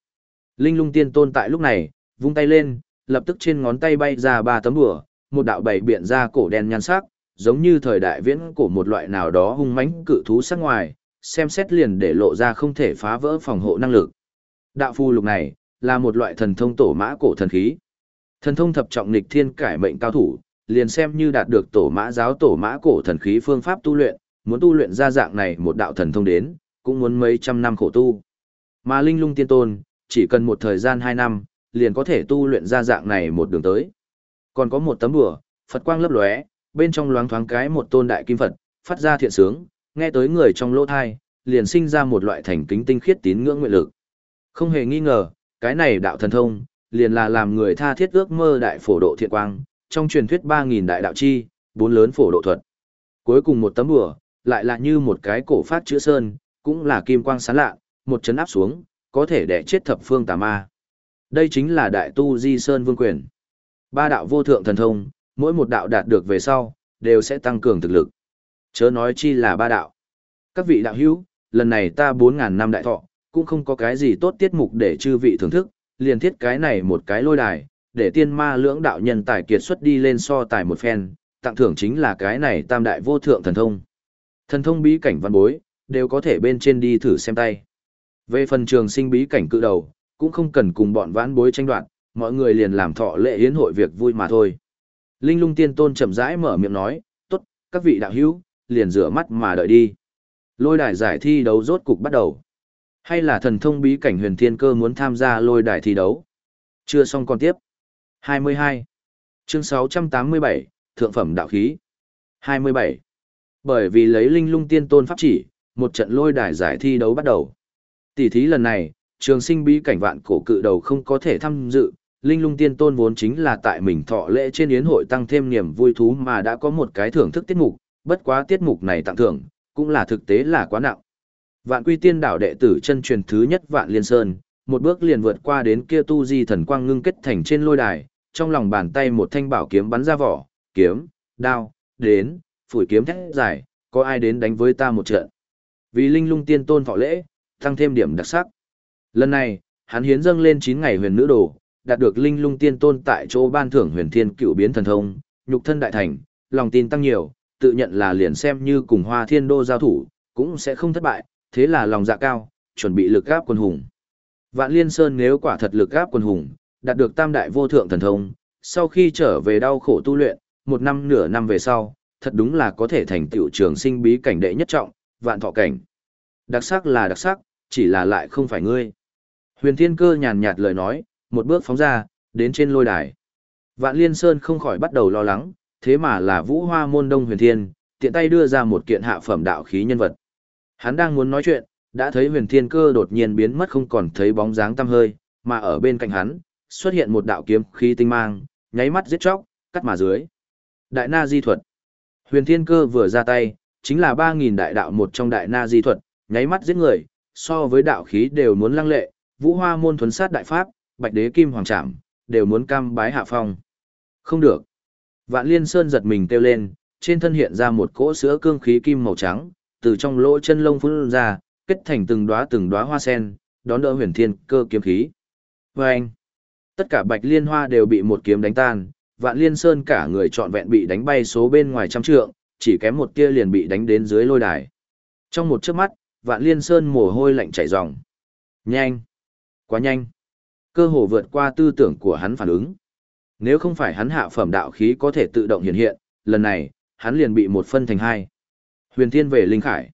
Linh lung tiên tôn tại lúc này, vung tay lên, lập tức trên ngón tay bay ra ba tấm đùa, một đạo bảy biện ra cổ đen nhan sắc, giống như thời đại viễn cổ một loại nào đó hung mãnh cự thú sắc ngoài, xem xét liền để lộ ra không thể phá vỡ phòng hộ năng lực. Đạo phù lục này, là một loại thần thông tổ mã cổ thần khí. Thần thông thập trọng nghịch thiên cải mệnh cao thủ, liền xem như đạt được tổ mã giáo tổ mã cổ thần khí phương pháp tu luyện, muốn tu luyện ra dạng này một đạo thần thông đến, cũng muốn mấy trăm năm khổ tu. Mà linh lung tiên tôn, chỉ cần một thời gian hai năm, liền có thể tu luyện ra dạng này một đường tới. Còn có một tấm bùa, Phật quang lấp lóe, bên trong loáng thoáng cái một tôn đại kim Phật, phát ra thiện sướng, nghe tới người trong lỗ thai, liền sinh ra một loại thành kính tinh khiết tín ngưỡng nguyện lực. Không hề nghi ngờ, cái này đạo thần thông, liền là làm người tha thiết ước mơ đại phổ độ thiện quang, trong truyền thuyết 3000 đại đạo chi, bốn lớn phổ độ thuật. Cuối cùng một tấm bùa, lại là như một cái cổ phát chữa sơn, cũng là kim quang sáng lạ, một chấn áp xuống, có thể đẻ chết thập phương tà ma. Đây chính là đại tu di sơn vương quyền. Ba đạo vô thượng thần thông, mỗi một đạo đạt được về sau, đều sẽ tăng cường thực lực. Chớ nói chi là ba đạo. Các vị đạo hữu, lần này ta 4.000 năm đại thọ, cũng không có cái gì tốt tiết mục để chư vị thưởng thức, liền thiết cái này một cái lôi đài, để tiên ma lưỡng đạo nhân tài kiệt xuất đi lên so tài một phen, tặng thưởng chính là cái này tam đại vô thượng thần thông. Thần thông bí cảnh văn bối, đều có thể bên trên đi thử xem tay. Về phần trường sinh bí cảnh cự đầu, cũng không cần cùng bọn vãn bối tranh đoạt, mọi người liền làm thọ lệ hiến hội việc vui mà thôi. Linh lung tiên tôn chậm rãi mở miệng nói, tốt, các vị đạo hữu, liền rửa mắt mà đợi đi. Lôi đài giải thi đấu rốt cục bắt đầu. Hay là thần thông bí cảnh huyền thiên cơ muốn tham gia lôi đài thi đấu? Chưa xong còn tiếp. 22. Chương 687, Thượng phẩm đạo khí. 27. Bởi vì lấy linh lung tiên tôn pháp chỉ, một trận lôi đài giải thi đấu bắt đầu. Tỷ thí lần này, trường sinh bí cảnh vạn cổ cự đầu không có thể tham dự, linh lung tiên tôn vốn chính là tại mình thọ lễ trên yến hội tăng thêm niềm vui thú mà đã có một cái thưởng thức tiết mục, bất quá tiết mục này tặng thưởng, cũng là thực tế là quá nặng. Vạn quy tiên đảo đệ tử chân truyền thứ nhất vạn liên sơn, một bước liền vượt qua đến kia tu di thần quang ngưng kết thành trên lôi đài, trong lòng bàn tay một thanh bảo kiếm bắn ra vỏ, kiếm, đao, đến, phủi kiếm thét dài, có ai đến đánh với ta một trận. Vì linh lung tiên tôn thọ lễ, tăng thêm điểm đặc sắc. Lần này, hắn hiến dâng lên 9 ngày huyền nữ đồ, đạt được linh lung tiên tôn tại chỗ ban thưởng huyền thiên cựu biến thần thông, nhục thân đại thành, lòng tin tăng nhiều, tự nhận là liền xem như cùng hoa thiên đô giao thủ, cũng sẽ không thất bại, thế là lòng dạ cao, chuẩn bị lực gáp quân hùng. Vạn Liên Sơn nếu quả thật lực gáp quân hùng, đạt được tam đại vô thượng thần thông, sau khi trở về đau khổ tu luyện, một năm nửa năm về sau, thật đúng là có thể thành tựu trường sinh bí cảnh đệ nhất trọng, vạn thọ cảnh. Đặc sắc là đặc sắc, chỉ là lại không phải ngươi. Huyền Thiên Cơ nhàn nhạt lời nói, một bước phóng ra, đến trên lôi đài. Vạn Liên Sơn không khỏi bắt đầu lo lắng, thế mà là Vũ Hoa Môn Đông Huyền Thiên, tiện tay đưa ra một kiện hạ phẩm đạo khí nhân vật. Hắn đang muốn nói chuyện, đã thấy Huyền Thiên Cơ đột nhiên biến mất không còn thấy bóng dáng tăm hơi, mà ở bên cạnh hắn, xuất hiện một đạo kiếm khí tinh mang, nháy mắt giết chóc, cắt mà dưới. Đại Na Di thuật. Huyền Thiên Cơ vừa ra tay, chính là 3000 đại đạo một trong đại Na Di thuật, nháy mắt giết người, so với đạo khí đều muốn lăng lệ, Vũ Hoa môn thuần sát đại pháp, Bạch Đế Kim Hoàng Trảm, đều muốn cam bái hạ phong. Không được. Vạn Liên Sơn giật mình kêu lên, trên thân hiện ra một cỗ sữa cương khí kim màu trắng, từ trong lỗ chân lông phun ra, kết thành từng đóa từng đóa hoa sen, đón đỡ huyền thiên cơ kiếm khí. Và anh, tất cả bạch liên hoa đều bị một kiếm đánh tan, vạn liên sơn cả người trọn vẹn bị đánh bay số bên ngoài trăm trượng, chỉ kém một tia liền bị đánh đến dưới lôi đài. Trong một chớp mắt, vạn liên sơn mồ hôi lạnh chảy ròng. Nhanh! Quá nhanh! Cơ hồ vượt qua tư tưởng của hắn phản ứng. Nếu không phải hắn hạ phẩm đạo khí có thể tự động hiện hiện, lần này, hắn liền bị một phân thành hai. Huyền Thiên về Linh Khải.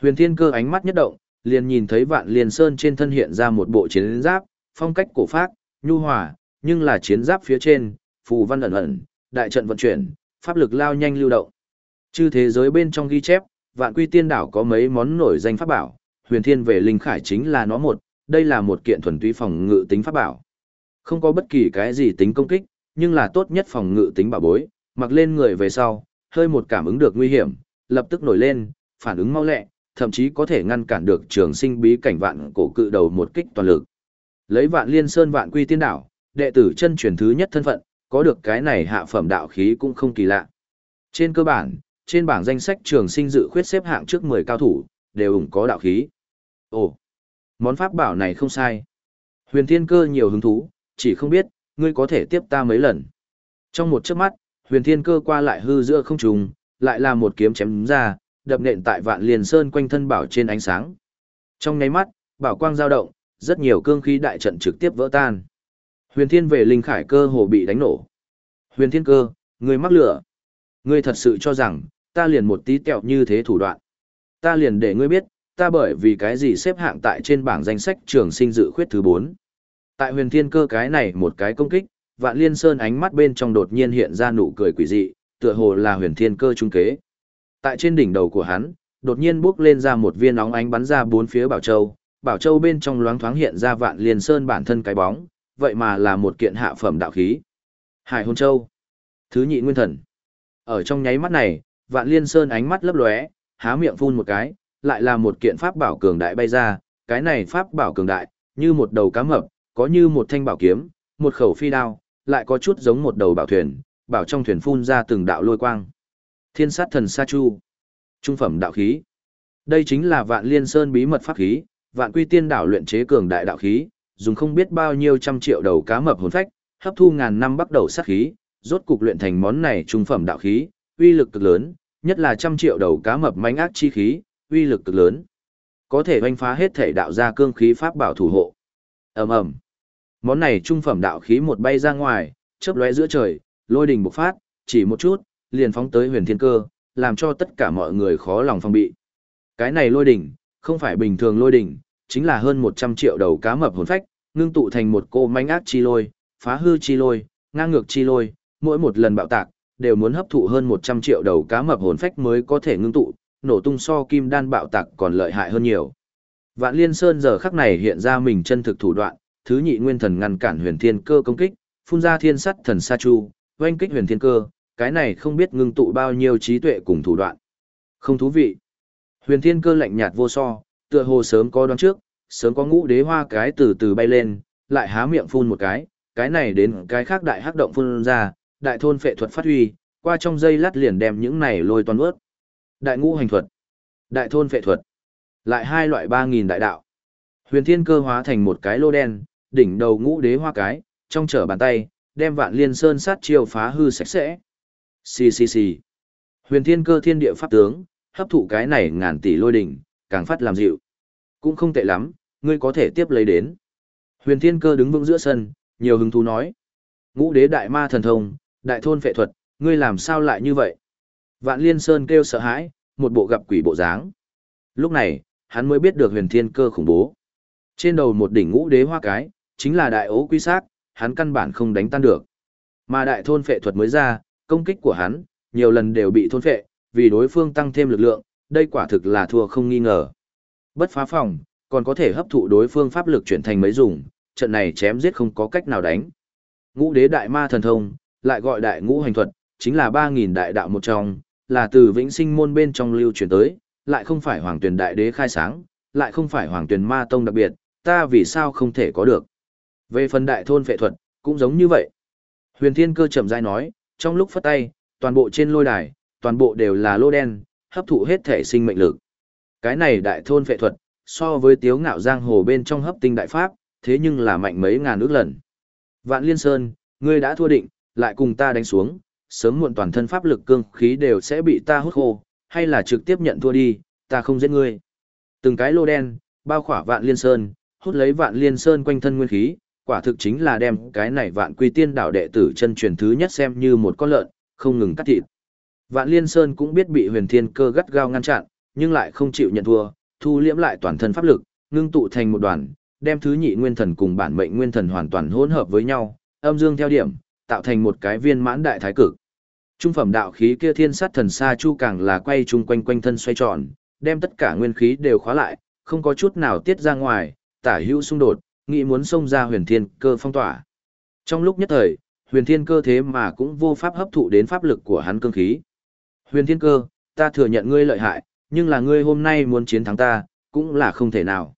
Huyền Thiên cơ ánh mắt nhất động, liền nhìn thấy Vạn Liên Sơn trên thân hiện ra một bộ chiến giáp, phong cách cổ phác, nhu hòa, nhưng là chiến giáp phía trên, phù văn ẩn ẩn, đại trận vận chuyển, pháp lực lao nhanh lưu động. Chư thế giới bên trong ghi chép, Vạn Quy Tiên đảo có mấy món nổi danh pháp bảo, Huyền Thiên về Linh Khải chính là nó một, đây là một kiện thuần túy phòng ngự tính pháp bảo. Không có bất kỳ cái gì tính công kích, nhưng là tốt nhất phòng ngự tính bảo bối, mặc lên người về sau, hơi một cảm ứng được nguy hiểm, lập tức nổi lên, phản ứng mau lẹ, thậm chí có thể ngăn cản được trường sinh bí cảnh vạn cổ cự đầu một kích toàn lực. Lấy vạn liên sơn vạn quy tiên đảo, đệ tử chân truyền thứ nhất thân phận, có được cái này hạ phẩm đạo khí cũng không kỳ lạ. Trên cơ bản, trên bảng danh sách trường sinh dự khuyết xếp hạng trước 10 cao thủ, đều ủng có đạo khí. Ồ, món pháp bảo này không sai. Huyền thiên cơ nhiều hứng thú, chỉ không biết, ngươi có thể tiếp ta mấy lần. Trong một chớp mắt, huyền thiên cơ qua lại hư giữa không trùng, lại là một kiếm chém ra, đập nện tại vạn liền sơn quanh thân bảo trên ánh sáng. Trong nháy mắt, bảo quang dao động, rất nhiều cương khí đại trận trực tiếp vỡ tan. Huyền thiên về linh khải cơ hồ bị đánh nổ. Huyền thiên cơ, ngươi mắc lửa. Ngươi thật sự cho rằng, ta liền một tí tẹo như thế thủ đoạn. Ta liền để ngươi biết, ta bởi vì cái gì xếp hạng tại trên bảng danh sách trường sinh dự khuyết thứ 4. Tại huyền thiên cơ cái này một cái công kích, vạn liên sơn ánh mắt bên trong đột nhiên hiện ra nụ cười quỷ dị, tựa hồ là huyền thiên cơ trung kế. Tại trên đỉnh đầu của hắn, đột nhiên bước lên ra một viên óng ánh bắn ra bốn phía bảo châu, bảo châu bên trong loáng thoáng hiện ra vạn liên sơn bản thân cái bóng, vậy mà là một kiện hạ phẩm đạo khí. Hải hôn châu. Thứ nhị nguyên thần. Ở trong nháy mắt này, vạn liên sơn ánh mắt lấp lóe, há miệng phun một cái, lại là một kiện pháp bảo cường đại bay ra, cái này pháp bảo cường đại, như một đầu cá mập, có như một thanh bảo kiếm, một khẩu phi đao, lại có chút giống một đầu bảo thuyền, bảo trong thuyền phun ra từng đạo lôi quang. Thiên sát thần sa chu, trung phẩm đạo khí. Đây chính là Vạn Liên Sơn bí mật pháp khí, Vạn Quy Tiên đảo luyện chế cường đại đạo khí, dùng không biết bao nhiêu trăm triệu đầu cá mập hồn phách, hấp thu ngàn năm bắt đầu sát khí, rốt cục luyện thành món này trung phẩm đạo khí, uy lực cực lớn, nhất là trăm triệu đầu cá mập mãnh ác chi khí, uy lực cực lớn. Có thể oanh phá hết thể đạo ra cương khí pháp bảo thủ hộ. ầm ầm món này trung phẩm đạo khí một bay ra ngoài, chớp lóe giữa trời, lôi đình bộc phát, chỉ một chút, liền phóng tới huyền thiên cơ, làm cho tất cả mọi người khó lòng phòng bị cái này lôi đỉnh không phải bình thường lôi đỉnh chính là hơn một trăm triệu đầu cá mập hồn phách, ngưng tụ thành một cô manh ác chi lôi, phá hư chi lôi, ngang ngược chi lôi, mỗi một lần bạo tạc, đều muốn hấp thụ hơn một trăm triệu đầu cá mập hồn phách mới có thể ngưng tụ nổ tung so kim đan bạo tạc còn lợi hại hơn nhiều Vạn Liên Sơn giờ khắc này hiện ra mình chân thực thủ đoạn, thứ nhị nguyên thần ngăn cản huyền thiên cơ công kích, phun ra thiên sắt thần sa chu, oanh kích huyền thiên cơ, cái này không biết ngưng tụ bao nhiêu trí tuệ cùng thủ đoạn. Không thú vị. Huyền thiên cơ lạnh nhạt vô so, tựa hồ sớm có đoán trước, sớm có ngũ đế hoa cái từ từ bay lên, lại há miệng phun một cái, cái này đến cái khác đại hắc động phun ra, đại thôn phệ thuật phát huy, qua trong dây lát liền đem những này lôi toàn ướt. Đại ngũ hành thuật, đại thôn phệ thuật. Lại hai loại ba nghìn đại đạo. Huyền thiên cơ hóa thành một cái lô đen, đỉnh đầu ngũ đế hoa cái, trong trở bàn tay, đem vạn liên sơn sát chiêu phá hư sạch sẽ. Xì xì xì. Huyền thiên cơ thiên địa pháp tướng, hấp thụ cái này ngàn tỷ lôi đỉnh, càng phát làm dịu. Cũng không tệ lắm, ngươi có thể tiếp lấy đến. Huyền thiên cơ đứng vững giữa sân, nhiều hứng thú nói. Ngũ đế đại ma thần thông, đại thôn phệ thuật, ngươi làm sao lại như vậy? Vạn liên sơn kêu sợ hãi, một bộ gặp quỷ bộ dáng. Lúc này, hắn mới biết được huyền thiên cơ khủng bố. Trên đầu một đỉnh ngũ đế hoa cái, chính là đại ố quy sát, hắn căn bản không đánh tan được. Mà đại thôn phệ thuật mới ra, công kích của hắn, nhiều lần đều bị thôn phệ, vì đối phương tăng thêm lực lượng, đây quả thực là thua không nghi ngờ. Bất phá phòng, còn có thể hấp thụ đối phương pháp lực chuyển thành mấy dùng, trận này chém giết không có cách nào đánh. Ngũ đế đại ma thần thông, lại gọi đại ngũ hành thuật, chính là 3.000 đại đạo một trong, là từ vĩnh sinh môn bên trong lưu truyền tới, lại không phải hoàng tuyển đại đế khai sáng, lại không phải hoàng tuyển ma tông đặc biệt, ta vì sao không thể có được. Về phần đại thôn phệ thuật, cũng giống như vậy. Huyền Thiên Cơ chậm rãi nói, trong lúc phất tay, toàn bộ trên lôi đài, toàn bộ đều là lô đen, hấp thụ hết thể sinh mệnh lực. Cái này đại thôn phệ thuật, so với tiếu ngạo giang hồ bên trong hấp tinh đại pháp, thế nhưng là mạnh mấy ngàn ước lần. Vạn Liên Sơn, ngươi đã thua định, lại cùng ta đánh xuống, sớm muộn toàn thân pháp lực cương khí đều sẽ bị ta hút khô, hay là trực tiếp nhận thua đi, ta không giết ngươi. Từng cái lô đen, bao khỏa vạn liên sơn, hút lấy vạn liên sơn quanh thân nguyên khí, quả thực chính là đem cái này vạn quy tiên đảo đệ tử chân truyền thứ nhất xem như một con lợn, không ngừng cắt thịt. Vạn liên sơn cũng biết bị huyền thiên cơ gắt gao ngăn chặn, nhưng lại không chịu nhận thua, thu liễm lại toàn thân pháp lực, ngưng tụ thành một đoàn, đem thứ nhị nguyên thần cùng bản mệnh nguyên thần hoàn toàn hỗn hợp với nhau, âm dương theo điểm, tạo thành một cái viên mãn đại thái cực. Trung phẩm đạo khí kia thiên sát thần sa chu càng là quay chung quanh quanh thân xoay tròn, đem tất cả nguyên khí đều khóa lại, không có chút nào tiết ra ngoài, tả hữu xung đột, nghĩ muốn xông ra huyền thiên cơ phong tỏa. Trong lúc nhất thời, huyền thiên cơ thế mà cũng vô pháp hấp thụ đến pháp lực của hắn cương khí. Huyền thiên cơ, ta thừa nhận ngươi lợi hại, nhưng là ngươi hôm nay muốn chiến thắng ta, cũng là không thể nào.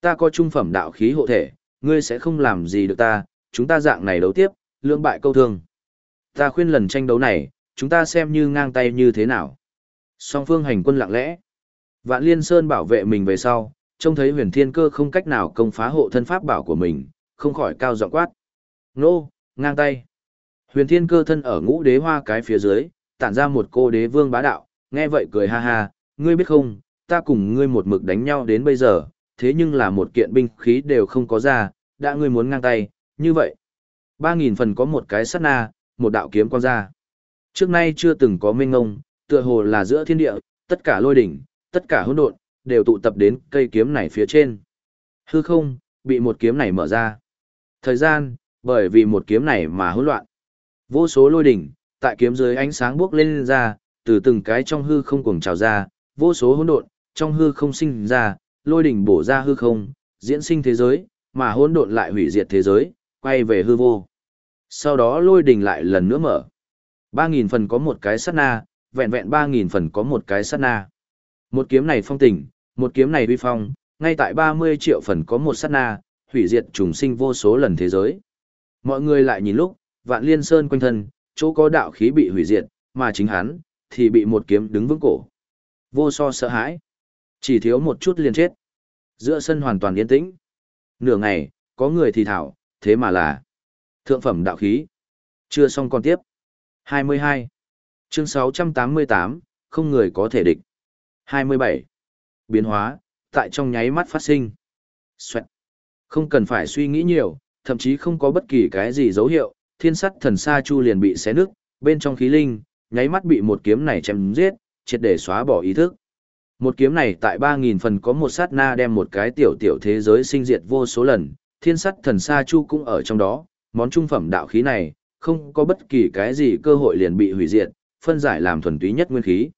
Ta có trung phẩm đạo khí hộ thể, ngươi sẽ không làm gì được ta, chúng ta dạng này đấu tiếp, lưỡng bại câu thương. Ta khuyên lần tranh đấu này, chúng ta xem như ngang tay như thế nào. Song phương hành quân lặng lẽ. Vạn Liên Sơn bảo vệ mình về sau, trông thấy huyền thiên cơ không cách nào công phá hộ thân pháp bảo của mình, không khỏi cao giọng quát. Nô, ngang tay. Huyền thiên cơ thân ở ngũ đế hoa cái phía dưới, tản ra một cô đế vương bá đạo, nghe vậy cười ha ha, ngươi biết không, ta cùng ngươi một mực đánh nhau đến bây giờ, thế nhưng là một kiện binh khí đều không có ra, đã ngươi muốn ngang tay, như vậy. Ba nghìn phần có một cái sát na, một đạo kiếm quang ra. Trước nay chưa từng có minh ngông, tựa hồ là giữa thiên địa, tất cả lôi đỉnh, tất cả hỗn độn đều tụ tập đến cây kiếm này phía trên. Hư không, bị một kiếm này mở ra. Thời gian, bởi vì một kiếm này mà hỗn loạn. Vô số lôi đỉnh, tại kiếm dưới ánh sáng buốc lên, lên ra, từ từng cái trong hư không cuồng trào ra, vô số hỗn độn, trong hư không sinh ra, lôi đỉnh bổ ra hư không, diễn sinh thế giới, mà hỗn độn lại hủy diệt thế giới, quay về hư vô. Sau đó lôi đỉnh lại lần nữa mở. Ba nghìn phần có một cái sát na, vẹn vẹn ba nghìn phần có một cái sát na. Một kiếm này phong tình, một kiếm này uy phong, ngay tại ba mươi triệu phần có một sát na, hủy diệt trùng sinh vô số lần thế giới. Mọi người lại nhìn lúc, vạn liên sơn quanh thân, chỗ có đạo khí bị hủy diệt, mà chính hắn, thì bị một kiếm đứng vững cổ. Vô so sợ hãi. Chỉ thiếu một chút liền chết. Giữa sân hoàn toàn yên tĩnh. Nửa ngày, có người thì thảo, thế mà là thượng phẩm đạo khí. Chưa xong còn tiếp. 22. Chương 688, không người có thể địch. 27. Biến hóa, tại trong nháy mắt phát sinh. Xoẹt. Không cần phải suy nghĩ nhiều, thậm chí không có bất kỳ cái gì dấu hiệu, thiên sắt thần sa chu liền bị xé nứt, bên trong khí linh, nháy mắt bị một kiếm này chém giết, triệt để xóa bỏ ý thức. Một kiếm này tại 3.000 phần có một sát na đem một cái tiểu tiểu thế giới sinh diệt vô số lần, thiên sắt thần sa chu cũng ở trong đó, món trung phẩm đạo khí này, không có bất kỳ cái gì cơ hội liền bị hủy diệt, phân giải làm thuần túy nhất nguyên khí.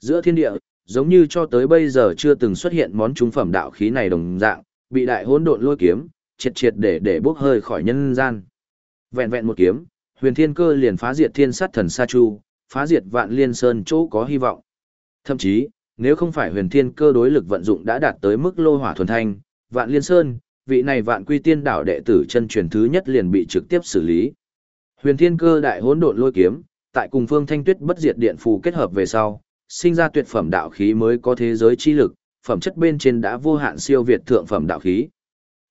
Giữa thiên địa, giống như cho tới bây giờ chưa từng xuất hiện món trung phẩm đạo khí này đồng dạng, bị đại hỗn độn lôi kiếm, triệt triệt để để bốc hơi khỏi nhân gian. Vẹn vẹn một kiếm, huyền thiên cơ liền phá diệt thiên sát thần sa chu, phá diệt vạn liên sơn chỗ có hy vọng. Thậm chí, nếu không phải huyền thiên cơ đối lực vận dụng đã đạt tới mức lô hỏa thuần thanh, vạn liên sơn, vị này vạn quy tiên đảo đệ tử chân truyền thứ nhất liền bị trực tiếp xử lý. Huyền thiên cơ đại hỗn độn lôi kiếm, tại cùng phương thanh tuyết bất diệt điện phù kết hợp về sau, sinh ra tuyệt phẩm đạo khí mới có thế giới chi lực, phẩm chất bên trên đã vô hạn siêu việt thượng phẩm đạo khí.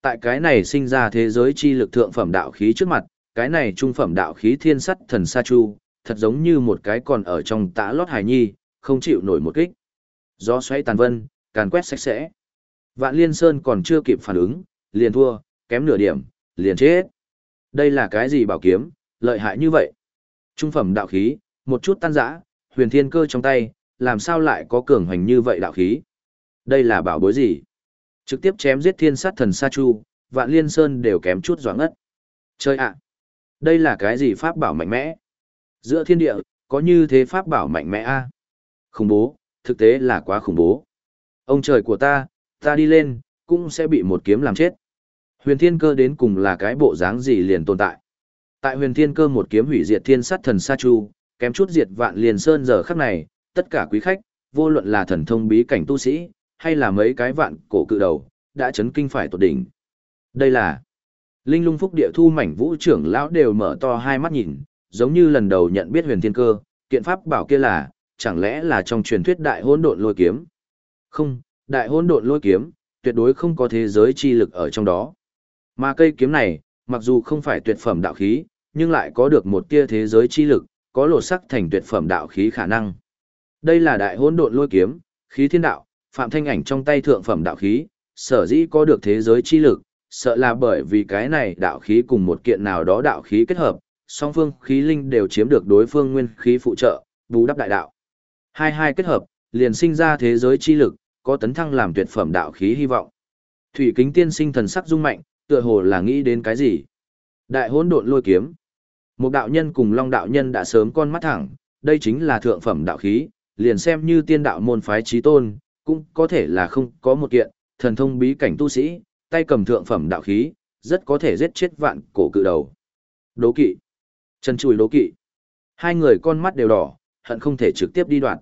Tại cái này sinh ra thế giới chi lực thượng phẩm đạo khí trước mặt, cái này trung phẩm đạo khí thiên sắt thần sa chu, thật giống như một cái còn ở trong tã lót hải nhi, không chịu nổi một kích. Gió xoáy tàn vân, càn quét sạch sẽ. Vạn Liên Sơn còn chưa kịp phản ứng, liền thua, kém nửa điểm, liền chết. Đây là cái gì bảo kiếm, lợi hại như vậy? Trung phẩm đạo khí, một chút tan rã, huyền thiên cơ trong tay, làm sao lại có cường hoành như vậy đạo khí? Đây là bảo bối gì? Trực tiếp chém giết thiên sát thần Sa Chu, vạn liên sơn đều kém chút doãn ngất. Chơi ạ! À, đây là cái gì pháp bảo mạnh mẽ? Giữa thiên địa, có như thế pháp bảo mạnh mẽ a Khủng bố, thực tế là quá khủng bố. Ông trời của ta, ta đi lên, cũng sẽ bị một kiếm làm chết. Huyền thiên cơ đến cùng là cái bộ dáng gì liền tồn tại. Tại huyền thiên cơ một kiếm hủy diệt thiên sát thần Sa Chu, kém chút diệt vạn liền sơn giờ khắc này, tất cả quý khách, vô luận là thần thông bí cảnh tu sĩ, hay là mấy cái vạn cổ cự đầu, đã chấn kinh phải tột đỉnh. Đây là Linh lung phúc địa thu mảnh vũ trưởng lão đều mở to hai mắt nhìn, giống như lần đầu nhận biết huyền thiên cơ, kiện pháp bảo kia là, chẳng lẽ là trong truyền thuyết đại hỗn độn lôi kiếm? Không, đại hỗn độn lôi kiếm, tuyệt đối không có thế giới chi lực ở trong đó. Mà cây kiếm này, mặc dù không phải tuyệt phẩm đạo khí, nhưng lại có được một tia thế giới chi lực, có lột sắc thành tuyệt phẩm đạo khí khả năng. Đây là đại hỗn độn lôi kiếm, khí thiên đạo, phạm thanh ảnh trong tay thượng phẩm đạo khí, sở dĩ có được thế giới chi lực, sợ là bởi vì cái này đạo khí cùng một kiện nào đó đạo khí kết hợp, song phương khí linh đều chiếm được đối phương nguyên khí phụ trợ, bù đắp đại đạo. Hai hai kết hợp, liền sinh ra thế giới chi lực, có tấn thăng làm tuyệt phẩm đạo khí hy vọng. Thủy kính tiên sinh thần sắc rung mạnh, tựa hồ là nghĩ đến cái gì? Đại hỗn độn lôi kiếm. Một đạo nhân cùng long đạo nhân đã sớm con mắt thẳng, đây chính là thượng phẩm đạo khí, liền xem như tiên đạo môn phái trí tôn, cũng có thể là không có một kiện, thần thông bí cảnh tu sĩ, tay cầm thượng phẩm đạo khí, rất có thể giết chết vạn cổ cự đầu. Đố kỵ. Chân chùi đố kỵ. Hai người con mắt đều đỏ, hận không thể trực tiếp đi đoạn.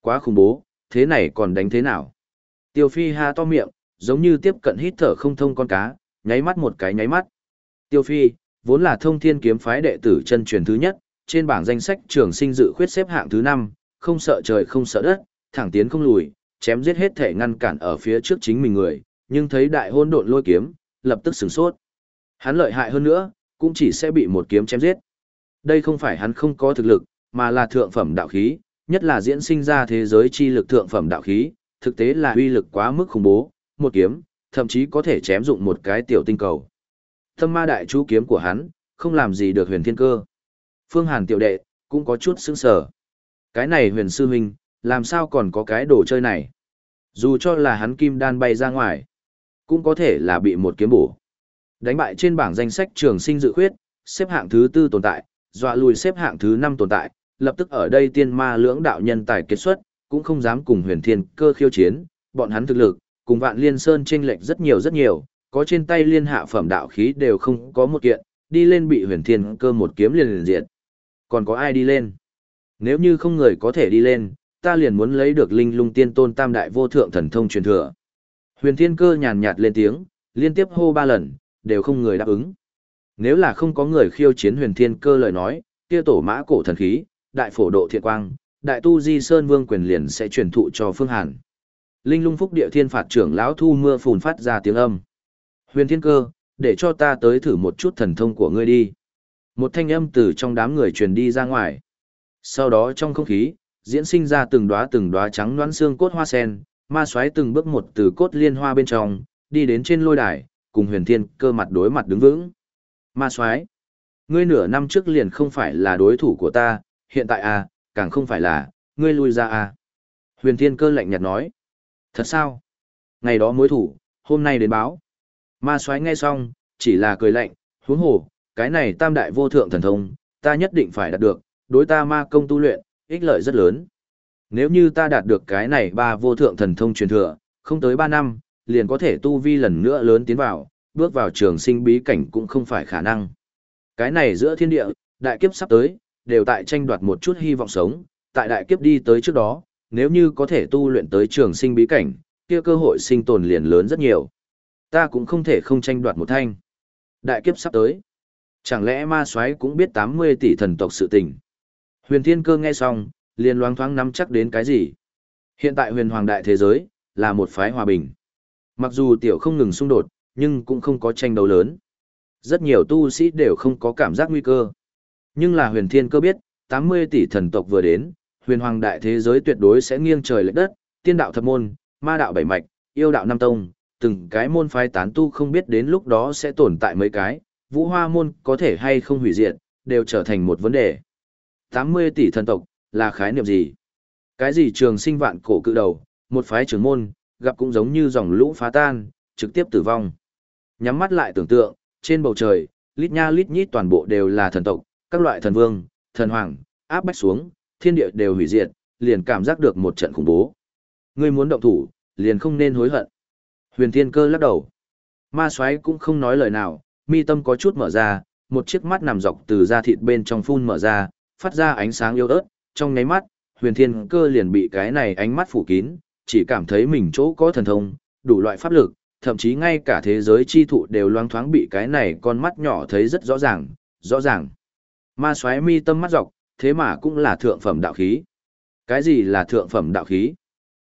Quá khủng bố, thế này còn đánh thế nào? Tiêu Phi ha to miệng, giống như tiếp cận hít thở không thông con cá, nháy mắt một cái nháy mắt. Tiêu Phi, vốn là thông thiên kiếm phái đệ tử chân truyền thứ nhất, trên bảng danh sách trường sinh dự khuyết xếp hạng thứ 5, không sợ trời không sợ đất, thẳng tiến không lùi, chém giết hết thể ngăn cản ở phía trước chính mình người, nhưng thấy đại hôn độn lôi kiếm, lập tức sửng sốt. Hắn lợi hại hơn nữa, cũng chỉ sẽ bị một kiếm chém giết. Đây không phải hắn không có thực lực, mà là thượng phẩm đạo khí, nhất là diễn sinh ra thế giới chi lực thượng phẩm đạo khí, thực tế là uy lực quá mức khủng bố, một kiếm, thậm chí có thể chém dụng một cái tiểu tinh cầu. Thâm ma đại chú kiếm của hắn, không làm gì được huyền thiên cơ. Phương Hàn tiểu đệ, cũng có chút sững sờ. Cái này huyền sư huynh, làm sao còn có cái đồ chơi này? Dù cho là hắn kim đan bay ra ngoài, cũng có thể là bị một kiếm bổ. Đánh bại trên bảng danh sách trường sinh dự khuyết, xếp hạng thứ tư tồn tại, dọa lùi xếp hạng thứ năm tồn tại, lập tức ở đây tiên ma lưỡng đạo nhân tài kết xuất, cũng không dám cùng huyền thiên cơ khiêu chiến, bọn hắn thực lực, cùng vạn liên sơn chênh lệch rất nhiều rất nhiều, có trên tay liên hạ phẩm đạo khí đều không có một kiện, đi lên bị huyền thiên cơ một kiếm liền liền diệt. Còn có ai đi lên? Nếu như không người có thể đi lên, ta liền muốn lấy được linh lung tiên tôn tam đại vô thượng thần thông truyền thừa. Huyền thiên cơ nhàn nhạt lên tiếng, liên tiếp hô ba lần, đều không người đáp ứng. Nếu là không có người khiêu chiến huyền thiên cơ lời nói, kia tổ mã cổ thần khí, đại phổ độ thiện quang, đại tu di sơn vương quyền liền sẽ truyền thụ cho phương hàn. Linh lung phúc địa thiên phạt trưởng lão thu mưa phùn phát ra tiếng âm. Huyền thiên cơ, để cho ta tới thử một chút thần thông của ngươi đi. Một thanh âm từ trong đám người truyền đi ra ngoài. Sau đó trong không khí, diễn sinh ra từng đóa từng đóa trắng đoán xương cốt hoa sen, ma xoáy từng bước một từ cốt liên hoa bên trong, đi đến trên lôi đài, cùng huyền thiên cơ mặt đối mặt đứng vững. Ma soái ngươi nửa năm trước liền không phải là đối thủ của ta, hiện tại à, càng không phải là, ngươi lui ra à. Huyền thiên cơ lạnh nhạt nói. Thật sao? Ngày đó mối thủ, hôm nay đến báo. Ma soái nghe xong, chỉ là cười lạnh, huống hồ, cái này tam đại vô thượng thần thông, ta nhất định phải đạt được, đối ta ma công tu luyện, ích lợi rất lớn. Nếu như ta đạt được cái này ba vô thượng thần thông truyền thừa, không tới ba năm, liền có thể tu vi lần nữa lớn tiến vào, bước vào trường sinh bí cảnh cũng không phải khả năng. Cái này giữa thiên địa, đại kiếp sắp tới, đều tại tranh đoạt một chút hy vọng sống, tại đại kiếp đi tới trước đó, nếu như có thể tu luyện tới trường sinh bí cảnh, kia cơ hội sinh tồn liền lớn rất nhiều. Ta cũng không thể không tranh đoạt một thanh. Đại kiếp sắp tới. Chẳng lẽ ma soái cũng biết 80 tỷ thần tộc sự tình? Huyền Thiên Cơ nghe xong, liền loáng thoáng nắm chắc đến cái gì? Hiện tại huyền hoàng đại thế giới, là một phái hòa bình. Mặc dù tiểu không ngừng xung đột, nhưng cũng không có tranh đấu lớn. Rất nhiều tu sĩ đều không có cảm giác nguy cơ. Nhưng là huyền thiên cơ biết, 80 tỷ thần tộc vừa đến, huyền hoàng đại thế giới tuyệt đối sẽ nghiêng trời lệch đất, tiên đạo thập môn, ma đạo bảy mạch, yêu đạo năm tông, từng cái môn phái tán tu không biết đến lúc đó sẽ tồn tại mấy cái, vũ hoa môn có thể hay không hủy diệt, đều trở thành một vấn đề. 80 tỷ thần tộc, là khái niệm gì? Cái gì trường sinh vạn cổ cự đầu, một phái trưởng môn, gặp cũng giống như dòng lũ phá tan, trực tiếp tử vong. Nhắm mắt lại tưởng tượng, trên bầu trời, lít nha lít nhít toàn bộ đều là thần tộc, các loại thần vương, thần hoàng, áp bách xuống, thiên địa đều hủy diệt, liền cảm giác được một trận khủng bố. Ngươi muốn động thủ, liền không nên hối hận. Huyền Thiên Cơ lắc đầu. Ma Soái cũng không nói lời nào, mi tâm có chút mở ra, một chiếc mắt nằm dọc từ da thịt bên trong phun mở ra, phát ra ánh sáng yếu ớt, trong nháy mắt, Huyền Thiên Cơ liền bị cái này ánh mắt phủ kín, chỉ cảm thấy mình chỗ có thần thông, đủ loại pháp lực, thậm chí ngay cả thế giới chi thụ đều loang thoáng bị cái này con mắt nhỏ thấy rất rõ ràng, rõ ràng. Ma xoáy mi tâm mắt dọc, thế mà cũng là thượng phẩm đạo khí. Cái gì là thượng phẩm đạo khí?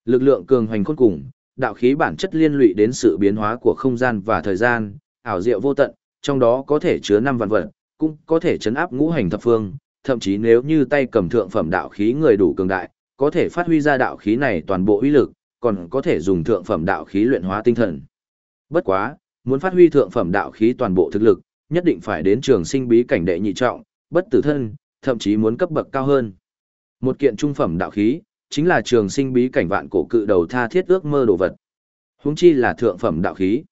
Lực lượng cường hoành khôn cùng, đạo khí bản chất liên lụy đến sự biến hóa của không gian và thời gian, ảo diệu vô tận, trong đó có thể chứa năm vạn vật, cũng có thể chấn áp ngũ hành thập phương, thậm chí nếu như tay cầm thượng phẩm đạo khí người đủ cường đại, có thể phát huy ra đạo khí này toàn bộ uy lực, còn có thể dùng thượng phẩm đạo khí luyện hóa tinh thần. Bất quá, muốn phát huy thượng phẩm đạo khí toàn bộ thực lực, nhất định phải đến trường sinh bí cảnh đệ nhị trọng, bất tử thân, thậm chí muốn cấp bậc cao hơn. Một kiện trung phẩm đạo khí, chính là trường sinh bí cảnh vạn cổ cự đầu tha thiết ước mơ đồ vật. Huống chi là thượng phẩm đạo khí.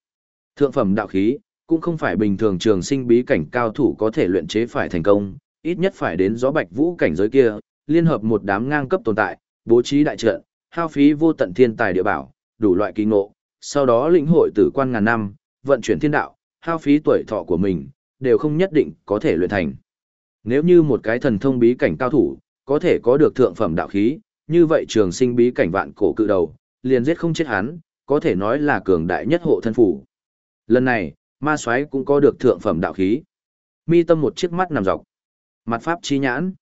Thượng phẩm đạo khí, cũng không phải bình thường trường sinh bí cảnh cao thủ có thể luyện chế phải thành công, ít nhất phải đến gió bạch vũ cảnh giới kia, liên hợp một đám ngang cấp tồn tại, bố trí đại trận, hao phí vô tận thiên tài địa bảo, đủ loại kỳ ngộ, sau đó lĩnh hội tử quan ngàn năm, vận chuyển thiên đạo, hao phí tuổi thọ của mình, đều không nhất định có thể luyện thành. Nếu như một cái thần thông bí cảnh cao thủ, có thể có được thượng phẩm đạo khí, như vậy trường sinh bí cảnh vạn cổ cự đầu, liền giết không chết hắn, có thể nói là cường đại nhất hộ thân phủ. Lần này, ma soái cũng có được thượng phẩm đạo khí. Mi tâm một chiếc mắt nằm dọc. Mặt pháp chi nhãn.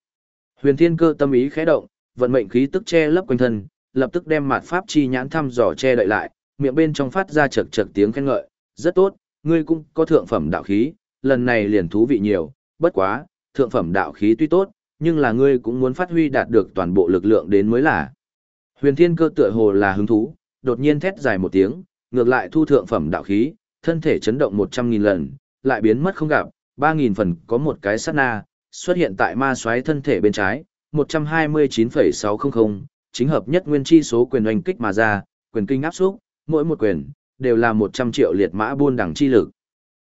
Huyền Thiên Cơ tâm ý khẽ động, vận mệnh khí tức che lấp quanh thân, lập tức đem mặt pháp chi nhãn thăm dò che đậy lại, miệng bên trong phát ra chật chật tiếng khen ngợi, "Rất tốt, ngươi cũng có thượng phẩm đạo khí, lần này liền thú vị nhiều, bất quá, thượng phẩm đạo khí tuy tốt, nhưng là ngươi cũng muốn phát huy đạt được toàn bộ lực lượng đến mới là." Huyền Thiên Cơ tựa hồ là hứng thú, đột nhiên thét dài một tiếng, ngược lại thu thượng phẩm đạo khí, thân thể chấn động một trăm nghìn lần, lại biến mất không gặp, ba nghìn phần có một cái sát na, xuất hiện tại ma xoáy thân thể bên trái, 129,600, chính hợp nhất nguyên chi số quyền oanh kích mà ra, quyền kinh áp xúc, mỗi một quyền, đều là 100 triệu liệt mã buôn đẳng chi lực.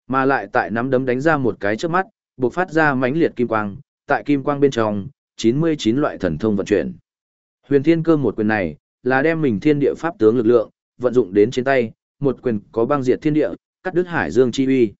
Mà lại tại nắm đấm đánh ra một cái trước mắt, buộc phát ra mãnh liệt kim quang, tại kim quang bên trong, 99 loại thần thông vận chuyển. Huyền thiên cơ một quyền này, là đem mình thiên địa pháp tướng lực lượng, vận dụng đến trên tay, một quyền có băng diệt thiên địa, cắt đứt hải dương chi uy.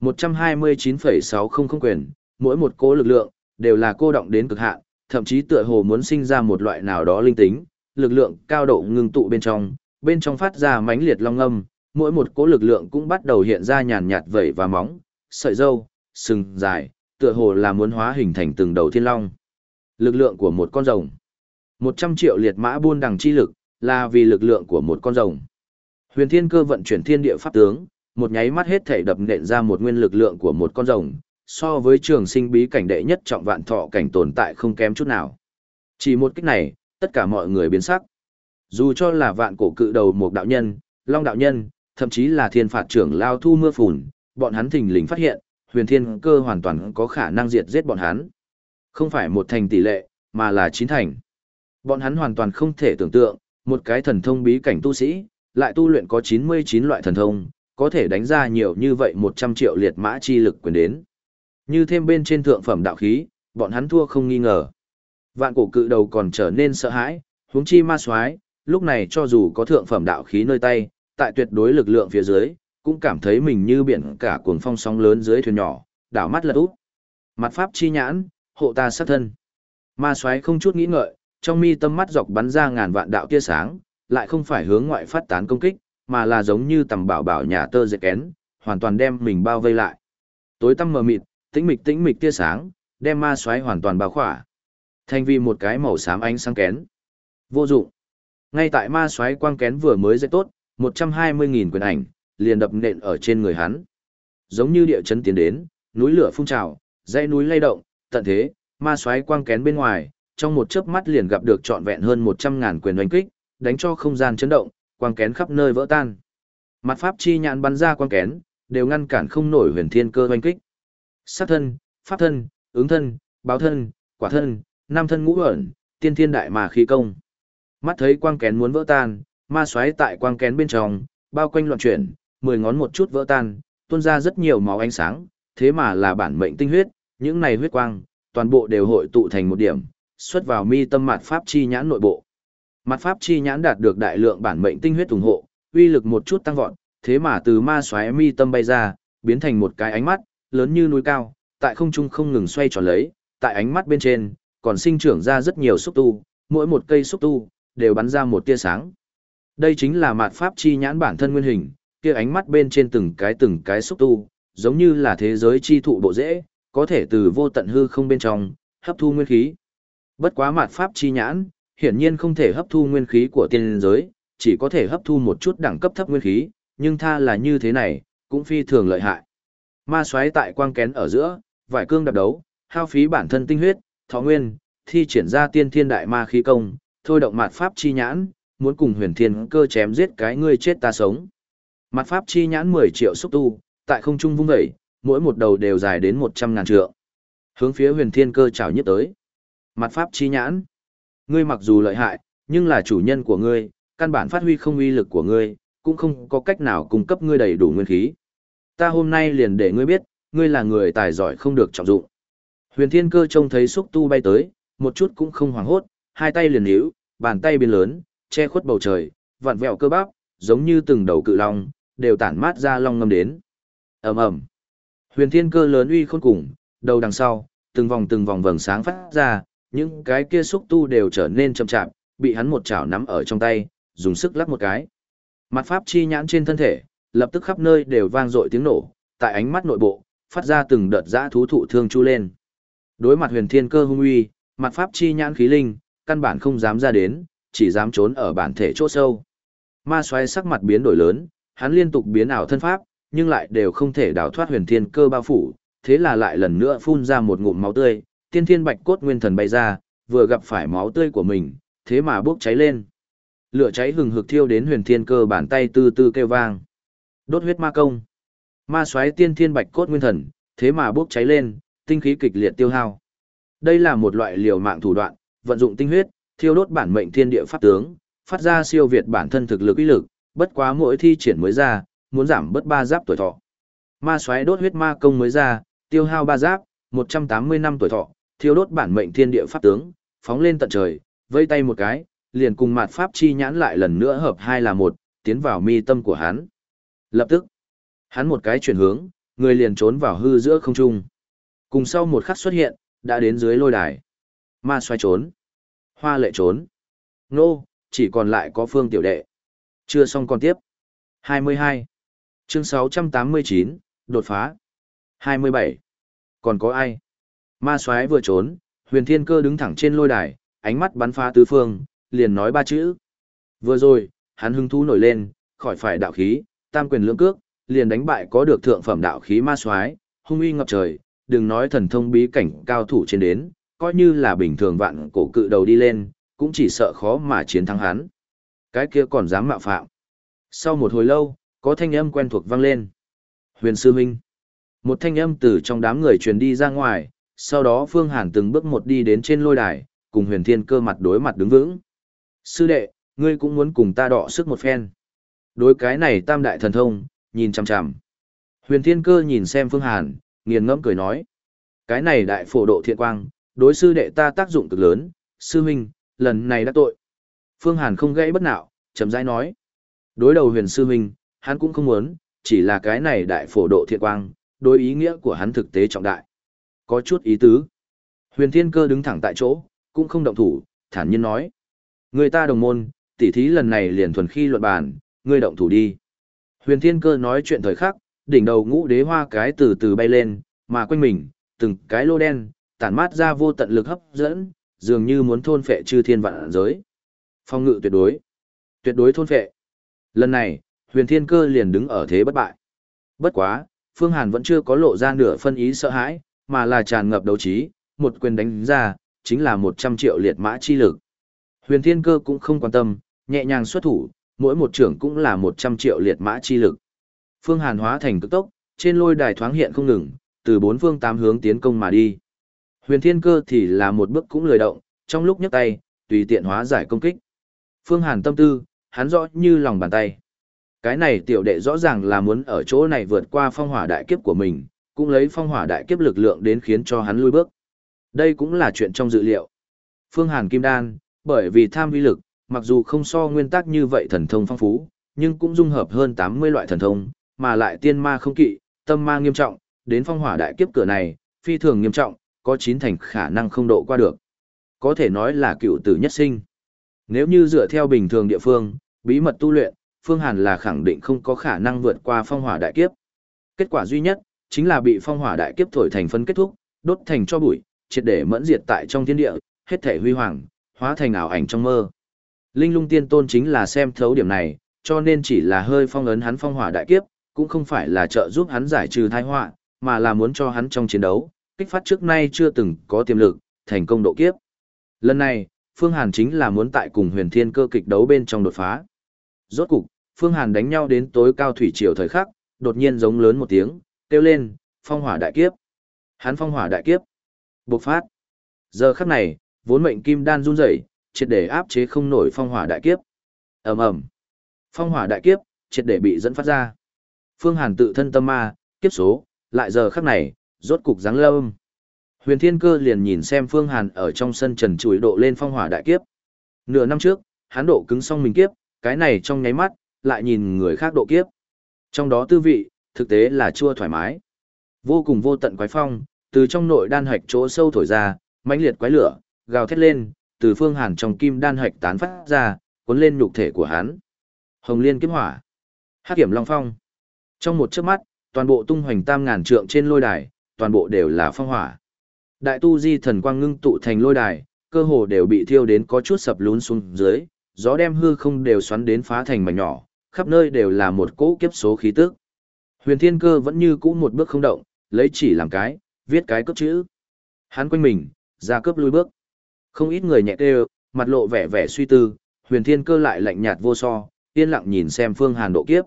129,600 quyền, mỗi một cố lực lượng, đều là cô động đến cực hạn, thậm chí tựa hồ muốn sinh ra một loại nào đó linh tính, lực lượng cao độ ngưng tụ bên trong, bên trong phát ra mãnh liệt long âm, mỗi một cố lực lượng cũng bắt đầu hiện ra nhàn nhạt vẩy và móng, sợi dâu, sừng dài, tựa hồ là muốn hóa hình thành từng đầu thiên long. Lực lượng của một con rồng. 100 triệu liệt mã buôn đằng chi lực, là vì lực lượng của một con rồng. Huyền Thiên Cơ vận chuyển thiên địa pháp tướng, một nháy mắt hết thể đập nện ra một nguyên lực lượng của một con rồng, so với trường sinh bí cảnh đệ nhất trọng vạn thọ cảnh tồn tại không kém chút nào. Chỉ một cách này, tất cả mọi người biến sắc. Dù cho là vạn cổ cự đầu một đạo nhân, long đạo nhân, thậm chí là thiên phạt trưởng lao thu mưa phùn, bọn hắn thình lình phát hiện, huyền thiên cơ hoàn toàn có khả năng diệt giết bọn hắn. Không phải một thành tỷ lệ, mà là chín thành. Bọn hắn hoàn toàn không thể tưởng tượng, một cái thần thông bí cảnh tu sĩ, lại tu luyện có 99 loại thần thông, có thể đánh ra nhiều như vậy 100 triệu liệt mã chi lực quyền đến. Như thêm bên trên thượng phẩm đạo khí, bọn hắn thua không nghi ngờ. Vạn cổ cự đầu còn trở nên sợ hãi, huống chi ma soái, lúc này cho dù có thượng phẩm đạo khí nơi tay, tại tuyệt đối lực lượng phía dưới, cũng cảm thấy mình như biển cả cuồng phong sóng lớn dưới thuyền nhỏ, đảo mắt lật úp. Mặt pháp chi nhãn, hộ ta sát thân. Ma soái không chút nghĩ ngợi, trong mi tâm mắt dọc bắn ra ngàn vạn đạo tia sáng, lại không phải hướng ngoại phát tán công kích, mà là giống như tầm bảo bảo nhà tơ dệt kén, hoàn toàn đem mình bao vây lại. Tối tăm mờ mịt, tĩnh mịch tĩnh mịch tia sáng, đem ma xoáy hoàn toàn bao khỏa. Thành vì một cái màu xám ánh sáng kén. Vô dụng. Ngay tại ma xoáy quang kén vừa mới dệt tốt, 120.000 quyền ảnh, liền đập nện ở trên người hắn. Giống như địa chấn tiến đến, núi lửa phun trào, dãy núi lay động, tận thế, ma xoáy quang kén bên ngoài, trong một chớp mắt liền gặp được trọn vẹn hơn 100.000 quyền đánh kích, đánh cho không gian chấn động, quang kén khắp nơi vỡ tan. Mặt pháp chi nhãn bắn ra quang kén, đều ngăn cản không nổi huyền thiên cơ oanh kích. Sát thân, pháp thân, ứng thân, báo thân, quả thân, nam thân ngũ ẩn, tiên thiên đại mà khí công. Mắt thấy quang kén muốn vỡ tan, ma xoáy tại quang kén bên trong, bao quanh loạn chuyển, mười ngón một chút vỡ tan, tuôn ra rất nhiều máu ánh sáng, thế mà là bản mệnh tinh huyết, những này huyết quang, toàn bộ đều hội tụ thành một điểm, xuất vào mi tâm mặt pháp chi nhãn nội bộ. Mặt pháp chi nhãn đạt được đại lượng bản mệnh tinh huyết ủng hộ, uy lực một chút tăng vọt, thế mà từ ma xoáy mi tâm bay ra, biến thành một cái ánh mắt, lớn như núi cao, tại không trung không ngừng xoay tròn lấy, tại ánh mắt bên trên, còn sinh trưởng ra rất nhiều xúc tu, mỗi một cây xúc tu, đều bắn ra một tia sáng. Đây chính là mạt pháp chi nhãn bản thân nguyên hình, kia ánh mắt bên trên từng cái từng cái xúc tu, giống như là thế giới chi thụ bộ dễ, có thể từ vô tận hư không bên trong, hấp thu nguyên khí. Bất quá mạt pháp chi nhãn, hiển nhiên không thể hấp thu nguyên khí của tiên giới, chỉ có thể hấp thu một chút đẳng cấp thấp nguyên khí, nhưng tha là như thế này, cũng phi thường lợi hại. Ma xoáy tại quang kén ở giữa, vải cương đập đấu, hao phí bản thân tinh huyết, thọ nguyên, thi triển ra tiên thiên đại ma khí công, thôi động mạt pháp chi nhãn, muốn cùng huyền thiên cơ chém giết cái ngươi chết ta sống. Mặt pháp chi nhãn 10 triệu xúc tu, tại không trung vung vẩy, mỗi một đầu đều dài đến 100 ngàn trượng. Hướng phía huyền thiên cơ chào nhất tới. Mặt pháp chi nhãn. Ngươi mặc dù lợi hại, nhưng là chủ nhân của ngươi, căn bản phát huy không uy lực của ngươi, cũng không có cách nào cung cấp ngươi đầy đủ nguyên khí. Ta hôm nay liền để ngươi biết, ngươi là người tài giỏi không được trọng dụng. Huyền Thiên Cơ trông thấy xúc tu bay tới, một chút cũng không hoảng hốt, hai tay liền hữu, bàn tay biến lớn, che khuất bầu trời, vặn vẹo cơ bắp, giống như từng đầu cự long, đều tản mát ra long ngâm đến. Ầm ầm. Huyền Thiên Cơ lớn uy khôn cùng, đầu đằng sau, từng vòng từng vòng vầng sáng phát ra, những cái kia xúc tu đều trở nên chậm chạp, bị hắn một chảo nắm ở trong tay, dùng sức lắc một cái. Mặt pháp chi nhãn trên thân thể, lập tức khắp nơi đều vang dội tiếng nổ, tại ánh mắt nội bộ, phát ra từng đợt dã thú thụ thương chu lên. Đối mặt huyền thiên cơ hung uy, mặt pháp chi nhãn khí linh, căn bản không dám ra đến, chỉ dám trốn ở bản thể chỗ sâu. Ma xoáy sắc mặt biến đổi lớn, hắn liên tục biến ảo thân pháp, nhưng lại đều không thể đào thoát huyền thiên cơ bao phủ, thế là lại lần nữa phun ra một ngụm máu tươi, tiên thiên bạch cốt nguyên thần bay ra, vừa gặp phải máu tươi của mình, thế mà bốc cháy lên. Lửa cháy hừng hực thiêu đến huyền thiên cơ bàn tay tư tư kêu vang. Đốt huyết ma công. Ma xoáy tiên thiên bạch cốt nguyên thần, thế mà bốc cháy lên, tinh khí kịch liệt tiêu hao. Đây là một loại liều mạng thủ đoạn, vận dụng tinh huyết, thiêu đốt bản mệnh thiên địa pháp tướng, phát ra siêu việt bản thân thực lực uy lực, bất quá mỗi thi triển mới ra, muốn giảm bớt ba giáp tuổi thọ. Ma xoáy đốt huyết ma công mới ra, tiêu hao ba giáp, 180 năm tuổi thọ, thiêu đốt bản mệnh thiên địa pháp tướng, phóng lên tận trời, vây tay một cái, liền cùng mạt pháp chi nhãn lại lần nữa hợp hai là một, tiến vào mi tâm của hắn. Lập tức, hắn một cái chuyển hướng, người liền trốn vào hư giữa không trung. Cùng sau một khắc xuất hiện, đã đến dưới lôi đài. Ma xoay trốn. Hoa lệ trốn. Nô, chỉ còn lại có phương tiểu đệ. Chưa xong còn tiếp. 22. Chương 689, đột phá. 27. Còn có ai? Ma soái vừa trốn, huyền thiên cơ đứng thẳng trên lôi đài, ánh mắt bắn phá tứ phương, liền nói ba chữ. Vừa rồi, hắn hứng thú nổi lên, khỏi phải đạo khí, tam quyền lưỡng cước, liền đánh bại có được thượng phẩm đạo khí ma soái, hung uy ngập trời, đừng nói thần thông bí cảnh cao thủ trên đến, coi như là bình thường vạn cổ cự đầu đi lên, cũng chỉ sợ khó mà chiến thắng hắn. Cái kia còn dám mạo phạm. Sau một hồi lâu, Có thanh âm quen thuộc vang lên. Huyền sư huynh. Một thanh âm từ trong đám người truyền đi ra ngoài, sau đó Phương Hàn từng bước một đi đến trên lôi đài, cùng huyền thiên cơ mặt đối mặt đứng vững. Sư đệ, ngươi cũng muốn cùng ta đọ sức một phen. Đối cái này tam đại thần thông, nhìn chằm chằm. Huyền thiên cơ nhìn xem Phương Hàn, nghiền ngẫm cười nói. Cái này đại phổ độ thiện quang, đối sư đệ ta tác dụng cực lớn, sư huynh, lần này đã tội. Phương Hàn không gãy bất nạo, chậm rãi nói. Đối đầu huyền sư huynh, hắn cũng không muốn, chỉ là cái này đại phổ độ thiện quang, đối ý nghĩa của hắn thực tế trọng đại. Có chút ý tứ. Huyền Thiên Cơ đứng thẳng tại chỗ, cũng không động thủ, thản nhiên nói. Người ta đồng môn, tỉ thí lần này liền thuần khi luận bàn, ngươi động thủ đi. Huyền Thiên Cơ nói chuyện thời khắc, đỉnh đầu ngũ đế hoa cái từ từ bay lên, mà quanh mình, từng cái lô đen, tản mát ra vô tận lực hấp dẫn, dường như muốn thôn phệ chư thiên vạn giới. Phong ngự tuyệt đối. Tuyệt đối thôn phệ. Lần này, huyền thiên cơ liền đứng ở thế bất bại. Bất quá, Phương Hàn vẫn chưa có lộ ra nửa phân ý sợ hãi, mà là tràn ngập đấu trí, một quyền đánh ra, chính là 100 triệu liệt mã chi lực. Huyền thiên cơ cũng không quan tâm, nhẹ nhàng xuất thủ, mỗi một trưởng cũng là 100 triệu liệt mã chi lực. Phương Hàn hóa thành cực tốc, trên lôi đài thoáng hiện không ngừng, từ bốn phương tám hướng tiến công mà đi. Huyền thiên cơ thì là một bước cũng lười động, trong lúc nhấc tay, tùy tiện hóa giải công kích. Phương Hàn tâm tư, hắn rõ như lòng bàn tay. Cái này tiểu đệ rõ ràng là muốn ở chỗ này vượt qua phong hỏa đại kiếp của mình, cũng lấy phong hỏa đại kiếp lực lượng đến khiến cho hắn lui bước. Đây cũng là chuyện trong dự liệu. Phương Hàn Kim Đan, bởi vì tham vi lực, mặc dù không so nguyên tắc như vậy thần thông phong phú, nhưng cũng dung hợp hơn 80 loại thần thông, mà lại tiên ma không kỵ, tâm ma nghiêm trọng, đến phong hỏa đại kiếp cửa này, phi thường nghiêm trọng, có chín thành khả năng không độ qua được. Có thể nói là cựu tử nhất sinh. Nếu như dựa theo bình thường địa phương, bí mật tu luyện, Phương Hàn là khẳng định không có khả năng vượt qua phong hỏa đại kiếp. Kết quả duy nhất, chính là bị phong hỏa đại kiếp thổi thành phân kết thúc, đốt thành cho bụi, triệt để mẫn diệt tại trong thiên địa, hết thể huy hoàng, hóa thành ảo ảnh trong mơ. Linh lung tiên tôn chính là xem thấu điểm này, cho nên chỉ là hơi phong ấn hắn phong hỏa đại kiếp, cũng không phải là trợ giúp hắn giải trừ tai họa, mà là muốn cho hắn trong chiến đấu, kích phát trước nay chưa từng có tiềm lực, thành công độ kiếp. Lần này, Phương Hàn chính là muốn tại cùng huyền thiên cơ kịch đấu bên trong đột phá. Rốt cục, Phương Hàn đánh nhau đến tối cao thủy triều thời khắc, đột nhiên giống lớn một tiếng, kêu lên, phong hỏa đại kiếp. Hắn phong hỏa đại kiếp. Bộc phát. Giờ khắc này, vốn mệnh kim đan run rẩy, triệt để áp chế không nổi phong hỏa đại kiếp. Ầm ầm. Phong hỏa đại kiếp, triệt để bị dẫn phát ra. Phương Hàn tự thân tâm ma, kiếp số, lại giờ khắc này, rốt cục giáng lâm. Huyền Thiên Cơ liền nhìn xem Phương Hàn ở trong sân trần chuỗi độ lên phong hỏa đại kiếp. Nửa năm trước, hắn độ cứng xong mình kiếp, cái này trong nháy mắt, lại nhìn người khác độ kiếp. Trong đó tư vị, thực tế là chua thoải mái. Vô cùng vô tận quái phong, từ trong nội đan hạch chỗ sâu thổi ra, mãnh liệt quái lửa, gào thét lên, từ Phương Hàn trong kim đan hạch tán phát ra, cuốn lên nhục thể của hắn. Hồng Liên kiếp hỏa, Hắc Kiểm Long Phong. Trong một chớp mắt, toàn bộ tung hoành tam ngàn trượng trên lôi đài, toàn bộ đều là phong hỏa. Đại tu di thần quang ngưng tụ thành lôi đài, cơ hồ đều bị thiêu đến có chút sập lún xuống dưới, gió đem hư không đều xoắn đến phá thành mảnh nhỏ, khắp nơi đều là một cỗ kiếp số khí tức. Huyền Thiên Cơ vẫn như cũ một bước không động, lấy chỉ làm cái, viết cái cấp chữ. Hắn quanh mình, ra cấp lui bước. Không ít người nhẹ kêu, mặt lộ vẻ vẻ suy tư, Huyền Thiên Cơ lại lạnh nhạt vô so, yên lặng nhìn xem Phương Hàn độ kiếp.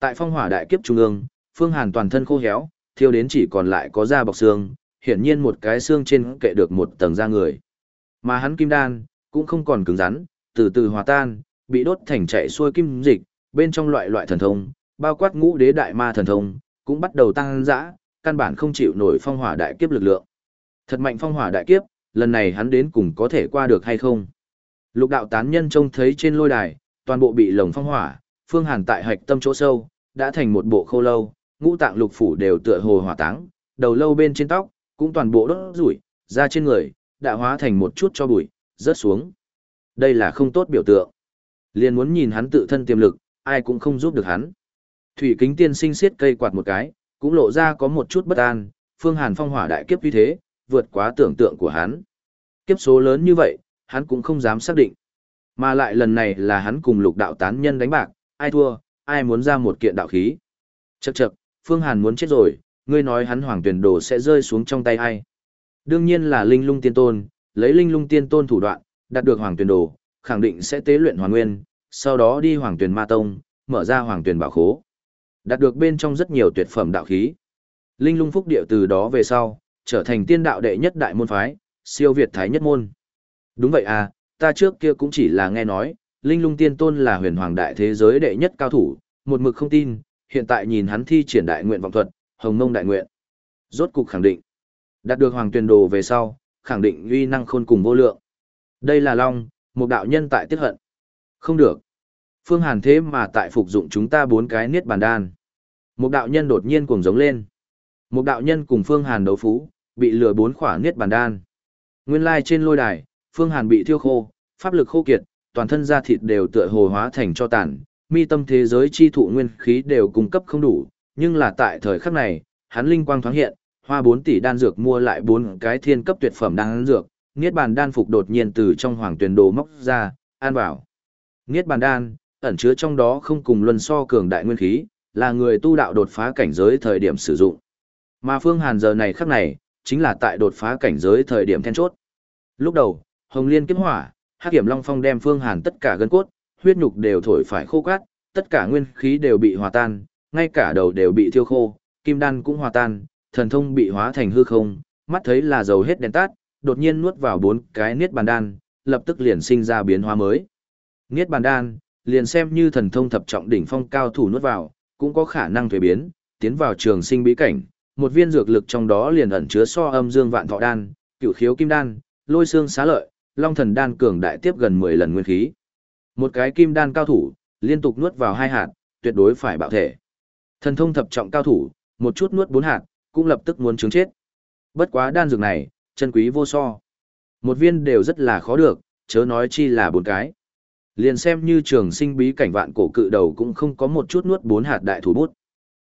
Tại phong hỏa đại kiếp trung ương, Phương Hàn toàn thân khô héo, thiêu đến chỉ còn lại có da bọc xương, hiển nhiên một cái xương trên kệ được một tầng da người. Mà hắn kim đan, cũng không còn cứng rắn, từ từ hòa tan, bị đốt thành chạy xuôi kim dịch, bên trong loại loại thần thông, bao quát ngũ đế đại ma thần thông, cũng bắt đầu tăng dã, căn bản không chịu nổi phong hỏa đại kiếp lực lượng. Thật mạnh phong hỏa đại kiếp, lần này hắn đến cùng có thể qua được hay không? Lục đạo tán nhân trông thấy trên lôi đài, toàn bộ bị lồng phong hỏa, phương hàn tại hạch tâm chỗ sâu, đã thành một bộ khô lâu, ngũ tạng lục phủ đều tựa hồ hỏa táng, đầu lâu bên trên tóc, cũng toàn bộ đốt rủi, ra trên người, đã hóa thành một chút cho bụi, rớt xuống. Đây là không tốt biểu tượng. Liền muốn nhìn hắn tự thân tiềm lực, ai cũng không giúp được hắn. Thủy kính tiên sinh siết cây quạt một cái, cũng lộ ra có một chút bất an, phương hàn phong hỏa đại kiếp như thế, vượt quá tưởng tượng của hắn. Kiếp số lớn như vậy, hắn cũng không dám xác định. Mà lại lần này là hắn cùng lục đạo tán nhân đánh bạc, ai thua, ai muốn ra một kiện đạo khí. Chậc chậc, Phương Hàn muốn chết rồi, ngươi nói hắn hoàng tuyển đồ sẽ rơi xuống trong tay ai. Đương nhiên là linh lung tiên tôn, lấy linh lung tiên tôn thủ đoạn, đạt được hoàng tuyển đồ, khẳng định sẽ tế luyện hoàn nguyên, sau đó đi hoàng tuyển ma tông, mở ra hoàng tuyển bảo khố. Đạt được bên trong rất nhiều tuyệt phẩm đạo khí. Linh lung phúc Địa từ đó về sau, trở thành tiên đạo đệ nhất đại môn phái, siêu việt thái nhất môn. Đúng vậy à, ta trước kia cũng chỉ là nghe nói, Linh lung tiên tôn là huyền hoàng đại thế giới đệ nhất cao thủ, một mực không tin, hiện tại nhìn hắn thi triển đại nguyện vọng thuật, hồng mông đại nguyện. Rốt cục khẳng định. Đạt được hoàng tuyền đồ về sau, khẳng định uy năng khôn cùng vô lượng. Đây là Long, một đạo nhân tại tiết hận. Không được. Phương Hàn thế mà tại phục dụng chúng ta bốn cái niết bàn đan. Một đạo nhân đột nhiên cuồng giống lên. Một đạo nhân cùng Phương Hàn đấu phú, bị lừa bốn khỏa niết bàn đan. Nguyên lai trên lôi đài, Phương Hàn bị thiêu khô, pháp lực khô kiệt, toàn thân da thịt đều tựa hồ hóa thành cho tàn, mi tâm thế giới chi thụ nguyên khí đều cung cấp không đủ, nhưng là tại thời khắc này, hắn linh quang thoáng hiện, hoa 4 tỷ đan dược mua lại bốn cái thiên cấp tuyệt phẩm đan dược, niết bàn đan phục đột nhiên từ trong hoàng tuyển đồ móc ra, an bảo. Niết bàn đan, ẩn chứa trong đó không cùng luân so cường đại nguyên khí, là người tu đạo đột phá cảnh giới thời điểm sử dụng. Mà Phương Hàn giờ này khắc này, chính là tại đột phá cảnh giới thời điểm then chốt. Lúc đầu, Hồng Liên kiếm hỏa, Hắc Kiểm Long Phong đem Phương Hàn tất cả gân cốt, huyết nhục đều thổi phải khô cát, tất cả nguyên khí đều bị hòa tan, ngay cả đầu đều bị thiêu khô, kim đan cũng hòa tan, thần thông bị hóa thành hư không, mắt thấy là dầu hết đèn tắt, đột nhiên nuốt vào bốn cái niết bàn đan, lập tức liền sinh ra biến hóa mới. Niết bàn đan, liền xem như thần thông thập trọng đỉnh phong cao thủ nuốt vào, cũng có khả năng thuế biến, tiến vào trường sinh bí cảnh, một viên dược lực trong đó liền ẩn chứa so âm dương vạn thọ đan, cửu khiếu kim đan, lôi xương xá lợi, long thần đan cường đại tiếp gần 10 lần nguyên khí. Một cái kim đan cao thủ, liên tục nuốt vào hai hạt, tuyệt đối phải bạo thể. Thần thông thập trọng cao thủ, một chút nuốt bốn hạt, cũng lập tức muốn chứng chết. Bất quá đan dược này, chân quý vô so. Một viên đều rất là khó được, chớ nói chi là bốn cái. Liền xem như trường sinh bí cảnh vạn cổ cự đầu cũng không có một chút nuốt bốn hạt đại thủ bút.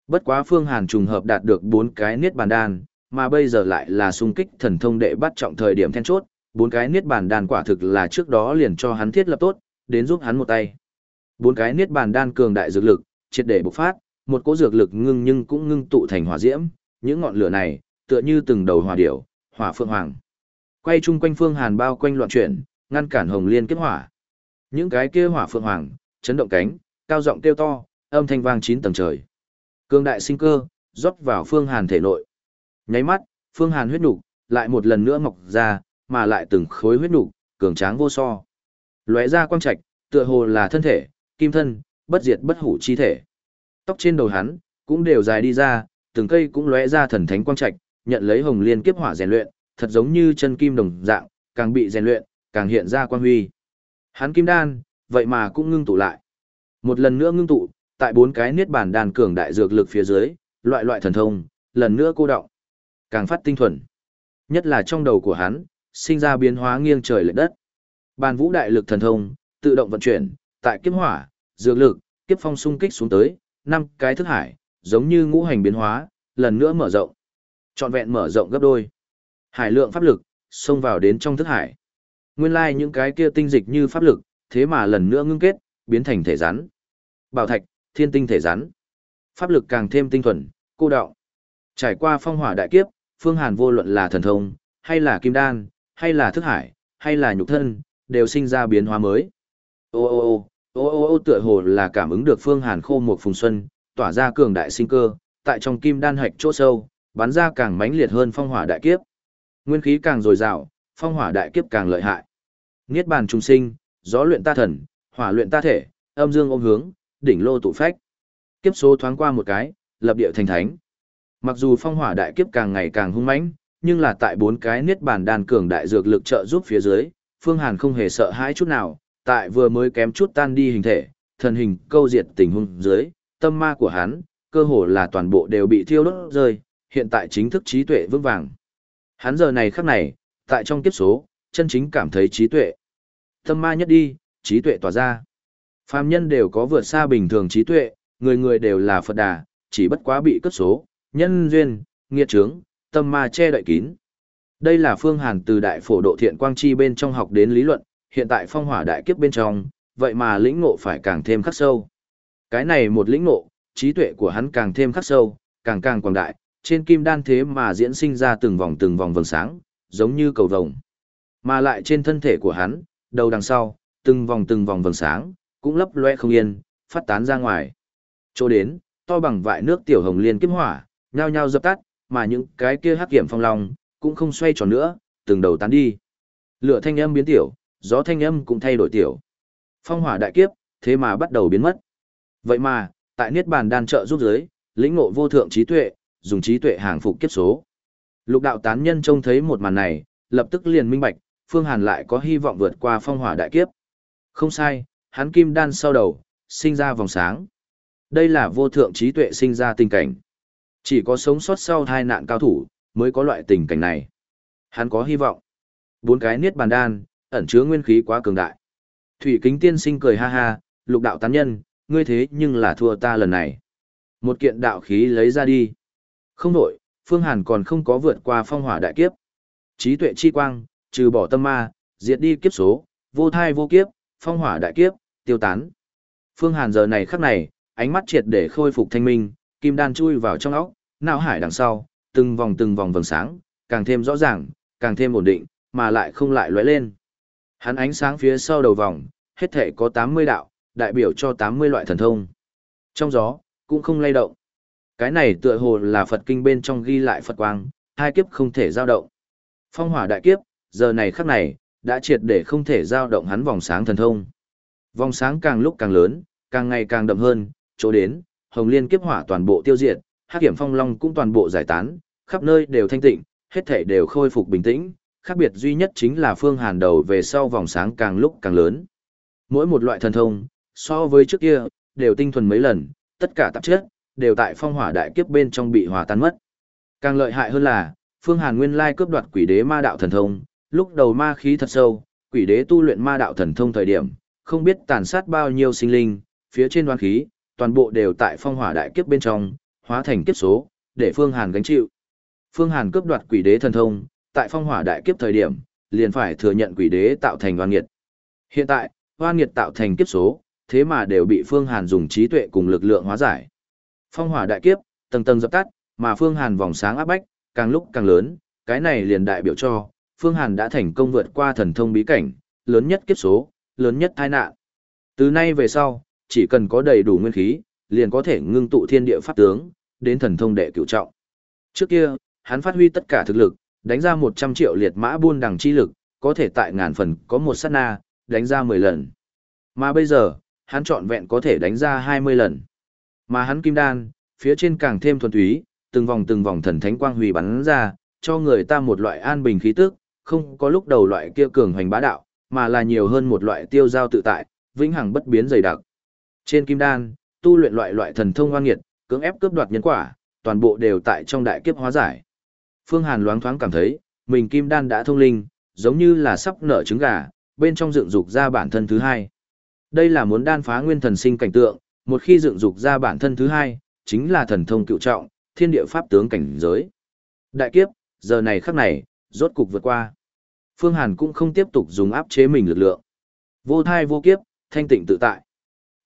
Bất quá Phương Hàn trùng hợp đạt được bốn cái niết bàn đan, mà bây giờ lại là xung kích thần thông đệ bắt trọng thời điểm then chốt, bốn cái niết bàn đan quả thực là trước đó liền cho hắn thiết lập tốt, đến giúp hắn một tay. Bốn cái niết bàn đan cường đại dược lực, triệt để bộc phát, một cỗ dược lực ngưng nhưng cũng ngưng tụ thành hỏa diễm, những ngọn lửa này, tựa như từng đầu hỏa điểu, hỏa phượng hoàng. Quay chung quanh Phương Hàn bao quanh loạn chuyển, ngăn cản Hồng Liên kiếp hỏa. Những cái kia hỏa phượng hoàng, chấn động cánh, cao giọng kêu to, âm thanh vang chín tầng trời. Cương đại sinh cơ, rót vào Phương Hàn thể nội. Nháy mắt, Phương Hàn huyết nục lại một lần nữa mọc ra, mà lại từng khối huyết nục cường tráng vô so. Lóe ra quang trạch, tựa hồ là thân thể, kim thân, bất diệt bất hủ chi thể. Tóc trên đầu hắn cũng đều dài đi ra, từng cây cũng lóe ra thần thánh quang trạch, nhận lấy hồng liên kiếp hỏa rèn luyện, thật giống như chân kim đồng dạng, càng bị rèn luyện, càng hiện ra quang huy. Hắn kim đan, vậy mà cũng ngưng tụ lại. Một lần nữa ngưng tụ, tại bốn cái niết bàn đan cường đại dược lực phía dưới, loại loại thần thông, lần nữa cô động, càng phát tinh thuần. Nhất là trong đầu của hắn, sinh ra biến hóa nghiêng trời lệch đất. Bàn vũ đại lực thần thông, tự động vận chuyển, tại kiếp hỏa, dược lực, kiếp phong xung kích xuống tới, năm cái thức hải, giống như ngũ hành biến hóa, lần nữa mở rộng. Trọn vẹn mở rộng gấp đôi. Hải lượng pháp lực, xông vào đến trong thức hải. Nguyên lai like những cái kia tinh dịch như pháp lực, thế mà lần nữa ngưng kết, biến thành thể rắn. Bảo thạch, thiên tinh thể rắn. Pháp lực càng thêm tinh thuần, cô đạo. Trải qua phong hỏa đại kiếp, Phương Hàn vô luận là thần thông, hay là kim đan, hay là thức hải, hay là nhục thân, đều sinh ra biến hóa mới. Ô ô ô, ô ô ô tựa hồ là cảm ứng được Phương Hàn khô một phùng xuân, tỏa ra cường đại sinh cơ, tại trong kim đan hạch chỗ sâu, bắn ra càng mãnh liệt hơn phong hỏa đại kiếp. Nguyên khí càng dồi dào, phong hỏa đại kiếp càng lợi hại. Niết bàn trung sinh, gió luyện ta thần, hỏa luyện ta thể, âm dương ôm hướng, đỉnh lô tụ phách. Kiếp số thoáng qua một cái, lập địa thành thánh. Mặc dù phong hỏa đại kiếp càng ngày càng hung mãnh, nhưng là tại bốn cái niết bàn đan cường đại dược lực trợ giúp phía dưới, Phương Hàn không hề sợ hãi chút nào, tại vừa mới kém chút tan đi hình thể, thần hình câu diệt tình huống dưới, tâm ma của hắn, cơ hồ là toàn bộ đều bị thiêu đốt rơi, hiện tại chính thức trí tuệ vững vàng. Hắn giờ này khắc này, tại trong kiếp số, chân chính cảm thấy trí tuệ. Tâm ma nhất đi, trí tuệ tỏa ra. Phàm nhân đều có vượt xa bình thường trí tuệ, người người đều là Phật đà, chỉ bất quá bị cất số, nhân duyên, nghiệt trướng, tâm ma che đậy kín. Đây là phương hàn từ đại phổ độ thiện quang chi bên trong học đến lý luận, hiện tại phong hỏa đại kiếp bên trong, vậy mà lĩnh ngộ phải càng thêm khắc sâu. Cái này một lĩnh ngộ, trí tuệ của hắn càng thêm khắc sâu, càng càng quảng đại, trên kim đan thế mà diễn sinh ra từng vòng từng vòng vầng sáng, giống như cầu vồng. Mà lại trên thân thể của hắn, đầu đằng sau, từng vòng từng vòng vầng sáng, cũng lấp loe không yên, phát tán ra ngoài. Chỗ đến, to bằng vại nước tiểu hồng liên kiếp hỏa, nhao nhao dập tắt, mà những cái kia hắc kiểm phong long cũng không xoay tròn nữa, từng đầu tán đi. Lửa thanh âm biến tiểu, gió thanh âm cũng thay đổi tiểu. Phong hỏa đại kiếp, thế mà bắt đầu biến mất. Vậy mà, tại Niết Bàn đan trợ giúp giới, lĩnh ngộ vô thượng trí tuệ, dùng trí tuệ hàng phục kiếp số. Lục đạo tán nhân trông thấy một màn này, lập tức liền minh bạch, Phương Hàn lại có hy vọng vượt qua phong hỏa đại kiếp. Không sai, hắn kim đan sau đầu, sinh ra vòng sáng. Đây là vô thượng trí tuệ sinh ra tình cảnh. Chỉ có sống sót sau hai nạn cao thủ, mới có loại tình cảnh này. Hắn có hy vọng. Bốn cái niết bàn đan, ẩn chứa nguyên khí quá cường đại. Thủy kính tiên sinh cười ha ha, lục đạo tán nhân, ngươi thế nhưng là thua ta lần này. Một kiện đạo khí lấy ra đi. Không đổi, Phương Hàn còn không có vượt qua phong hỏa đại kiếp. Trí tuệ chi quang, trừ bỏ tâm ma, diệt đi kiếp số, vô thai vô kiếp, phong hỏa đại kiếp, tiêu tán. Phương Hàn giờ này khắc này, ánh mắt triệt để khôi phục thanh minh, kim đan chui vào trong óc, não hải đằng sau, từng vòng từng vòng vầng sáng, càng thêm rõ ràng, càng thêm ổn định, mà lại không lại lóe lên. Hắn ánh sáng phía sau đầu vòng, hết thể có 80 đạo, đại biểu cho 80 loại thần thông. Trong gió, cũng không lay động. Cái này tựa hồ là Phật kinh bên trong ghi lại Phật quang, hai kiếp không thể dao động. Phong hỏa đại kiếp, giờ này khắc này, đã triệt để không thể dao động hắn vòng sáng thần thông. Vòng sáng càng lúc càng lớn, càng ngày càng đậm hơn, chỗ đến, hồng liên kiếp hỏa toàn bộ tiêu diệt, hắc hiểm phong long cũng toàn bộ giải tán, khắp nơi đều thanh tịnh, hết thảy đều khôi phục bình tĩnh, khác biệt duy nhất chính là phương hàn đầu về sau vòng sáng càng lúc càng lớn. Mỗi một loại thần thông, so với trước kia, đều tinh thuần mấy lần, tất cả tạp chất, đều tại phong hỏa đại kiếp bên trong bị hòa tan mất. Càng lợi hại hơn là, phương hàn nguyên lai cướp đoạt quỷ đế ma đạo thần thông, lúc đầu ma khí thật sâu, quỷ đế tu luyện ma đạo thần thông thời điểm, không biết tàn sát bao nhiêu sinh linh, phía trên đoán khí, toàn bộ đều tại phong hỏa đại kiếp bên trong, hóa thành kiếp số, để Phương Hàn gánh chịu. Phương Hàn cướp đoạt quỷ đế thần thông, tại phong hỏa đại kiếp thời điểm, liền phải thừa nhận quỷ đế tạo thành oan nghiệt. Hiện tại, oan nghiệt tạo thành kiếp số, thế mà đều bị Phương Hàn dùng trí tuệ cùng lực lượng hóa giải. Phong hỏa đại kiếp, tầng tầng dập tắt, mà Phương Hàn vòng sáng áp bách, càng lúc càng lớn, cái này liền đại biểu cho, Phương Hàn đã thành công vượt qua thần thông bí cảnh, lớn nhất kiếp số, lớn nhất tai nạn. Từ nay về sau, chỉ cần có đầy đủ nguyên khí, liền có thể ngưng tụ thiên địa pháp tướng, đến thần thông đệ cửu trọng. Trước kia, hắn phát huy tất cả thực lực, đánh ra 100 triệu liệt mã buôn đằng chi lực, có thể tại ngàn phần có một sát na, đánh ra 10 lần. Mà bây giờ, hắn chọn vẹn có thể đánh ra 20 lần. Mà hắn kim đan, phía trên càng thêm thuần túy, từng vòng từng vòng thần thánh quang huy bắn ra, cho người ta một loại an bình khí tức, không có lúc đầu loại kia cường hoành bá đạo, mà là nhiều hơn một loại tiêu giao tự tại, vĩnh hằng bất biến dày đặc. Trên kim đan, tu luyện loại loại thần thông hoang nghiệt, cưỡng ép cướp đoạt nhân quả, toàn bộ đều tại trong đại kiếp hóa giải. Phương Hàn loáng thoáng cảm thấy, mình kim đan đã thông linh, giống như là sắp nở trứng gà, bên trong dựng dục ra bản thân thứ hai. Đây là muốn đan phá nguyên thần sinh cảnh tượng, một khi dựng dục ra bản thân thứ hai, chính là thần thông cựu trọng, thiên địa pháp tướng cảnh giới. Đại kiếp, giờ này khắc này, rốt cục vượt qua. Phương Hàn cũng không tiếp tục dùng áp chế mình lực lượng. Vô thai vô kiếp, thanh tịnh tự tại.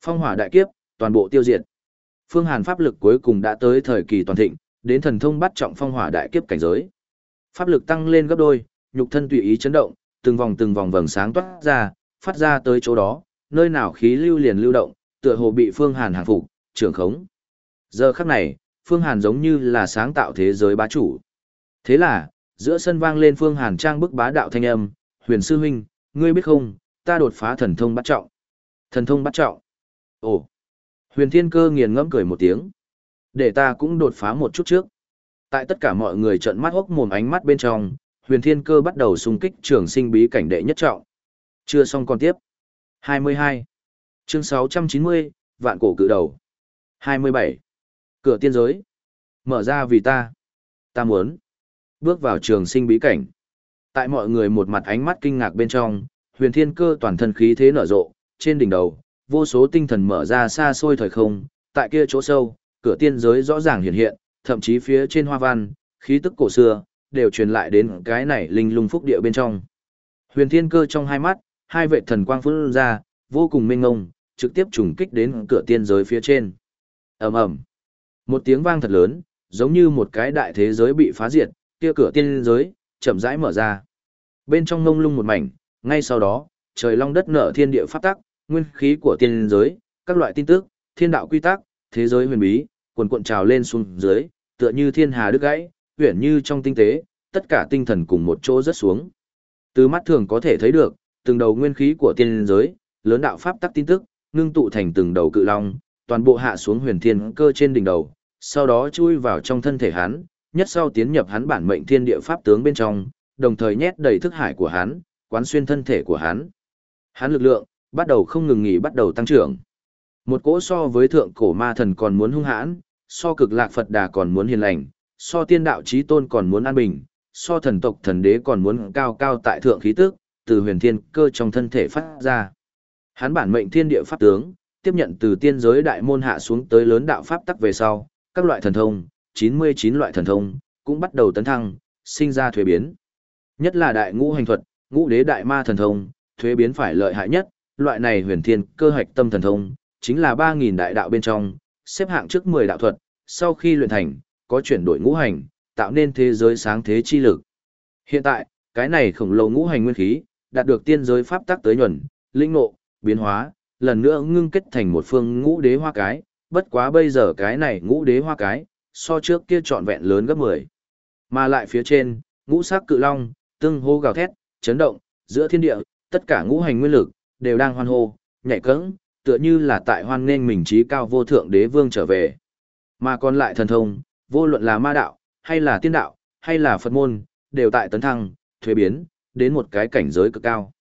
Phong hỏa đại kiếp, toàn bộ tiêu diệt. Phương Hàn pháp lực cuối cùng đã tới thời kỳ toàn thịnh, đến thần thông bắt trọng phong hỏa đại kiếp cảnh giới. Pháp lực tăng lên gấp đôi, nhục thân tùy ý chấn động, từng vòng từng vòng vầng sáng toát ra, phát ra tới chỗ đó, nơi nào khí lưu liền lưu động, tựa hồ bị Phương Hàn hàng phục, trưởng khống. Giờ khắc này, Phương Hàn giống như là sáng tạo thế giới bá chủ. Thế là, giữa sân vang lên Phương Hàn trang bức bá đạo thanh âm, "Huyền sư huynh, ngươi biết không, ta đột phá thần thông bắt trọng." Thần thông bắt trọng? Ồ. Huyền Thiên Cơ nghiền ngẫm cười một tiếng. Để ta cũng đột phá một chút trước. Tại tất cả mọi người trợn mắt hốc mồm ánh mắt bên trong, Huyền Thiên Cơ bắt đầu xung kích trường sinh bí cảnh đệ nhất trọng. Chưa xong còn tiếp. 22. Chương 690, vạn cổ cự đầu. 27. Cửa tiên giới. Mở ra vì ta. Ta muốn. Bước vào trường sinh bí cảnh. Tại mọi người một mặt ánh mắt kinh ngạc bên trong, huyền thiên cơ toàn thân khí thế nở rộ, trên đỉnh đầu, vô số tinh thần mở ra xa xôi thời không, tại kia chỗ sâu, cửa tiên giới rõ ràng hiện hiện, thậm chí phía trên hoa văn, khí tức cổ xưa, đều truyền lại đến cái này linh lung phúc địa bên trong. Huyền thiên cơ trong hai mắt, hai vệ thần quang phun ra, vô cùng mênh ngông, trực tiếp trùng kích đến cửa tiên giới phía trên. ầm ầm, một tiếng vang thật lớn, giống như một cái đại thế giới bị phá diệt, kia cửa tiên giới chậm rãi mở ra. Bên trong ngông lung một mảnh, ngay sau đó, trời long đất nở thiên địa pháp tắc, nguyên khí của tiên giới, các loại tin tức, thiên đạo quy tắc, thế giới huyền bí, cuồn cuộn trào lên xuống dưới, tựa như thiên hà đứt gãy, huyền như trong tinh tế, tất cả tinh thần cùng một chỗ rớt xuống. Từ mắt thường có thể thấy được, từng đầu nguyên khí của tiên giới, lớn đạo pháp tắc tin tức, ngưng tụ thành từng đầu cự long, toàn bộ hạ xuống huyền thiên cơ trên đỉnh đầu, sau đó chui vào trong thân thể hắn, nhất sau tiến nhập hắn bản mệnh thiên địa pháp tướng bên trong, đồng thời nhét đầy thức hải của hắn, quán xuyên thân thể của hắn. Hắn lực lượng bắt đầu không ngừng nghỉ bắt đầu tăng trưởng. Một cỗ so với thượng cổ ma thần còn muốn hung hãn, so cực lạc Phật Đà còn muốn hiền lành, so tiên đạo trí tôn còn muốn an bình, so thần tộc thần đế còn muốn cao cao tại thượng khí tức, từ huyền thiên cơ trong thân thể phát ra. Hắn bản mệnh thiên địa pháp tướng, tiếp nhận từ tiên giới đại môn hạ xuống tới lớn đạo pháp tắc về sau, các loại thần thông, 99 loại thần thông, cũng bắt đầu tấn thăng, sinh ra thuế biến. Nhất là đại ngũ hành thuật, ngũ đế đại ma thần thông, thuế biến phải lợi hại nhất, loại này huyền thiên cơ hạch tâm thần thông, chính là 3.000 đại đạo bên trong, xếp hạng trước 10 đạo thuật, sau khi luyện thành, có chuyển đổi ngũ hành, tạo nên thế giới sáng thế chi lực. Hiện tại, cái này khổng lồ ngũ hành nguyên khí, đạt được tiên giới pháp tắc tới nhuần, linh ngộ, biến hóa, lần nữa ngưng kết thành một phương ngũ đế hoa cái, bất quá bây giờ cái này ngũ đế hoa cái, so trước kia trọn vẹn lớn gấp 10. Mà lại phía trên, ngũ sắc cự long, tương hô gào thét, chấn động, giữa thiên địa, tất cả ngũ hành nguyên lực, đều đang hoan hô, nhảy cẫng, tựa như là tại hoan nên mình trí cao vô thượng đế vương trở về. Mà còn lại thần thông, vô luận là ma đạo, hay là tiên đạo, hay là Phật môn, đều tại tấn thăng, thuế biến, đến một cái cảnh giới cực cao.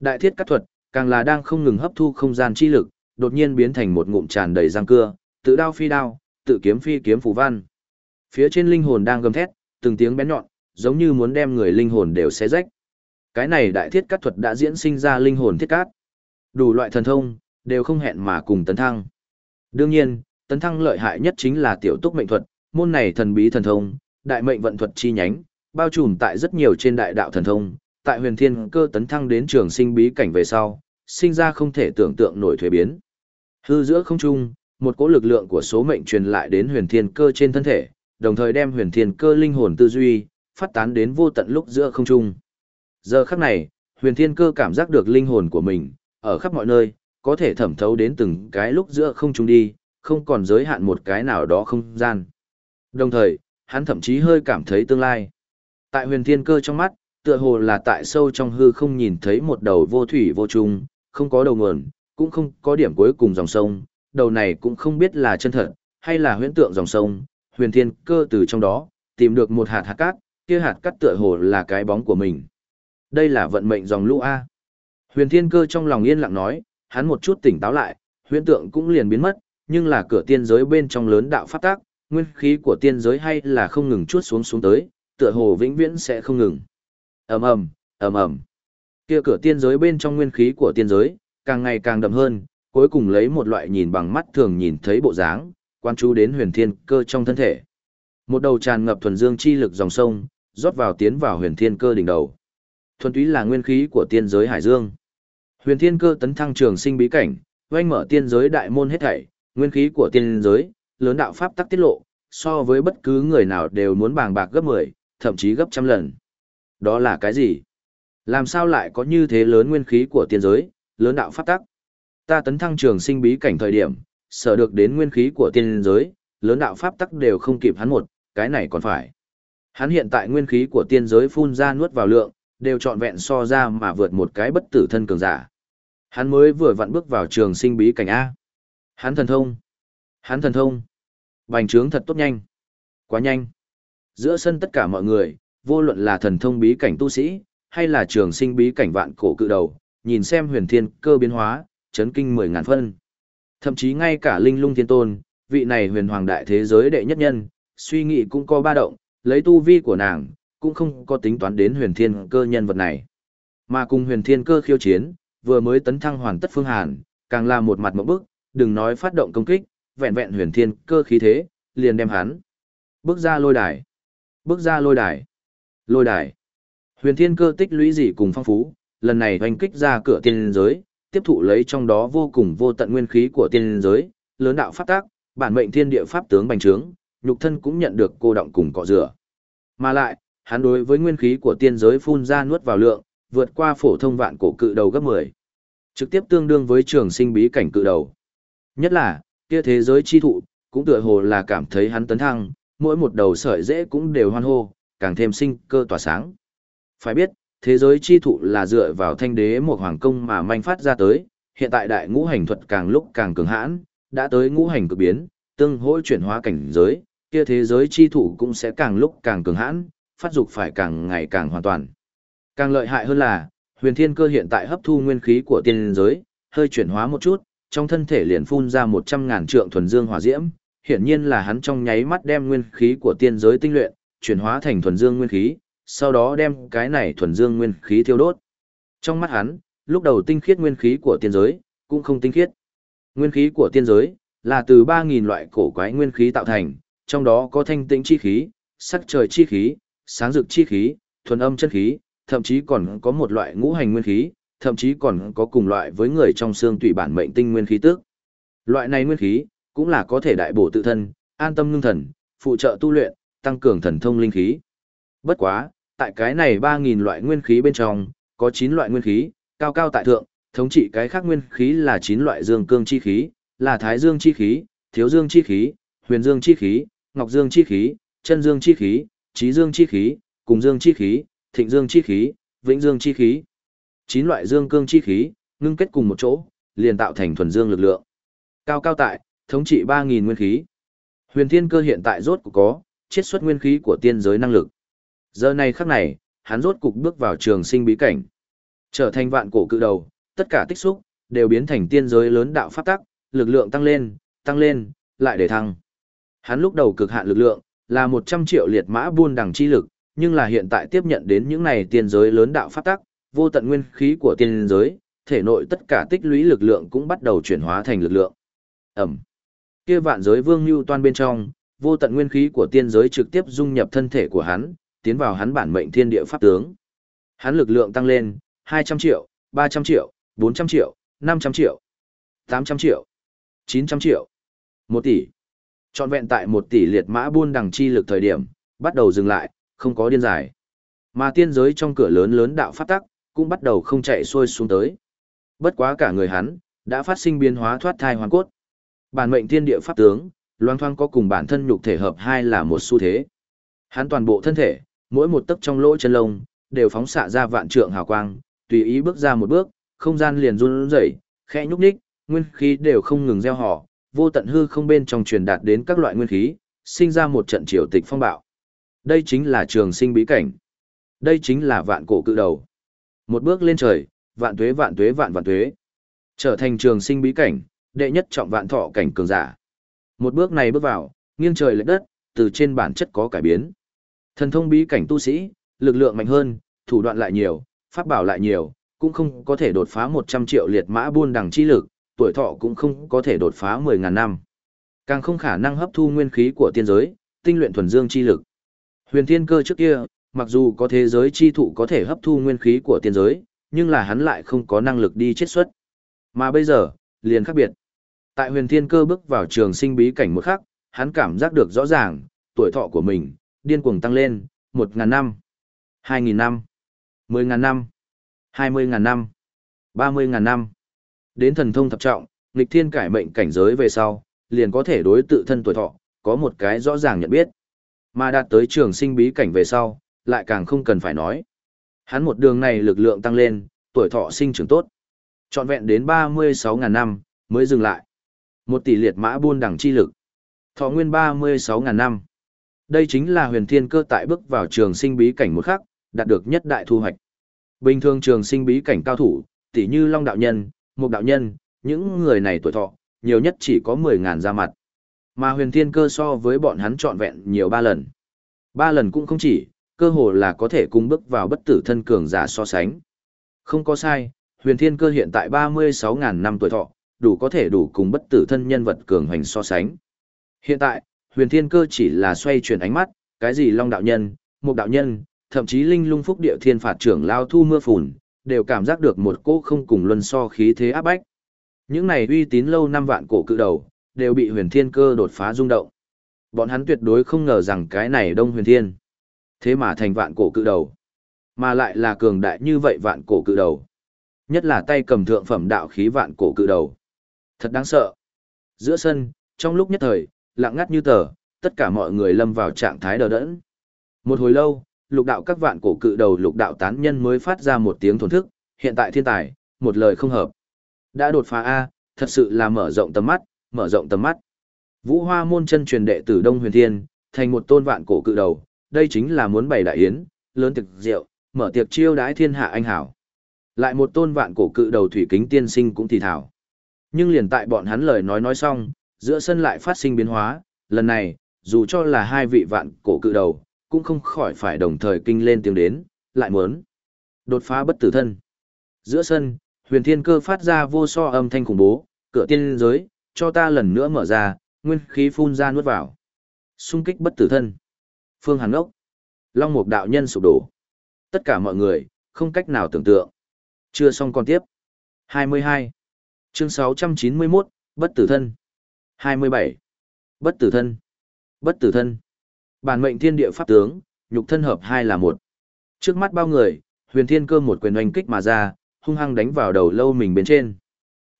Đại thiết cắt thuật, càng là đang không ngừng hấp thu không gian chi lực, đột nhiên biến thành một ngụm tràn đầy răng cưa, tự đao phi đao, tự kiếm phi kiếm phù văn. Phía trên linh hồn đang gầm thét, từng tiếng bén nhọn, giống như muốn đem người linh hồn đều xé rách. Cái này đại thiết cắt thuật đã diễn sinh ra linh hồn thiết cát. Đủ loại thần thông, đều không hẹn mà cùng tấn thăng. Đương nhiên, tấn thăng lợi hại nhất chính là tiểu túc mệnh thuật, môn này thần bí thần thông, đại mệnh vận thuật chi nhánh, bao trùm tại rất nhiều trên đại đạo thần thông, tại huyền thiên cơ tấn thăng đến trường sinh bí cảnh về sau, sinh ra không thể tưởng tượng nổi thuế biến. Hư giữa không trung, một cỗ lực lượng của số mệnh truyền lại đến huyền thiên cơ trên thân thể, đồng thời đem huyền thiên cơ linh hồn tư duy, phát tán đến vô tận lúc giữa không trung. Giờ khắc này, huyền thiên cơ cảm giác được linh hồn của mình, ở khắp mọi nơi, có thể thẩm thấu đến từng cái lúc giữa không trung đi, không còn giới hạn một cái nào đó không gian. Đồng thời, hắn thậm chí hơi cảm thấy tương lai. Tại huyền thiên cơ trong mắt, tựa hồ là tại sâu trong hư không nhìn thấy một đầu vô thủy vô trung, không có đầu nguồn, cũng không có điểm cuối cùng dòng sông, đầu này cũng không biết là chân thật, hay là huyễn tượng dòng sông, huyền thiên cơ từ trong đó, tìm được một hạt hạt cát, kia hạt cát tựa hồ là cái bóng của mình. Đây là vận mệnh dòng lũ A. Huyền thiên cơ trong lòng yên lặng nói, hắn một chút tỉnh táo lại, huyễn tượng cũng liền biến mất, nhưng là cửa tiên giới bên trong lớn đạo pháp tác, nguyên khí của tiên giới hay là không ngừng chuốt xuống xuống tới, tựa hồ vĩnh viễn sẽ không ngừng. Ầm ầm, ầm ầm. Kia cửa tiên giới bên trong nguyên khí của tiên giới, càng ngày càng đậm hơn, cuối cùng lấy một loại nhìn bằng mắt thường nhìn thấy bộ dáng, quan chú đến huyền thiên cơ trong thân thể. Một đầu tràn ngập thuần dương chi lực dòng sông, rót vào tiến vào huyền thiên cơ đỉnh đầu. Thuần túy là nguyên khí của tiên giới hải dương. Huyền thiên cơ tấn thăng trường sinh bí cảnh, oanh mở tiên giới đại môn hết thảy, nguyên khí của tiên giới, lớn đạo pháp tắc tiết lộ, so với bất cứ người nào đều muốn bàng bạc gấp 10, thậm chí gấp trăm lần. Đó là cái gì? Làm sao lại có như thế lớn nguyên khí của tiên giới, lớn đạo pháp tắc? Ta tấn thăng trường sinh bí cảnh thời điểm, sở được đến nguyên khí của tiên giới, lớn đạo pháp tắc đều không kịp hắn một, cái này còn phải. Hắn hiện tại nguyên khí của tiên giới phun ra nuốt vào lượng, đều trọn vẹn so ra mà vượt một cái bất tử thân cường giả. Hắn mới vừa vặn bước vào trường sinh bí cảnh A. Hắn thần thông. Hắn thần thông. Bành trướng thật tốt nhanh. Quá nhanh. Giữa sân tất cả mọi người, vô luận là thần thông bí cảnh tu sĩ, hay là trường sinh bí cảnh vạn cổ cự đầu, nhìn xem huyền thiên cơ biến hóa, chấn kinh mười ngàn phân. Thậm chí ngay cả linh lung thiên tôn, vị này huyền hoàng đại thế giới đệ nhất nhân, suy nghĩ cũng có ba động, lấy tu vi của nàng, cũng không có tính toán đến huyền thiên cơ nhân vật này. Mà cùng huyền thiên cơ khiêu chiến, vừa mới tấn thăng hoàn tất phương hàn, càng là một mặt một bức, đừng nói phát động công kích, vẹn vẹn huyền thiên cơ khí thế, liền đem hắn. Bước ra lôi đài. Bước ra lôi đài. Lôi đài. Huyền thiên cơ tích lũy gì cùng phong phú, lần này hoành kích ra cửa tiên giới, tiếp thụ lấy trong đó vô cùng vô tận nguyên khí của tiên giới, lớn đạo pháp tác, bản mệnh thiên địa pháp tướng bành trướng, nhục thân cũng nhận được cô động cùng cọ rửa. Mà lại, hắn đối với nguyên khí của tiên giới phun ra nuốt vào lượng, vượt qua phổ thông vạn cổ cự đầu gấp 10. Trực tiếp tương đương với trường sinh bí cảnh cự đầu. Nhất là, kia thế giới chi thụ, cũng tựa hồ là cảm thấy hắn tấn thăng, mỗi một đầu sợi dễ cũng đều hoan hô, càng thêm sinh cơ tỏa sáng. Phải biết, thế giới chi thụ là dựa vào thanh đế một hoàng công mà manh phát ra tới, hiện tại đại ngũ hành thuật càng lúc càng cường hãn, đã tới ngũ hành cực biến, tương hỗ chuyển hóa cảnh giới, kia thế giới chi thụ cũng sẽ càng lúc càng cường hãn, phát dục phải càng ngày càng hoàn toàn. Càng lợi hại hơn là, huyền thiên cơ hiện tại hấp thu nguyên khí của tiên giới, hơi chuyển hóa một chút, trong thân thể liền phun ra một trăm ngàn trượng thuần dương hỏa diễm, hiển nhiên là hắn trong nháy mắt đem nguyên khí của tiên giới tinh luyện, chuyển hóa thành thuần dương nguyên khí, sau đó đem cái này thuần dương nguyên khí thiêu đốt. Trong mắt hắn, lúc đầu tinh khiết nguyên khí của tiên giới, cũng không tinh khiết. Nguyên khí của tiên giới, là từ ba nghìn loại cổ quái nguyên khí tạo thành, trong đó có thanh tĩnh chi khí, sắc trời chi khí, sáng rực chi khí, thuần âm chân khí, thậm chí còn có một loại ngũ hành nguyên khí, thậm chí còn có cùng loại với người trong xương tủy bản mệnh tinh nguyên khí tức. Loại này nguyên khí, cũng là có thể đại bổ tự thân, an tâm ngưng thần, phụ trợ tu luyện, tăng cường thần thông linh khí. Bất quá, tại cái này 3000 loại nguyên khí bên trong, có 9 loại nguyên khí, cao cao tại thượng, thống trị cái khác nguyên khí là 9 loại dương cương chi khí, là thái dương chi khí, thiếu dương chi khí, huyền dương chi khí, ngọc dương chi khí, chân dương chi khí, trí dương chi khí, cùng dương chi khí, thịnh dương chi khí, vĩnh dương chi khí. chín loại dương cương chi khí, ngưng kết cùng một chỗ, liền tạo thành thuần dương lực lượng. Cao cao tại, thống trị 3.000 nguyên khí. Huyền thiên cơ hiện tại rốt cục có, chiết xuất nguyên khí của tiên giới năng lực. Giờ này khắc này, hắn rốt cục bước vào trường sinh bí cảnh. Trở thành vạn cổ cự đầu, tất cả tích xúc, đều biến thành tiên giới lớn đạo pháp tắc, lực lượng tăng lên, tăng lên, lại để thăng. Hắn lúc đầu cực hạn lực lượng, là 100 triệu liệt mã buôn đằng chi lực, nhưng là hiện tại tiếp nhận đến những này tiên giới lớn đạo pháp tắc, vô tận nguyên khí của tiên giới, thể nội tất cả tích lũy lực lượng cũng bắt đầu chuyển hóa thành lực lượng. Ẩm. Kia vạn giới vương lưu toan bên trong, vô tận nguyên khí của tiên giới trực tiếp dung nhập thân thể của hắn, tiến vào hắn bản mệnh thiên địa pháp tướng. Hắn lực lượng tăng lên, 200 triệu, 300 triệu, 400 triệu, 500 triệu, 800 triệu, 900 triệu, 1 tỷ. Trọn vẹn tại 1 tỷ liệt mã buôn đằng chi lực thời điểm, bắt đầu dừng lại, không có điên giải. Mà tiên giới trong cửa lớn lớn đạo pháp tắc, cũng bắt đầu không chạy xuôi xuống tới. Bất quá cả người hắn, đã phát sinh biến hóa thoát thai hoàn cốt. Bản mệnh thiên địa pháp tướng, loang thoang có cùng bản thân nhục thể hợp hai là một xu thế. Hắn toàn bộ thân thể, mỗi một tấc trong lỗ chân lông, đều phóng xạ ra vạn trượng hào quang, tùy ý bước ra một bước, không gian liền run rẩy, khẽ nhúc nhích, nguyên khí đều không ngừng gieo họ, vô tận hư không bên trong truyền đạt đến các loại nguyên khí, sinh ra một trận triều tịch phong bạo. Đây chính là trường sinh bí cảnh. Đây chính là vạn cổ cự đầu. Một bước lên trời, vạn tuế vạn tuế vạn vạn tuế. Trở thành trường sinh bí cảnh, đệ nhất trọng vạn thọ cảnh cường giả. Một bước này bước vào, nghiêng trời lệch đất, từ trên bản chất có cải biến. Thần thông bí cảnh tu sĩ, lực lượng mạnh hơn, thủ đoạn lại nhiều, pháp bảo lại nhiều, cũng không có thể đột phá 100 triệu liệt mã buôn đằng chi lực, tuổi thọ cũng không có thể đột phá 10.000 năm. Càng không khả năng hấp thu nguyên khí của tiên giới, tinh luyện thuần dương chi lực. Huyền thiên cơ trước kia, mặc dù có thế giới chi thụ có thể hấp thu nguyên khí của tiên giới, nhưng là hắn lại không có năng lực đi chết xuất. Mà bây giờ, liền khác biệt. Tại huyền thiên cơ bước vào trường sinh bí cảnh một khắc, hắn cảm giác được rõ ràng, tuổi thọ của mình, điên cuồng tăng lên, 1.000 năm, 2.000 năm, 10.000 năm, 20.000 năm, 30.000 năm. Đến thần thông thập trọng, nghịch thiên cải mệnh cảnh giới về sau, liền có thể đối tự thân tuổi thọ, có một cái rõ ràng nhận biết. Mà đạt tới trường sinh bí cảnh về sau, lại càng không cần phải nói. Hắn một đường này lực lượng tăng lên, tuổi thọ sinh trưởng tốt. Trọn vẹn đến 36.000 năm, mới dừng lại. Một tỷ liệt mã buôn đẳng chi lực. Thọ nguyên 36.000 năm. Đây chính là huyền thiên cơ tại bước vào trường sinh bí cảnh một khắc, đạt được nhất đại thu hoạch. Bình thường trường sinh bí cảnh cao thủ, tỷ như Long đạo nhân, Mục đạo nhân, những người này tuổi thọ, nhiều nhất chỉ có 10.000 ra mặt. Mà huyền thiên cơ so với bọn hắn trọn vẹn nhiều ba lần. Ba lần cũng không chỉ, cơ hồ là có thể cùng bước vào bất tử thân cường giả so sánh. Không có sai, huyền thiên cơ hiện tại 36.000 năm tuổi thọ, đủ có thể đủ cùng bất tử thân nhân vật cường hành so sánh. Hiện tại, huyền thiên cơ chỉ là xoay chuyển ánh mắt, cái gì long đạo nhân, mục đạo nhân, thậm chí linh lung phúc địa thiên phạt trưởng lao thu mưa phùn, đều cảm giác được một cỗ không cùng luân so khí thế áp bách. Những này uy tín lâu năm vạn cổ cự đầu, đều bị huyền thiên cơ đột phá rung động. Bọn hắn tuyệt đối không ngờ rằng cái này đông huyền thiên. Thế mà thành vạn cổ cự đầu. Mà lại là cường đại như vậy vạn cổ cự đầu. Nhất là tay cầm thượng phẩm đạo khí vạn cổ cự đầu. Thật đáng sợ. Giữa sân, trong lúc nhất thời, lặng ngắt như tờ, tất cả mọi người lâm vào trạng thái đờ đẫn. Một hồi lâu, lục đạo các vạn cổ cự đầu lục đạo tán nhân mới phát ra một tiếng thổn thức, hiện tại thiên tài, một lời không hợp. Đã đột phá A, thật sự là mở rộng tầm mắt, mở rộng tầm mắt. Vũ Hoa môn chân truyền đệ tử Đông Huyền Thiên, thành một tôn vạn cổ cự đầu, đây chính là muốn bày đại yến, lớn thực rượu, mở tiệc chiêu đái thiên hạ anh hảo. Lại một tôn vạn cổ cự đầu thủy kính tiên sinh cũng thì thảo. Nhưng liền tại bọn hắn lời nói nói xong, giữa sân lại phát sinh biến hóa, lần này, dù cho là hai vị vạn cổ cự đầu, cũng không khỏi phải đồng thời kinh lên tiếng đến, lại muốn đột phá bất tử thân. Giữa sân, huyền thiên cơ phát ra vô so âm thanh khủng bố, cửa tiên giới, cho ta lần nữa mở ra, nguyên khí phun ra nuốt vào. Xung kích bất tử thân. Phương Hàn Ngốc. Long Mục đạo nhân sụp đổ. Tất cả mọi người, không cách nào tưởng tượng. Chưa xong còn tiếp. 22. Chương 691, Bất tử thân. 27. Bất tử thân. Bất tử thân. Bản mệnh thiên địa pháp tướng, nhục thân hợp hai là một. Trước mắt bao người, huyền thiên cơ một quyền oanh kích mà ra, hung hăng đánh vào đầu lâu mình bên trên.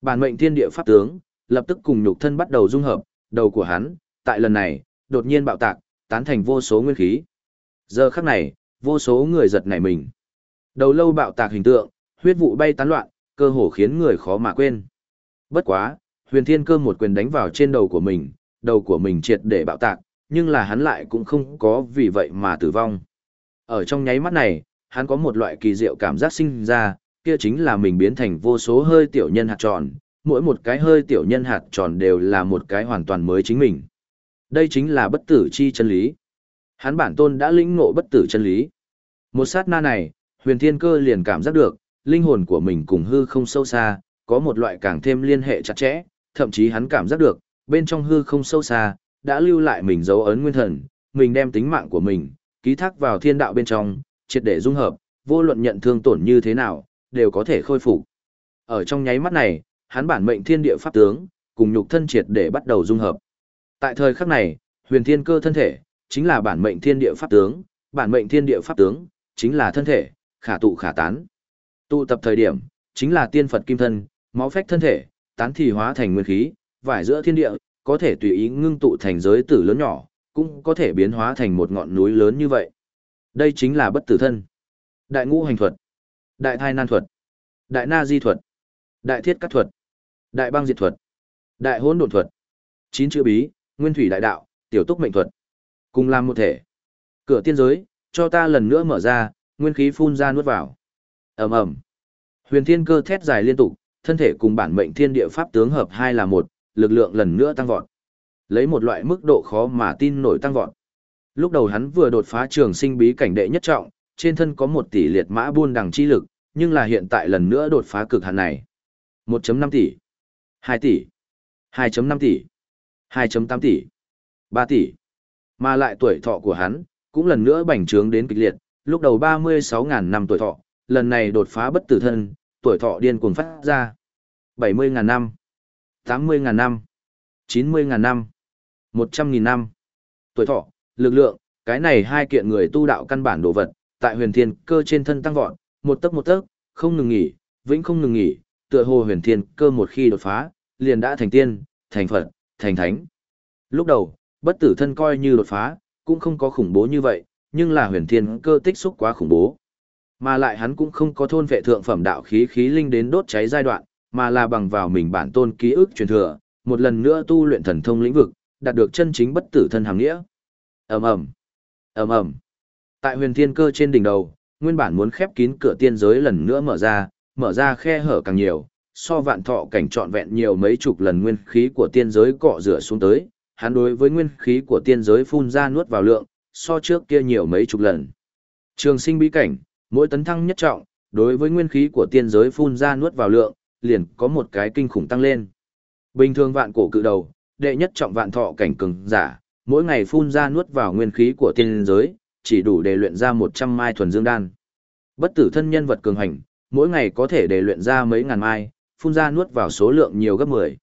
Bản mệnh thiên địa pháp tướng, lập tức cùng nhục thân bắt đầu dung hợp, đầu của hắn, tại lần này, đột nhiên bạo tạc, tán thành vô số nguyên khí. Giờ khắc này, vô số người giật nảy mình. Đầu lâu bạo tạc hình tượng, huyết vụ bay tán loạn, cơ hồ khiến người khó mà quên. Bất quá, huyền thiên cơ một quyền đánh vào trên đầu của mình, đầu của mình triệt để bạo tạc, nhưng là hắn lại cũng không có vì vậy mà tử vong. Ở trong nháy mắt này, hắn có một loại kỳ diệu cảm giác sinh ra, kia chính là mình biến thành vô số hơi tiểu nhân hạt tròn, mỗi một cái hơi tiểu nhân hạt tròn đều là một cái hoàn toàn mới chính mình. Đây chính là bất tử chi chân lý. Hắn bản tôn đã lĩnh ngộ bất tử chân lý. Một sát na này, huyền thiên cơ liền cảm giác được, linh hồn của mình cùng hư không sâu xa, có một loại càng thêm liên hệ chặt chẽ, thậm chí hắn cảm giác được, bên trong hư không sâu xa, đã lưu lại mình dấu ấn nguyên thần, mình đem tính mạng của mình, ký thác vào thiên đạo bên trong, triệt để dung hợp, vô luận nhận thương tổn như thế nào, đều có thể khôi phục. Ở trong nháy mắt này, hắn bản mệnh thiên địa pháp tướng, cùng nhục thân triệt để bắt đầu dung hợp. Tại thời khắc này, huyền thiên cơ thân thể, chính là bản mệnh thiên địa pháp tướng, bản mệnh thiên địa pháp tướng, chính là thân thể, khả tụ khả tán. Tụ tập thời điểm, chính là tiên Phật kim thân, máu phách thân thể, tán thì hóa thành nguyên khí, vải giữa thiên địa, có thể tùy ý ngưng tụ thành giới tử lớn nhỏ, cũng có thể biến hóa thành một ngọn núi lớn như vậy. Đây chính là bất tử thân. Đại ngũ hành thuật, đại thai nan thuật, đại na di thuật, đại thiết cắt thuật, đại băng diệt thuật, đại hỗn độn thuật, chín chữ bí, nguyên thủy đại đạo, tiểu túc mệnh thuật. Cùng làm một thể. Cửa tiên giới, cho ta lần nữa mở ra, nguyên khí phun ra nuốt vào. Ầm ầm. Huyền Thiên Cơ thét dài liên tục, thân thể cùng bản mệnh thiên địa pháp tướng hợp hai là một, lực lượng lần nữa tăng vọt. Lấy một loại mức độ khó mà tin nổi tăng vọt. Lúc đầu hắn vừa đột phá trường sinh bí cảnh đệ nhất trọng, trên thân có một tỷ liệt mã buôn đằng chi lực, nhưng là hiện tại lần nữa đột phá cực hạn này. 1.5 tỷ, 2 tỷ, 2.5 tỷ, 2.8 tỷ, 3 tỷ. Mà lại tuổi thọ của hắn, cũng lần nữa bành trướng đến kịch liệt, lúc đầu 36.000 năm tuổi thọ, lần này đột phá bất tử thân, tuổi thọ điên cuồng phát ra. 70.000 năm, 80.000 năm, 90.000 năm, 100.000 năm. Tuổi thọ, lực lượng, cái này hai kiện người tu đạo căn bản đồ vật, tại huyền thiên cơ trên thân tăng vọt, một tấc một tấc, không ngừng nghỉ, vĩnh không ngừng nghỉ, tựa hồ huyền thiên cơ một khi đột phá, liền đã thành tiên, thành Phật, thành Thánh. Lúc đầu, bất tử thân coi như đột phá, cũng không có khủng bố như vậy, nhưng là huyền thiên cơ tích xúc quá khủng bố. Mà lại hắn cũng không có thôn vệ thượng phẩm đạo khí khí linh đến đốt cháy giai đoạn, mà là bằng vào mình bản tôn ký ức truyền thừa, một lần nữa tu luyện thần thông lĩnh vực, đạt được chân chính bất tử thân hàng nghĩa. Ầm ầm, ầm ầm. Tại huyền thiên cơ trên đỉnh đầu, nguyên bản muốn khép kín cửa tiên giới lần nữa mở ra, mở ra khe hở càng nhiều, so vạn thọ cảnh trọn vẹn nhiều mấy chục lần nguyên khí của tiên giới cọ rửa xuống tới, hắn đối với nguyên khí của tiên giới phun ra nuốt vào lượng, so trước kia nhiều mấy chục lần. Trường sinh bí cảnh, mỗi tấn thăng nhất trọng, đối với nguyên khí của tiên giới phun ra nuốt vào lượng, liền có một cái kinh khủng tăng lên. Bình thường vạn cổ cự đầu, đệ nhất trọng vạn thọ cảnh cường giả, mỗi ngày phun ra nuốt vào nguyên khí của tiên giới, chỉ đủ để luyện ra 100 mai thuần dương đan. Bất tử thân nhân vật cường hành, mỗi ngày có thể để luyện ra mấy ngàn mai, phun ra nuốt vào số lượng nhiều gấp 10.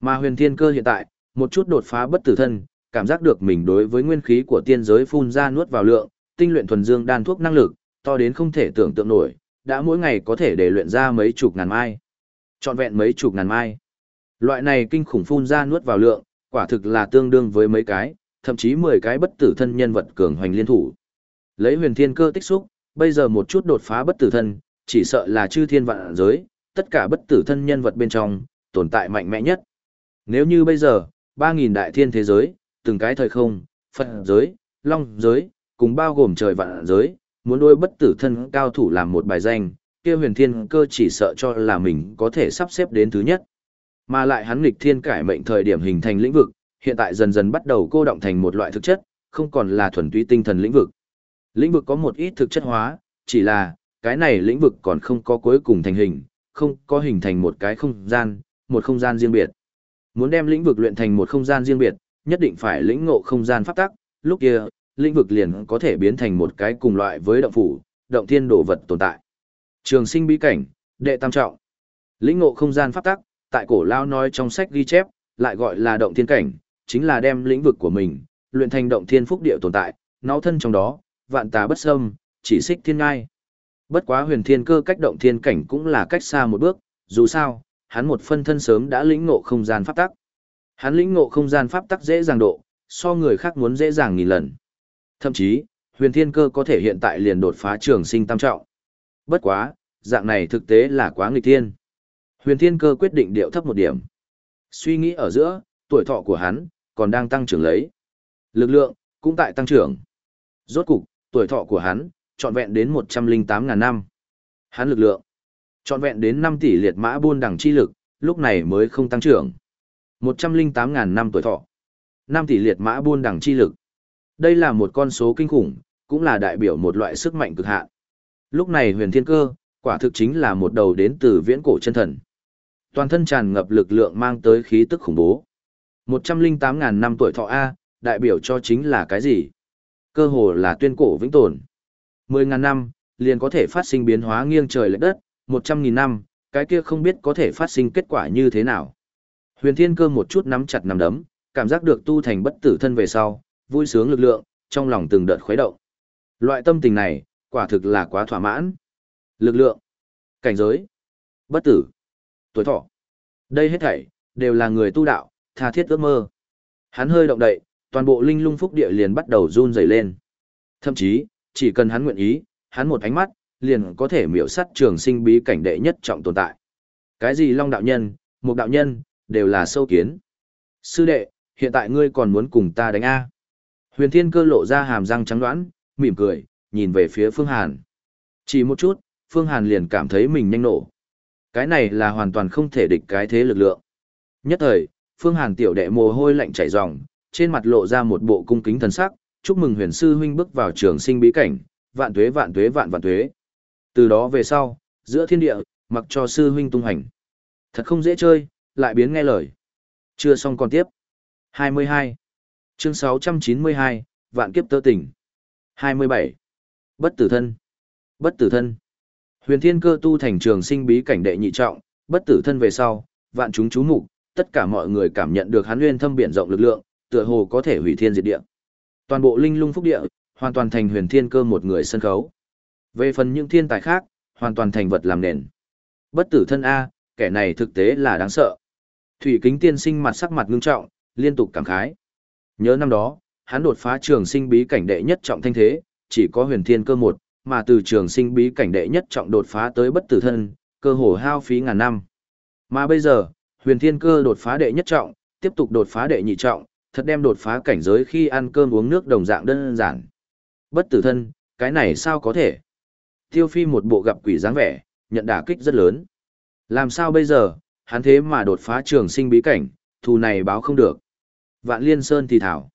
Mà huyền thiên cơ hiện tại, một chút đột phá bất tử thân, cảm giác được mình đối với nguyên khí của tiên giới phun ra nuốt vào lượng, tinh luyện thuần dương đan thuốc năng lực, to đến không thể tưởng tượng nổi, đã mỗi ngày có thể để luyện ra mấy chục ngàn mai. Trọn vẹn mấy chục ngàn mai. Loại này kinh khủng phun ra nuốt vào lượng, quả thực là tương đương với mấy cái, thậm chí 10 cái bất tử thân nhân vật cường hoành liên thủ. Lấy huyền thiên cơ tích xúc, bây giờ một chút đột phá bất tử thân, chỉ sợ là chư thiên vạn giới, tất cả bất tử thân nhân vật bên trong, tồn tại mạnh mẽ nhất. Nếu như bây giờ, 3.000 đại thiên thế giới, từng cái thời không, Phật giới, Long giới, cùng bao gồm trời vạn giới, muốn đôi bất tử thân cao thủ làm một bài danh, kia huyền thiên cơ chỉ sợ cho là mình có thể sắp xếp đến thứ nhất. Mà lại hắn nghịch thiên cải mệnh thời điểm hình thành lĩnh vực, hiện tại dần dần bắt đầu cô động thành một loại thực chất, không còn là thuần túy tinh thần lĩnh vực. Lĩnh vực có một ít thực chất hóa, chỉ là, cái này lĩnh vực còn không có cuối cùng thành hình, không có hình thành một cái không gian, một không gian riêng biệt. Muốn đem lĩnh vực luyện thành một không gian riêng biệt, nhất định phải lĩnh ngộ không gian pháp tắc, lúc kia, lĩnh vực liền có thể biến thành một cái cùng loại với động phủ, động thiên đồ vật tồn tại. Trường sinh bí cảnh, đệ tam trọng. Lĩnh ngộ không gian pháp tắc, tại cổ lao nói trong sách ghi chép, lại gọi là động thiên cảnh, chính là đem lĩnh vực của mình, luyện thành động thiên phúc địa tồn tại, nó thân trong đó, vạn tà bất xâm, chỉ xích thiên ngai. Bất quá huyền thiên cơ cách động thiên cảnh cũng là cách xa một bước, dù sao, hắn một phân thân sớm đã lĩnh ngộ không gian pháp tắc. Hắn lĩnh ngộ không gian pháp tắc dễ dàng độ, so người khác muốn dễ dàng nghìn lần. Thậm chí, huyền thiên cơ có thể hiện tại liền đột phá trường sinh tam trọng. Bất quá, dạng này thực tế là quá nghịch thiên. Huyền thiên cơ quyết định điệu thấp một điểm. Suy nghĩ ở giữa, tuổi thọ của hắn, còn đang tăng trưởng lấy. Lực lượng, cũng tại tăng trưởng. Rốt cục, tuổi thọ của hắn, trọn vẹn đến 108.000 năm. Hắn lực lượng, trọn vẹn đến 5 tỷ liệt mã buôn đẳng chi lực, lúc này mới không tăng trưởng. 108.000 năm tuổi thọ. 5 tỷ liệt mã buôn đẳng chi lực. Đây là một con số kinh khủng, cũng là đại biểu một loại sức mạnh cực hạn. Lúc này huyền thiên cơ, quả thực chính là một đầu đến từ viễn cổ chân thần. Toàn thân tràn ngập lực lượng mang tới khí tức khủng bố. 108.000 năm tuổi thọ A, đại biểu cho chính là cái gì? Cơ hồ là tuyên cổ vĩnh tồn. 10.000 năm, liền có thể phát sinh biến hóa nghiêng trời lệch đất, 100.000 năm, cái kia không biết có thể phát sinh kết quả như thế nào. Huyền Thiên Cơ một chút nắm chặt nắm đấm, cảm giác được tu thành bất tử thân về sau, vui sướng lực lượng, trong lòng từng đợt khuấy động. Loại tâm tình này, quả thực là quá thỏa mãn. Lực lượng, cảnh giới, bất tử, tuổi thọ. Đây hết thảy, đều là người tu đạo, tha thiết ước mơ. Hắn hơi động đậy, toàn bộ linh lung phúc địa liền bắt đầu run rẩy lên. Thậm chí, chỉ cần hắn nguyện ý, hắn một ánh mắt, liền có thể miểu sát trường sinh bí cảnh đệ nhất trọng tồn tại. Cái gì long đạo nhân, mục đạo nhân, đều là sâu kiến. Sư đệ, hiện tại ngươi còn muốn cùng ta đánh A. Huyền thiên cơ lộ ra hàm răng trắng đoán, mỉm cười, nhìn về phía Phương Hàn. Chỉ một chút, Phương Hàn liền cảm thấy mình nhanh nổ. Cái này là hoàn toàn không thể địch cái thế lực lượng. Nhất thời, Phương Hàn tiểu đệ mồ hôi lạnh chảy ròng, trên mặt lộ ra một bộ cung kính thần sắc, chúc mừng huyền sư huynh bước vào trường sinh bí cảnh, vạn tuế vạn tuế vạn vạn tuế. Từ đó về sau, giữa thiên địa, mặc cho sư huynh tung hành. Thật không dễ chơi, lại biến nghe lời. Chưa xong còn tiếp. 22. Chương 692, Vạn kiếp tơ tỉnh. 27. Bất tử thân. Bất tử thân. Huyền thiên cơ tu thành trường sinh bí cảnh đệ nhị trọng, bất tử thân về sau, vạn chúng chú mục, tất cả mọi người cảm nhận được hắn nguyên thâm biển rộng lực lượng, tựa hồ có thể hủy thiên diệt địa. Toàn bộ linh lung phúc địa, hoàn toàn thành huyền thiên cơ một người sân khấu. Về phần những thiên tài khác, hoàn toàn thành vật làm nền. Bất tử thân A, kẻ này thực tế là đáng sợ. Thủy kính tiên sinh mặt sắc mặt ngưng trọng, liên tục cảm khái. Nhớ năm đó, hắn đột phá trường sinh bí cảnh đệ nhất trọng thanh thế, chỉ có huyền thiên cơ một, mà từ trường sinh bí cảnh đệ nhất trọng đột phá tới bất tử thân, cơ hồ hao phí ngàn năm. Mà bây giờ, huyền thiên cơ đột phá đệ nhất trọng, tiếp tục đột phá đệ nhị trọng, thật đem đột phá cảnh giới khi ăn cơm uống nước đồng dạng đơn giản. Bất tử thân, cái này sao có thể? Tiêu phi một bộ gặp quỷ dáng vẻ, nhận đả kích rất lớn. Làm sao bây giờ, hắn thế mà đột phá trường sinh bí cảnh, thù này báo không được. Vạn Liên Sơn thì thảo.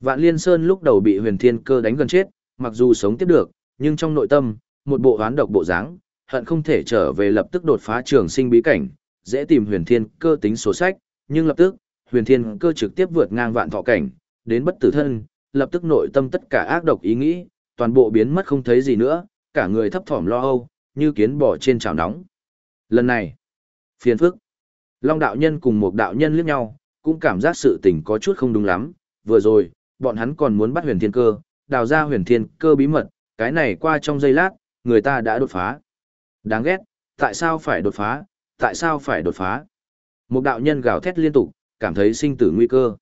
Vạn Liên Sơn lúc đầu bị huyền thiên cơ đánh gần chết, mặc dù sống tiếp được, nhưng trong nội tâm, một bộ hoán độc bộ dáng, hận không thể trở về lập tức đột phá trường sinh bí cảnh, dễ tìm huyền thiên cơ tính số sách, nhưng lập tức, huyền thiên cơ trực tiếp vượt ngang vạn thọ cảnh, đến bất tử thân, lập tức nội tâm tất cả ác độc ý nghĩ, toàn bộ biến mất không thấy gì nữa, cả người thấp thỏm lo âu, như kiến bò trên chảo nóng. Lần này, phiền phức. Long đạo nhân cùng một đạo nhân liếc nhau, cũng cảm giác sự tình có chút không đúng lắm, vừa rồi, bọn hắn còn muốn bắt huyền thiên cơ, đào ra huyền thiên cơ bí mật, cái này qua trong giây lát, người ta đã đột phá. Đáng ghét, tại sao phải đột phá, tại sao phải đột phá? Một đạo nhân gào thét liên tục, cảm thấy sinh tử nguy cơ.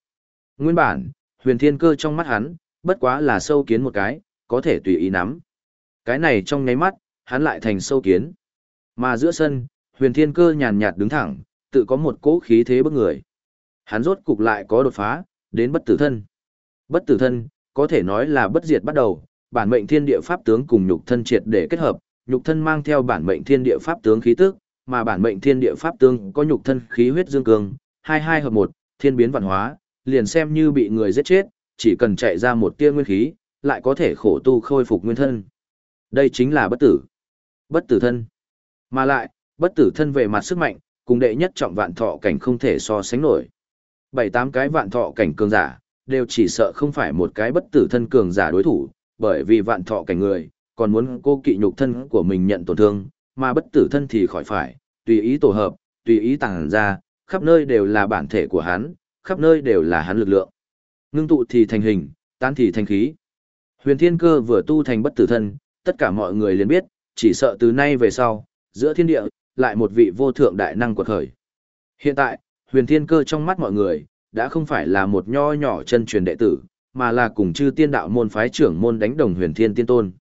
Nguyên bản, huyền thiên cơ trong mắt hắn, bất quá là sâu kiến một cái, có thể tùy ý nắm. Cái này trong nháy mắt, hắn lại thành sâu kiến. Mà giữa sân, huyền thiên cơ nhàn nhạt đứng thẳng, tự có một cỗ khí thế bức người. Hắn rốt cục lại có đột phá, đến bất tử thân. Bất tử thân, có thể nói là bất diệt bắt đầu, bản mệnh thiên địa pháp tướng cùng nhục thân triệt để kết hợp, nhục thân mang theo bản mệnh thiên địa pháp tướng khí tức, mà bản mệnh thiên địa pháp tướng có nhục thân khí huyết dương cường, hai hai hợp một, thiên biến vạn hóa, liền xem như bị người giết chết, chỉ cần chạy ra một tia nguyên khí, lại có thể khổ tu khôi phục nguyên thân. Đây chính là bất tử. Bất tử thân. Mà lại, bất tử thân về mặt sức mạnh, cùng đệ nhất trọng vạn thọ cảnh không thể so sánh nổi. Bảy tám cái vạn thọ cảnh cường giả, đều chỉ sợ không phải một cái bất tử thân cường giả đối thủ, bởi vì vạn thọ cảnh người, còn muốn cô kỵ nhục thân của mình nhận tổn thương, mà bất tử thân thì khỏi phải, tùy ý tổ hợp, tùy ý tàng ra, khắp nơi đều là bản thể của hắn, khắp nơi đều là hắn lực lượng. Ngưng tụ thì thành hình, tan thì thành khí. Huyền Thiên Cơ vừa tu thành bất tử thân, tất cả mọi người liền biết, chỉ sợ từ nay về sau, giữa thiên địa, lại một vị vô thượng đại năng quật khởi. Hiện tại, Huyền Thiên Cơ trong mắt mọi người, đã không phải là một nho nhỏ chân truyền đệ tử, mà là cùng chư tiên đạo môn phái trưởng môn đánh đồng Huyền Thiên Tiên Tôn.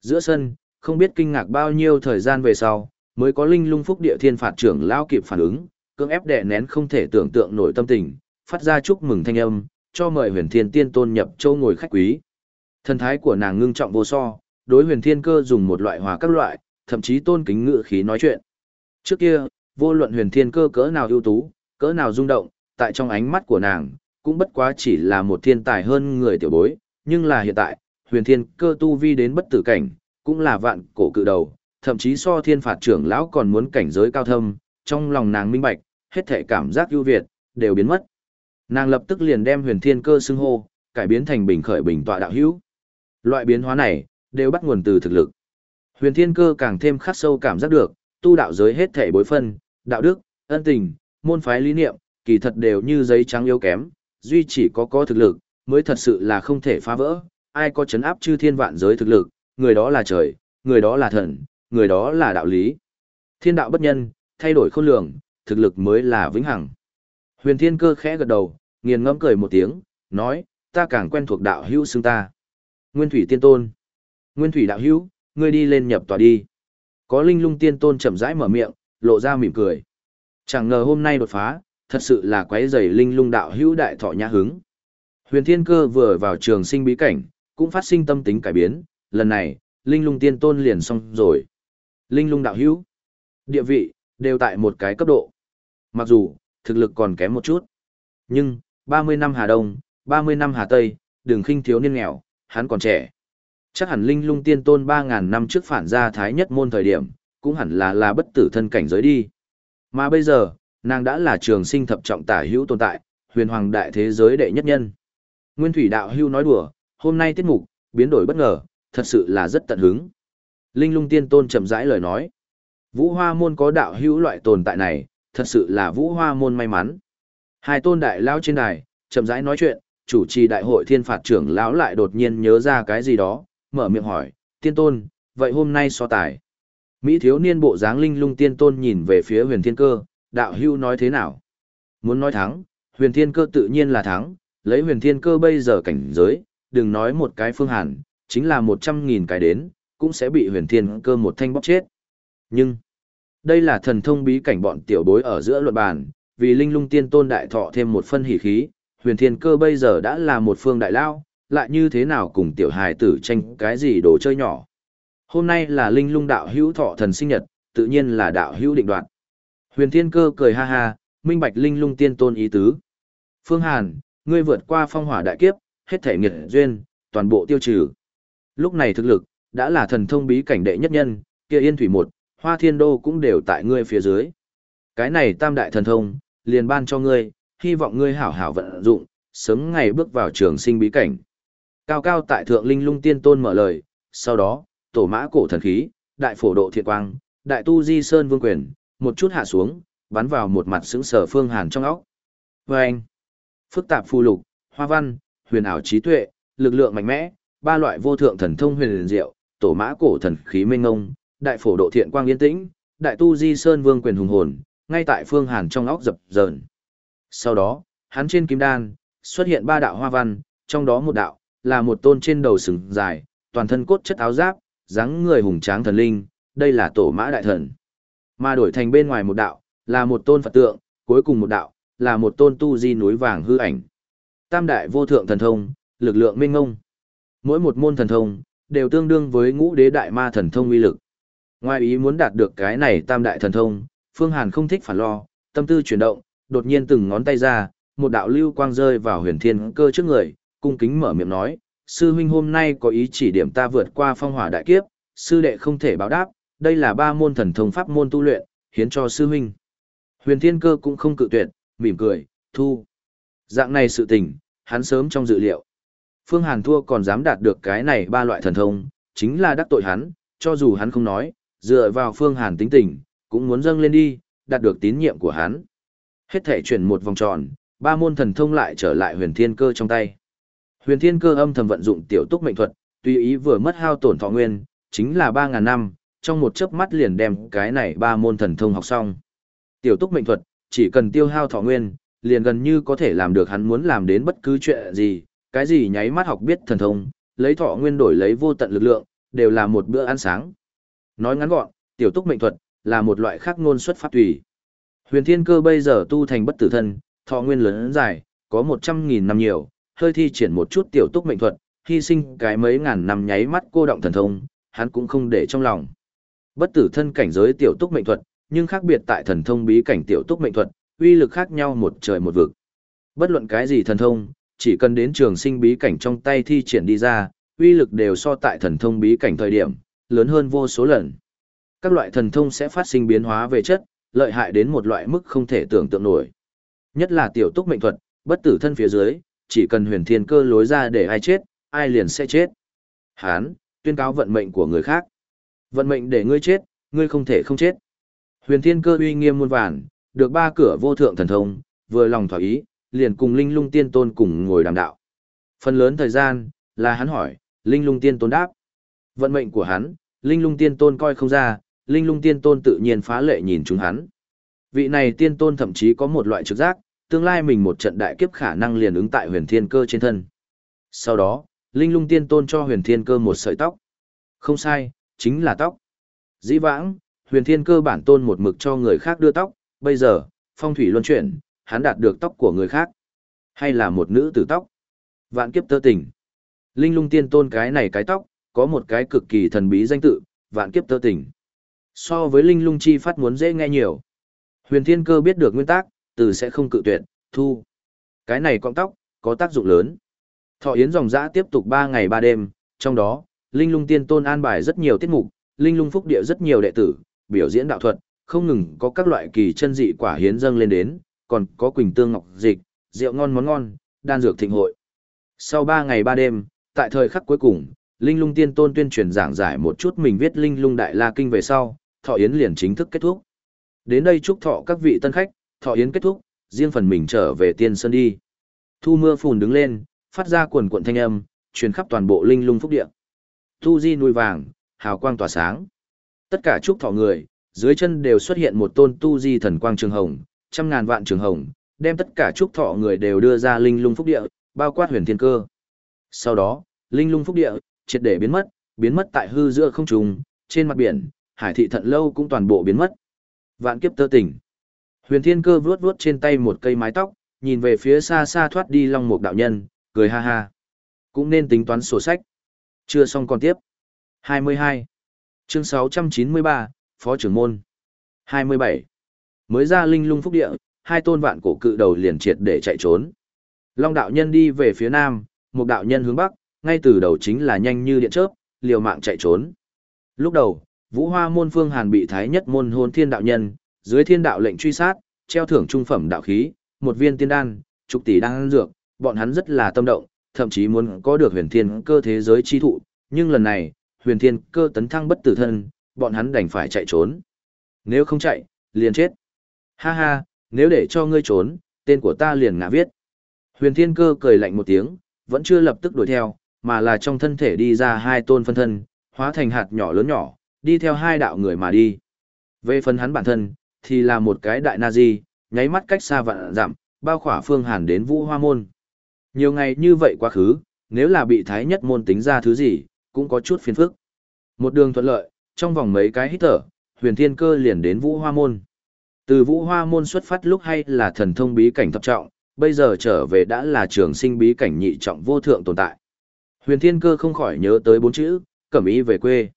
Giữa sân, không biết kinh ngạc bao nhiêu thời gian về sau, mới có linh lung phúc địa thiên phạt trưởng lao kịp phản ứng, cưỡng ép đè nén không thể tưởng tượng nổi tâm tình, phát ra chúc mừng thanh âm, cho mời huyền thiên tiên tôn nhập châu ngồi khách quý. Thần thái của nàng ngưng trọng vô so, đối huyền thiên cơ dùng một loại hòa các loại, thậm chí tôn kính ngự khí nói chuyện. Trước kia, vô luận huyền thiên cơ cỡ nào ưu tú, cỡ nào rung động, tại trong ánh mắt của nàng, cũng bất quá chỉ là một thiên tài hơn người tiểu bối, nhưng là hiện tại, huyền thiên cơ tu vi đến bất tử cảnh, cũng là vạn cổ cự đầu, thậm chí so thiên phạt trưởng lão còn muốn cảnh giới cao thâm, trong lòng nàng minh bạch, hết thể cảm giác ưu việt, đều biến mất. Nàng lập tức liền đem huyền thiên cơ xưng hô, cải biến thành bình khởi bình tọa đạo hữu. Loại biến hóa này, đều bắt nguồn từ thực lực. Huyền thiên cơ càng thêm khắc sâu cảm giác được, tu đạo giới hết thể bối phân, đạo đức, ân tình, môn phái lý niệm, kỳ thật đều như giấy trắng yếu kém, duy chỉ có có thực lực, mới thật sự là không thể phá vỡ, ai có chấn áp chư thiên vạn giới thực lực, người đó là trời, người đó là thần, người đó là đạo lý. Thiên đạo bất nhân, thay đổi khôn lường, thực lực mới là vĩnh hằng. Huyền Thiên Cơ khẽ gật đầu, nghiền ngẫm cười một tiếng, nói, ta càng quen thuộc đạo hữu xưng ta. Nguyên Thủy Tiên Tôn. Nguyên Thủy đạo hữu, ngươi đi lên nhập tòa đi. Có Linh Lung Tiên Tôn chậm rãi mở miệng, lộ ra mỉm cười. Chẳng ngờ hôm nay đột phá, thật sự là quấy rầy Linh Lung đạo hữu đại thọ nhã hứng. Huyền Thiên Cơ vừa vào trường sinh bí cảnh, cũng phát sinh tâm tính cải biến, lần này, Linh Lung Tiên Tôn liền xong rồi. Linh Lung đạo hữu, địa vị, đều tại một cái cấp độ. Mặc dù, thực lực còn kém một chút. Nhưng, 30 năm Hà Đông, 30 năm Hà Tây, đừng khinh thiếu niên nghèo, hắn còn trẻ. Chắc hẳn Linh Lung Tiên Tôn 3.000 năm trước phản ra Thái Nhất Môn thời điểm, cũng hẳn là là bất tử thân cảnh giới đi. Mà bây giờ, nàng đã là trường sinh thập trọng tả hữu tồn tại, huyền hoàng đại thế giới đệ nhất nhân. Nguyên Thủy Đạo Hưu nói đùa, hôm nay tiết mục, biến đổi bất ngờ, thật sự là rất tận hứng. Linh lung tiên tôn chậm rãi lời nói. Vũ hoa môn có đạo hữu loại tồn tại này, thật sự là vũ hoa môn may mắn. Hai tôn đại lão trên đài, chậm rãi nói chuyện, chủ trì đại hội thiên phạt trưởng lão lại đột nhiên nhớ ra cái gì đó, mở miệng hỏi, tiên tôn, vậy hôm nay so tài. Mỹ thiếu niên bộ dáng linh lung tiên tôn nhìn về phía huyền thiên cơ, đạo hữu nói thế nào? Muốn nói thắng, huyền thiên cơ tự nhiên là thắng, lấy huyền thiên cơ bây giờ cảnh giới, đừng nói một cái phương hàn, chính là một trăm nghìn cái đến, cũng sẽ bị huyền thiên cơ một thanh bóc chết. Nhưng, đây là thần thông bí cảnh bọn tiểu bối ở giữa luận bàn, vì linh lung tiên tôn đại thọ thêm một phân hỉ khí, huyền thiên cơ bây giờ đã là một phương đại lao, lại như thế nào cùng tiểu hài tử tranh cái gì đồ chơi nhỏ. Hôm nay là linh lung đạo hữu thọ thần sinh nhật, tự nhiên là đạo hữu định đoạn. Huyền thiên cơ cười ha ha, minh bạch linh lung tiên tôn ý tứ. Phương Hàn, ngươi vượt qua phong hỏa đại kiếp, hết thể nghiệt duyên, toàn bộ tiêu trừ. Lúc này thực lực, đã là thần thông bí cảnh đệ nhất nhân, kia yên thủy một, hoa thiên đô cũng đều tại ngươi phía dưới. Cái này tam đại thần thông, liền ban cho ngươi, hy vọng ngươi hảo hảo vận dụng, sớm ngày bước vào trường sinh bí cảnh. Cao cao tại thượng linh lung tiên tôn mở lời, sau đó, tổ mã cổ thần khí, đại phổ độ Thiện quang, đại tu di sơn vương quyền, một chút hạ xuống, bắn vào một mặt sững sở phương hàn trong óc. Và anh, phức tạp phù lục, hoa văn, huyền ảo trí tuệ, lực lượng mạnh mẽ, ba loại vô thượng thần thông huyền diệu, tổ mã cổ thần khí minh ngông, đại phổ độ thiện quang yên tĩnh, đại tu di sơn vương quyền hùng hồn, ngay tại phương hàn trong óc dập dờn. Sau đó, hắn trên kim đan, xuất hiện ba đạo hoa văn, trong đó một đạo là một tôn trên đầu sừng dài, toàn thân cốt chất áo giáp, dáng người hùng tráng thần linh, đây là tổ mã đại thần. Mà đổi thành bên ngoài một đạo, là một tôn Phật tượng, cuối cùng một đạo, là một tôn tu di núi vàng hư ảnh. Tam đại vô thượng thần thông, lực lượng minh ngông. Mỗi một môn thần thông, đều tương đương với ngũ đế đại ma thần thông uy lực. Ngoài ý muốn đạt được cái này tam đại thần thông, Phương Hàn không thích phản lo, tâm tư chuyển động, đột nhiên từng ngón tay ra, một đạo lưu quang rơi vào huyền thiên cơ trước người, cung kính mở miệng nói, sư huynh hôm nay có ý chỉ điểm ta vượt qua phong hỏa đại kiếp, sư đệ không thể báo đáp, đây là ba môn thần thông pháp môn tu luyện, hiến cho sư huynh. Huyền thiên cơ cũng không cự tuyệt, mỉm cười, thu. Dạng này sự tình, hắn sớm trong dự liệu. Phương Hàn thua còn dám đạt được cái này ba loại thần thông, chính là đắc tội hắn, cho dù hắn không nói, dựa vào Phương Hàn tính tình, cũng muốn dâng lên đi, đạt được tín nhiệm của hắn. Hết thể chuyển một vòng tròn, ba môn thần thông lại trở lại huyền thiên cơ trong tay. Huyền thiên cơ âm thầm vận dụng tiểu túc mệnh thuật, tùy ý vừa mất hao tổn thọ nguyên, chính là 3.000 năm, trong một chớp mắt liền đem cái này ba môn thần thông học xong. Tiểu túc mệnh thuật, chỉ cần tiêu hao thọ nguyên, liền gần như có thể làm được hắn muốn làm đến bất cứ chuyện gì, cái gì nháy mắt học biết thần thông, lấy thọ nguyên đổi lấy vô tận lực lượng, đều là một bữa ăn sáng. Nói ngắn gọn, tiểu túc mệnh thuật, là một loại khác ngôn xuất pháp tùy. Huyền thiên cơ bây giờ tu thành bất tử thân, thọ nguyên lớn dài, có 100.000 năm nhiều, hơi thi triển một chút tiểu túc mệnh thuật, hy sinh cái mấy ngàn năm nháy mắt cô động thần thông, hắn cũng không để trong lòng. Bất tử thân cảnh giới tiểu túc mệnh thuật, nhưng khác biệt tại thần thông bí cảnh tiểu túc mệnh thuật, uy lực khác nhau một trời một vực. Bất luận cái gì thần thông, chỉ cần đến trường sinh bí cảnh trong tay thi triển đi ra, uy lực đều so tại thần thông bí cảnh thời điểm, lớn hơn vô số lần. Các loại thần thông sẽ phát sinh biến hóa về chất, lợi hại đến một loại mức không thể tưởng tượng nổi. Nhất là tiểu túc mệnh thuật, bất tử thân phía dưới, chỉ cần huyền thiên cơ lối ra để ai chết, ai liền sẽ chết. Hán, tuyên cáo vận mệnh của người khác. Vận mệnh để ngươi chết, ngươi không thể không chết. Huyền thiên cơ uy nghiêm muôn vàn, được ba cửa vô thượng thần thông, vừa lòng thỏa ý, liền cùng linh lung tiên tôn cùng ngồi đàm đạo. Phần lớn thời gian, là hắn hỏi, linh lung tiên tôn đáp. Vận mệnh của hắn, linh lung tiên tôn coi không ra, linh lung tiên tôn tự nhiên phá lệ nhìn chúng hắn. Vị này tiên tôn thậm chí có một loại trực giác, tương lai mình một trận đại kiếp khả năng liền ứng tại huyền thiên cơ trên thân. Sau đó, linh lung tiên tôn cho huyền thiên cơ một sợi tóc. Không sai, chính là tóc. Dĩ vãng, huyền thiên cơ bản tôn một mực cho người khác đưa tóc, bây giờ, phong thủy luân chuyển, hắn đạt được tóc của người khác. Hay là một nữ tử tóc. Vạn kiếp tơ tình. Linh lung tiên tôn cái này cái tóc, có một cái cực kỳ thần bí danh tự, vạn kiếp tơ tình. So với linh lung chi phát muốn dễ nghe nhiều. Huyền thiên cơ biết được nguyên tắc, từ sẽ không cự tuyệt, thu. Cái này cọng tóc, có tác dụng lớn. Thọ yến dòng dã tiếp tục 3 ngày 3 đêm, trong đó, Linh Lung Tiên Tôn an bài rất nhiều tiết mục, Linh Lung Phúc Địa rất nhiều đệ tử, biểu diễn đạo thuật, không ngừng có các loại kỳ chân dị quả hiến dâng lên đến, còn có quỳnh tương ngọc dịch, rượu ngon món ngon, đan dược thịnh hội. Sau 3 ngày 3 đêm, tại thời khắc cuối cùng, Linh Lung Tiên Tôn tuyên truyền giảng giải một chút mình viết Linh Lung Đại La Kinh về sau, thọ yến liền chính thức kết thúc. Đến đây chúc thọ các vị tân khách, thọ yến kết thúc, riêng phần mình trở về tiên sơn đi. Thu mưa phùn đứng lên, phát ra quần cuộn thanh âm, truyền khắp toàn bộ linh lung phúc địa. Tu di nuôi vàng, hào quang tỏa sáng. Tất cả chúc thọ người, dưới chân đều xuất hiện một tôn tu di thần quang trường hồng, trăm ngàn vạn trường hồng, đem tất cả chúc thọ người đều đưa ra linh lung phúc địa, bao quát huyền thiên cơ. Sau đó, linh lung phúc địa, triệt để biến mất, biến mất tại hư giữa không trung, trên mặt biển, hải thị thận lâu cũng toàn bộ biến mất. Vạn kiếp tơ tỉnh. Huyền Thiên Cơ vuốt vuốt trên tay một cây mái tóc, nhìn về phía xa xa thoát đi Long Mục đạo nhân, cười ha ha. Cũng nên tính toán sổ sách. Chưa xong còn tiếp. 22. Chương 693, Phó trưởng môn. 27. Mới ra linh lung phúc địa, hai tôn vạn cổ cự đầu liền triệt để chạy trốn. Long đạo nhân đi về phía nam, một đạo nhân hướng bắc, ngay từ đầu chính là nhanh như điện chớp, liều mạng chạy trốn. Lúc đầu, Vũ Hoa môn phương Hàn bị thái nhất môn hôn thiên đạo nhân, dưới thiên đạo lệnh truy sát, treo thưởng trung phẩm đạo khí, một viên tiên đan, chục tỷ đan dược, bọn hắn rất là tâm động, thậm chí muốn có được huyền thiên cơ thế giới chi thụ, nhưng lần này, huyền thiên cơ tấn thăng bất tử thân, bọn hắn đành phải chạy trốn. Nếu không chạy, liền chết. Ha ha, nếu để cho ngươi trốn, tên của ta liền ngã viết. Huyền thiên cơ cười lạnh một tiếng, vẫn chưa lập tức đuổi theo, mà là trong thân thể đi ra hai tôn phân thân, hóa thành hạt nhỏ lớn nhỏ, đi theo hai đạo người mà đi. Về phần hắn bản thân, thì là một cái đại nazi, nháy mắt cách xa vạn dặm, bao khỏa phương hàn đến vũ hoa môn. Nhiều ngày như vậy quá khứ, nếu là bị thái nhất môn tính ra thứ gì, cũng có chút phiền phức. Một đường thuận lợi, trong vòng mấy cái hít thở, huyền thiên cơ liền đến vũ hoa môn. Từ vũ hoa môn xuất phát lúc hay là thần thông bí cảnh thập trọng, bây giờ trở về đã là trường sinh bí cảnh nhị trọng vô thượng tồn tại. Huyền thiên cơ không khỏi nhớ tới bốn chữ, cẩm ý về quê.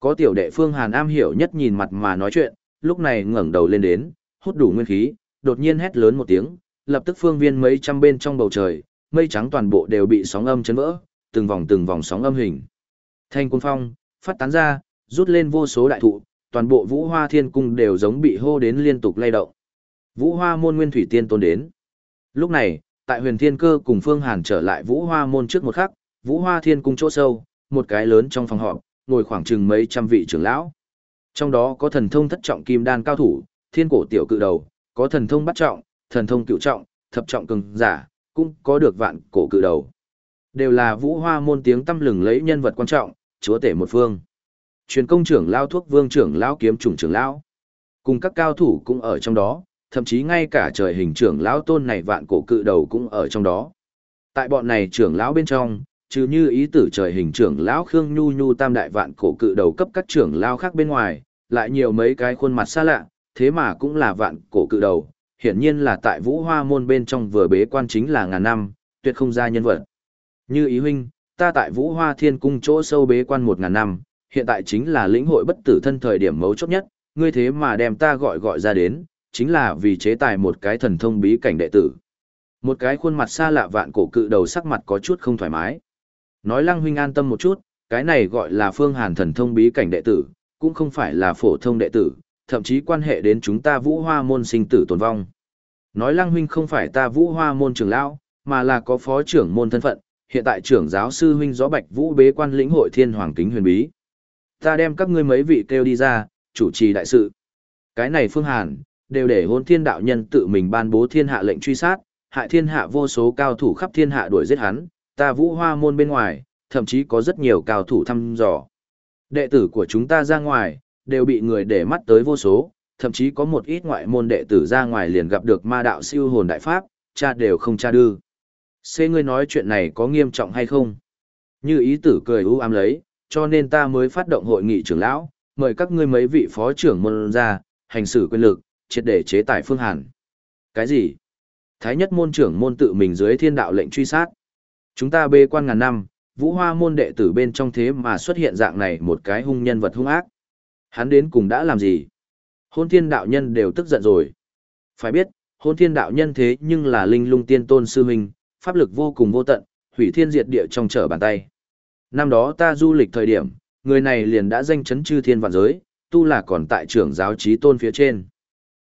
Có tiểu đệ phương Hàn am hiểu nhất nhìn mặt mà nói chuyện, lúc này ngẩng đầu lên đến, hút đủ nguyên khí, đột nhiên hét lớn một tiếng, lập tức phương viên mấy trăm bên trong bầu trời, mây trắng toàn bộ đều bị sóng âm chấn vỡ, từng vòng từng vòng sóng âm hình. Thanh quân phong, phát tán ra, rút lên vô số đại thụ, toàn bộ vũ hoa thiên cung đều giống bị hô đến liên tục lay động. Vũ hoa môn nguyên thủy tiên tôn đến. Lúc này, tại huyền thiên cơ cùng phương hàn trở lại vũ hoa môn trước một khắc, vũ hoa thiên cung chỗ sâu, một cái lớn trong phòng họp, ngồi khoảng chừng mấy trăm vị trưởng lão. Trong đó có thần thông thất trọng kim đan cao thủ, thiên cổ tiểu cự đầu, có thần thông bắt trọng, thần thông cựu trọng, thập trọng cường giả, cũng có được vạn cổ cự đầu. Đều là vũ hoa môn tiếng tâm lừng lấy nhân vật quan trọng, chúa tể một phương. Truyền công trưởng lão thuốc vương trưởng lão kiếm trùng trưởng lão. Cùng các cao thủ cũng ở trong đó, thậm chí ngay cả trời hình trưởng lão tôn này vạn cổ cự đầu cũng ở trong đó. Tại bọn này trưởng lão bên trong, trừ như ý tử trời hình trưởng lão Khương Nhu Nhu tam đại vạn cổ cự đầu cấp các trưởng lão khác bên ngoài, lại nhiều mấy cái khuôn mặt xa lạ, thế mà cũng là vạn cổ cự đầu, hiển nhiên là tại vũ hoa môn bên trong vừa bế quan chính là ngàn năm, tuyệt không ra nhân vật. Như ý huynh, ta tại vũ hoa thiên cung chỗ sâu bế quan một ngàn năm, hiện tại chính là lĩnh hội bất tử thân thời điểm mấu chốt nhất, ngươi thế mà đem ta gọi gọi ra đến, chính là vì chế tài một cái thần thông bí cảnh đệ tử. Một cái khuôn mặt xa lạ vạn cổ cự đầu sắc mặt có chút không thoải mái. Nói lăng huynh an tâm một chút, cái này gọi là phương hàn thần thông bí cảnh đệ tử, cũng không phải là phổ thông đệ tử, thậm chí quan hệ đến chúng ta vũ hoa môn sinh tử tồn vong. Nói lăng huynh không phải ta vũ hoa môn trưởng lão, mà là có phó trưởng môn thân phận, hiện tại trưởng giáo sư huynh gió bạch vũ bế quan lĩnh hội thiên hoàng kính huyền bí. Ta đem các ngươi mấy vị kêu đi ra, chủ trì đại sự. Cái này phương hàn, đều để hôn thiên đạo nhân tự mình ban bố thiên hạ lệnh truy sát, hại thiên hạ vô số cao thủ khắp thiên hạ đuổi giết hắn, ta vũ hoa môn bên ngoài, thậm chí có rất nhiều cao thủ thăm dò. Đệ tử của chúng ta ra ngoài, đều bị người để mắt tới vô số, thậm chí có một ít ngoại môn đệ tử ra ngoài liền gặp được ma đạo siêu hồn đại pháp, cha đều không cha đưa. Xê ngươi nói chuyện này có nghiêm trọng hay không? Như ý tử cười u ám lấy, cho nên ta mới phát động hội nghị trưởng lão, mời các ngươi mấy vị phó trưởng môn ra, hành xử quyền lực, triệt để chế tài phương hàn. Cái gì? Thái nhất môn trưởng môn tự mình dưới thiên đạo lệnh truy sát. Chúng ta bê quan ngàn năm, vũ hoa môn đệ tử bên trong thế mà xuất hiện dạng này một cái hung nhân vật hung ác. Hắn đến cùng đã làm gì? Hôn thiên đạo nhân đều tức giận rồi. Phải biết, hôn thiên đạo nhân thế nhưng là linh lung tiên tôn sư huynh, pháp lực vô cùng vô tận, hủy thiên diệt địa trong trở bàn tay. Năm đó ta du lịch thời điểm, người này liền đã danh chấn chư thiên vạn giới, tu là còn tại trưởng giáo trí tôn phía trên.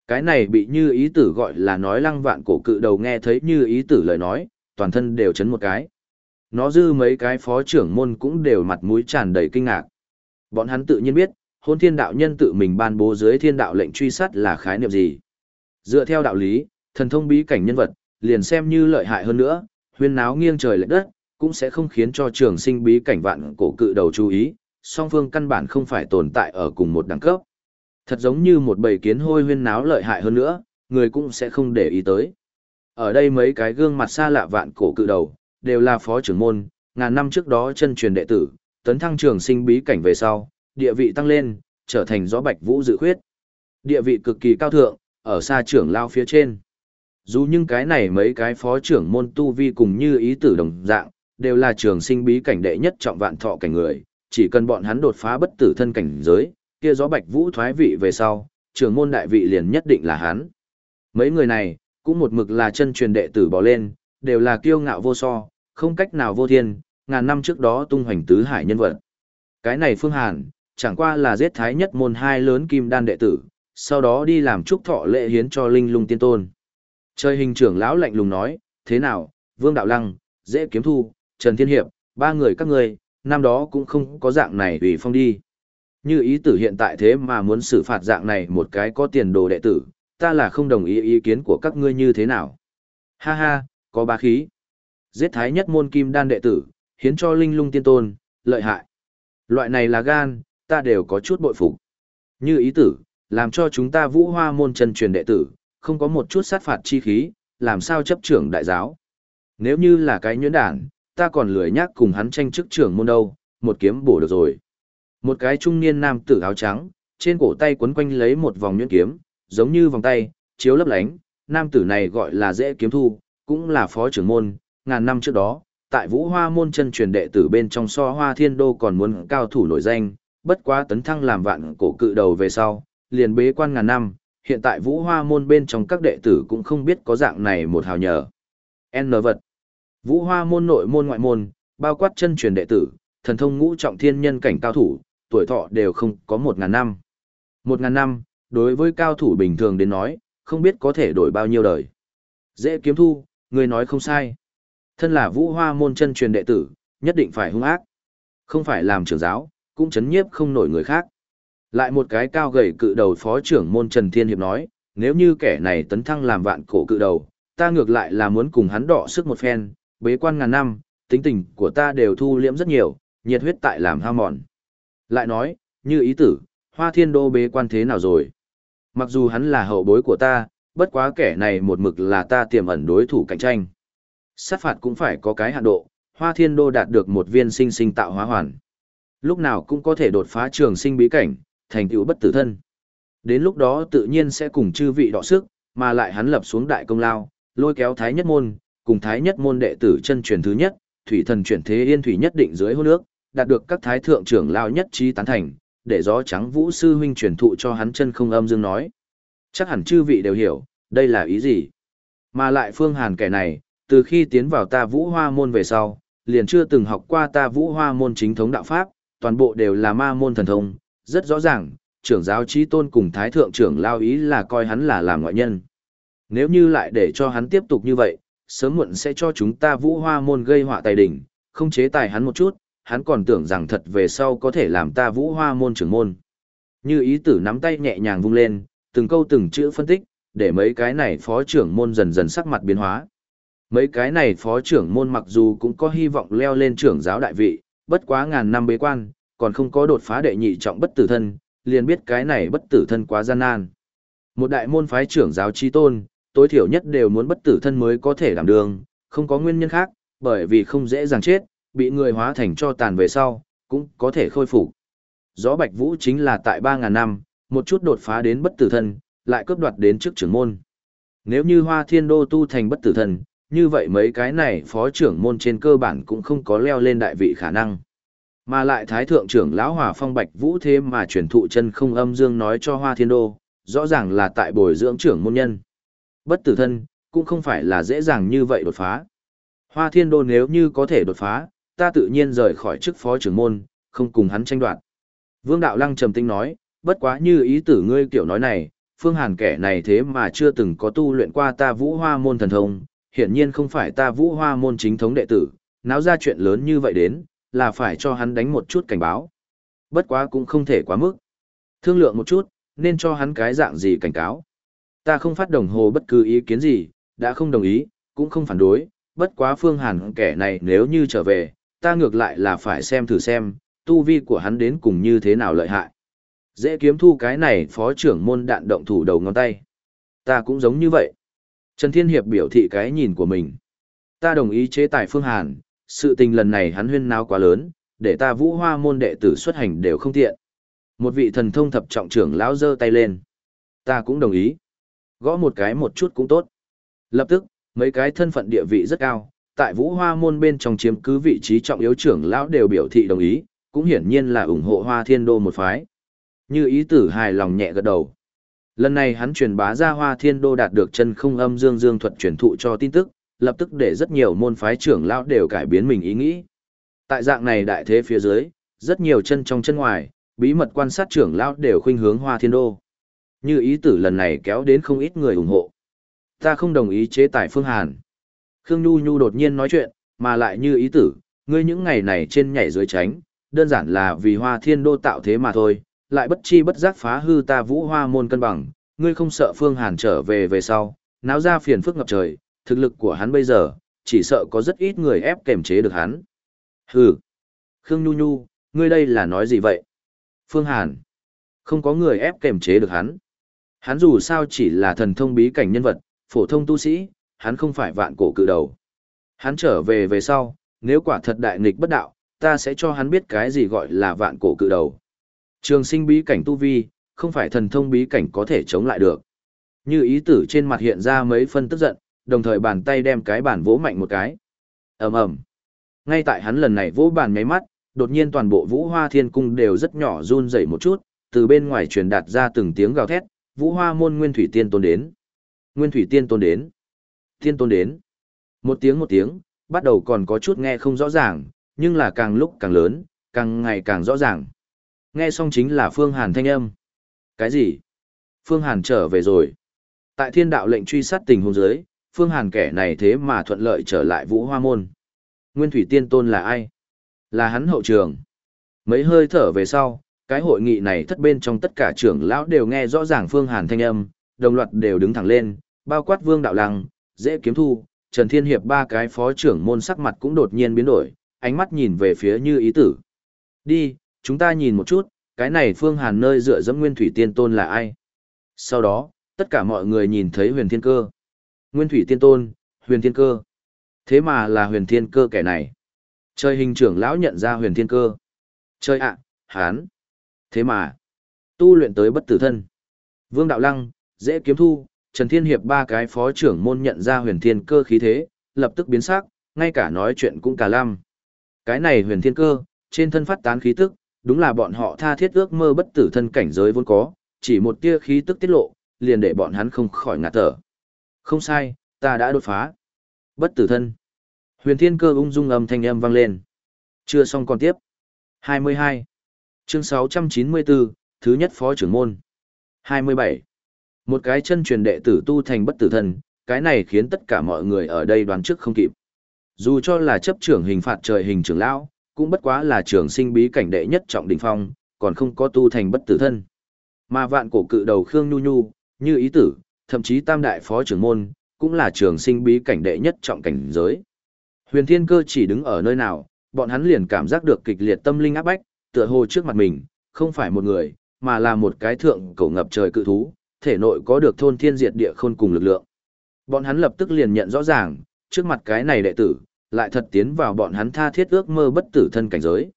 Cái này bị như ý tử gọi là nói lăng vạn cổ cự đầu nghe thấy như ý tử lời nói, toàn thân đều chấn một cái. Nó dư mấy cái phó trưởng môn cũng đều mặt mũi tràn đầy kinh ngạc. Bọn hắn tự nhiên biết, hôn thiên đạo nhân tự mình ban bố dưới thiên đạo lệnh truy sát là khái niệm gì. Dựa theo đạo lý, thần thông bí cảnh nhân vật, liền xem như lợi hại hơn nữa, huyên náo nghiêng trời lệch đất, cũng sẽ không khiến cho trường sinh bí cảnh vạn cổ cự đầu chú ý, song phương căn bản không phải tồn tại ở cùng một đẳng cấp. Thật giống như một bầy kiến hôi huyên náo lợi hại hơn nữa, người cũng sẽ không để ý tới. Ở đây mấy cái gương mặt xa lạ vạn cổ cự đầu, đều là phó trưởng môn, ngàn năm trước đó chân truyền đệ tử, tấn thăng trường sinh bí cảnh về sau, địa vị tăng lên, trở thành gió bạch vũ dự khuyết. Địa vị cực kỳ cao thượng, ở xa trưởng lao phía trên. Dù nhưng cái này mấy cái phó trưởng môn tu vi cùng như ý tử đồng dạng, đều là trường sinh bí cảnh đệ nhất trọng vạn thọ cảnh người, chỉ cần bọn hắn đột phá bất tử thân cảnh giới, kia gió bạch vũ thoái vị về sau, trưởng môn đại vị liền nhất định là hắn. Mấy người này, cũng một mực là chân truyền đệ tử bỏ lên, đều là kiêu ngạo vô so, không cách nào vô thiên, ngàn năm trước đó tung hoành tứ hải nhân vật. Cái này Phương Hàn, chẳng qua là giết thái nhất môn hai lớn kim đan đệ tử, sau đó đi làm chúc thọ lễ hiến cho linh lung tiên tôn. Trời hình trưởng lão lạnh lùng nói, thế nào, Vương Đạo Lăng, dễ kiếm thu, Trần Thiên Hiệp, ba người các người, năm đó cũng không có dạng này vì phong đi. Như ý tử hiện tại thế mà muốn xử phạt dạng này một cái có tiền đồ đệ tử, ta là không đồng ý ý kiến của các ngươi như thế nào. Ha ha, có bá khí. Giết thái nhất môn kim đan đệ tử, hiến cho linh lung tiên tôn, lợi hại. Loại này là gan, ta đều có chút bội phục. Như ý tử, làm cho chúng ta vũ hoa môn chân truyền đệ tử, không có một chút sát phạt chi khí, làm sao chấp trưởng đại giáo. Nếu như là cái nhuyễn đản, ta còn lười nhắc cùng hắn tranh chức trưởng môn đâu, một kiếm bổ được rồi. Một cái trung niên nam tử áo trắng, trên cổ tay quấn quanh lấy một vòng nhuyễn kiếm, giống như vòng tay, chiếu lấp lánh, nam tử này gọi là dễ kiếm thu, cũng là phó trưởng môn, ngàn năm trước đó, tại vũ hoa môn chân truyền đệ tử bên trong so hoa thiên đô còn muốn cao thủ nổi danh, bất quá tấn thăng làm vạn cổ cự đầu về sau, liền bế quan ngàn năm, hiện tại vũ hoa môn bên trong các đệ tử cũng không biết có dạng này một hào nhờ. N vật. Vũ hoa môn nội môn ngoại môn, bao quát chân truyền đệ tử, thần thông ngũ trọng thiên nhân cảnh cao thủ, tuổi thọ đều không có một ngàn năm. Một ngàn năm, đối với cao thủ bình thường đến nói, không biết có thể đổi bao nhiêu đời. Dễ kiếm thu, người nói không sai. Thân là vũ hoa môn chân truyền đệ tử, nhất định phải hung ác. Không phải làm trưởng giáo, cũng chấn nhiếp không nổi người khác. Lại một cái cao gầy cự đầu phó trưởng môn Trần Thiên Hiệp nói, nếu như kẻ này tấn thăng làm vạn cổ cự đầu, ta ngược lại là muốn cùng hắn đọ sức một phen, bế quan ngàn năm, tính tình của ta đều thu liễm rất nhiều, nhiệt huyết tại làm hao mòn. Lại nói, như ý tử, hoa thiên đô bế quan thế nào rồi? Mặc dù hắn là hậu bối của ta, bất quá kẻ này một mực là ta tiềm ẩn đối thủ cạnh tranh. Sát phạt cũng phải có cái hạn độ, hoa thiên đô đạt được một viên sinh sinh tạo hóa hoàn. Lúc nào cũng có thể đột phá trường sinh bí cảnh, thành tựu bất tử thân. Đến lúc đó tự nhiên sẽ cùng chư vị đọ sức, mà lại hắn lập xuống đại công lao, lôi kéo thái nhất môn, cùng thái nhất môn đệ tử chân truyền thứ nhất, thủy thần chuyển thế yên thủy nhất định dưới hôn nước, đạt được các thái thượng trưởng lao nhất trí tán thành, để gió trắng vũ sư huynh truyền thụ cho hắn chân không âm dương nói. Chắc hẳn chư vị đều hiểu, đây là ý gì. Mà lại phương hàn kẻ này, từ khi tiến vào ta vũ hoa môn về sau, liền chưa từng học qua ta vũ hoa môn chính thống đạo pháp, toàn bộ đều là ma môn thần thông, rất rõ ràng, trưởng giáo trí tôn cùng thái thượng trưởng lao ý là coi hắn là làm ngoại nhân. Nếu như lại để cho hắn tiếp tục như vậy, sớm muộn sẽ cho chúng ta vũ hoa môn gây họa tài đỉnh, không chế tài hắn một chút, hắn còn tưởng rằng thật về sau có thể làm ta vũ hoa môn trưởng môn. Như ý tử nắm tay nhẹ nhàng vung lên, từng câu từng chữ phân tích, để mấy cái này phó trưởng môn dần dần sắc mặt biến hóa. Mấy cái này phó trưởng môn mặc dù cũng có hy vọng leo lên trưởng giáo đại vị, bất quá ngàn năm bế quan, còn không có đột phá đệ nhị trọng bất tử thân, liền biết cái này bất tử thân quá gian nan. Một đại môn phái trưởng giáo chi tôn, tối thiểu nhất đều muốn bất tử thân mới có thể làm đường, không có nguyên nhân khác, bởi vì không dễ dàng chết, bị người hóa thành cho tàn về sau, cũng có thể khôi phục. Gió Bạch Vũ chính là tại 3.000 năm, một chút đột phá đến bất tử thân, lại cướp đoạt đến trước trưởng môn. Nếu như Hoa Thiên Đô tu thành bất tử thân, như vậy mấy cái này phó trưởng môn trên cơ bản cũng không có leo lên đại vị khả năng. Mà lại Thái Thượng trưởng lão Hòa Phong Bạch Vũ thế mà truyền thụ chân không âm dương nói cho Hoa Thiên Đô, rõ ràng là tại bồi dưỡng trưởng môn nhân. Bất tử thân, cũng không phải là dễ dàng như vậy đột phá. Hoa Thiên Đô nếu như có thể đột phá, ta tự nhiên rời khỏi chức phó trưởng môn, không cùng hắn tranh đoạt. Vương Đạo Lăng trầm tinh nói, bất quá như ý tử ngươi kiểu nói này, Phương Hàn kẻ này thế mà chưa từng có tu luyện qua ta vũ hoa môn thần thông, hiển nhiên không phải ta vũ hoa môn chính thống đệ tử, náo ra chuyện lớn như vậy đến, là phải cho hắn đánh một chút cảnh báo. Bất quá cũng không thể quá mức. Thương lượng một chút, nên cho hắn cái dạng gì cảnh cáo. Ta không phát đồng hồ bất cứ ý kiến gì, đã không đồng ý, cũng không phản đối, bất quá Phương Hàn kẻ này nếu như trở về, ta ngược lại là phải xem thử xem, tu vi của hắn đến cùng như thế nào lợi hại. Dễ kiếm thu cái này phó trưởng môn đạn động thủ đầu ngón tay. Ta cũng giống như vậy. Trần Thiên Hiệp biểu thị cái nhìn của mình. Ta đồng ý chế tài Phương Hàn, sự tình lần này hắn huyên náo quá lớn, để ta vũ hoa môn đệ tử xuất hành đều không tiện. Một vị thần thông thập trọng trưởng lão giơ tay lên. Ta cũng đồng ý. Gõ một cái một chút cũng tốt. Lập tức, mấy cái thân phận địa vị rất cao, tại vũ hoa môn bên trong chiếm cứ vị trí trọng yếu trưởng lão đều biểu thị đồng ý, cũng hiển nhiên là ủng hộ hoa thiên đô một phái. Như ý tử hài lòng nhẹ gật đầu. Lần này hắn truyền bá ra hoa thiên đô đạt được chân không âm dương dương thuật truyền thụ cho tin tức, lập tức để rất nhiều môn phái trưởng lão đều cải biến mình ý nghĩ. Tại dạng này đại thế phía dưới, rất nhiều chân trong chân ngoài, bí mật quan sát trưởng lão đều khuynh hướng hoa thiên đô. Như ý tử lần này kéo đến không ít người ủng hộ. Ta không đồng ý chế tài phương hàn. Khương Nhu Nhu đột nhiên nói chuyện, mà lại như ý tử, ngươi những ngày này trên nhảy dưới tránh, đơn giản là vì hoa thiên đô tạo thế mà thôi, lại bất chi bất giác phá hư ta vũ hoa môn cân bằng, ngươi không sợ Phương Hàn trở về về sau, náo ra phiền phức ngập trời, thực lực của hắn bây giờ, chỉ sợ có rất ít người ép kềm chế được hắn. Hừ. Khương Nhu Nhu, ngươi đây là nói gì vậy? Phương Hàn. Không có người ép kềm chế được hắn. Hắn dù sao chỉ là thần thông bí cảnh nhân vật, phổ thông tu sĩ, hắn không phải vạn cổ cự đầu. Hắn trở về về sau, nếu quả thật đại nghịch bất đạo, ta sẽ cho hắn biết cái gì gọi là vạn cổ cự đầu. Trường sinh bí cảnh tu vi, không phải thần thông bí cảnh có thể chống lại được. Như ý tử trên mặt hiện ra mấy phân tức giận, đồng thời bàn tay đem cái bàn vỗ mạnh một cái. ầm ầm. Ngay tại hắn lần này vỗ bàn mấy mắt, đột nhiên toàn bộ vũ hoa thiên cung đều rất nhỏ run rẩy một chút, từ bên ngoài truyền đạt ra từng tiếng gào thét, vũ hoa môn nguyên thủy tiên tôn đến. Nguyên thủy tiên tôn đến. Tiên tôn đến. Một tiếng một tiếng, bắt đầu còn có chút nghe không rõ ràng, nhưng là càng lúc càng lớn, càng ngày càng rõ ràng. Nghe xong chính là Phương Hàn thanh âm. Cái gì? Phương Hàn trở về rồi. Tại thiên đạo lệnh truy sát tình hôn giới, Phương Hàn kẻ này thế mà thuận lợi trở lại vũ hoa môn. Nguyên thủy tiên tôn là ai? Là hắn hậu trường. Mấy hơi thở về sau, cái hội nghị này thất bên trong tất cả trưởng lão đều nghe rõ ràng Phương Hàn thanh âm, đồng loạt đều đứng thẳng lên, bao quát Vương Đạo Lăng, dễ kiếm thu, Trần Thiên Hiệp ba cái phó trưởng môn sắc mặt cũng đột nhiên biến đổi, ánh mắt nhìn về phía như ý tử. Đi, chúng ta nhìn một chút, cái này Phương Hàn nơi dựa dẫm Nguyên Thủy Tiên Tôn là ai? Sau đó, tất cả mọi người nhìn thấy huyền thiên cơ. Nguyên Thủy Tiên Tôn, huyền thiên cơ. Thế mà là huyền thiên cơ kẻ này. Trời hình trưởng lão nhận ra huyền thiên cơ. Trời ạ, hán. Thế mà, tu luyện tới bất tử thân. Vương Đạo Lăng, dễ kiếm thu, Trần Thiên Hiệp ba cái phó trưởng môn nhận ra huyền thiên cơ khí thế, lập tức biến sắc, ngay cả nói chuyện cũng cả lăm. Cái này huyền thiên cơ, trên thân phát tán khí tức, đúng là bọn họ tha thiết ước mơ bất tử thân cảnh giới vốn có, chỉ một tia khí tức tiết lộ, liền để bọn hắn không khỏi ngạt thở. Không sai, ta đã đột phá. Bất tử thân. Huyền thiên cơ ung dung âm thanh âm vang lên. Chưa xong còn tiếp. 22. Chương 694, thứ nhất phó trưởng môn. 27. Một cái chân truyền đệ tử tu thành bất tử thân, cái này khiến tất cả mọi người ở đây đoán trước không kịp. Dù cho là chấp trưởng hình phạt trời hình trưởng lão, cũng bất quá là trường sinh bí cảnh đệ nhất trọng đỉnh phong, còn không có tu thành bất tử thân. Mà vạn cổ cự đầu Khương Nhu Nhu, như ý tử, thậm chí tam đại phó trưởng môn, cũng là trường sinh bí cảnh đệ nhất trọng cảnh giới. Huyền Thiên Cơ chỉ đứng ở nơi nào, bọn hắn liền cảm giác được kịch liệt tâm linh áp bách, tựa hồ trước mặt mình, không phải một người, mà là một cái thượng cổ ngập trời cự thú, thể nội có được thôn thiên diệt địa khôn cùng lực lượng. Bọn hắn lập tức liền nhận rõ ràng, trước mặt cái này đệ tử, lại thật tiến vào bọn hắn tha thiết ước mơ bất tử thân cảnh giới.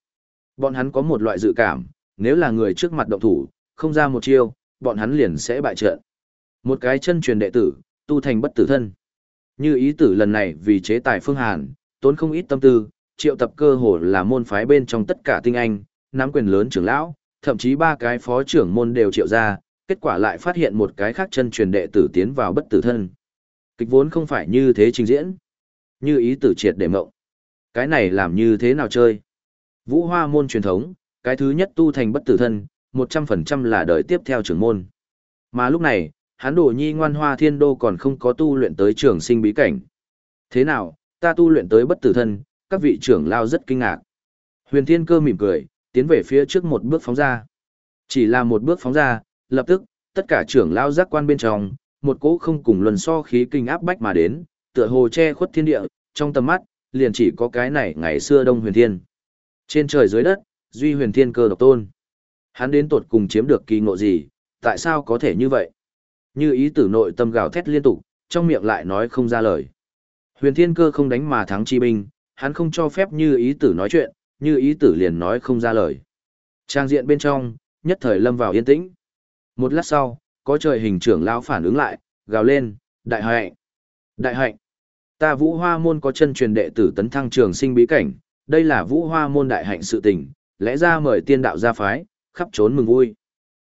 Bọn hắn có một loại dự cảm, nếu là người trước mặt động thủ, không ra một chiêu, bọn hắn liền sẽ bại trận. Một cái chân truyền đệ tử, tu thành bất tử thân. Như ý tử lần này vì chế tài phương hàn, tốn không ít tâm tư, triệu tập cơ hồ là môn phái bên trong tất cả tinh anh, nắm quyền lớn trưởng lão, thậm chí ba cái phó trưởng môn đều triệu ra, kết quả lại phát hiện một cái khác chân truyền đệ tử tiến vào bất tử thân. Kịch vốn không phải như thế trình diễn. Như ý tử triệt để mộng. Cái này làm như thế nào chơi? Vũ hoa môn truyền thống, cái thứ nhất tu thành bất tử thân, 100% là đời tiếp theo trưởng môn. Mà lúc này, hắn đổ nhi ngoan hoa thiên đô còn không có tu luyện tới trường sinh bí cảnh. Thế nào, ta tu luyện tới bất tử thân, các vị trưởng lao rất kinh ngạc. Huyền thiên cơ mỉm cười, tiến về phía trước một bước phóng ra. Chỉ là một bước phóng ra, lập tức, tất cả trưởng lao giác quan bên trong, một cỗ không cùng luân so khí kinh áp bách mà đến, tựa hồ che khuất thiên địa, trong tầm mắt, liền chỉ có cái này ngày xưa đông huyền thiên. Trên trời dưới đất, duy huyền thiên cơ độc tôn. Hắn đến tột cùng chiếm được kỳ ngộ gì, tại sao có thể như vậy? Như ý tử nội tâm gào thét liên tục, trong miệng lại nói không ra lời. Huyền thiên cơ không đánh mà thắng chi binh, hắn không cho phép như ý tử nói chuyện, như ý tử liền nói không ra lời. Trang diện bên trong, nhất thời lâm vào yên tĩnh. Một lát sau, có trời hình trưởng lão phản ứng lại, gào lên, đại hạnh, đại hạnh. Ta vũ hoa môn có chân truyền đệ tử tấn thăng trường sinh bí cảnh, đây là vũ hoa môn đại hạnh sự tình, lẽ ra mời tiên đạo gia phái, khắp trốn mừng vui.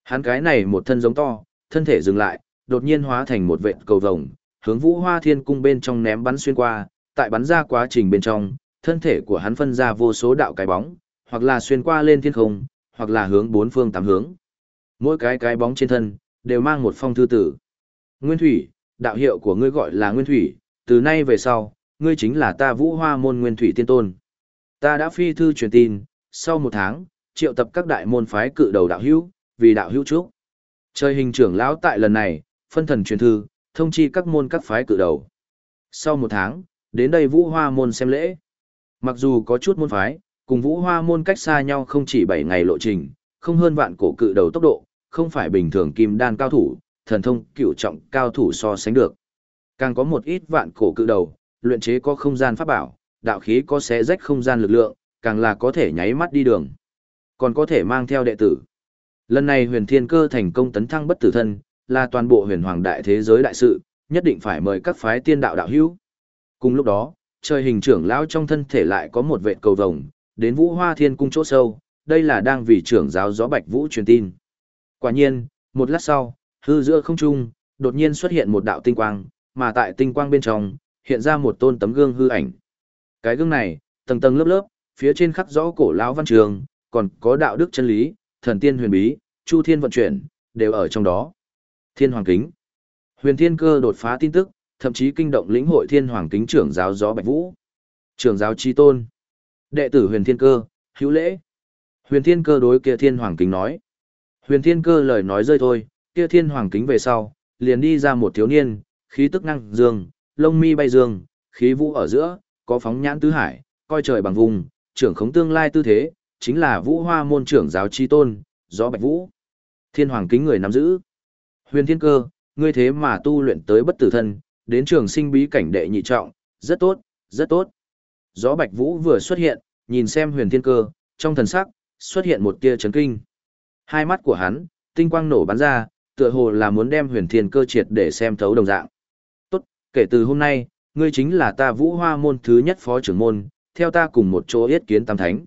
Hắn cái này một thân giống to, thân thể dừng lại, đột nhiên hóa thành một vệt cầu vồng, hướng vũ hoa thiên cung bên trong ném bắn xuyên qua, tại bắn ra quá trình bên trong, thân thể của hắn phân ra vô số đạo cái bóng, hoặc là xuyên qua lên thiên không, hoặc là hướng bốn phương tám hướng. Mỗi cái cái bóng trên thân, đều mang một phong thư tử. Nguyên Thủy, đạo hiệu của ngươi gọi là Nguyên Thủy, từ nay về sau, ngươi chính là ta vũ hoa môn Nguyên Thủy Tiên Tôn. Ta đã phi thư truyền tin, sau một tháng, triệu tập các đại môn phái cự đầu đạo hữu, vì đạo hữu trúc. Trời hình trưởng lão tại lần này, phân thần truyền thư, thông chi các môn các phái cự đầu. Sau một tháng, đến đây vũ hoa môn xem lễ. Mặc dù có chút môn phái, cùng vũ hoa môn cách xa nhau không chỉ 7 ngày lộ trình, không hơn vạn cổ cự đầu tốc độ, không phải bình thường kim đan cao thủ, thần thông cựu trọng cao thủ so sánh được. Càng có một ít vạn cổ cự đầu, luyện chế có không gian pháp bảo, đạo khí có xé rách không gian lực lượng, càng là có thể nháy mắt đi đường. Còn có thể mang theo đệ tử. Lần này huyền thiên cơ thành công tấn thăng bất tử thân, là toàn bộ huyền hoàng đại thế giới đại sự, nhất định phải mời các phái tiên đạo đạo hữu. Cùng lúc đó, trời hình trưởng lão trong thân thể lại có một vệt cầu vồng, đến vũ hoa thiên cung chỗ sâu, đây là đang vì trưởng giáo gió bạch vũ truyền tin. Quả nhiên, một lát sau, hư giữa không trung, đột nhiên xuất hiện một đạo tinh quang, mà tại tinh quang bên trong, hiện ra một tôn tấm gương hư ảnh. Cái gương này, tầng tầng lớp lớp, phía trên khắc rõ cổ lão văn trường, còn có đạo đức chân lý, thần tiên huyền bí, chu thiên vận chuyển, đều ở trong đó. Thiên Hoàng Kính Huyền Thiên Cơ đột phá tin tức, thậm chí kinh động lĩnh hội Thiên Hoàng Kính trưởng giáo gió Bạch Vũ. Trưởng giáo Chi Tôn. Đệ tử Huyền Thiên Cơ, hữu lễ. Huyền Thiên Cơ đối kia Thiên Hoàng Kính nói. Huyền Thiên Cơ lời nói rơi thôi, kia Thiên Hoàng Kính về sau, liền đi ra một thiếu niên, khí tức năng dương, lông mi bay dương, khí vũ ở giữa, có phóng nhãn tứ hải, coi trời bằng vùng, trưởng khống tương lai tư thế, chính là Vũ Hoa môn trưởng giáo chi tôn, gió Bạch Vũ. Thiên Hoàng kính người nắm giữ. Huyền Thiên Cơ, ngươi thế mà tu luyện tới bất tử thân, đến trường sinh bí cảnh đệ nhị trọng, rất tốt, rất tốt. Gió Bạch Vũ vừa xuất hiện, nhìn xem Huyền Thiên Cơ, trong thần sắc xuất hiện một tia chấn kinh. Hai mắt của hắn, tinh quang nổ bắn ra, tựa hồ là muốn đem Huyền Thiên Cơ triệt để xem thấu đồng dạng. Kể từ hôm nay, ngươi chính là ta Vũ Hoa môn thứ nhất phó trưởng môn, theo ta cùng một chỗ yết kiến tam thánh.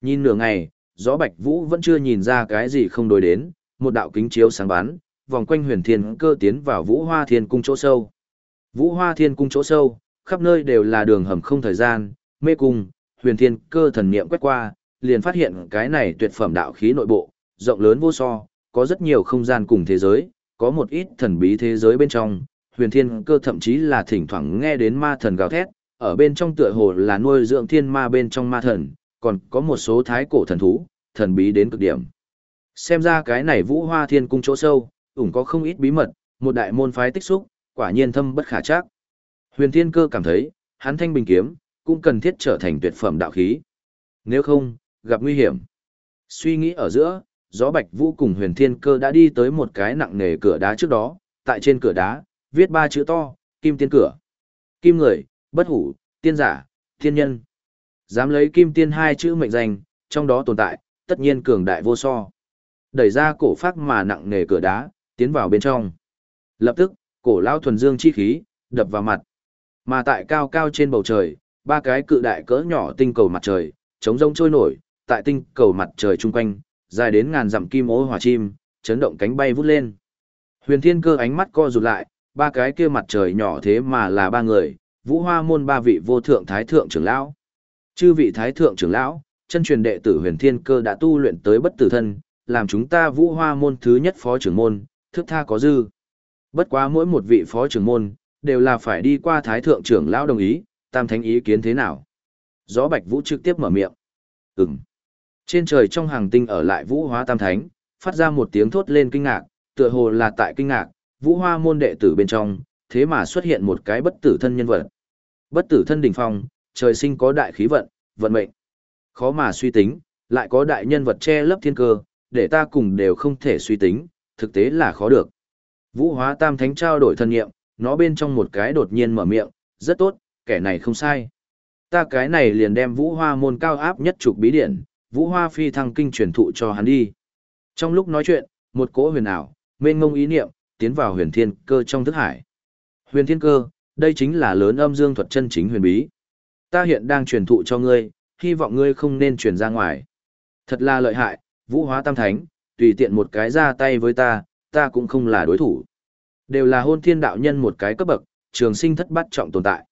Nhìn nửa ngày, gió bạch vũ vẫn chưa nhìn ra cái gì không đối đến, một đạo kính chiếu sáng bắn, vòng quanh huyền thiên cơ tiến vào vũ hoa thiên cung chỗ sâu. Vũ hoa thiên cung chỗ sâu, khắp nơi đều là đường hầm không thời gian, mê cung, huyền thiên cơ thần niệm quét qua, liền phát hiện cái này tuyệt phẩm đạo khí nội bộ, rộng lớn vô so, có rất nhiều không gian cùng thế giới, có một ít thần bí thế giới bên trong, huyền thiên cơ thậm chí là thỉnh thoảng nghe đến ma thần gào thét, ở bên trong tựa hồ là nuôi dưỡng thiên ma bên trong ma thần, còn có một số thái cổ thần thú, thần bí đến cực điểm. Xem ra cái này vũ hoa thiên cung chỗ sâu, ủng có không ít bí mật, một đại môn phái tích xúc, quả nhiên thâm bất khả chắc. Huyền thiên cơ cảm thấy, hắn thanh bình kiếm, cũng cần thiết trở thành tuyệt phẩm đạo khí. Nếu không, gặp nguy hiểm. Suy nghĩ ở giữa, gió bạch vũ cùng huyền thiên cơ đã đi tới một cái nặng nề cửa đá trước đó, tại trên cửa đá, viết ba chữ to, kim tiên cửa. Kim người, bất hủ, tiên giả, thiên nhân. Dám lấy kim tiên hai chữ mệnh danh, trong đó tồn tại, tất nhiên cường đại vô so. Đẩy ra cổ phát mà nặng nề cửa đá, tiến vào bên trong. Lập tức, cổ lao thuần dương chi khí, đập vào mặt. Mà tại cao cao trên bầu trời, ba cái cự đại cỡ nhỏ tinh cầu mặt trời, chống rông trôi nổi, tại tinh cầu mặt trời chung quanh, dài đến ngàn dặm kim ố hỏa chim, chấn động cánh bay vút lên. Huyền Thiên Cơ ánh mắt co rụt lại, ba cái kia mặt trời nhỏ thế mà là ba người, Vũ Hoa môn ba vị vô thượng thái thượng trưởng lão. Chư vị thái thượng trưởng lão, chân truyền đệ tử Huyền Thiên Cơ đã tu luyện tới bất tử thân, làm chúng ta Vũ Hoa môn thứ nhất phó trưởng môn, thức tha có dư. Bất quá mỗi một vị phó trưởng môn đều là phải đi qua thái thượng trưởng lão đồng ý, tam thánh ý kiến thế nào? Gió Bạch Vũ trực tiếp mở miệng. Ừm. Trên trời trong hàng tinh ở lại Vũ Hóa Tam Thánh, phát ra một tiếng thốt lên kinh ngạc, tựa hồ là tại kinh ngạc, Vũ Hoa môn đệ tử bên trong, thế mà xuất hiện một cái bất tử thân nhân vật. Bất tử thân đỉnh phong, trời sinh có đại khí vận, vận mệnh. Khó mà suy tính, lại có đại nhân vật che lấp thiên cơ, để ta cùng đều không thể suy tính, thực tế là khó được. Vũ hóa tam thánh trao đổi thân nghiệm, nó bên trong một cái đột nhiên mở miệng, rất tốt, kẻ này không sai. Ta cái này liền đem vũ hoa môn cao áp nhất trục bí điển, vũ hoa phi thăng kinh truyền thụ cho hắn đi. Trong lúc nói chuyện, một cỗ huyền ảo, mênh ngông ý niệm, tiến vào huyền thiên cơ trong thức hải. Huyền thiên cơ, đây chính là lớn âm dương thuật chân chính huyền bí. Ta hiện đang truyền thụ cho ngươi, hy vọng ngươi không nên truyền ra ngoài. Thật là lợi hại, vũ hóa tam thánh, tùy tiện một cái ra tay với ta, ta cũng không là đối thủ. Đều là hôn thiên đạo nhân một cái cấp bậc, trường sinh thất bát trọng tồn tại.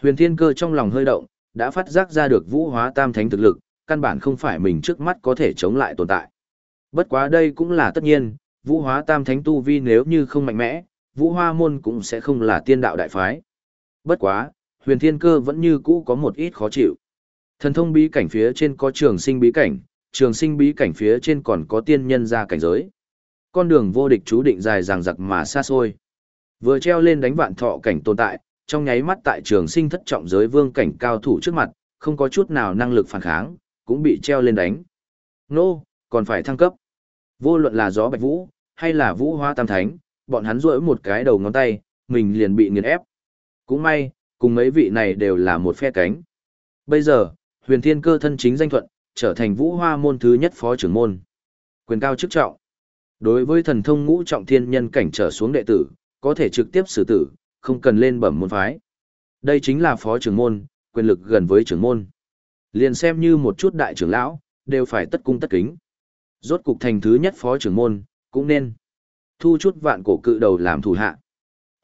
Huyền thiên cơ trong lòng hơi động, đã phát giác ra được vũ hóa tam thánh thực lực, căn bản không phải mình trước mắt có thể chống lại tồn tại. Bất quá đây cũng là tất nhiên, vũ hóa tam thánh tu vi nếu như không mạnh mẽ, vũ hoa môn cũng sẽ không là tiên đạo đại phái. Bất quá, huyền thiên cơ vẫn như cũ có một ít khó chịu. Thần thông bí cảnh phía trên có trường sinh bí cảnh, trường sinh bí cảnh phía trên còn có tiên nhân ra cảnh giới. Con đường vô địch chú định dài dằng dặc mà xa xôi. Vừa treo lên đánh vạn thọ cảnh tồn tại, trong nháy mắt tại trường sinh thất trọng giới vương cảnh cao thủ trước mặt, không có chút nào năng lực phản kháng, cũng bị treo lên đánh. Nô, còn phải thăng cấp. Vô luận là gió bạch vũ, hay là vũ hoa tam thánh, bọn hắn rỗi một cái đầu ngón tay, mình liền bị nghiền ép. Cũng may, Cùng mấy vị này đều là một phe cánh. Bây giờ, huyền thiên cơ thân chính danh thuận, trở thành vũ hoa môn thứ nhất phó trưởng môn. Quyền cao chức trọng. Đối với thần thông ngũ trọng thiên nhân cảnh trở xuống đệ tử, có thể trực tiếp xử tử, không cần lên bẩm môn phái. Đây chính là phó trưởng môn, quyền lực gần với trưởng môn. Liền xem như một chút đại trưởng lão, đều phải tất cung tất kính. Rốt cục thành thứ nhất phó trưởng môn, cũng nên thu chút vạn cổ cự đầu làm thủ hạ.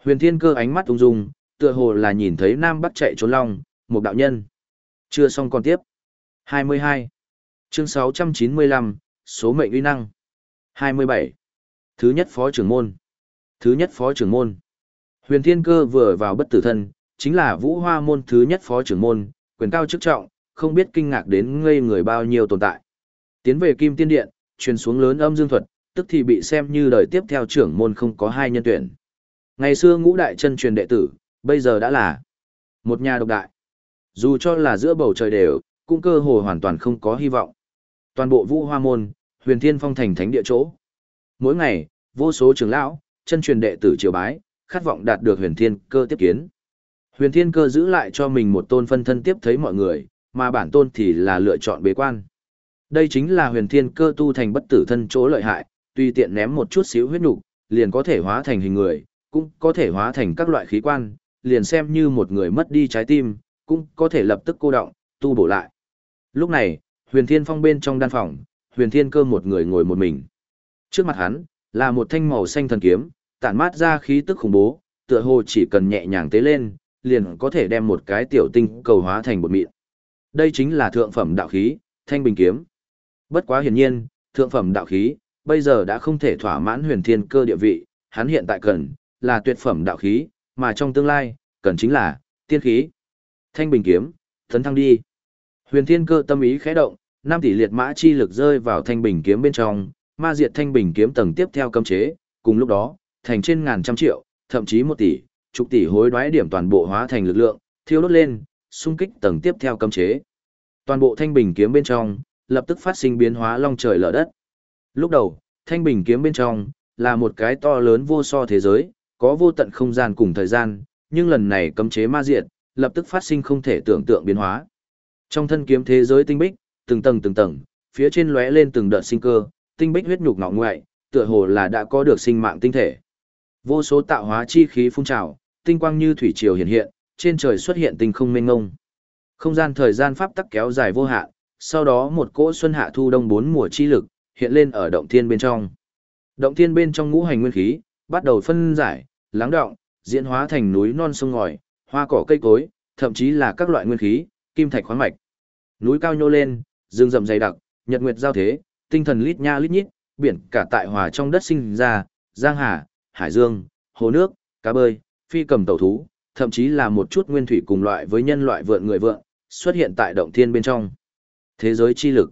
Huyền Thiên Cơ ánh mắt ung dung, tựa hồ là nhìn thấy Nam Bắc chạy trốn long, một đạo nhân. Chưa xong còn tiếp. 22. Chương 695, số mệnh uy năng. 27. Thứ nhất phó trưởng môn. Thứ nhất phó trưởng môn. Huyền Thiên Cơ vừa vào bất tử thân, chính là Vũ Hoa môn thứ nhất phó trưởng môn, quyền cao chức trọng, không biết kinh ngạc đến ngây người bao nhiêu tồn tại. Tiến về Kim Tiên Điện, truyền xuống lớn âm dương thuật, tức thì bị xem như đời tiếp theo trưởng môn không có hai nhân tuyển. Ngày xưa ngũ đại chân truyền đệ tử, bây giờ đã là một nhà độc đại. Dù cho là giữa bầu trời đều, cũng cơ hồ hoàn toàn không có hy vọng. Toàn bộ Vũ Hoa môn, Huyền Thiên Phong thành thánh địa chỗ. Mỗi ngày, vô số trưởng lão, chân truyền đệ tử triều bái, khát vọng đạt được Huyền Thiên cơ tiếp kiến. Huyền Thiên cơ giữ lại cho mình một tôn phân thân tiếp thấy mọi người, mà bản tôn thì là lựa chọn bế quan. Đây chính là Huyền Thiên cơ tu thành bất tử thân chỗ lợi hại, tùy tiện ném một chút xíu huyết nục, liền có thể hóa thành hình người, cũng có thể hóa thành các loại khí quan, liền xem như một người mất đi trái tim, cũng có thể lập tức cô động, tu bổ lại. Lúc này, huyền thiên phong bên trong đan phòng, huyền thiên cơ một người ngồi một mình. Trước mặt hắn, là một thanh màu xanh thần kiếm, tản mát ra khí tức khủng bố, tựa hồ chỉ cần nhẹ nhàng tế lên, liền có thể đem một cái tiểu tinh cầu hóa thành bột mịn. Đây chính là thượng phẩm đạo khí, thanh bình kiếm. Bất quá hiển nhiên, thượng phẩm đạo khí, bây giờ đã không thể thỏa mãn huyền thiên cơ địa vị, hắn hiện tại cần, là tuyệt phẩm đạo khí, mà trong tương lai, cần chính là, tiên khí. Thanh bình kiếm, thấn thăng đi. Huyền thiên cơ tâm ý khẽ động, năm tỷ liệt mã chi lực rơi vào thanh bình kiếm bên trong, ma diệt thanh bình kiếm tầng tiếp theo cấm chế, cùng lúc đó, thành trên ngàn trăm triệu, thậm chí một tỷ, chục tỷ hối đoái điểm toàn bộ hóa thành lực lượng, thiêu đốt lên, xung kích tầng tiếp theo cấm chế. Toàn bộ thanh bình kiếm bên trong, lập tức phát sinh biến hóa long trời lở đất. Lúc đầu, thanh bình kiếm bên trong, là một cái to lớn vô so thế giới, có vô tận không gian cùng thời gian, nhưng lần này cấm chế ma diệt, lập tức phát sinh không thể tưởng tượng biến hóa. Trong thân kiếm thế giới tinh bích, từng tầng từng tầng, phía trên lóe lên từng đợt sinh cơ, tinh bích huyết nhục ngọ ngoại, tựa hồ là đã có được sinh mạng tinh thể. Vô số tạo hóa chi khí phun trào, tinh quang như thủy triều hiện hiện, trên trời xuất hiện tinh không mênh ngông. Không gian thời gian pháp tắc kéo dài vô hạn, sau đó một cỗ xuân hạ thu đông bốn mùa chi lực hiện lên ở động thiên bên trong. Động thiên bên trong ngũ hành nguyên khí bắt đầu phân giải, lắng động, diễn hóa thành núi non sông ngòi, hoa cỏ cây cối, thậm chí là các loại nguyên khí, kim thạch khoáng mạch. Núi cao nhô lên, rừng rậm dày đặc, nhật nguyệt giao thế, tinh thần lít nha lít nhít, biển cả tại hòa trong đất sinh ra, giang hà, hải dương, hồ nước, cá bơi, phi cầm tẩu thú, thậm chí là một chút nguyên thủy cùng loại với nhân loại vượn người vượn, xuất hiện tại động thiên bên trong. Thế giới chi lực.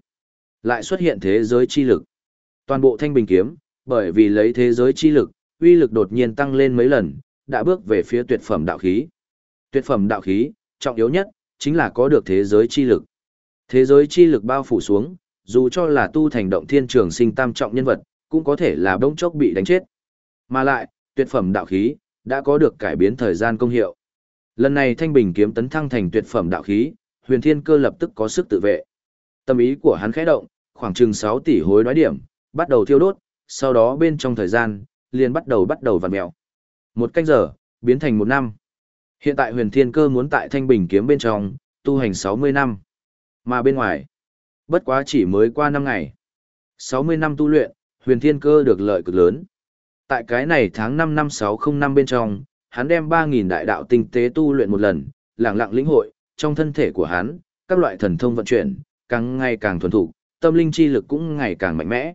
Lại xuất hiện thế giới chi lực. Toàn bộ thanh bình kiếm, bởi vì lấy thế giới chi lực, uy lực đột nhiên tăng lên mấy lần, đã bước về phía tuyệt phẩm đạo khí. Tuyệt phẩm đạo khí, trọng yếu nhất, chính là có được thế giới chi lực. Thế giới chi lực bao phủ xuống, dù cho là tu thành động thiên trường sinh tam trọng nhân vật, cũng có thể là bỗng chốc bị đánh chết. Mà lại, tuyệt phẩm đạo khí, đã có được cải biến thời gian công hiệu. Lần này thanh bình kiếm tấn thăng thành tuyệt phẩm đạo khí, huyền thiên cơ lập tức có sức tự vệ. Tâm ý của hắn khẽ động, khoảng chừng 6 tỷ hối đoái điểm, bắt đầu thiêu đốt, sau đó bên trong thời gian, liền bắt đầu bắt đầu vặn mèo. Một canh giờ, biến thành một năm. Hiện tại huyền thiên cơ muốn tại thanh bình kiếm bên trong, tu hành 60 năm. Mà bên ngoài, bất quá chỉ mới qua 5 ngày. 60 năm tu luyện, huyền thiên cơ được lợi cực lớn. Tại cái này tháng 5 năm 605 bên trong, hắn đem 3.000 đại đạo tinh tế tu luyện một lần, lặng lặng lĩnh hội, trong thân thể của hắn, các loại thần thông vận chuyển, càng ngày càng thuần thục, tâm linh chi lực cũng ngày càng mạnh mẽ.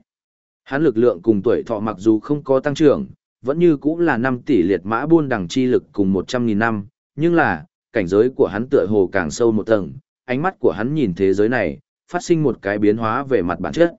Hắn lực lượng cùng tuổi thọ mặc dù không có tăng trưởng, vẫn như cũng là 5 tỷ liệt mã buôn đằng chi lực cùng 100.000 năm, nhưng là, cảnh giới của hắn tựa hồ càng sâu một tầng, ánh mắt của hắn nhìn thế giới này, phát sinh một cái biến hóa về mặt bản chất.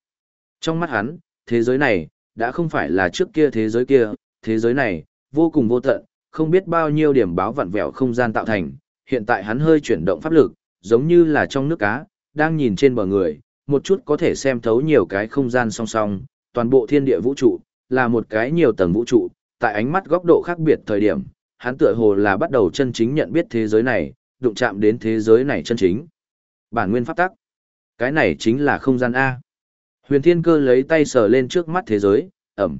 Trong mắt hắn, thế giới này, đã không phải là trước kia thế giới kia, thế giới này, vô cùng vô tận, không biết bao nhiêu điểm báo vặn vẹo không gian tạo thành, hiện tại hắn hơi chuyển động pháp lực, giống như là trong nước cá, đang nhìn trên bờ người, một chút có thể xem thấu nhiều cái không gian song song, toàn bộ thiên địa vũ trụ, là một cái nhiều tầng vũ trụ, tại ánh mắt góc độ khác biệt thời điểm, hắn tựa hồ là bắt đầu chân chính nhận biết thế giới này, đụng chạm đến thế giới này chân chính. Bản nguyên pháp tắc. Cái này chính là không gian A. Huyền Thiên Cơ lấy tay sờ lên trước mắt thế giới, ẩm.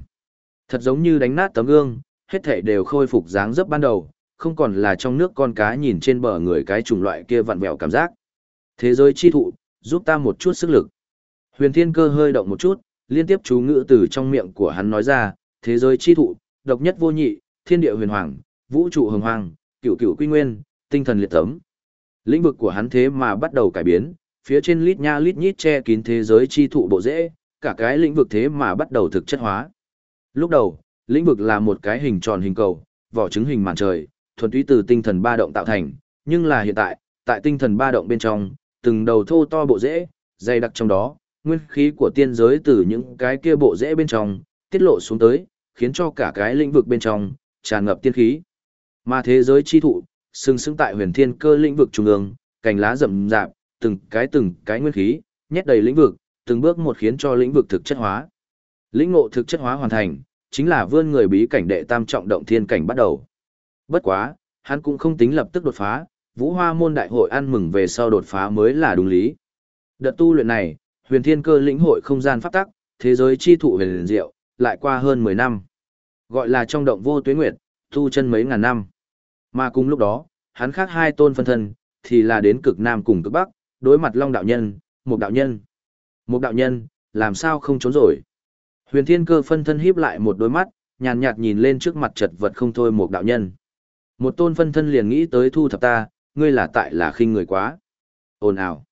Thật giống như đánh nát tấm gương, hết thảy đều khôi phục dáng dấp ban đầu, không còn là trong nước con cá nhìn trên bờ người cái chủng loại kia vặn vẹo cảm giác. Thế giới chi thụ, giúp ta một chút sức lực. Huyền Thiên Cơ hơi động một chút, liên tiếp chú ngữ từ trong miệng của hắn nói ra, thế giới chi thụ, độc nhất vô nhị, thiên địa huyền hoàng, vũ trụ hồng hoàng, cửu cửu quy nguyên, tinh thần liệt tấm. Lĩnh vực của hắn thế mà bắt đầu cải biến, phía trên lít nha lít nhít che kín thế giới chi thụ bộ rễ, cả cái lĩnh vực thế mà bắt đầu thực chất hóa. Lúc đầu, lĩnh vực là một cái hình tròn hình cầu, vỏ trứng hình màn trời, thuần túy từ tinh thần ba động tạo thành, nhưng là hiện tại, tại tinh thần ba động bên trong, từng đầu thô to bộ rễ, dày đặc trong đó, nguyên khí của tiên giới từ những cái kia bộ rễ bên trong, tiết lộ xuống tới, khiến cho cả cái lĩnh vực bên trong, tràn ngập tiên khí. Mà thế giới chi thụ, sừng sững tại huyền thiên cơ lĩnh vực trung ương, cành lá rậm rạp, từng cái từng cái nguyên khí, nhét đầy lĩnh vực, từng bước một khiến cho lĩnh vực thực chất hóa. Lĩnh ngộ thực chất hóa hoàn thành, chính là vươn người bí cảnh đệ tam trọng động thiên cảnh bắt đầu. Bất quá, hắn cũng không tính lập tức đột phá, Vũ Hoa môn đại hội ăn mừng về sau đột phá mới là đúng lý. Đợt tu luyện này, Huyền Thiên Cơ lĩnh hội không gian pháp tắc, thế giới chi thụ huyền diệu, lại qua hơn 10 năm. Gọi là trong động vô tuyến nguyệt, tu chân mấy ngàn năm. Mà cùng lúc đó, hắn khác hai tôn phân thân, thì là đến cực nam cùng cực bắc, đối mặt Long đạo nhân, một đạo nhân. Một đạo nhân, làm sao không trốn rồi? Huyền Thiên Cơ phân thân híp lại một đôi mắt, nhàn nhạt nhìn lên trước mặt chật vật không thôi một đạo nhân. Một tôn phân thân liền nghĩ tới thu thập ta, ngươi là tại là khinh người quá. Ồn ào.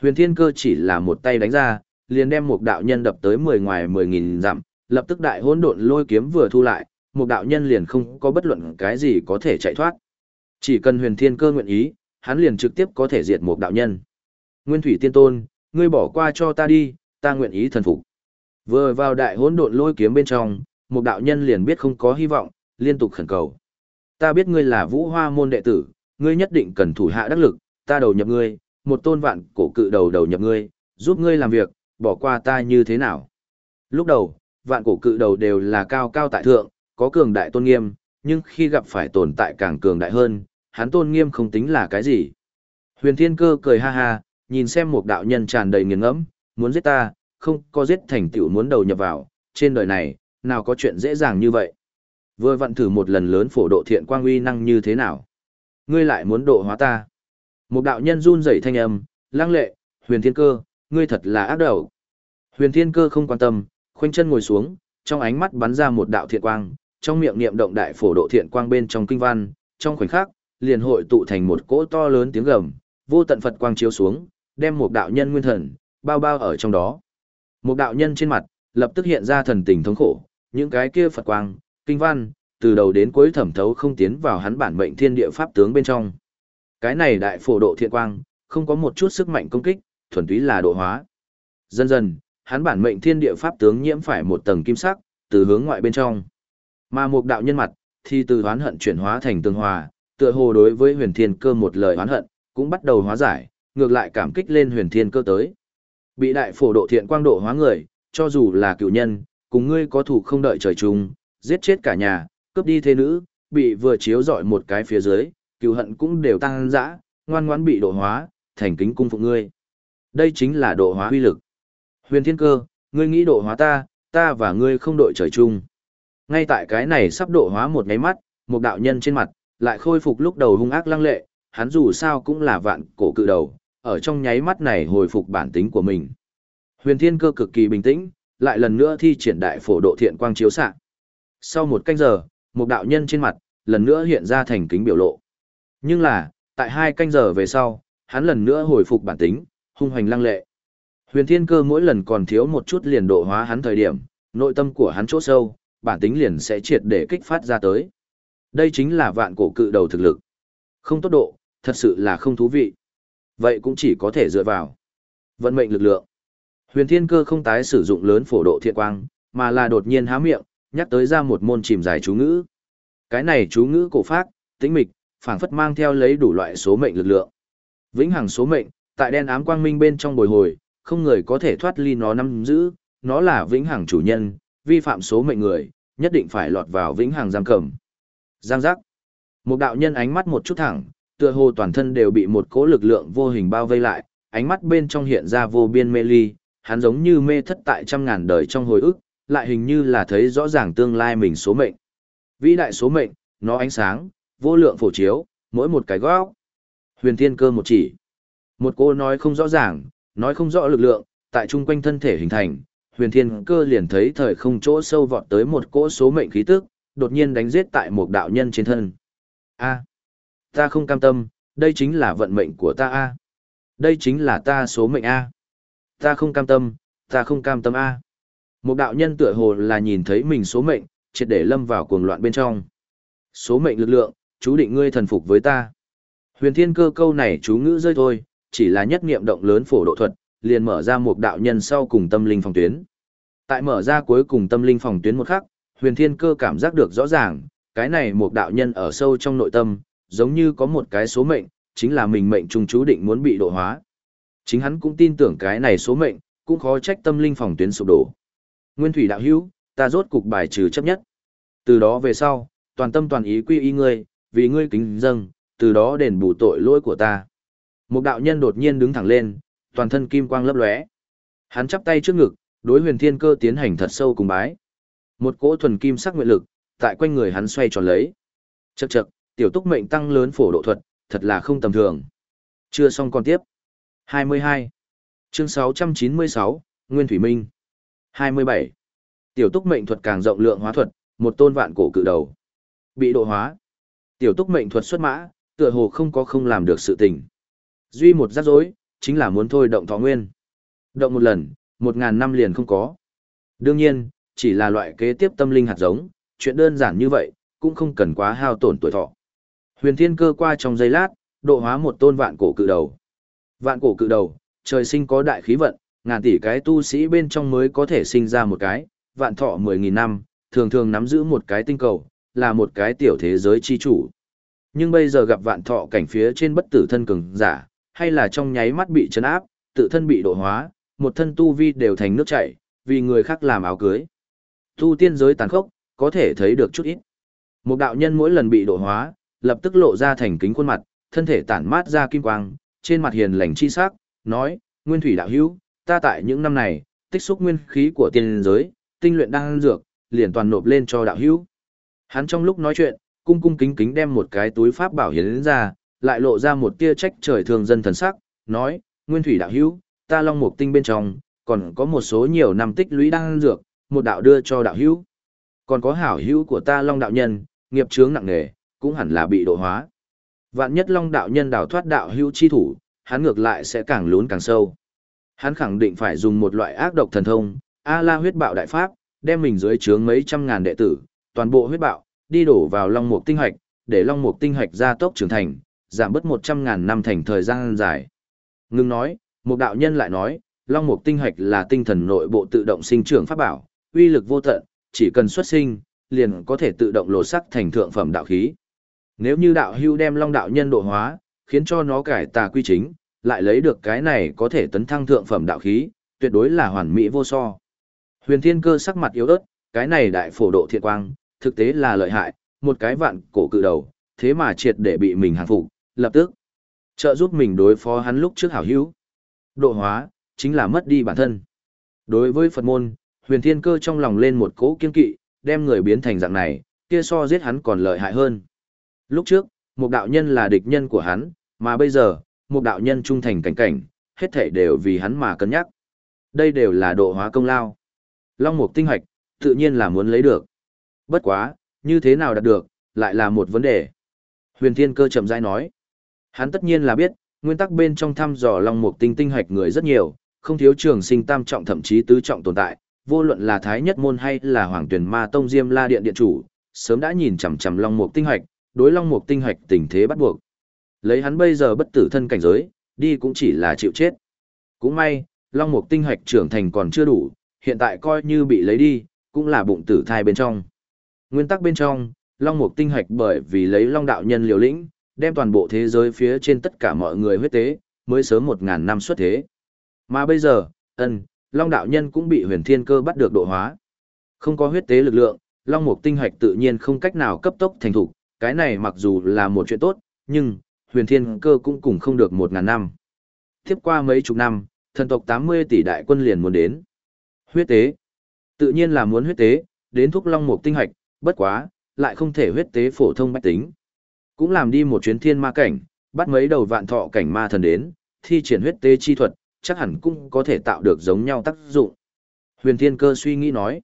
Huyền Thiên Cơ chỉ là một tay đánh ra, liền đem một đạo nhân đập tới mười ngoài mười nghìn dặm, lập tức đại hỗn độn lôi kiếm vừa thu lại, một đạo nhân liền không có bất luận cái gì có thể chạy thoát. Chỉ cần Huyền Thiên Cơ nguyện ý, hắn liền trực tiếp có thể diệt một đạo nhân. Nguyên Thủy Tiên Tôn, ngươi bỏ qua cho ta đi, ta nguyện ý thần phục. Vừa vào đại hỗn độn lôi kiếm bên trong, một đạo nhân liền biết không có hy vọng, liên tục khẩn cầu. Ta biết ngươi là Vũ Hoa môn đệ tử, ngươi nhất định cần thủ hạ đắc lực, ta đầu nhập ngươi, một tôn vạn cổ cự đầu đầu nhập ngươi, giúp ngươi làm việc, bỏ qua ta như thế nào. Lúc đầu, vạn cổ cự đầu đều là cao cao tại thượng, có cường đại tôn nghiêm, nhưng khi gặp phải tồn tại càng cường đại hơn, hắn tôn nghiêm không tính là cái gì. Huyền Thiên Cơ cười ha ha, nhìn xem một đạo nhân tràn đầy nghiền ngẫm, muốn giết ta, không có giết thành tựu muốn đầu nhập vào, trên đời này, nào có chuyện dễ dàng như vậy. Vừa vặn thử một lần lớn phổ độ thiện quang uy năng như thế nào. Ngươi lại muốn độ hóa ta. Một đạo nhân run rẩy thanh âm, lăng lệ, huyền thiên cơ, ngươi thật là ác đầu. Huyền thiên cơ không quan tâm, khoanh chân ngồi xuống, trong ánh mắt bắn ra một đạo thiện quang, trong miệng niệm động đại phổ độ thiện quang bên trong kinh văn, trong khoảnh khắc, liền hội tụ thành một cỗ to lớn tiếng gầm, vô tận Phật quang chiếu xuống, đem một đạo nhân nguyên thần, bao bao ở trong đó. Một đạo nhân trên mặt, lập tức hiện ra thần tình thống khổ, những cái kia Phật quang, kinh văn, từ đầu đến cuối thẩm thấu không tiến vào hắn bản mệnh thiên địa pháp tướng bên trong. Cái này đại phổ độ thiện quang, không có một chút sức mạnh công kích, thuần túy là độ hóa. Dần dần, hắn bản mệnh thiên địa pháp tướng nhiễm phải một tầng kim sắc, từ hướng ngoại bên trong. Mà một đạo nhân mặt, thì từ hoán hận chuyển hóa thành tương hòa, tựa hồ đối với huyền thiên cơ một lời hoán hận, cũng bắt đầu hóa giải, ngược lại cảm kích lên huyền thiên cơ tới. Bị đại phổ độ thiện quang độ hóa người, cho dù là cựu nhân, cùng ngươi có thủ không đợi trời chung, giết chết cả nhà, cướp đi thế nữ, bị vừa chiếu dọi một cái phía dưới, cựu hận cũng đều tăng dã, ngoan ngoãn bị độ hóa, thành kính cung phụng ngươi. Đây chính là độ hóa uy lực. Huyền Thiên Cơ, ngươi nghĩ độ hóa ta, ta và ngươi không đội trời chung. Ngay tại cái này sắp độ hóa một nháy mắt, một đạo nhân trên mặt, lại khôi phục lúc đầu hung ác lăng lệ, hắn dù sao cũng là vạn cổ cự đầu, ở trong nháy mắt này hồi phục bản tính của mình. Huyền Thiên Cơ cực kỳ bình tĩnh, lại lần nữa thi triển đại phổ độ thiện quang chiếu xạ. Sau một canh giờ, một đạo nhân trên mặt, lần nữa hiện ra thành kính biểu lộ. Nhưng là, tại hai canh giờ về sau, hắn lần nữa hồi phục bản tính, hung hoành lăng lệ. Huyền Thiên Cơ mỗi lần còn thiếu một chút liền độ hóa hắn thời điểm, nội tâm của hắn chỗ sâu, bản tính liền sẽ triệt để kích phát ra tới. Đây chính là vạn cổ cự đầu thực lực. Không tốt độ, thật sự là không thú vị. Vậy cũng chỉ có thể dựa vào vận mệnh lực lượng. Huyền Thiên Cơ không tái sử dụng lớn phổ độ thiện quang, mà là đột nhiên há miệng, nhắc tới ra một môn chìm dài chú ngữ. Cái này chú ngữ cổ phác tĩnh mịch, phảng phất mang theo lấy đủ loại số mệnh lực lượng. Vĩnh hằng số mệnh, tại đen ám quang minh bên trong bồi hồi, không người có thể thoát ly nó nắm giữ, nó là vĩnh hằng chủ nhân, vi phạm số mệnh người, nhất định phải lọt vào vĩnh hằng giam cầm. Giang giác. Một đạo nhân ánh mắt một chút thẳng, tựa hồ toàn thân đều bị một cỗ lực lượng vô hình bao vây lại, ánh mắt bên trong hiện ra vô biên mê ly, hắn giống như mê thất tại trăm ngàn đời trong hồi ức, lại hình như là thấy rõ ràng tương lai mình số mệnh. Vĩ đại số mệnh, nó ánh sáng, vô lượng phổ chiếu, mỗi một cái góc. Huyền thiên cơ một chỉ. Một cô nói không rõ ràng, nói không rõ lực lượng, tại chung quanh thân thể hình thành, huyền thiên cơ liền thấy thời không chỗ sâu vọt tới một cỗ số mệnh khí tức, đột nhiên đánh giết tại một đạo nhân trên thân. A. ta không cam tâm, đây chính là vận mệnh của ta A. Đây chính là ta số mệnh A. Ta không cam tâm, ta không cam tâm A. Một đạo nhân tựa hồ là nhìn thấy mình số mệnh, triệt để lâm vào cuồng loạn bên trong. Số mệnh lực lượng, chú định ngươi thần phục với ta. Huyền thiên cơ câu này chú ngữ rơi thôi, chỉ là nhất niệm động lớn phổ độ thuật, liền mở ra một đạo nhân sau cùng tâm linh phòng tuyến. Tại mở ra cuối cùng tâm linh phòng tuyến một khắc, huyền thiên cơ cảm giác được rõ ràng, cái này một đạo nhân ở sâu trong nội tâm, giống như có một cái số mệnh, chính là mình mệnh trùng chú định muốn bị độ hóa. Chính hắn cũng tin tưởng cái này số mệnh, cũng khó trách tâm linh phòng tuyến sụp đổ. Nguyên thủy đạo hữu, ta rốt cục bài trừ chấp nhất. Từ đó về sau, toàn tâm toàn ý quy y ngươi, vì ngươi kính dâng, từ đó đền bù tội lỗi của ta. Một đạo nhân đột nhiên đứng thẳng lên, toàn thân kim quang lấp lóe. Hắn chắp tay trước ngực, đối huyền thiên cơ tiến hành thật sâu cùng bái. Một cỗ thuần kim sắc nguyện lực, tại quanh người hắn xoay tròn lấy. Chậc chậc, tiểu túc mệnh tăng lớn phổ độ thuật, thật là không tầm thường. Chưa xong còn tiếp. 22. Chương 696, Nguyên Thủy Minh. 27. Tiểu túc mệnh thuật càng rộng lượng hóa thuật, một tôn vạn cổ cự đầu. Bị độ hóa. Tiểu túc mệnh thuật xuất mã, tựa hồ không có không làm được sự tình. Duy một rắc rối, chính là muốn thôi động thọ nguyên. Động một lần, một ngàn năm liền không có. Đương nhiên, chỉ là loại kế tiếp tâm linh hạt giống, chuyện đơn giản như vậy, cũng không cần quá hao tổn tuổi thọ. Huyền thiên cơ qua trong giây lát, độ hóa một tôn vạn cổ cự đầu. Vạn cổ cự đầu, trời sinh có đại khí vận, ngàn tỷ cái tu sĩ bên trong mới có thể sinh ra một cái, vạn thọ 10.000 năm, thường thường nắm giữ một cái tinh cầu, là một cái tiểu thế giới chi chủ. Nhưng bây giờ gặp vạn thọ cảnh phía trên bất tử thân cường giả, hay là trong nháy mắt bị chấn áp, tự thân bị độ hóa, một thân tu vi đều thành nước chảy, vì người khác làm áo cưới. Tu tiên giới tàn khốc, có thể thấy được chút ít. Một đạo nhân mỗi lần bị độ hóa, lập tức lộ ra thành kính khuôn mặt, thân thể tản mát ra kim quang, trên mặt hiền lành chi sắc, nói, Nguyên Thủy đạo hữu, ta tại những năm này, tích xúc nguyên khí của tiên giới, tinh luyện đang dược, liền toàn nộp lên cho đạo hữu. Hắn trong lúc nói chuyện, cung cung kính kính đem một cái túi pháp bảo hiến ra, lại lộ ra một tia trách trời thường dân thần sắc, nói, Nguyên Thủy đạo hữu, ta long mục tinh bên trong, còn có một số nhiều năm tích lũy đang dược, một đạo đưa cho đạo hữu. Còn có hảo hữu của ta long đạo nhân, nghiệp chướng nặng nề, cũng hẳn là bị độ hóa. Vạn nhất long đạo nhân đào thoát đạo hữu chi thủ, hắn ngược lại sẽ càng lún càng sâu. Hắn khẳng định phải dùng một loại ác độc thần thông, A La huyết bạo đại pháp, đem mình dưới trướng mấy trăm ngàn đệ tử, toàn bộ huyết bạo, đi đổ vào long mục tinh hạch, để long mục tinh hạch gia tốc trưởng thành, giảm bớt một trăm ngàn năm thành thời gian dài. Ngưng nói, một đạo nhân lại nói, long mục tinh hạch là tinh thần nội bộ tự động sinh trưởng pháp bảo, uy lực vô tận, chỉ cần xuất sinh, liền có thể tự động lột sắc thành thượng phẩm đạo khí. Nếu như đạo hưu đem long đạo nhân độ hóa, khiến cho nó cải tà quy chính, lại lấy được cái này có thể tấn thăng thượng phẩm đạo khí, tuyệt đối là hoàn mỹ vô so. Huyền Thiên Cơ sắc mặt yếu ớt, cái này đại phổ độ thiện quang, thực tế là lợi hại, một cái vạn cổ cự đầu, thế mà triệt để bị mình hàng phục, lập tức trợ giúp mình đối phó hắn lúc trước hảo hữu. Độ hóa, chính là mất đi bản thân. Đối với Phật môn, Huyền Thiên Cơ trong lòng lên một cỗ kiên kỵ, đem người biến thành dạng này, kia so giết hắn còn lợi hại hơn. Lúc trước, một đạo nhân là địch nhân của hắn, mà bây giờ, một đạo nhân trung thành cảnh cảnh, hết thể đều vì hắn mà cân nhắc. Đây đều là độ hóa công lao. Long mục tinh hoạch, tự nhiên là muốn lấy được. Bất quá, như thế nào đạt được, lại là một vấn đề. Huyền Thiên Cơ chậm rãi nói. Hắn tất nhiên là biết, nguyên tắc bên trong thăm dò long mục tinh tinh hoạch người rất nhiều, không thiếu trường sinh tam trọng thậm chí tứ trọng tồn tại, vô luận là thái nhất môn hay là hoàng tuyển ma tông diêm la điện điện chủ, sớm đã nhìn chằm chằm long mục tinh hoạch, đối long mục tinh hoạch tình thế bắt buộc. Lấy hắn bây giờ bất tử thân cảnh giới, đi cũng chỉ là chịu chết. Cũng may, long mục tinh hoạch trưởng thành còn chưa đủ, hiện tại coi như bị lấy đi, cũng là bụng tử thai bên trong. Nguyên tắc bên trong, long mục tinh hoạch bởi vì lấy long đạo nhân liều lĩnh, đem toàn bộ thế giới phía trên tất cả mọi người huyết tế, mới sớm một ngàn năm xuất thế. Mà bây giờ, ân, long đạo nhân cũng bị huyền thiên cơ bắt được độ hóa. Không có huyết tế lực lượng, long mục tinh hoạch tự nhiên không cách nào cấp tốc thành thục, cái này mặc dù là một chuyện tốt, nhưng, huyền thiên cơ cũng cùng không được một ngàn năm. Tiếp qua mấy chục năm, thần tộc 80 tỷ đại quân liền muốn đến. Huyết tế. Tự nhiên là muốn huyết tế, đến thúc long mục tinh hạch, bất quá, lại không thể huyết tế phổ thông bách tính. Cũng làm đi một chuyến thiên ma cảnh, bắt mấy đầu vạn thọ cảnh ma thần đến, thi triển huyết tế chi thuật, chắc hẳn cũng có thể tạo được giống nhau tác dụng. Huyền Thiên Cơ suy nghĩ nói,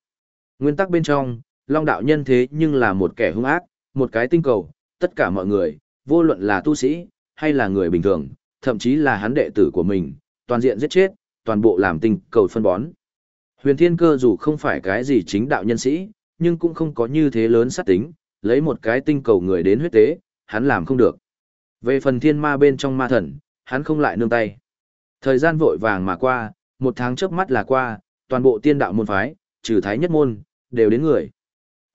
nguyên tắc bên trong, Long đạo nhân thế nhưng là một kẻ hung ác, một cái tinh cầu, tất cả mọi người, vô luận là tu sĩ, hay là người bình thường, thậm chí là hắn đệ tử của mình, toàn diện giết chết, toàn bộ làm tinh cầu phân bón. Huyền Thiên Cơ dù không phải cái gì chính đạo nhân sĩ, nhưng cũng không có như thế lớn sát tính, lấy một cái tinh cầu người đến huyết tế, hắn làm không được. Về phần thiên ma bên trong ma thần, hắn không lại nương tay. Thời gian vội vàng mà qua, một tháng trước mắt là qua, toàn bộ tiên đạo môn phái, trừ thái nhất môn, đều đến người.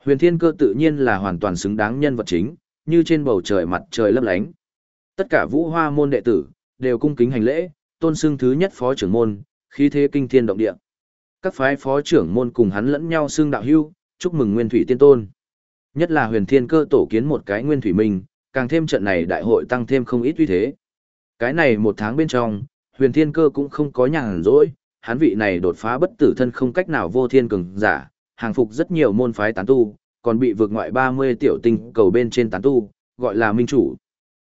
Huyền thiên cơ tự nhiên là hoàn toàn xứng đáng nhân vật chính, như trên bầu trời mặt trời lấp lánh. Tất cả vũ hoa môn đệ tử, đều cung kính hành lễ, tôn xưng thứ nhất phó trưởng môn, khí thế kinh thiên động địa. Các phái phó trưởng môn cùng hắn lẫn nhau xưng đạo hưu, chúc mừng nguyên thủy tiên tôn. Nhất là huyền thiên cơ tổ kiến một cái nguyên thủy mình, càng thêm trận này đại hội tăng thêm không ít uy thế. Cái này một tháng bên trong, huyền thiên cơ cũng không có nhàn rỗi, hắn vị này đột phá bất tử thân không cách nào vô thiên cường giả, hàng phục rất nhiều môn phái tán tu, còn bị vượt ngoại 30 tiểu tinh cầu bên trên tán tu, gọi là minh chủ.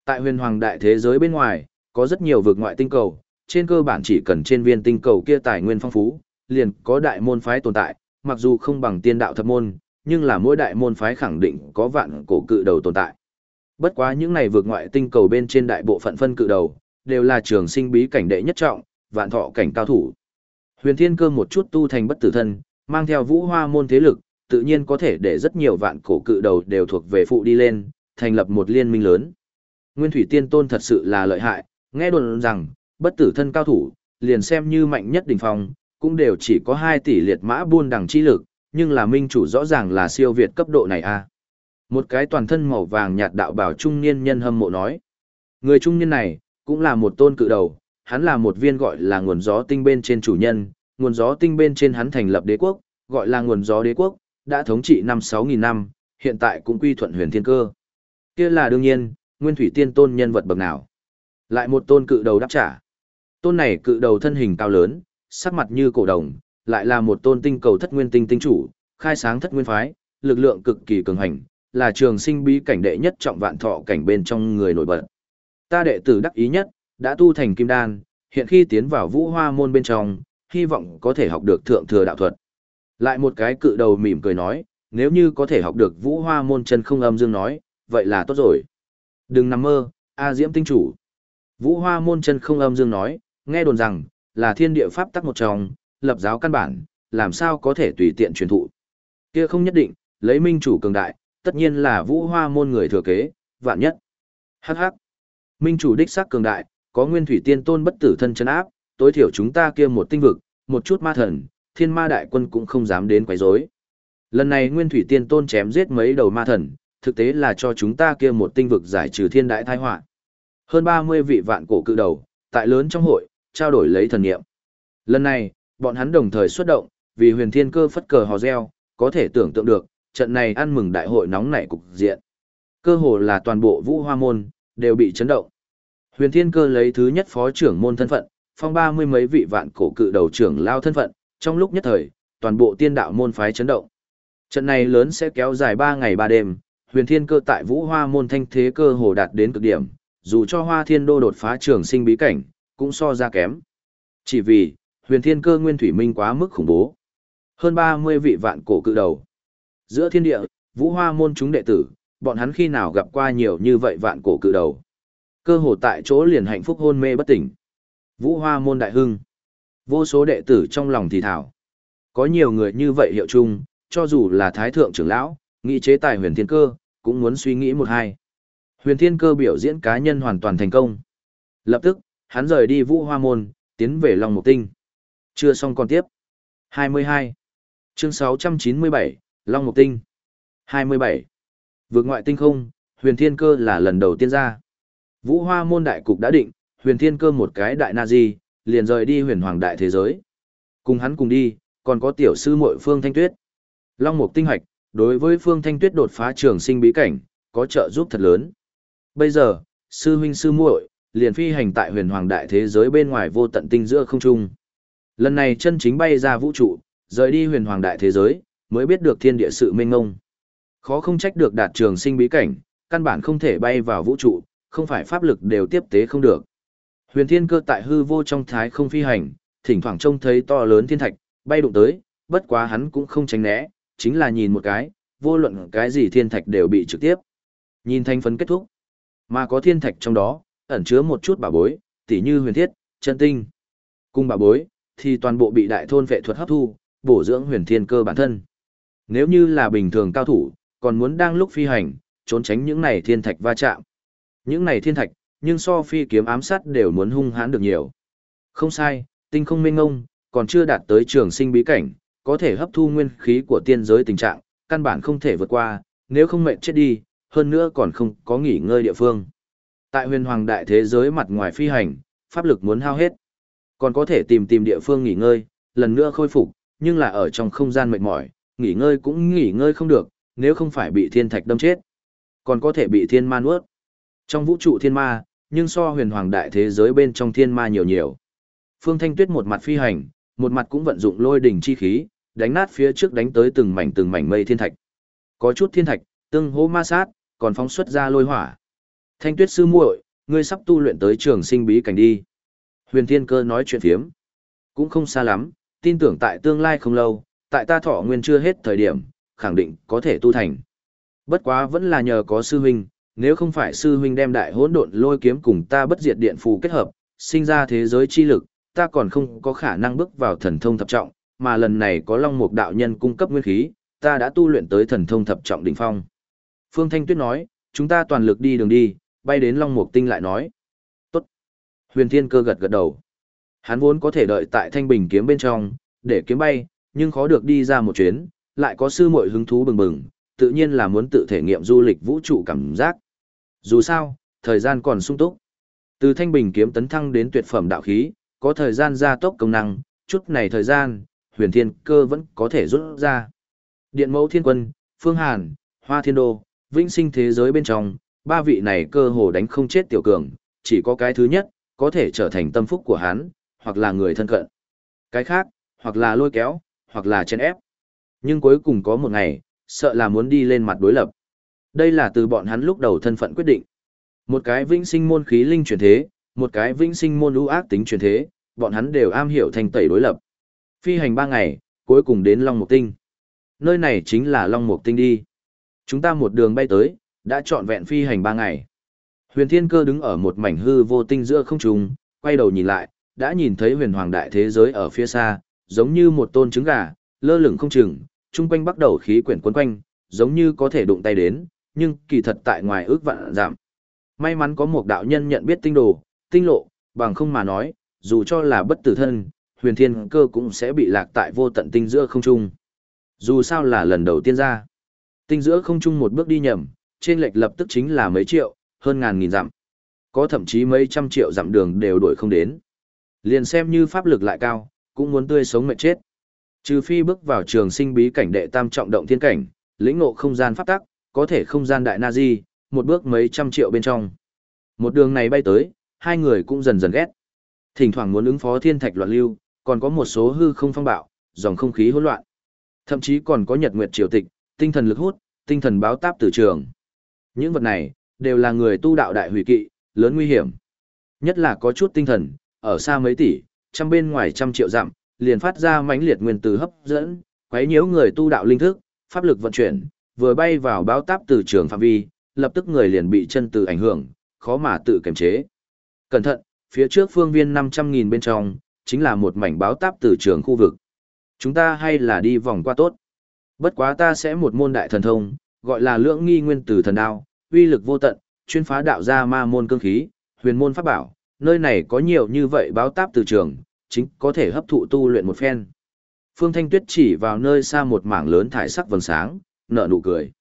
Tại huyền hoàng đại thế giới bên ngoài, có rất nhiều vượt ngoại tinh cầu, trên cơ bản chỉ cần trên viên tinh cầu kia tài nguyên phong phú, liền có đại môn phái tồn tại, mặc dù không bằng tiên đạo thập môn, nhưng là mỗi đại môn phái khẳng định có vạn cổ cự đầu tồn tại. Bất quá những này vượt ngoại tinh cầu bên trên đại bộ phận phân cự đầu, đều là trường sinh bí cảnh đệ nhất trọng, vạn thọ cảnh cao thủ. Huyền Thiên Cơ một chút tu thành bất tử thân, mang theo vũ hoa môn thế lực, tự nhiên có thể để rất nhiều vạn cổ cự đầu đều thuộc về phụ đi lên, thành lập một liên minh lớn. Nguyên Thủy Tiên Tôn thật sự là lợi hại, nghe đồn rằng, bất tử thân cao thủ, liền xem như mạnh nhất đỉnh phong, cũng đều chỉ có 2 tỷ liệt mã buôn đằng chi lực, nhưng là minh chủ rõ ràng là siêu việt cấp độ này a. À. Một cái toàn thân màu vàng nhạt đạo bảo trung niên nhân hâm mộ nói. Người trung niên này, cũng là một tôn cự đầu, hắn là một viên gọi là nguồn gió tinh bên trên chủ nhân, nguồn gió tinh bên trên hắn thành lập đế quốc, gọi là nguồn gió đế quốc, đã thống trị năm 6.000 năm, hiện tại cũng quy thuận huyền thiên cơ. kia là đương nhiên, nguyên thủy tiên tôn nhân vật bậc nào. Lại một tôn cự đầu đáp trả. Tôn này cự đầu thân hình cao lớn, sắc mặt như cổ đồng, lại là một tôn tinh cầu thất nguyên tinh tinh chủ, khai sáng thất nguyên phái, lực lượng cực kỳ cường hành, là trường sinh bí cảnh đệ nhất trọng vạn thọ cảnh bên trong người nổi bật. Ta đệ tử đắc ý nhất, đã tu thành kim đan, hiện khi tiến vào vũ hoa môn bên trong, hy vọng có thể học được thượng thừa đạo thuật. Lại một cái cự đầu mỉm cười nói, nếu như có thể học được vũ hoa môn chân không âm dương nói, vậy là tốt rồi. Đừng nằm mơ, A Diễm tinh chủ. Vũ hoa môn chân không âm dương nói, nghe đồn rằng, là thiên địa pháp tắc một trong, lập giáo căn bản, làm sao có thể tùy tiện truyền thụ. Kia không nhất định, lấy minh chủ cường đại, tất nhiên là vũ hoa môn người thừa kế, vạn nhất. Hắc hắc. Minh chủ đích xác cường đại, có nguyên thủy tiên tôn bất tử thân chân áp, tối thiểu chúng ta kia một tinh vực, một chút ma thần, thiên ma đại quân cũng không dám đến quấy rối. Lần này nguyên thủy tiên tôn chém giết mấy đầu ma thần, thực tế là cho chúng ta kia một tinh vực giải trừ thiên đại tai họa. Hơn 30 vị vạn cổ cự đầu, tại lớn trong hội, trao đổi lấy thần niệm. Lần này, bọn hắn đồng thời xuất động, vì huyền thiên cơ phất cờ hò reo, có thể tưởng tượng được, trận này ăn mừng đại hội nóng nảy cục diện. Cơ hồ là toàn bộ vũ hoa môn, đều bị chấn động. Huyền thiên cơ lấy thứ nhất phó trưởng môn thân phận, phong ba mươi mấy vị vạn cổ cự đầu trưởng lao thân phận, trong lúc nhất thời, toàn bộ tiên đạo môn phái chấn động. Trận này lớn sẽ kéo dài 3 ngày 3 đêm, huyền thiên cơ tại vũ hoa môn thanh thế cơ hồ đạt đến cực điểm, dù cho hoa thiên đô đột phá trường sinh bí cảnh, cũng so ra kém. Chỉ vì, huyền thiên cơ nguyên thủy minh quá mức khủng bố. Hơn 30 vị vạn cổ cự đầu. Giữa thiên địa, vũ hoa môn chúng đệ tử, bọn hắn khi nào gặp qua nhiều như vậy vạn cổ cự đầu. Cơ hồ tại chỗ liền hạnh phúc hôn mê bất tỉnh. Vũ hoa môn đại hưng. Vô số đệ tử trong lòng thì thảo. Có nhiều người như vậy hiệu chung, cho dù là thái thượng trưởng lão, nghị chế tài huyền thiên cơ, cũng muốn suy nghĩ một hai. Huyền thiên cơ biểu diễn cá nhân hoàn toàn thành công. Lập tức, hắn rời đi vũ hoa môn, tiến về Long Mục Tinh. Chưa xong còn tiếp. 22. Chương 697, Long Mục Tinh. 27. Vượt ngoại tinh không, huyền thiên cơ là lần đầu tiên ra. Vũ hoa môn đại cục đã định, huyền thiên cơ một cái đại na di, liền rời đi huyền hoàng đại thế giới. Cùng hắn cùng đi, còn có tiểu sư muội Phương Thanh Tuyết. Long Mục tinh hạch, đối với Phương Thanh Tuyết đột phá trường sinh bí cảnh, có trợ giúp thật lớn. Bây giờ, sư huynh sư muội liền phi hành tại huyền hoàng đại thế giới bên ngoài vô tận tinh giữa không trung. Lần này chân chính bay ra vũ trụ, rời đi huyền hoàng đại thế giới, mới biết được thiên địa sự mênh ngông. Khó không trách được đạt trường sinh bí cảnh, căn bản không thể bay vào vũ trụ, không phải pháp lực đều tiếp tế không được. Huyền thiên cơ tại hư vô trong thái không phi hành, thỉnh thoảng trông thấy to lớn thiên thạch, bay đụng tới, bất quá hắn cũng không tránh né, chính là nhìn một cái, vô luận cái gì thiên thạch đều bị trực tiếp. Nhìn thanh phấn kết thúc, mà có thiên thạch trong đó, ẩn chứa một chút bảo bối, tỉ như huyền thiết, chân tinh. Cùng bảo bối, thì toàn bộ bị đại thôn vệ thuật hấp thu, bổ dưỡng huyền thiên cơ bản thân. Nếu như là bình thường cao thủ, còn muốn đang lúc phi hành, trốn tránh những này thiên thạch va chạm. Những này thiên thạch, nhưng so phi kiếm ám sát đều muốn hung hãn được nhiều. Không sai, tinh không minh ngông, còn chưa đạt tới trường sinh bí cảnh, có thể hấp thu nguyên khí của tiên giới tình trạng, căn bản không thể vượt qua, nếu không mệnh chết đi, hơn nữa còn không có nghỉ ngơi địa phương. Tại huyền hoàng đại thế giới mặt ngoài phi hành, pháp lực muốn hao hết. Còn có thể tìm tìm địa phương nghỉ ngơi, lần nữa khôi phục, nhưng là ở trong không gian mệt mỏi, nghỉ ngơi cũng nghỉ ngơi không được, nếu không phải bị thiên thạch đâm chết. Còn có thể bị thiên ma nuốt. Trong vũ trụ thiên ma, nhưng so huyền hoàng đại thế giới bên trong thiên ma nhiều nhiều. Phương Thanh Tuyết một mặt phi hành, một mặt cũng vận dụng lôi đỉnh chi khí, đánh nát phía trước đánh tới từng mảnh từng mảnh mây thiên thạch. Có chút thiên thạch, tương hô ma sát, còn phóng xuất ra lôi hỏa. Thanh Tuyết sư muội, ngươi sắp tu luyện tới trường sinh bí cảnh đi. Huyền Thiên Cơ nói chuyện phiếm. Cũng không xa lắm, tin tưởng tại tương lai không lâu, tại ta thọ nguyên chưa hết thời điểm, khẳng định có thể tu thành. Bất quá vẫn là nhờ có sư huynh, nếu không phải sư huynh đem đại hỗn độn lôi kiếm cùng ta bất diệt điện phù kết hợp, sinh ra thế giới chi lực, ta còn không có khả năng bước vào thần thông thập trọng, mà lần này có Long Mục đạo nhân cung cấp nguyên khí, ta đã tu luyện tới thần thông thập trọng đỉnh phong. Phương Thanh Tuyết nói, chúng ta toàn lực đi đường đi, bay đến Long Mục tinh lại nói. Tốt. Huyền Thiên Cơ gật gật đầu. Hắn vốn có thể đợi tại Thanh Bình kiếm bên trong, để kiếm bay, nhưng khó được đi ra một chuyến, lại có sư muội hứng thú bừng bừng, tự nhiên là muốn tự thể nghiệm du lịch vũ trụ cảm giác. Dù sao, thời gian còn sung túc. Từ Thanh Bình kiếm tấn thăng đến tuyệt phẩm đạo khí, có thời gian gia tốc công năng, chút này thời gian, huyền thiên cơ vẫn có thể rút ra. Điện mẫu thiên quân, Phương Hàn, Hoa Thiên Đô, vĩnh sinh thế giới bên trong, ba vị này cơ hồ đánh không chết tiểu cường, chỉ có cái thứ nhất, có thể trở thành tâm phúc của hắn, hoặc là người thân cận. Cái khác, hoặc là lôi kéo, hoặc là chen ép. Nhưng cuối cùng có một ngày, sợ là muốn đi lên mặt đối lập. Đây là từ bọn hắn lúc đầu thân phận quyết định. Một cái vĩnh sinh môn khí linh chuyển thế, một cái vĩnh sinh môn ưu ác tính chuyển thế, bọn hắn đều am hiểu thành tẩy đối lập. Phi hành ba ngày, cuối cùng đến Long Mục Tinh. Nơi này chính là Long Mục Tinh đi. Chúng ta một đường bay tới, đã trọn vẹn phi hành ba ngày. Huyền Thiên Cơ đứng ở một mảnh hư vô tinh giữa không trung, quay đầu nhìn lại, đã nhìn thấy huyền hoàng đại thế giới ở phía xa, giống như một tôn trứng gà, lơ lửng không chừng, chung quanh bắt đầu khí quyển quấn quanh, giống như có thể đụng tay đến, nhưng kỳ thật tại ngoài ước vạn giảm. May mắn có một đạo nhân nhận biết tinh đồ, tinh lộ, bằng không mà nói, dù cho là bất tử thân, huyền thiên cơ cũng sẽ bị lạc tại vô tận tinh giữa không trung. Dù sao là lần đầu tiên ra. Tinh giữa không trung một bước đi nhầm, trên lệch lập tức chính là mấy triệu, hơn ngàn nghìn dặm. Có thậm chí mấy trăm triệu dặm đường đều đuổi không đến. Liền xem như pháp lực lại cao, cũng muốn tươi sống mệt chết. Trừ phi bước vào trường sinh bí cảnh đệ tam trọng động thiên cảnh, lĩnh ngộ không gian pháp tắc, có thể không gian đại na di, một bước mấy trăm triệu bên trong. Một đường này bay tới, hai người cũng dần dần ghét. Thỉnh thoảng muốn ứng phó thiên thạch loạn lưu, còn có một số hư không phong bạo, dòng không khí hỗn loạn. Thậm chí còn có nhật nguyệt triều tịch, tinh thần lực hút, tinh thần báo táp từ trường. Những vật này, đều là người tu đạo đại hủy kỵ, lớn nguy hiểm. Nhất là có chút tinh thần, ở xa mấy tỷ, trăm bên ngoài trăm triệu dặm, liền phát ra mãnh liệt nguyên tử hấp dẫn, quấy nhiễu người tu đạo linh thức, pháp lực vận chuyển, vừa bay vào báo táp từ trường phạm vi, lập tức người liền bị chân từ ảnh hưởng, khó mà tự kiềm chế. Cẩn thận, phía trước phương viên 500.000 bên trong, chính là một mảnh báo táp từ trường khu vực. Chúng ta hay là đi vòng qua tốt. Bất quá ta sẽ một môn đại thần thông, gọi là lưỡng nghi nguyên tử thần đao, uy lực vô tận, chuyên phá đạo ra ma môn cương khí, huyền môn pháp bảo, nơi này có nhiều như vậy báo táp từ trường, chính có thể hấp thụ tu luyện một phen. Phương Thanh Tuyết chỉ vào nơi xa một mảng lớn thải sắc vầng sáng, nở nụ cười.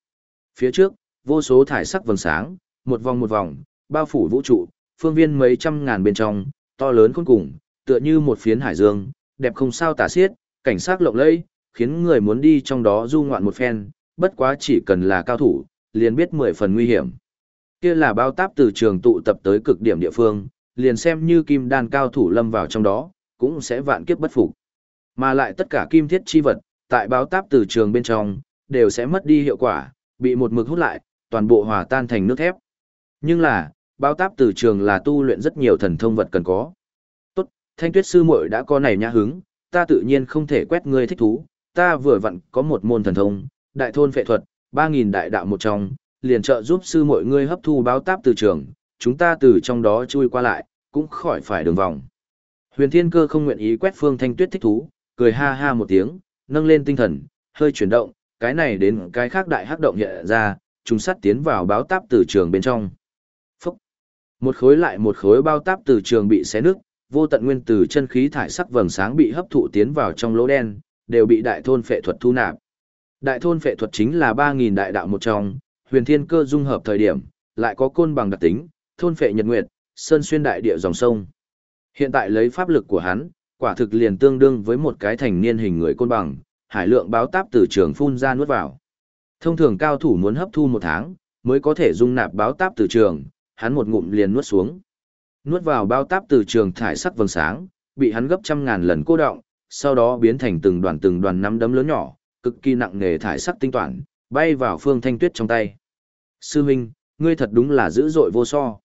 Phía trước, vô số thải sắc vầng sáng, một vòng một vòng, bao phủ vũ trụ, phương viên mấy trăm ngàn bên trong, to lớn khôn cùng, tựa như một phiến hải dương, đẹp không sao tả xiết, cảnh sắc lộng lẫy, khiến người muốn đi trong đó du ngoạn một phen, bất quá chỉ cần là cao thủ, liền biết mười phần nguy hiểm. Kia là bao táp từ trường tụ tập tới cực điểm địa phương, liền xem như kim đan cao thủ lâm vào trong đó, cũng sẽ vạn kiếp bất phục. Mà lại tất cả kim thiết chi vật, tại báo táp từ trường bên trong, đều sẽ mất đi hiệu quả, bị một mực hút lại, toàn bộ hòa tan thành nước thép. Nhưng là, báo táp từ trường là tu luyện rất nhiều thần thông vật cần có. Tốt, thanh tuyết sư muội đã có này nhã hứng, ta tự nhiên không thể quét ngươi thích thú, ta vừa vặn có một môn thần thông, đại thôn phệ thuật, 3.000 đại đạo một trong, liền trợ giúp sư muội ngươi hấp thu báo táp từ trường, chúng ta từ trong đó chui qua lại, cũng khỏi phải đường vòng. Huyền Thiên Cơ không nguyện ý quét Phương Thanh Tuyết thích thú, cười ha ha một tiếng, nâng lên tinh thần, hơi chuyển động, cái này đến cái khác đại hắc động hiện ra, chúng sắt tiến vào báo táp từ trường bên trong. Phúc! Một khối lại một khối bao táp từ trường bị xé nứt, vô tận nguyên tử chân khí thải sắc vầng sáng bị hấp thụ tiến vào trong lỗ đen, đều bị đại thôn phệ thuật thu nạp. Đại thôn phệ thuật chính là 3000 đại đạo một trong, huyền thiên cơ dung hợp thời điểm, lại có côn bằng đặc tính, thôn phệ nhật nguyệt, sơn xuyên đại địa dòng sông. Hiện tại lấy pháp lực của hắn, quả thực liền tương đương với một cái thành niên hình người côn bằng, hải lượng báo táp từ trường phun ra nuốt vào. Thông thường cao thủ muốn hấp thu một tháng, mới có thể dung nạp báo táp từ trường, hắn một ngụm liền nuốt xuống. Nuốt vào báo táp từ trường thải sắc vầng sáng, bị hắn gấp trăm ngàn lần cô động, sau đó biến thành từng đoàn từng đoàn nắm đấm lớn nhỏ, cực kỳ nặng nề thải sắc tinh toàn, bay vào Phương Thanh Tuyết trong tay. Sư huynh, ngươi thật đúng là dữ dội vô so.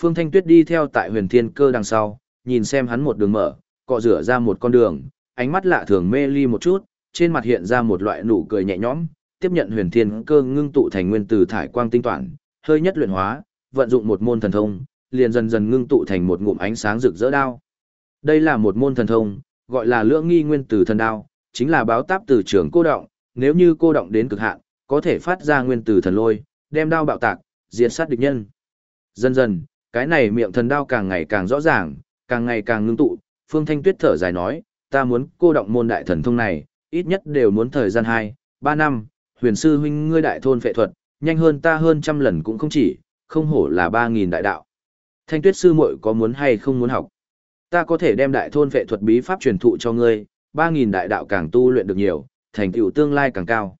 Phương Thanh Tuyết đi theo tại huyền thiên cơ đằng sau, nhìn xem hắn một đường mở, cọ rửa ra một con đường, ánh mắt lạ thường mê ly một chút, trên mặt hiện ra một loại nụ cười nhẹ nhõm, tiếp nhận huyền thiên cơ ngưng tụ thành nguyên tử thải quang tinh toàn, hơi nhất luyện hóa, vận dụng một môn thần thông, liền dần dần ngưng tụ thành một ngụm ánh sáng rực rỡ đao. Đây là một môn thần thông, gọi là lưỡng nghi nguyên tử thần đao, chính là báo táp từ trường cô động, nếu như cô động đến cực hạn, có thể phát ra nguyên tử thần lôi, đem đao bạo tạc, diệt sát địch nhân. Dần dần, cái này miệng thần đao càng ngày càng rõ ràng, càng ngày càng ngưng tụ, Phương Thanh Tuyết thở dài nói, ta muốn cô động môn đại thần thông này, ít nhất đều muốn thời gian 2, 3 năm, huyền sư huynh ngươi đại thôn phệ thuật, nhanh hơn ta hơn trăm lần cũng không chỉ, không hổ là 3.000 đại đạo. Thanh Tuyết sư muội có muốn hay không muốn học? Ta có thể đem đại thôn phệ thuật bí pháp truyền thụ cho ngươi, 3.000 đại đạo càng tu luyện được nhiều, thành tựu tương lai càng cao.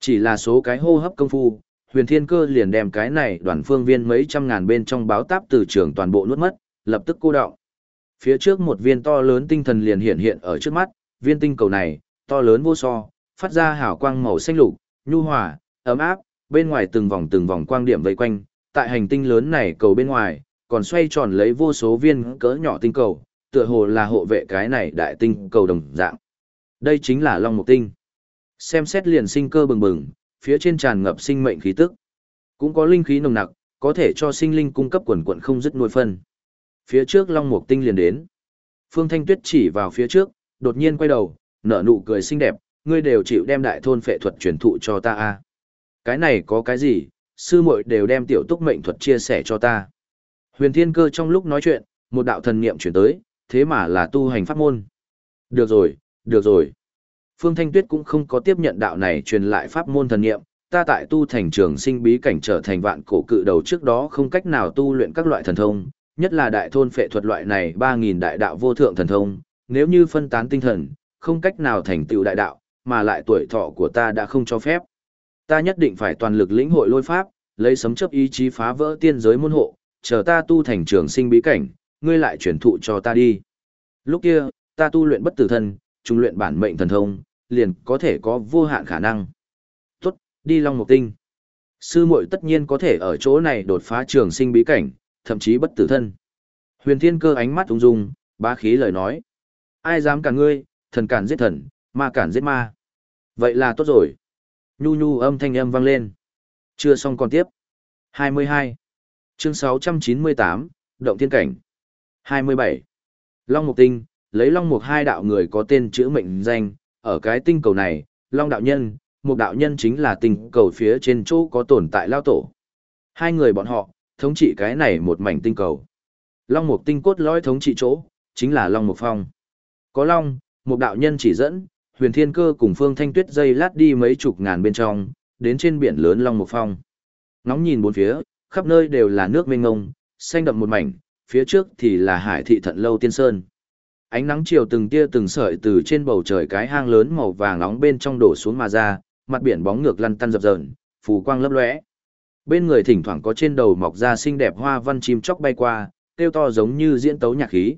Chỉ là số cái hô hấp công phu, huyền thiên cơ liền đem cái này đoàn phương viên mấy trăm ngàn bên trong báo táp từ trường toàn bộ nuốt mất, lập tức cô đọng. Phía trước một viên to lớn tinh thần liền hiện hiện ở trước mắt, viên tinh cầu này, to lớn vô so, phát ra hào quang màu xanh lục, nhu hòa, ấm áp, bên ngoài từng vòng từng vòng quang điểm vây quanh, tại hành tinh lớn này cầu bên ngoài, còn xoay tròn lấy vô số viên cỡ nhỏ tinh cầu, tựa hồ là hộ vệ cái này đại tinh cầu đồng dạng. Đây chính là Long Mục Tinh. Xem xét liền sinh cơ bừng bừng, phía trên tràn ngập sinh mệnh khí tức. Cũng có linh khí nồng nặc, có thể cho sinh linh cung cấp quần quần không dứt nuôi phân. Phía trước Long Mục Tinh liền đến. Phương Thanh Tuyết chỉ vào phía trước, đột nhiên quay đầu, nở nụ cười xinh đẹp, ngươi đều chịu đem đại thôn phệ thuật truyền thụ cho ta a. À? Cái này có cái gì, sư muội đều đem tiểu túc mệnh thuật chia sẻ cho ta. Huyền Thiên Cơ trong lúc nói chuyện, một đạo thần niệm chuyển tới, thế mà là tu hành pháp môn. Được rồi, được rồi. Phương Thanh Tuyết cũng không có tiếp nhận đạo này truyền lại pháp môn thần niệm, ta tại tu thành trường sinh bí cảnh trở thành vạn cổ cự đầu trước đó không cách nào tu luyện các loại thần thông, nhất là đại thôn phệ thuật loại này 3000 đại đạo vô thượng thần thông, nếu như phân tán tinh thần, không cách nào thành tựu đại đạo, mà lại tuổi thọ của ta đã không cho phép. Ta nhất định phải toàn lực lĩnh hội lôi pháp, lấy sấm chấp ý chí phá vỡ tiên giới môn hộ, chờ ta tu thành trường sinh bí cảnh, ngươi lại truyền thụ cho ta đi. Lúc kia, ta tu luyện bất tử thân, trung luyện bản mệnh thần thông, liền có thể có vô hạn khả năng. Tốt, đi Long Mục Tinh. Sư muội tất nhiên có thể ở chỗ này đột phá trường sinh bí cảnh, thậm chí bất tử thân. Huyền Thiên Cơ ánh mắt ung dung, bá khí lời nói. Ai dám cản ngươi, thần cản giết thần, ma cản giết ma. Vậy là tốt rồi. Nhu nhu âm thanh âm vang lên. Chưa xong còn tiếp. 22. Chương 698, Động Thiên Cảnh. 27. Long Mục Tinh, lấy Long Mục hai đạo người có tên chữ mệnh danh, ở cái tinh cầu này, Long đạo nhân, Mục đạo nhân chính là tinh cầu phía trên chỗ có tồn tại lao tổ. Hai người bọn họ, thống trị cái này một mảnh tinh cầu. Long Mục tinh cốt lõi thống trị chỗ, chính là Long Mục Phong. Có Long, một đạo nhân chỉ dẫn, huyền thiên cơ cùng phương thanh tuyết dây lát đi mấy chục ngàn bên trong, đến trên biển lớn Long Mục Phong. Ngóng nhìn bốn phía, khắp nơi đều là nước mênh ngông, xanh đậm một mảnh, phía trước thì là hải thị thận lâu tiên sơn. Ánh nắng chiều từng tia từng sợi từ trên bầu trời cái hang lớn màu vàng nóng bên trong đổ xuống mà ra, mặt biển bóng ngược lăn tăn dập dờn, phù quang lấp lóe. Bên người thỉnh thoảng có trên đầu mọc ra xinh đẹp hoa văn chim chóc bay qua, kêu to giống như diễn tấu nhạc khí.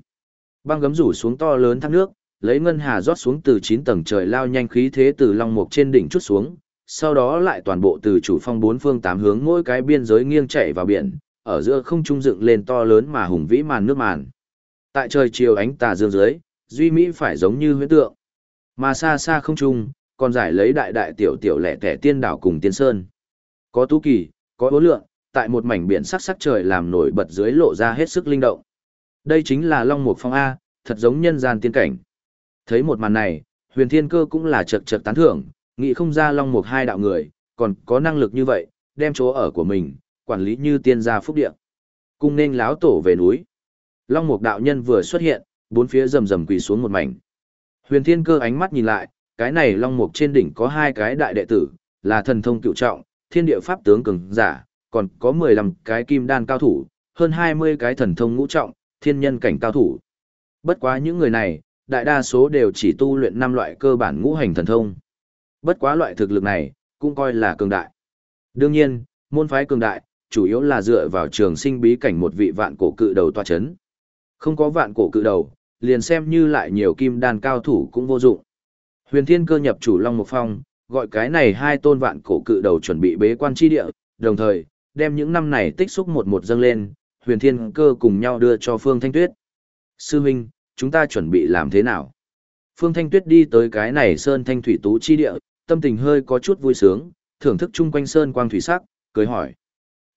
Băng gấm rủ xuống to lớn thác nước, lấy ngân hà rót xuống từ 9 tầng trời lao nhanh khí thế từ long mục trên đỉnh chút xuống, sau đó lại toàn bộ từ chủ phong bốn phương tám hướng mỗi cái biên giới nghiêng chảy vào biển, ở giữa không trung dựng lên to lớn mà hùng vĩ màn nước màn. Tại trời chiều ánh tà dương dưới, duy mỹ phải giống như huyễn tượng. Mà xa xa không trung, còn giải lấy đại đại tiểu tiểu lẻ tẻ tiên đảo cùng tiên sơn. Có tú kỳ, có ố lượng, tại một mảnh biển sắc sắc trời làm nổi bật dưới lộ ra hết sức linh động. Đây chính là Long Mục Phong A, thật giống nhân gian tiên cảnh. Thấy một màn này, huyền thiên cơ cũng là chật chật tán thưởng, nghĩ không ra Long Mục hai đạo người, còn có năng lực như vậy, đem chỗ ở của mình, quản lý như tiên gia phúc địa. Cung nên láo tổ về núi. Long Mục đạo nhân vừa xuất hiện, bốn phía rầm rầm quỳ xuống một mảnh. Huyền thiên cơ ánh mắt nhìn lại, cái này Long Mục trên đỉnh có hai cái đại đệ tử, là thần thông cựu trọng, thiên địa pháp tướng cường giả, còn có 15 cái kim đan cao thủ, hơn 20 cái thần thông ngũ trọng, thiên nhân cảnh cao thủ. Bất quá những người này, đại đa số đều chỉ tu luyện năm loại cơ bản ngũ hành thần thông. Bất quá loại thực lực này, cũng coi là cường đại. Đương nhiên, môn phái cường đại, chủ yếu là dựa vào trường sinh bí cảnh một vị vạn cổ cự đầu tòa chấn. Không có vạn cổ cự đầu, liền xem như lại nhiều kim đan cao thủ cũng vô dụng. Huyền Thiên cơ nhập chủ Long Mục Phong, gọi cái này hai tôn vạn cổ cự đầu chuẩn bị bế quan chi địa, đồng thời, đem những năm này tích xúc một một dâng lên, huyền thiên cơ cùng nhau đưa cho Phương Thanh Tuyết. Sư huynh, chúng ta chuẩn bị làm thế nào? Phương Thanh Tuyết đi tới cái này sơn thanh thủy tú chi địa, tâm tình hơi có chút vui sướng, thưởng thức chung quanh sơn quang thủy sắc, cười hỏi.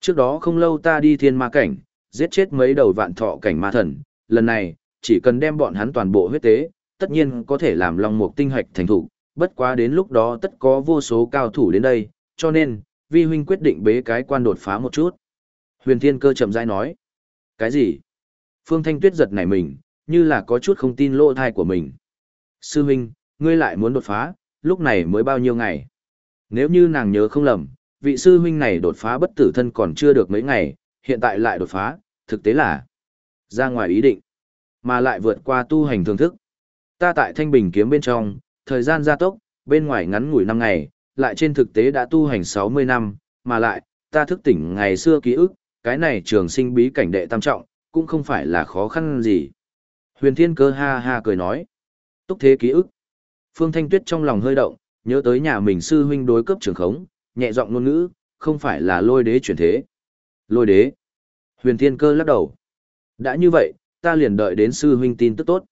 Trước đó không lâu ta đi thiên ma cảnh, giết chết mấy đầu vạn thọ cảnh ma thần, lần này, chỉ cần đem bọn hắn toàn bộ huyết tế, tất nhiên có thể làm long mục tinh hạch thành thủ, bất quá đến lúc đó tất có vô số cao thủ đến đây, cho nên, vi huynh quyết định bế cái quan đột phá một chút. Huyền Thiên Cơ chậm rãi nói. Cái gì? Phương Thanh Tuyết giật nảy mình, như là có chút không tin lỗ thai của mình. Sư huynh, ngươi lại muốn đột phá, lúc này mới bao nhiêu ngày? Nếu như nàng nhớ không lầm, vị sư huynh này đột phá bất tử thân còn chưa được mấy ngày, hiện tại lại đột phá, thực tế là ra ngoài ý định, mà lại vượt qua tu hành thường thức. Ta tại Thanh Bình kiếm bên trong, thời gian gia tốc, bên ngoài ngắn ngủi 5 ngày, lại trên thực tế đã tu hành 60 năm, mà lại, ta thức tỉnh ngày xưa ký ức, cái này trường sinh bí cảnh đệ tam trọng, cũng không phải là khó khăn gì. Huyền Thiên Cơ ha ha cười nói, túc thế ký ức. Phương Thanh Tuyết trong lòng hơi động, nhớ tới nhà mình sư huynh đối cấp trường khống, nhẹ giọng ngôn ngữ, không phải là lôi đế chuyển thế. Lôi đế. Huyền Thiên Cơ lắc đầu. Đã như vậy, ta liền đợi đến sư huynh tin tức tốt.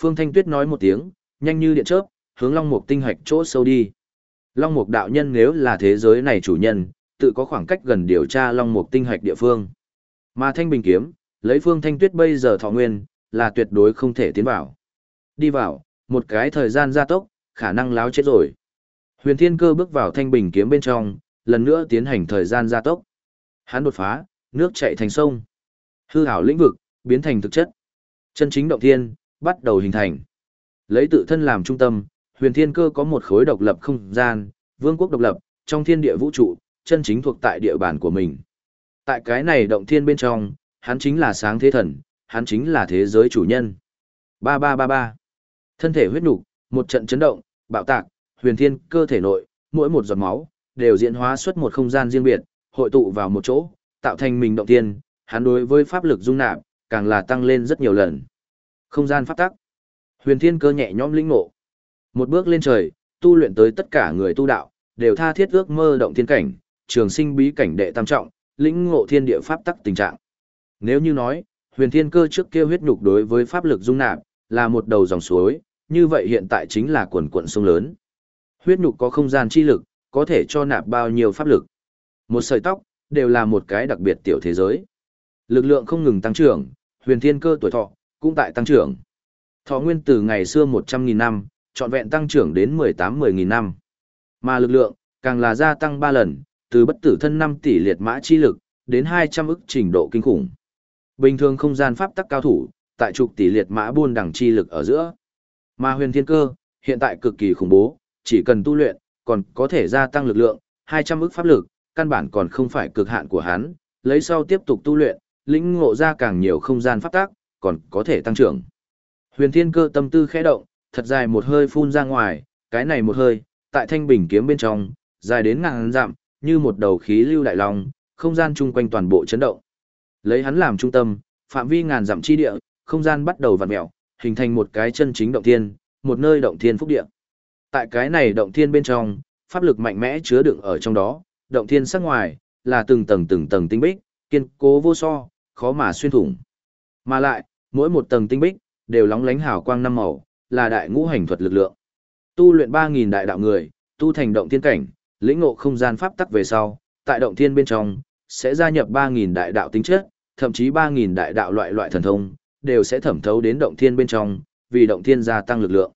Phương Thanh Tuyết nói một tiếng, nhanh như điện chớp, hướng Long Mục tinh hạch chỗ sâu đi. Long Mục đạo nhân nếu là thế giới này chủ nhân, tự có khoảng cách gần điều tra Long Mục tinh hạch địa phương. Mà Thanh Bình kiếm, lấy Phương Thanh Tuyết bây giờ thọ nguyên, là tuyệt đối không thể tiến vào. Đi vào, một cái thời gian gia tốc, khả năng láo chết rồi. Huyền Thiên Cơ bước vào Thanh Bình kiếm bên trong, lần nữa tiến hành thời gian gia tốc. Hắn đột phá, nước chảy thành sông. Hư ảo lĩnh vực, biến thành thực chất. Chân chính động thiên, bắt đầu hình thành. Lấy tự thân làm trung tâm, huyền thiên cơ có một khối độc lập không gian, vương quốc độc lập, trong thiên địa vũ trụ, chân chính thuộc tại địa bàn của mình. Tại cái này động thiên bên trong, hắn chính là sáng thế thần, hắn chính là thế giới chủ nhân. Ba ba ba ba. Thân thể huyết nục, một trận chấn động, bạo tạc, huyền thiên cơ thể nội, mỗi một giọt máu, đều diễn hóa xuất một không gian riêng biệt, hội tụ vào một chỗ, tạo thành mình động tiên. hắn đối với pháp lực dung nạp, càng là tăng lên rất nhiều lần. Không gian pháp tắc. Huyền thiên cơ nhẹ nhõm lĩnh ngộ. Một bước lên trời, tu luyện tới tất cả người tu đạo, đều tha thiết ước mơ động thiên cảnh, trường sinh bí cảnh đệ tam trọng, lĩnh ngộ thiên địa pháp tắc tình trạng. Nếu như nói, huyền thiên cơ trước kia huyết nhục đối với pháp lực dung nạp, là một đầu dòng suối, như vậy hiện tại chính là quần quận sông lớn. Huyết nhục có không gian chi lực, có thể cho nạp bao nhiêu pháp lực. Một sợi tóc, đều là một cái đặc biệt tiểu thế giới. Lực lượng không ngừng tăng trưởng, huyền thiên cơ tuổi thọ, cũng tại tăng trưởng. Thọ nguyên từ ngày xưa 100.000 năm, trọn vẹn tăng trưởng đến 18-10.000 năm. Mà lực lượng, càng là gia tăng 3 lần, từ bất tử thân 5 tỷ liệt mã chi lực, đến 200 ức trình độ kinh khủng. Bình thường không gian pháp tắc cao thủ, tại trục tỷ liệt mã buôn đẳng chi lực ở giữa. Mà huyền thiên cơ, hiện tại cực kỳ khủng bố, chỉ cần tu luyện, còn có thể gia tăng lực lượng, 200 ức pháp lực, căn bản còn không phải cực hạn của hắn, lấy sau tiếp tục tu luyện, lĩnh ngộ ra càng nhiều không gian pháp tắc, còn có thể tăng trưởng. Huyền Thiên Cơ tâm tư khẽ động, thật dài một hơi phun ra ngoài, cái này một hơi, tại thanh bình kiếm bên trong, dài đến ngàn dặm, như một đầu khí lưu đại long, không gian chung quanh toàn bộ chấn động. Lấy hắn làm trung tâm, phạm vi ngàn dặm chi địa, không gian bắt đầu vặn mèo, hình thành một cái chân chính động thiên, một nơi động thiên phúc địa. Tại cái này động thiên bên trong, pháp lực mạnh mẽ chứa đựng ở trong đó, động thiên sắc ngoài là từng tầng từng tầng tinh bích, kiên cố vô so, khó mà xuyên thủng. Mà lại, mỗi một tầng tinh bích đều lóng lánh hào quang năm màu, là đại ngũ hành thuật lực lượng. Tu luyện 3000 đại đạo người, tu thành động thiên cảnh, lĩnh ngộ không gian pháp tắc về sau, tại động thiên bên trong sẽ gia nhập 3000 đại đạo tính chất, thậm chí 3000 đại đạo loại loại thần thông, đều sẽ thẩm thấu đến động thiên bên trong, vì động thiên gia tăng lực lượng.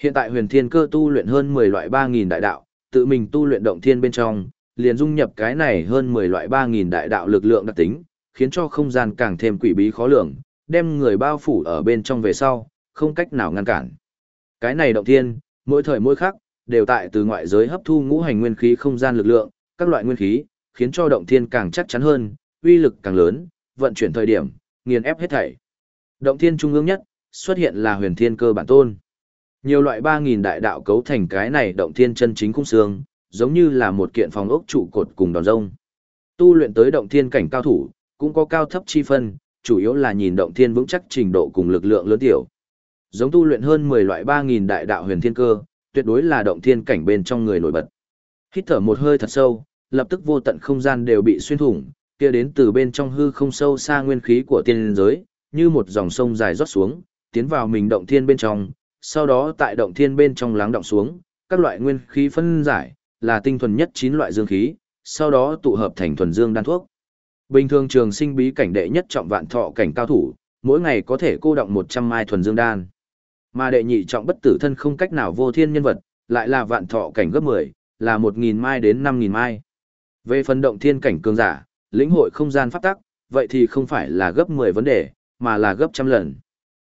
Hiện tại huyền thiên cơ tu luyện hơn 10 loại 3.000 đại đạo, tự mình tu luyện động thiên bên trong, liền dung nhập cái này hơn 10 loại 3.000 đại đạo lực lượng đặc tính, khiến cho không gian càng thêm quỷ bí khó lường, đem người bao phủ ở bên trong về sau, không cách nào ngăn cản. Cái này động thiên, mỗi thời mỗi khắc, đều tại từ ngoại giới hấp thu ngũ hành nguyên khí không gian lực lượng, các loại nguyên khí, khiến cho động thiên càng chắc chắn hơn, uy lực càng lớn, vận chuyển thời điểm, nghiền ép hết thảy. Động thiên trung ương nhất, xuất hiện là huyền thiên cơ bản tôn. Nhiều loại 3.000 đại đạo cấu thành cái này động thiên chân chính cung xương, giống như là một kiện phòng ốc trụ cột cùng đòn rông. Tu luyện tới động thiên cảnh cao thủ, cũng có cao thấp chi phân, chủ yếu là nhìn động thiên vững chắc trình độ cùng lực lượng lớn tiểu. Giống tu luyện hơn 10 loại 3.000 đại đạo huyền thiên cơ, tuyệt đối là động thiên cảnh bên trong người nổi bật. Hít thở một hơi thật sâu, lập tức vô tận không gian đều bị xuyên thủng, kia đến từ bên trong hư không sâu xa nguyên khí của tiên giới, như một dòng sông dài rót xuống, tiến vào mình động thiên bên trong, sau đó tại động thiên bên trong lắng động xuống, các loại nguyên khí phân giải, là tinh thuần nhất 9 loại dương khí, sau đó tụ hợp thành thuần dương đan thuốc. Bình thường trường sinh bí cảnh đệ nhất trọng vạn thọ cảnh cao thủ, mỗi ngày có thể cô động 100 mai thuần dương đan. Mà đệ nhị trọng bất tử thân không cách nào vô thiên nhân vật, lại là vạn thọ cảnh gấp 10, là 1000 mai đến 5000 mai. Về phần động thiên cảnh cường giả, lĩnh hội không gian pháp tắc, vậy thì không phải là gấp 10 vấn đề, mà là gấp trăm lần.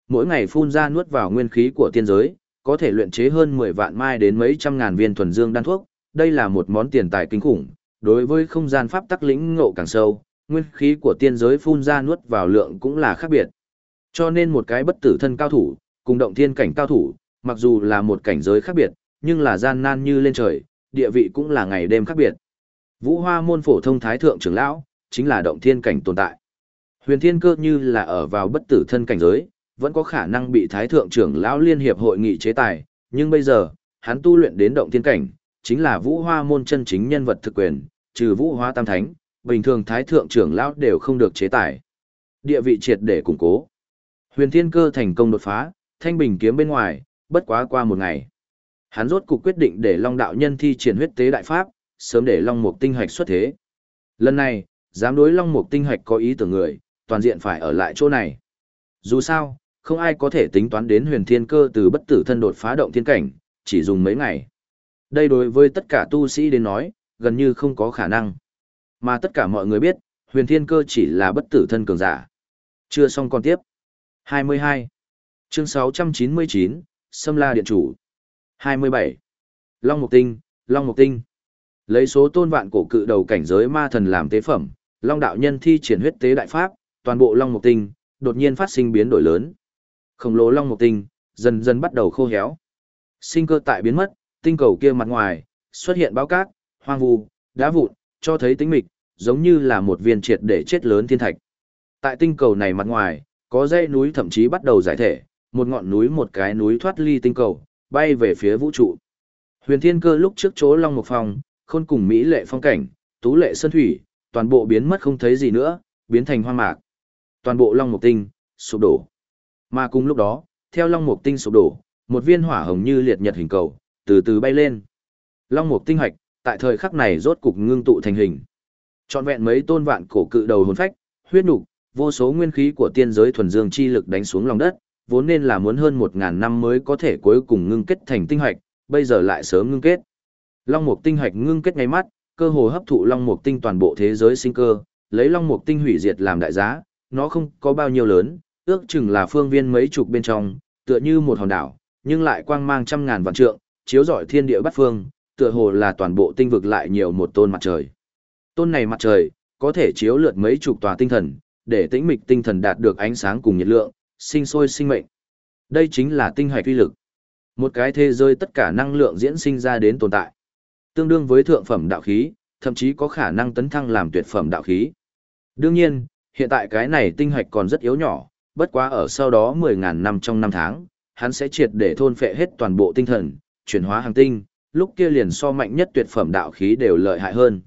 Mỗi ngày phun ra nuốt vào nguyên khí của tiên giới, có thể luyện chế hơn 10 vạn mai đến mấy trăm ngàn viên thuần dương đan thuốc, đây là một món tiền tài kinh khủng. Đối với không gian pháp tắc lĩnh ngộ càng sâu, nguyên khí của tiên giới phun ra nuốt vào lượng cũng là khác biệt. Cho nên một cái bất tử thân cao thủ, cùng động thiên cảnh cao thủ, mặc dù là một cảnh giới khác biệt, nhưng là gian nan như lên trời, địa vị cũng là ngày đêm khác biệt. Vũ Hoa môn phổ thông thái thượng trưởng lão, chính là động thiên cảnh tồn tại. Huyền thiên cơ như là ở vào bất tử thân cảnh giới, vẫn có khả năng bị thái thượng trưởng lão liên hiệp hội nghị chế tài, nhưng bây giờ, hắn tu luyện đến động thiên cảnh, chính là vũ hoa môn chân chính nhân vật thực quyền, trừ vũ hoa tam thánh, bình thường thái thượng trưởng lão đều không được chế tài. Địa vị triệt để củng cố. Huyền thiên cơ thành công đột phá, thanh bình kiếm bên ngoài, bất quá qua một ngày. Hắn rốt cuộc quyết định để Long đạo nhân thi triển huyết tế đại pháp, sớm để Long Mục tinh hạch xuất thế. Lần này, dám đối Long Mục tinh hạch có ý tưởng người, toàn diện phải ở lại chỗ này. Dù sao, không ai có thể tính toán đến huyền thiên cơ từ bất tử thân đột phá động thiên cảnh, chỉ dùng mấy ngày. Đây đối với tất cả tu sĩ đến nói, gần như không có khả năng. Mà tất cả mọi người biết, huyền thiên cơ chỉ là bất tử thân cường giả. Chưa xong còn tiếp. 22. Chương 699, Sâm La Điện Chủ. 27. Long Mục Tinh, Long Mục Tinh. Lấy số tôn vạn cổ cự đầu cảnh giới ma thần làm tế phẩm, Long đạo nhân thi triển huyết tế đại pháp, toàn bộ Long Mục Tinh, đột nhiên phát sinh biến đổi lớn. Khổng lồ Long Mục Tinh, dần dần bắt đầu khô héo. Sinh cơ tại biến mất, tinh cầu kia mặt ngoài, xuất hiện báo cát, hoang vu, đá vụn, cho thấy tính mịch, giống như là một viên triệt để chết lớn thiên thạch. Tại tinh cầu này mặt ngoài, có dãy núi thậm chí bắt đầu giải thể, một ngọn núi một cái núi thoát ly tinh cầu, bay về phía vũ trụ. Huyền Thiên Cơ lúc trước chỗ Long Mục Phong, khôn cùng mỹ lệ phong cảnh, tú lệ sơn thủy, toàn bộ biến mất không thấy gì nữa, biến thành hoang mạc. Toàn bộ Long Mục Tinh sụp đổ. Mà cùng lúc đó, theo Long Mục Tinh sụp đổ, một viên hỏa hồng như liệt nhật hình cầu, từ từ bay lên. Long Mục Tinh hạch, tại thời khắc này rốt cục ngưng tụ thành hình. Trọn vẹn mấy tôn vạn cổ cự đầu hồn phách, huyết nục, vô số nguyên khí của tiên giới thuần dương chi lực đánh xuống lòng đất, vốn nên là muốn hơn một ngàn năm mới có thể cuối cùng ngưng kết thành tinh hạch, bây giờ lại sớm ngưng kết. Long mục tinh hạch ngưng kết ngay mắt, cơ hồ hấp thụ long mục tinh toàn bộ thế giới sinh cơ, lấy long mục tinh hủy diệt làm đại giá, nó không có bao nhiêu lớn, ước chừng là phương viên mấy chục bên trong, tựa như một hòn đảo, nhưng lại quang mang trăm ngàn vạn trượng, chiếu rọi thiên địa bát phương, tựa hồ là toàn bộ tinh vực lại nhiều một tôn mặt trời. Tôn này mặt trời, có thể chiếu lượt mấy chục tòa tinh thần, để tĩnh mịch tinh thần đạt được ánh sáng cùng nhiệt lượng, sinh sôi sinh mệnh. Đây chính là tinh hạch uy lực. Một cái thế giới tất cả năng lượng diễn sinh ra đến tồn tại. Tương đương với thượng phẩm đạo khí, thậm chí có khả năng tấn thăng làm tuyệt phẩm đạo khí. Đương nhiên, hiện tại cái này tinh hạch còn rất yếu nhỏ, bất quá ở sau đó 10.000 năm trong năm tháng, hắn sẽ triệt để thôn phệ hết toàn bộ tinh thần, chuyển hóa hàng tinh, lúc kia liền so mạnh nhất tuyệt phẩm đạo khí đều lợi hại hơn.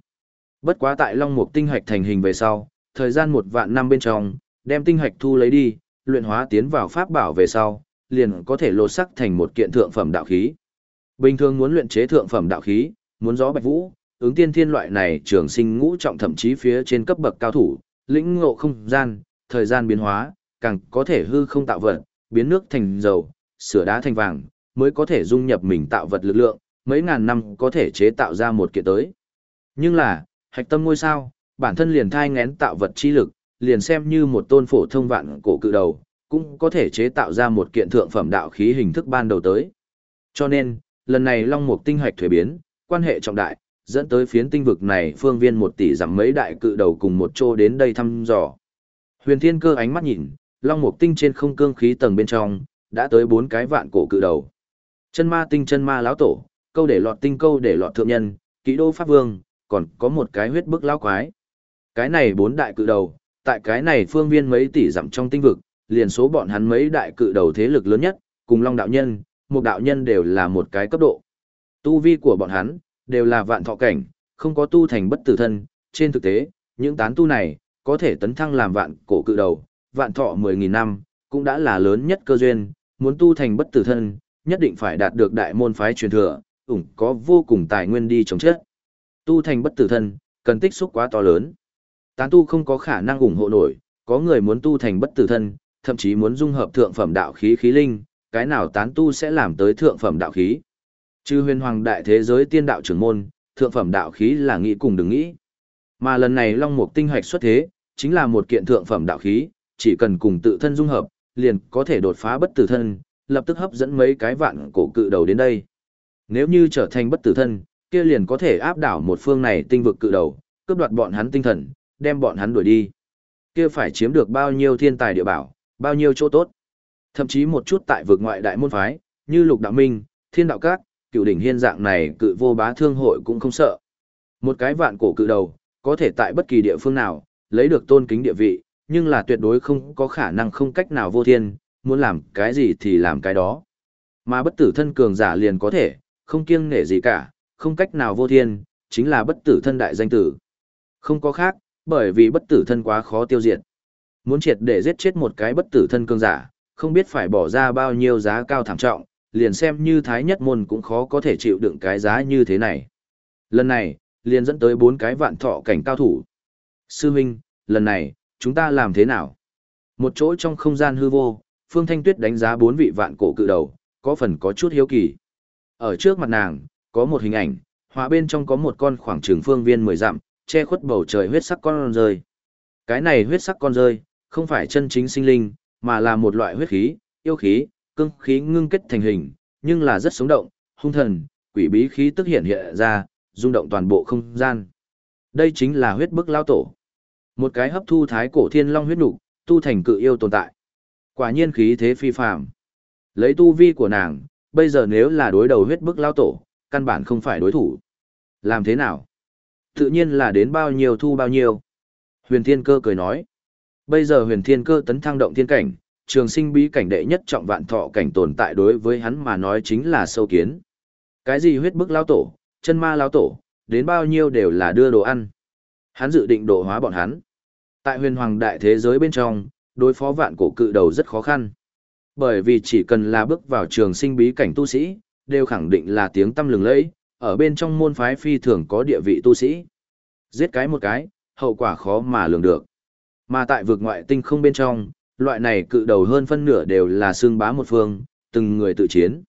Bất quá tại Long Mục tinh hạch thành hình về sau, thời gian một vạn năm bên trong, đem tinh hạch thu lấy đi, luyện hóa tiến vào pháp bảo về sau, liền có thể lột sắc thành một kiện thượng phẩm đạo khí. Bình thường muốn luyện chế thượng phẩm đạo khí, muốn gió bạch vũ, ứng tiên thiên loại này trường sinh ngũ trọng thậm chí phía trên cấp bậc cao thủ, lĩnh ngộ không gian, thời gian biến hóa, càng có thể hư không tạo vật, biến nước thành dầu, sửa đá thành vàng, mới có thể dung nhập mình tạo vật lực lượng, mấy ngàn năm có thể chế tạo ra một kiện tới. Nhưng là, hạch tâm ngôi sao, bản thân liền thai ngén tạo vật chi lực, liền xem như một tôn phổ thông vạn cổ cự đầu, cũng có thể chế tạo ra một kiện thượng phẩm đạo khí hình thức ban đầu tới. Cho nên, lần này Long Mục tinh hạch thuế biến, quan hệ trọng đại, dẫn tới phiến tinh vực này phương viên một tỷ giảm mấy đại cự đầu cùng một chỗ đến đây thăm dò. Huyền Thiên Cơ ánh mắt nhìn, Long Mục tinh trên không cương khí tầng bên trong, đã tới bốn cái vạn cổ cự đầu. Chân ma tinh chân ma lão tổ, câu để lọt tinh câu để lọt thượng nhân, kỹ đô pháp vương, còn có một cái huyết bức lão quái. Cái này bốn đại cự đầu, tại cái này phương viên mấy tỷ dặm trong tinh vực, liền số bọn hắn mấy đại cự đầu thế lực lớn nhất, cùng Long đạo nhân, một đạo nhân đều là một cái cấp độ. Tu vi của bọn hắn, đều là vạn thọ cảnh, không có tu thành bất tử thân, trên thực tế, những tán tu này, có thể tấn thăng làm vạn cổ cự đầu, vạn thọ 10.000 năm, cũng đã là lớn nhất cơ duyên, muốn tu thành bất tử thân, nhất định phải đạt được đại môn phái truyền thừa, ủng có vô cùng tài nguyên đi chống chết. Tu thành bất tử thân, cần tích xúc quá to lớn. Tán tu không có khả năng ủng hộ nổi, có người muốn tu thành bất tử thân, thậm chí muốn dung hợp thượng phẩm đạo khí khí linh, cái nào tán tu sẽ làm tới thượng phẩm đạo khí. Trừ huyền hoàng đại thế giới tiên đạo trưởng môn, thượng phẩm đạo khí là nghĩ cùng đừng nghĩ. Mà lần này Long Mục tinh hạch xuất thế, chính là một kiện thượng phẩm đạo khí, chỉ cần cùng tự thân dung hợp, liền có thể đột phá bất tử thân, lập tức hấp dẫn mấy cái vạn cổ cự đầu đến đây. Nếu như trở thành bất tử thân, kia liền có thể áp đảo một phương này tinh vực cự đầu, cướp đoạt bọn hắn tinh thần, đem bọn hắn đuổi đi. Kia phải chiếm được bao nhiêu thiên tài địa bảo, bao nhiêu chỗ tốt. Thậm chí một chút tại vực ngoại đại môn phái, như Lục Đạo Minh, Thiên Đạo Các, cựu đỉnh hiên dạng này cự vô bá thương hội cũng không sợ. Một cái vạn cổ cự đầu, có thể tại bất kỳ địa phương nào, lấy được tôn kính địa vị, nhưng là tuyệt đối không có khả năng không cách nào vô thiên, muốn làm cái gì thì làm cái đó. Mà bất tử thân cường giả liền có thể, không kiêng nể gì cả, không cách nào vô thiên, chính là bất tử thân đại danh tử. Không có khác, bởi vì bất tử thân quá khó tiêu diệt. Muốn triệt để giết chết một cái bất tử thân cường giả, không biết phải bỏ ra bao nhiêu giá cao thảm trọng, liền xem như thái nhất môn cũng khó có thể chịu đựng cái giá như thế này. Lần này, liền dẫn tới bốn cái vạn thọ cảnh cao thủ. Sư huynh, lần này, chúng ta làm thế nào? Một chỗ trong không gian hư vô, Phương Thanh Tuyết đánh giá bốn vị vạn cổ cự đầu, có phần có chút hiếu kỳ. Ở trước mặt nàng, có một hình ảnh, họa bên trong có một con khoảng trường phương viên mười dặm, che khuất bầu trời huyết sắc con rơi. Cái này huyết sắc con rơi, không phải chân chính sinh linh, mà là một loại huyết khí, yêu khí, cương khí ngưng kết thành hình, nhưng là rất sống động, hung thần, quỷ bí khí tức hiện hiện ra, rung động toàn bộ không gian. Đây chính là huyết bức lao tổ. Một cái hấp thu thái cổ thiên long huyết nục, tu thành cự yêu tồn tại. Quả nhiên khí thế phi phàm. Lấy tu vi của nàng, bây giờ nếu là đối đầu huyết bức lao tổ, căn bản không phải đối thủ. Làm thế nào? Tự nhiên là đến bao nhiêu thu bao nhiêu. Huyền Thiên Cơ cười nói. Bây giờ huyền thiên cơ tấn thăng động thiên cảnh, trường sinh bí cảnh đệ nhất trọng vạn thọ cảnh tồn tại đối với hắn mà nói chính là sâu kiến. Cái gì huyết bức lao tổ, chân ma lao tổ, đến bao nhiêu đều là đưa đồ ăn. Hắn dự định độ hóa bọn hắn. Tại huyền hoàng đại thế giới bên trong, đối phó vạn cổ cự đầu rất khó khăn. Bởi vì chỉ cần là bước vào trường sinh bí cảnh tu sĩ, đều khẳng định là tiếng tâm lừng lẫy, ở bên trong môn phái phi thường có địa vị tu sĩ. Giết cái một cái, hậu quả khó mà lường được. Mà tại vực ngoại tinh không bên trong, loại này cự đầu hơn phân nửa đều là xương bá một phương, từng người tự chiến.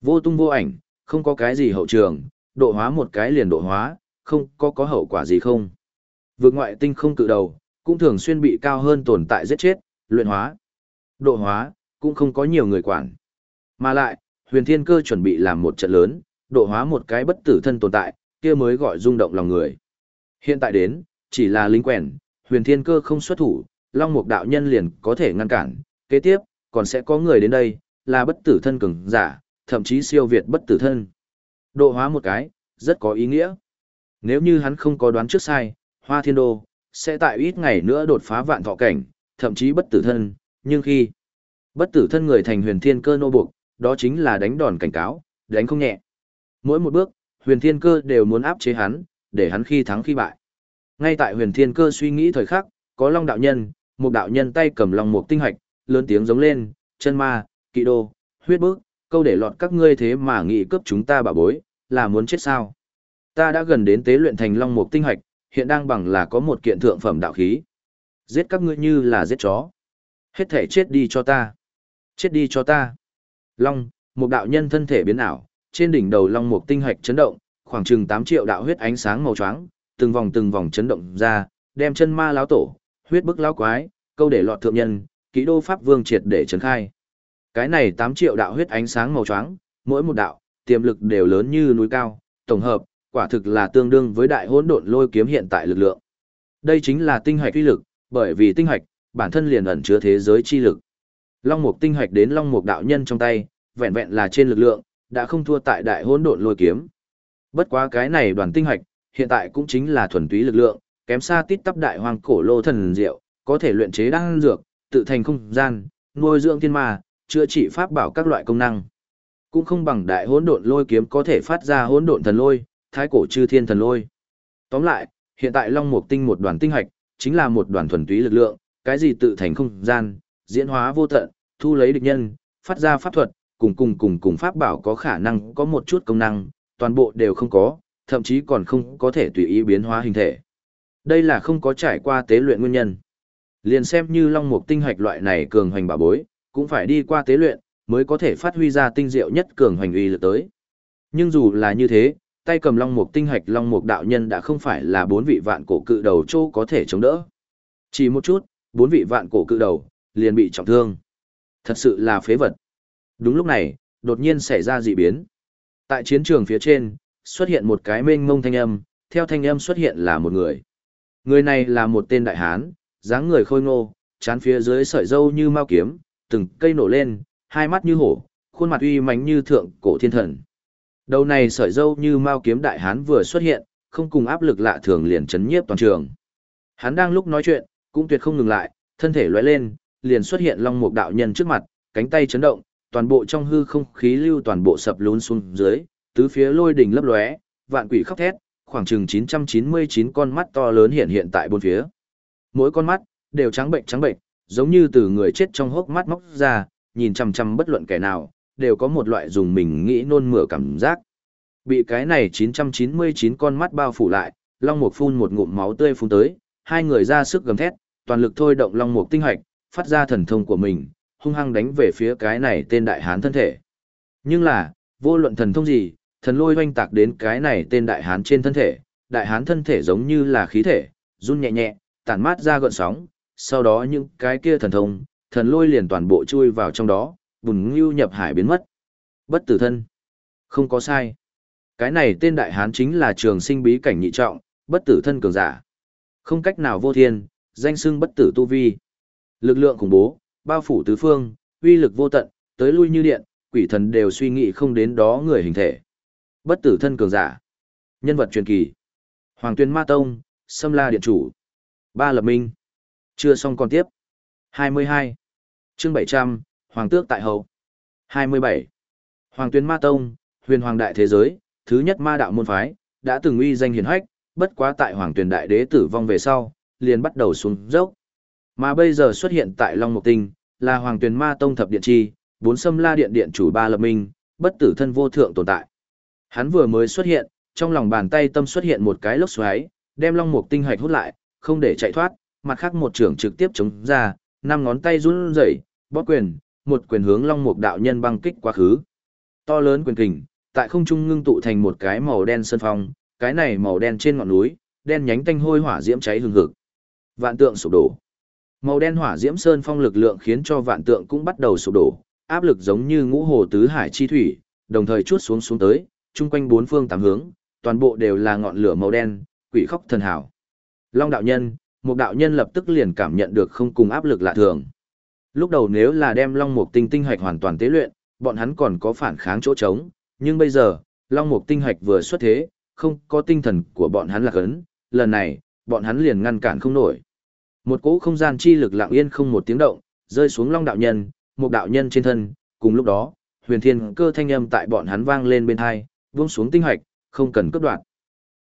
Vô tung vô ảnh, không có cái gì hậu trường, độ hóa một cái liền độ hóa, không có có hậu quả gì không. Vượt ngoại tinh không cự đầu, cũng thường xuyên bị cao hơn tồn tại giết chết, luyện hóa. Độ hóa, cũng không có nhiều người quản. Mà lại, huyền thiên cơ chuẩn bị làm một trận lớn, độ hóa một cái bất tử thân tồn tại, kia mới gọi rung động lòng người. Hiện tại đến, chỉ là lính quèn, huyền thiên cơ không xuất thủ, Long Mục đạo nhân liền có thể ngăn cản, kế tiếp, còn sẽ có người đến đây, là bất tử thân cường giả, thậm chí siêu việt bất tử thân. Độ hóa một cái, rất có ý nghĩa. Nếu như hắn không có đoán trước sai, Hoa Thiên Đô sẽ tại ít ngày nữa đột phá vạn thọ cảnh, thậm chí bất tử thân, nhưng khi bất tử thân người thành huyền thiên cơ nô buộc, đó chính là đánh đòn cảnh cáo, đánh không nhẹ. Mỗi một bước, huyền thiên cơ đều muốn áp chế hắn, để hắn khi thắng khi bại. Ngay tại huyền thiên cơ suy nghĩ thời khắc, có long đạo nhân, một đạo nhân tay cầm long mục tinh hạch, lớn tiếng giống lên, chân ma, kỵ đô, huyết bức, câu để lọt các ngươi thế mà nghĩ cướp chúng ta bà bối, là muốn chết sao. Ta đã gần đến tế luyện thành long mục tinh hạch, hiện đang bằng là có một kiện thượng phẩm đạo khí. Giết các ngươi như là giết chó. Hết thể chết đi cho ta. Chết đi cho ta. Long, một đạo nhân thân thể biến ảo, trên đỉnh đầu long mục tinh hạch chấn động, khoảng chừng 8 triệu đạo huyết ánh sáng màu choáng, từng vòng từng vòng chấn động ra, đem chân ma lão tổ, huyết bức lão quái, câu để lọt thượng nhân, kỹ đô pháp vương triệt để trấn khai. Cái này 8 triệu đạo huyết ánh sáng màu choáng, mỗi một đạo, tiềm lực đều lớn như núi cao, tổng hợp, quả thực là tương đương với đại hỗn độn lôi kiếm hiện tại lực lượng. Đây chính là tinh hạch uy lực, bởi vì tinh hạch bản thân liền ẩn chứa thế giới chi lực. Long mục tinh hạch đến long mục đạo nhân trong tay, vẹn vẹn là trên lực lượng, đã không thua tại đại hỗn độn lôi kiếm. Bất quá cái này đoàn tinh hạch, hiện tại cũng chính là thuần túy lực lượng, kém xa tít tắp đại hoàng cổ lô thần diệu, có thể luyện chế đan dược, tự thành không gian, nuôi dưỡng thiên ma, chữa trị pháp bảo các loại công năng. Cũng không bằng đại hỗn độn lôi kiếm có thể phát ra hỗn độn thần lôi, thái cổ chư thiên thần lôi. Tóm lại, hiện tại Long Mục Tinh một đoàn tinh hạch, chính là một đoàn thuần túy lực lượng, cái gì tự thành không gian, diễn hóa vô tận, thu lấy địch nhân, phát ra pháp thuật, cùng cùng cùng cùng pháp bảo có khả năng có một chút công năng, toàn bộ đều không có, thậm chí còn không có thể tùy ý biến hóa hình thể. Đây là không có trải qua tế luyện nguyên nhân. Liền xem như long mục tinh hạch loại này cường hoành bà bối, cũng phải đi qua tế luyện, mới có thể phát huy ra tinh diệu nhất cường hoành uy lực tới. Nhưng dù là như thế, tay cầm long mục tinh hạch long mục đạo nhân đã không phải là bốn vị vạn cổ cự đầu châu có thể chống đỡ. Chỉ một chút, bốn vị vạn cổ cự đầu, liền bị trọng thương. Thật sự là phế vật. Đúng lúc này, đột nhiên xảy ra dị biến. Tại chiến trường phía trên, xuất hiện một cái mênh mông thanh âm, theo thanh âm xuất hiện là một người. Người này là một tên đại hán, dáng người khôi ngô, chán phía dưới sợi râu như mao kiếm, từng cây nổ lên, hai mắt như hổ, khuôn mặt uy mãnh như thượng cổ thiên thần. Đầu này sợi râu như mao kiếm đại hán vừa xuất hiện, không cùng áp lực lạ thường liền chấn nhiếp toàn trường. Hắn đang lúc nói chuyện, cũng tuyệt không ngừng lại, thân thể lóe lên, liền xuất hiện long mục đạo nhân trước mặt, cánh tay chấn động, toàn bộ trong hư không khí lưu toàn bộ sập lún xuống dưới, tứ phía lôi đỉnh lấp lóe, vạn quỷ khóc thét, khoảng chừng 999 con mắt to lớn hiện hiện tại bốn phía. Mỗi con mắt đều trắng bệnh trắng bệnh, giống như từ người chết trong hốc mắt móc ra, nhìn chằm chằm bất luận kẻ nào, đều có một loại dùng mình nghĩ nôn mửa cảm giác. Bị cái này 999 con mắt bao phủ lại, Long Mục phun một ngụm máu tươi phun tới, hai người ra sức gầm thét, toàn lực thôi động Long Mục tinh hạch, phát ra thần thông của mình, hung hăng đánh về phía cái này tên đại hán thân thể. Nhưng là, vô luận thần thông gì, thần lôi oanh tạc đến cái này tên đại hán trên thân thể, đại hán thân thể giống như là khí thể, run nhẹ nhẹ, tản mát ra gợn sóng, sau đó những cái kia thần thông, thần lôi liền toàn bộ chui vào trong đó, bùn ngưu nhập hải biến mất. Bất tử thân. Không có sai. Cái này tên đại hán chính là trường sinh bí cảnh nhị trọng, bất tử thân cường giả. Không cách nào vô thiên, danh xưng bất tử tu vi. Lực lượng khủng bố, bao phủ tứ phương, uy lực vô tận, tới lui như điện, quỷ thần đều suy nghĩ không đến đó người hình thể. Bất tử thân cường giả. Nhân vật truyền kỳ. Hoàng tuyên ma tông, Sâm La Điện Chủ. Ba Lập Minh. Chưa xong còn tiếp. 22. chương 700, Hoàng tước tại hậu. 27. Hoàng tuyên ma tông, huyền hoàng đại thế giới, thứ nhất ma đạo môn phái, đã từng uy danh hiển hách, bất quá tại hoàng tuyên đại đế tử vong về sau, liền bắt đầu xuống dốc. Mà bây giờ xuất hiện tại Long Mộc Tinh, là Hoàng Tuyền Ma Tông thập điện chi, bốn sâm la điện điện chủ ba lập minh, bất tử thân vô thượng tồn tại. Hắn vừa mới xuất hiện, trong lòng bàn tay tâm xuất hiện một cái lốc xoáy, đem Long Mục Tinh hạch hút lại, không để chạy thoát, mặt khác một trưởng trực tiếp chống ra, năm ngón tay run rẩy, bóp quyền, một quyền hướng Long Mục đạo nhân băng kích quá khứ. To lớn quyền kình, tại không trung ngưng tụ thành một cái màu đen sơn phong, cái này màu đen trên ngọn núi, đen nhánh tanh hôi hỏa diễm cháy hừng hực. Vạn tượng sụp đổ. Màu đen hỏa diễm sơn phong lực lượng khiến cho vạn tượng cũng bắt đầu sụp đổ, áp lực giống như ngũ hồ tứ hải chi thủy, đồng thời chuốt xuống xuống tới, chung quanh bốn phương tám hướng, toàn bộ đều là ngọn lửa màu đen, quỷ khóc thần hảo. Long đạo nhân, một đạo nhân lập tức liền cảm nhận được không cùng áp lực lạ thường. Lúc đầu nếu là đem Long Mục Tinh tinh hạch hoàn toàn tế luyện, bọn hắn còn có phản kháng chỗ trống, nhưng bây giờ, Long Mục tinh hạch vừa xuất thế, không có tinh thần của bọn hắn là cấn, lần này, bọn hắn liền ngăn cản không nổi. Một cỗ không gian chi lực lặng yên không một tiếng động, rơi xuống long đạo nhân, một đạo nhân trên thân, cùng lúc đó, huyền thiên cơ thanh âm tại bọn hắn vang lên bên hai, buông xuống tinh hạch, không cần cướp đoạt.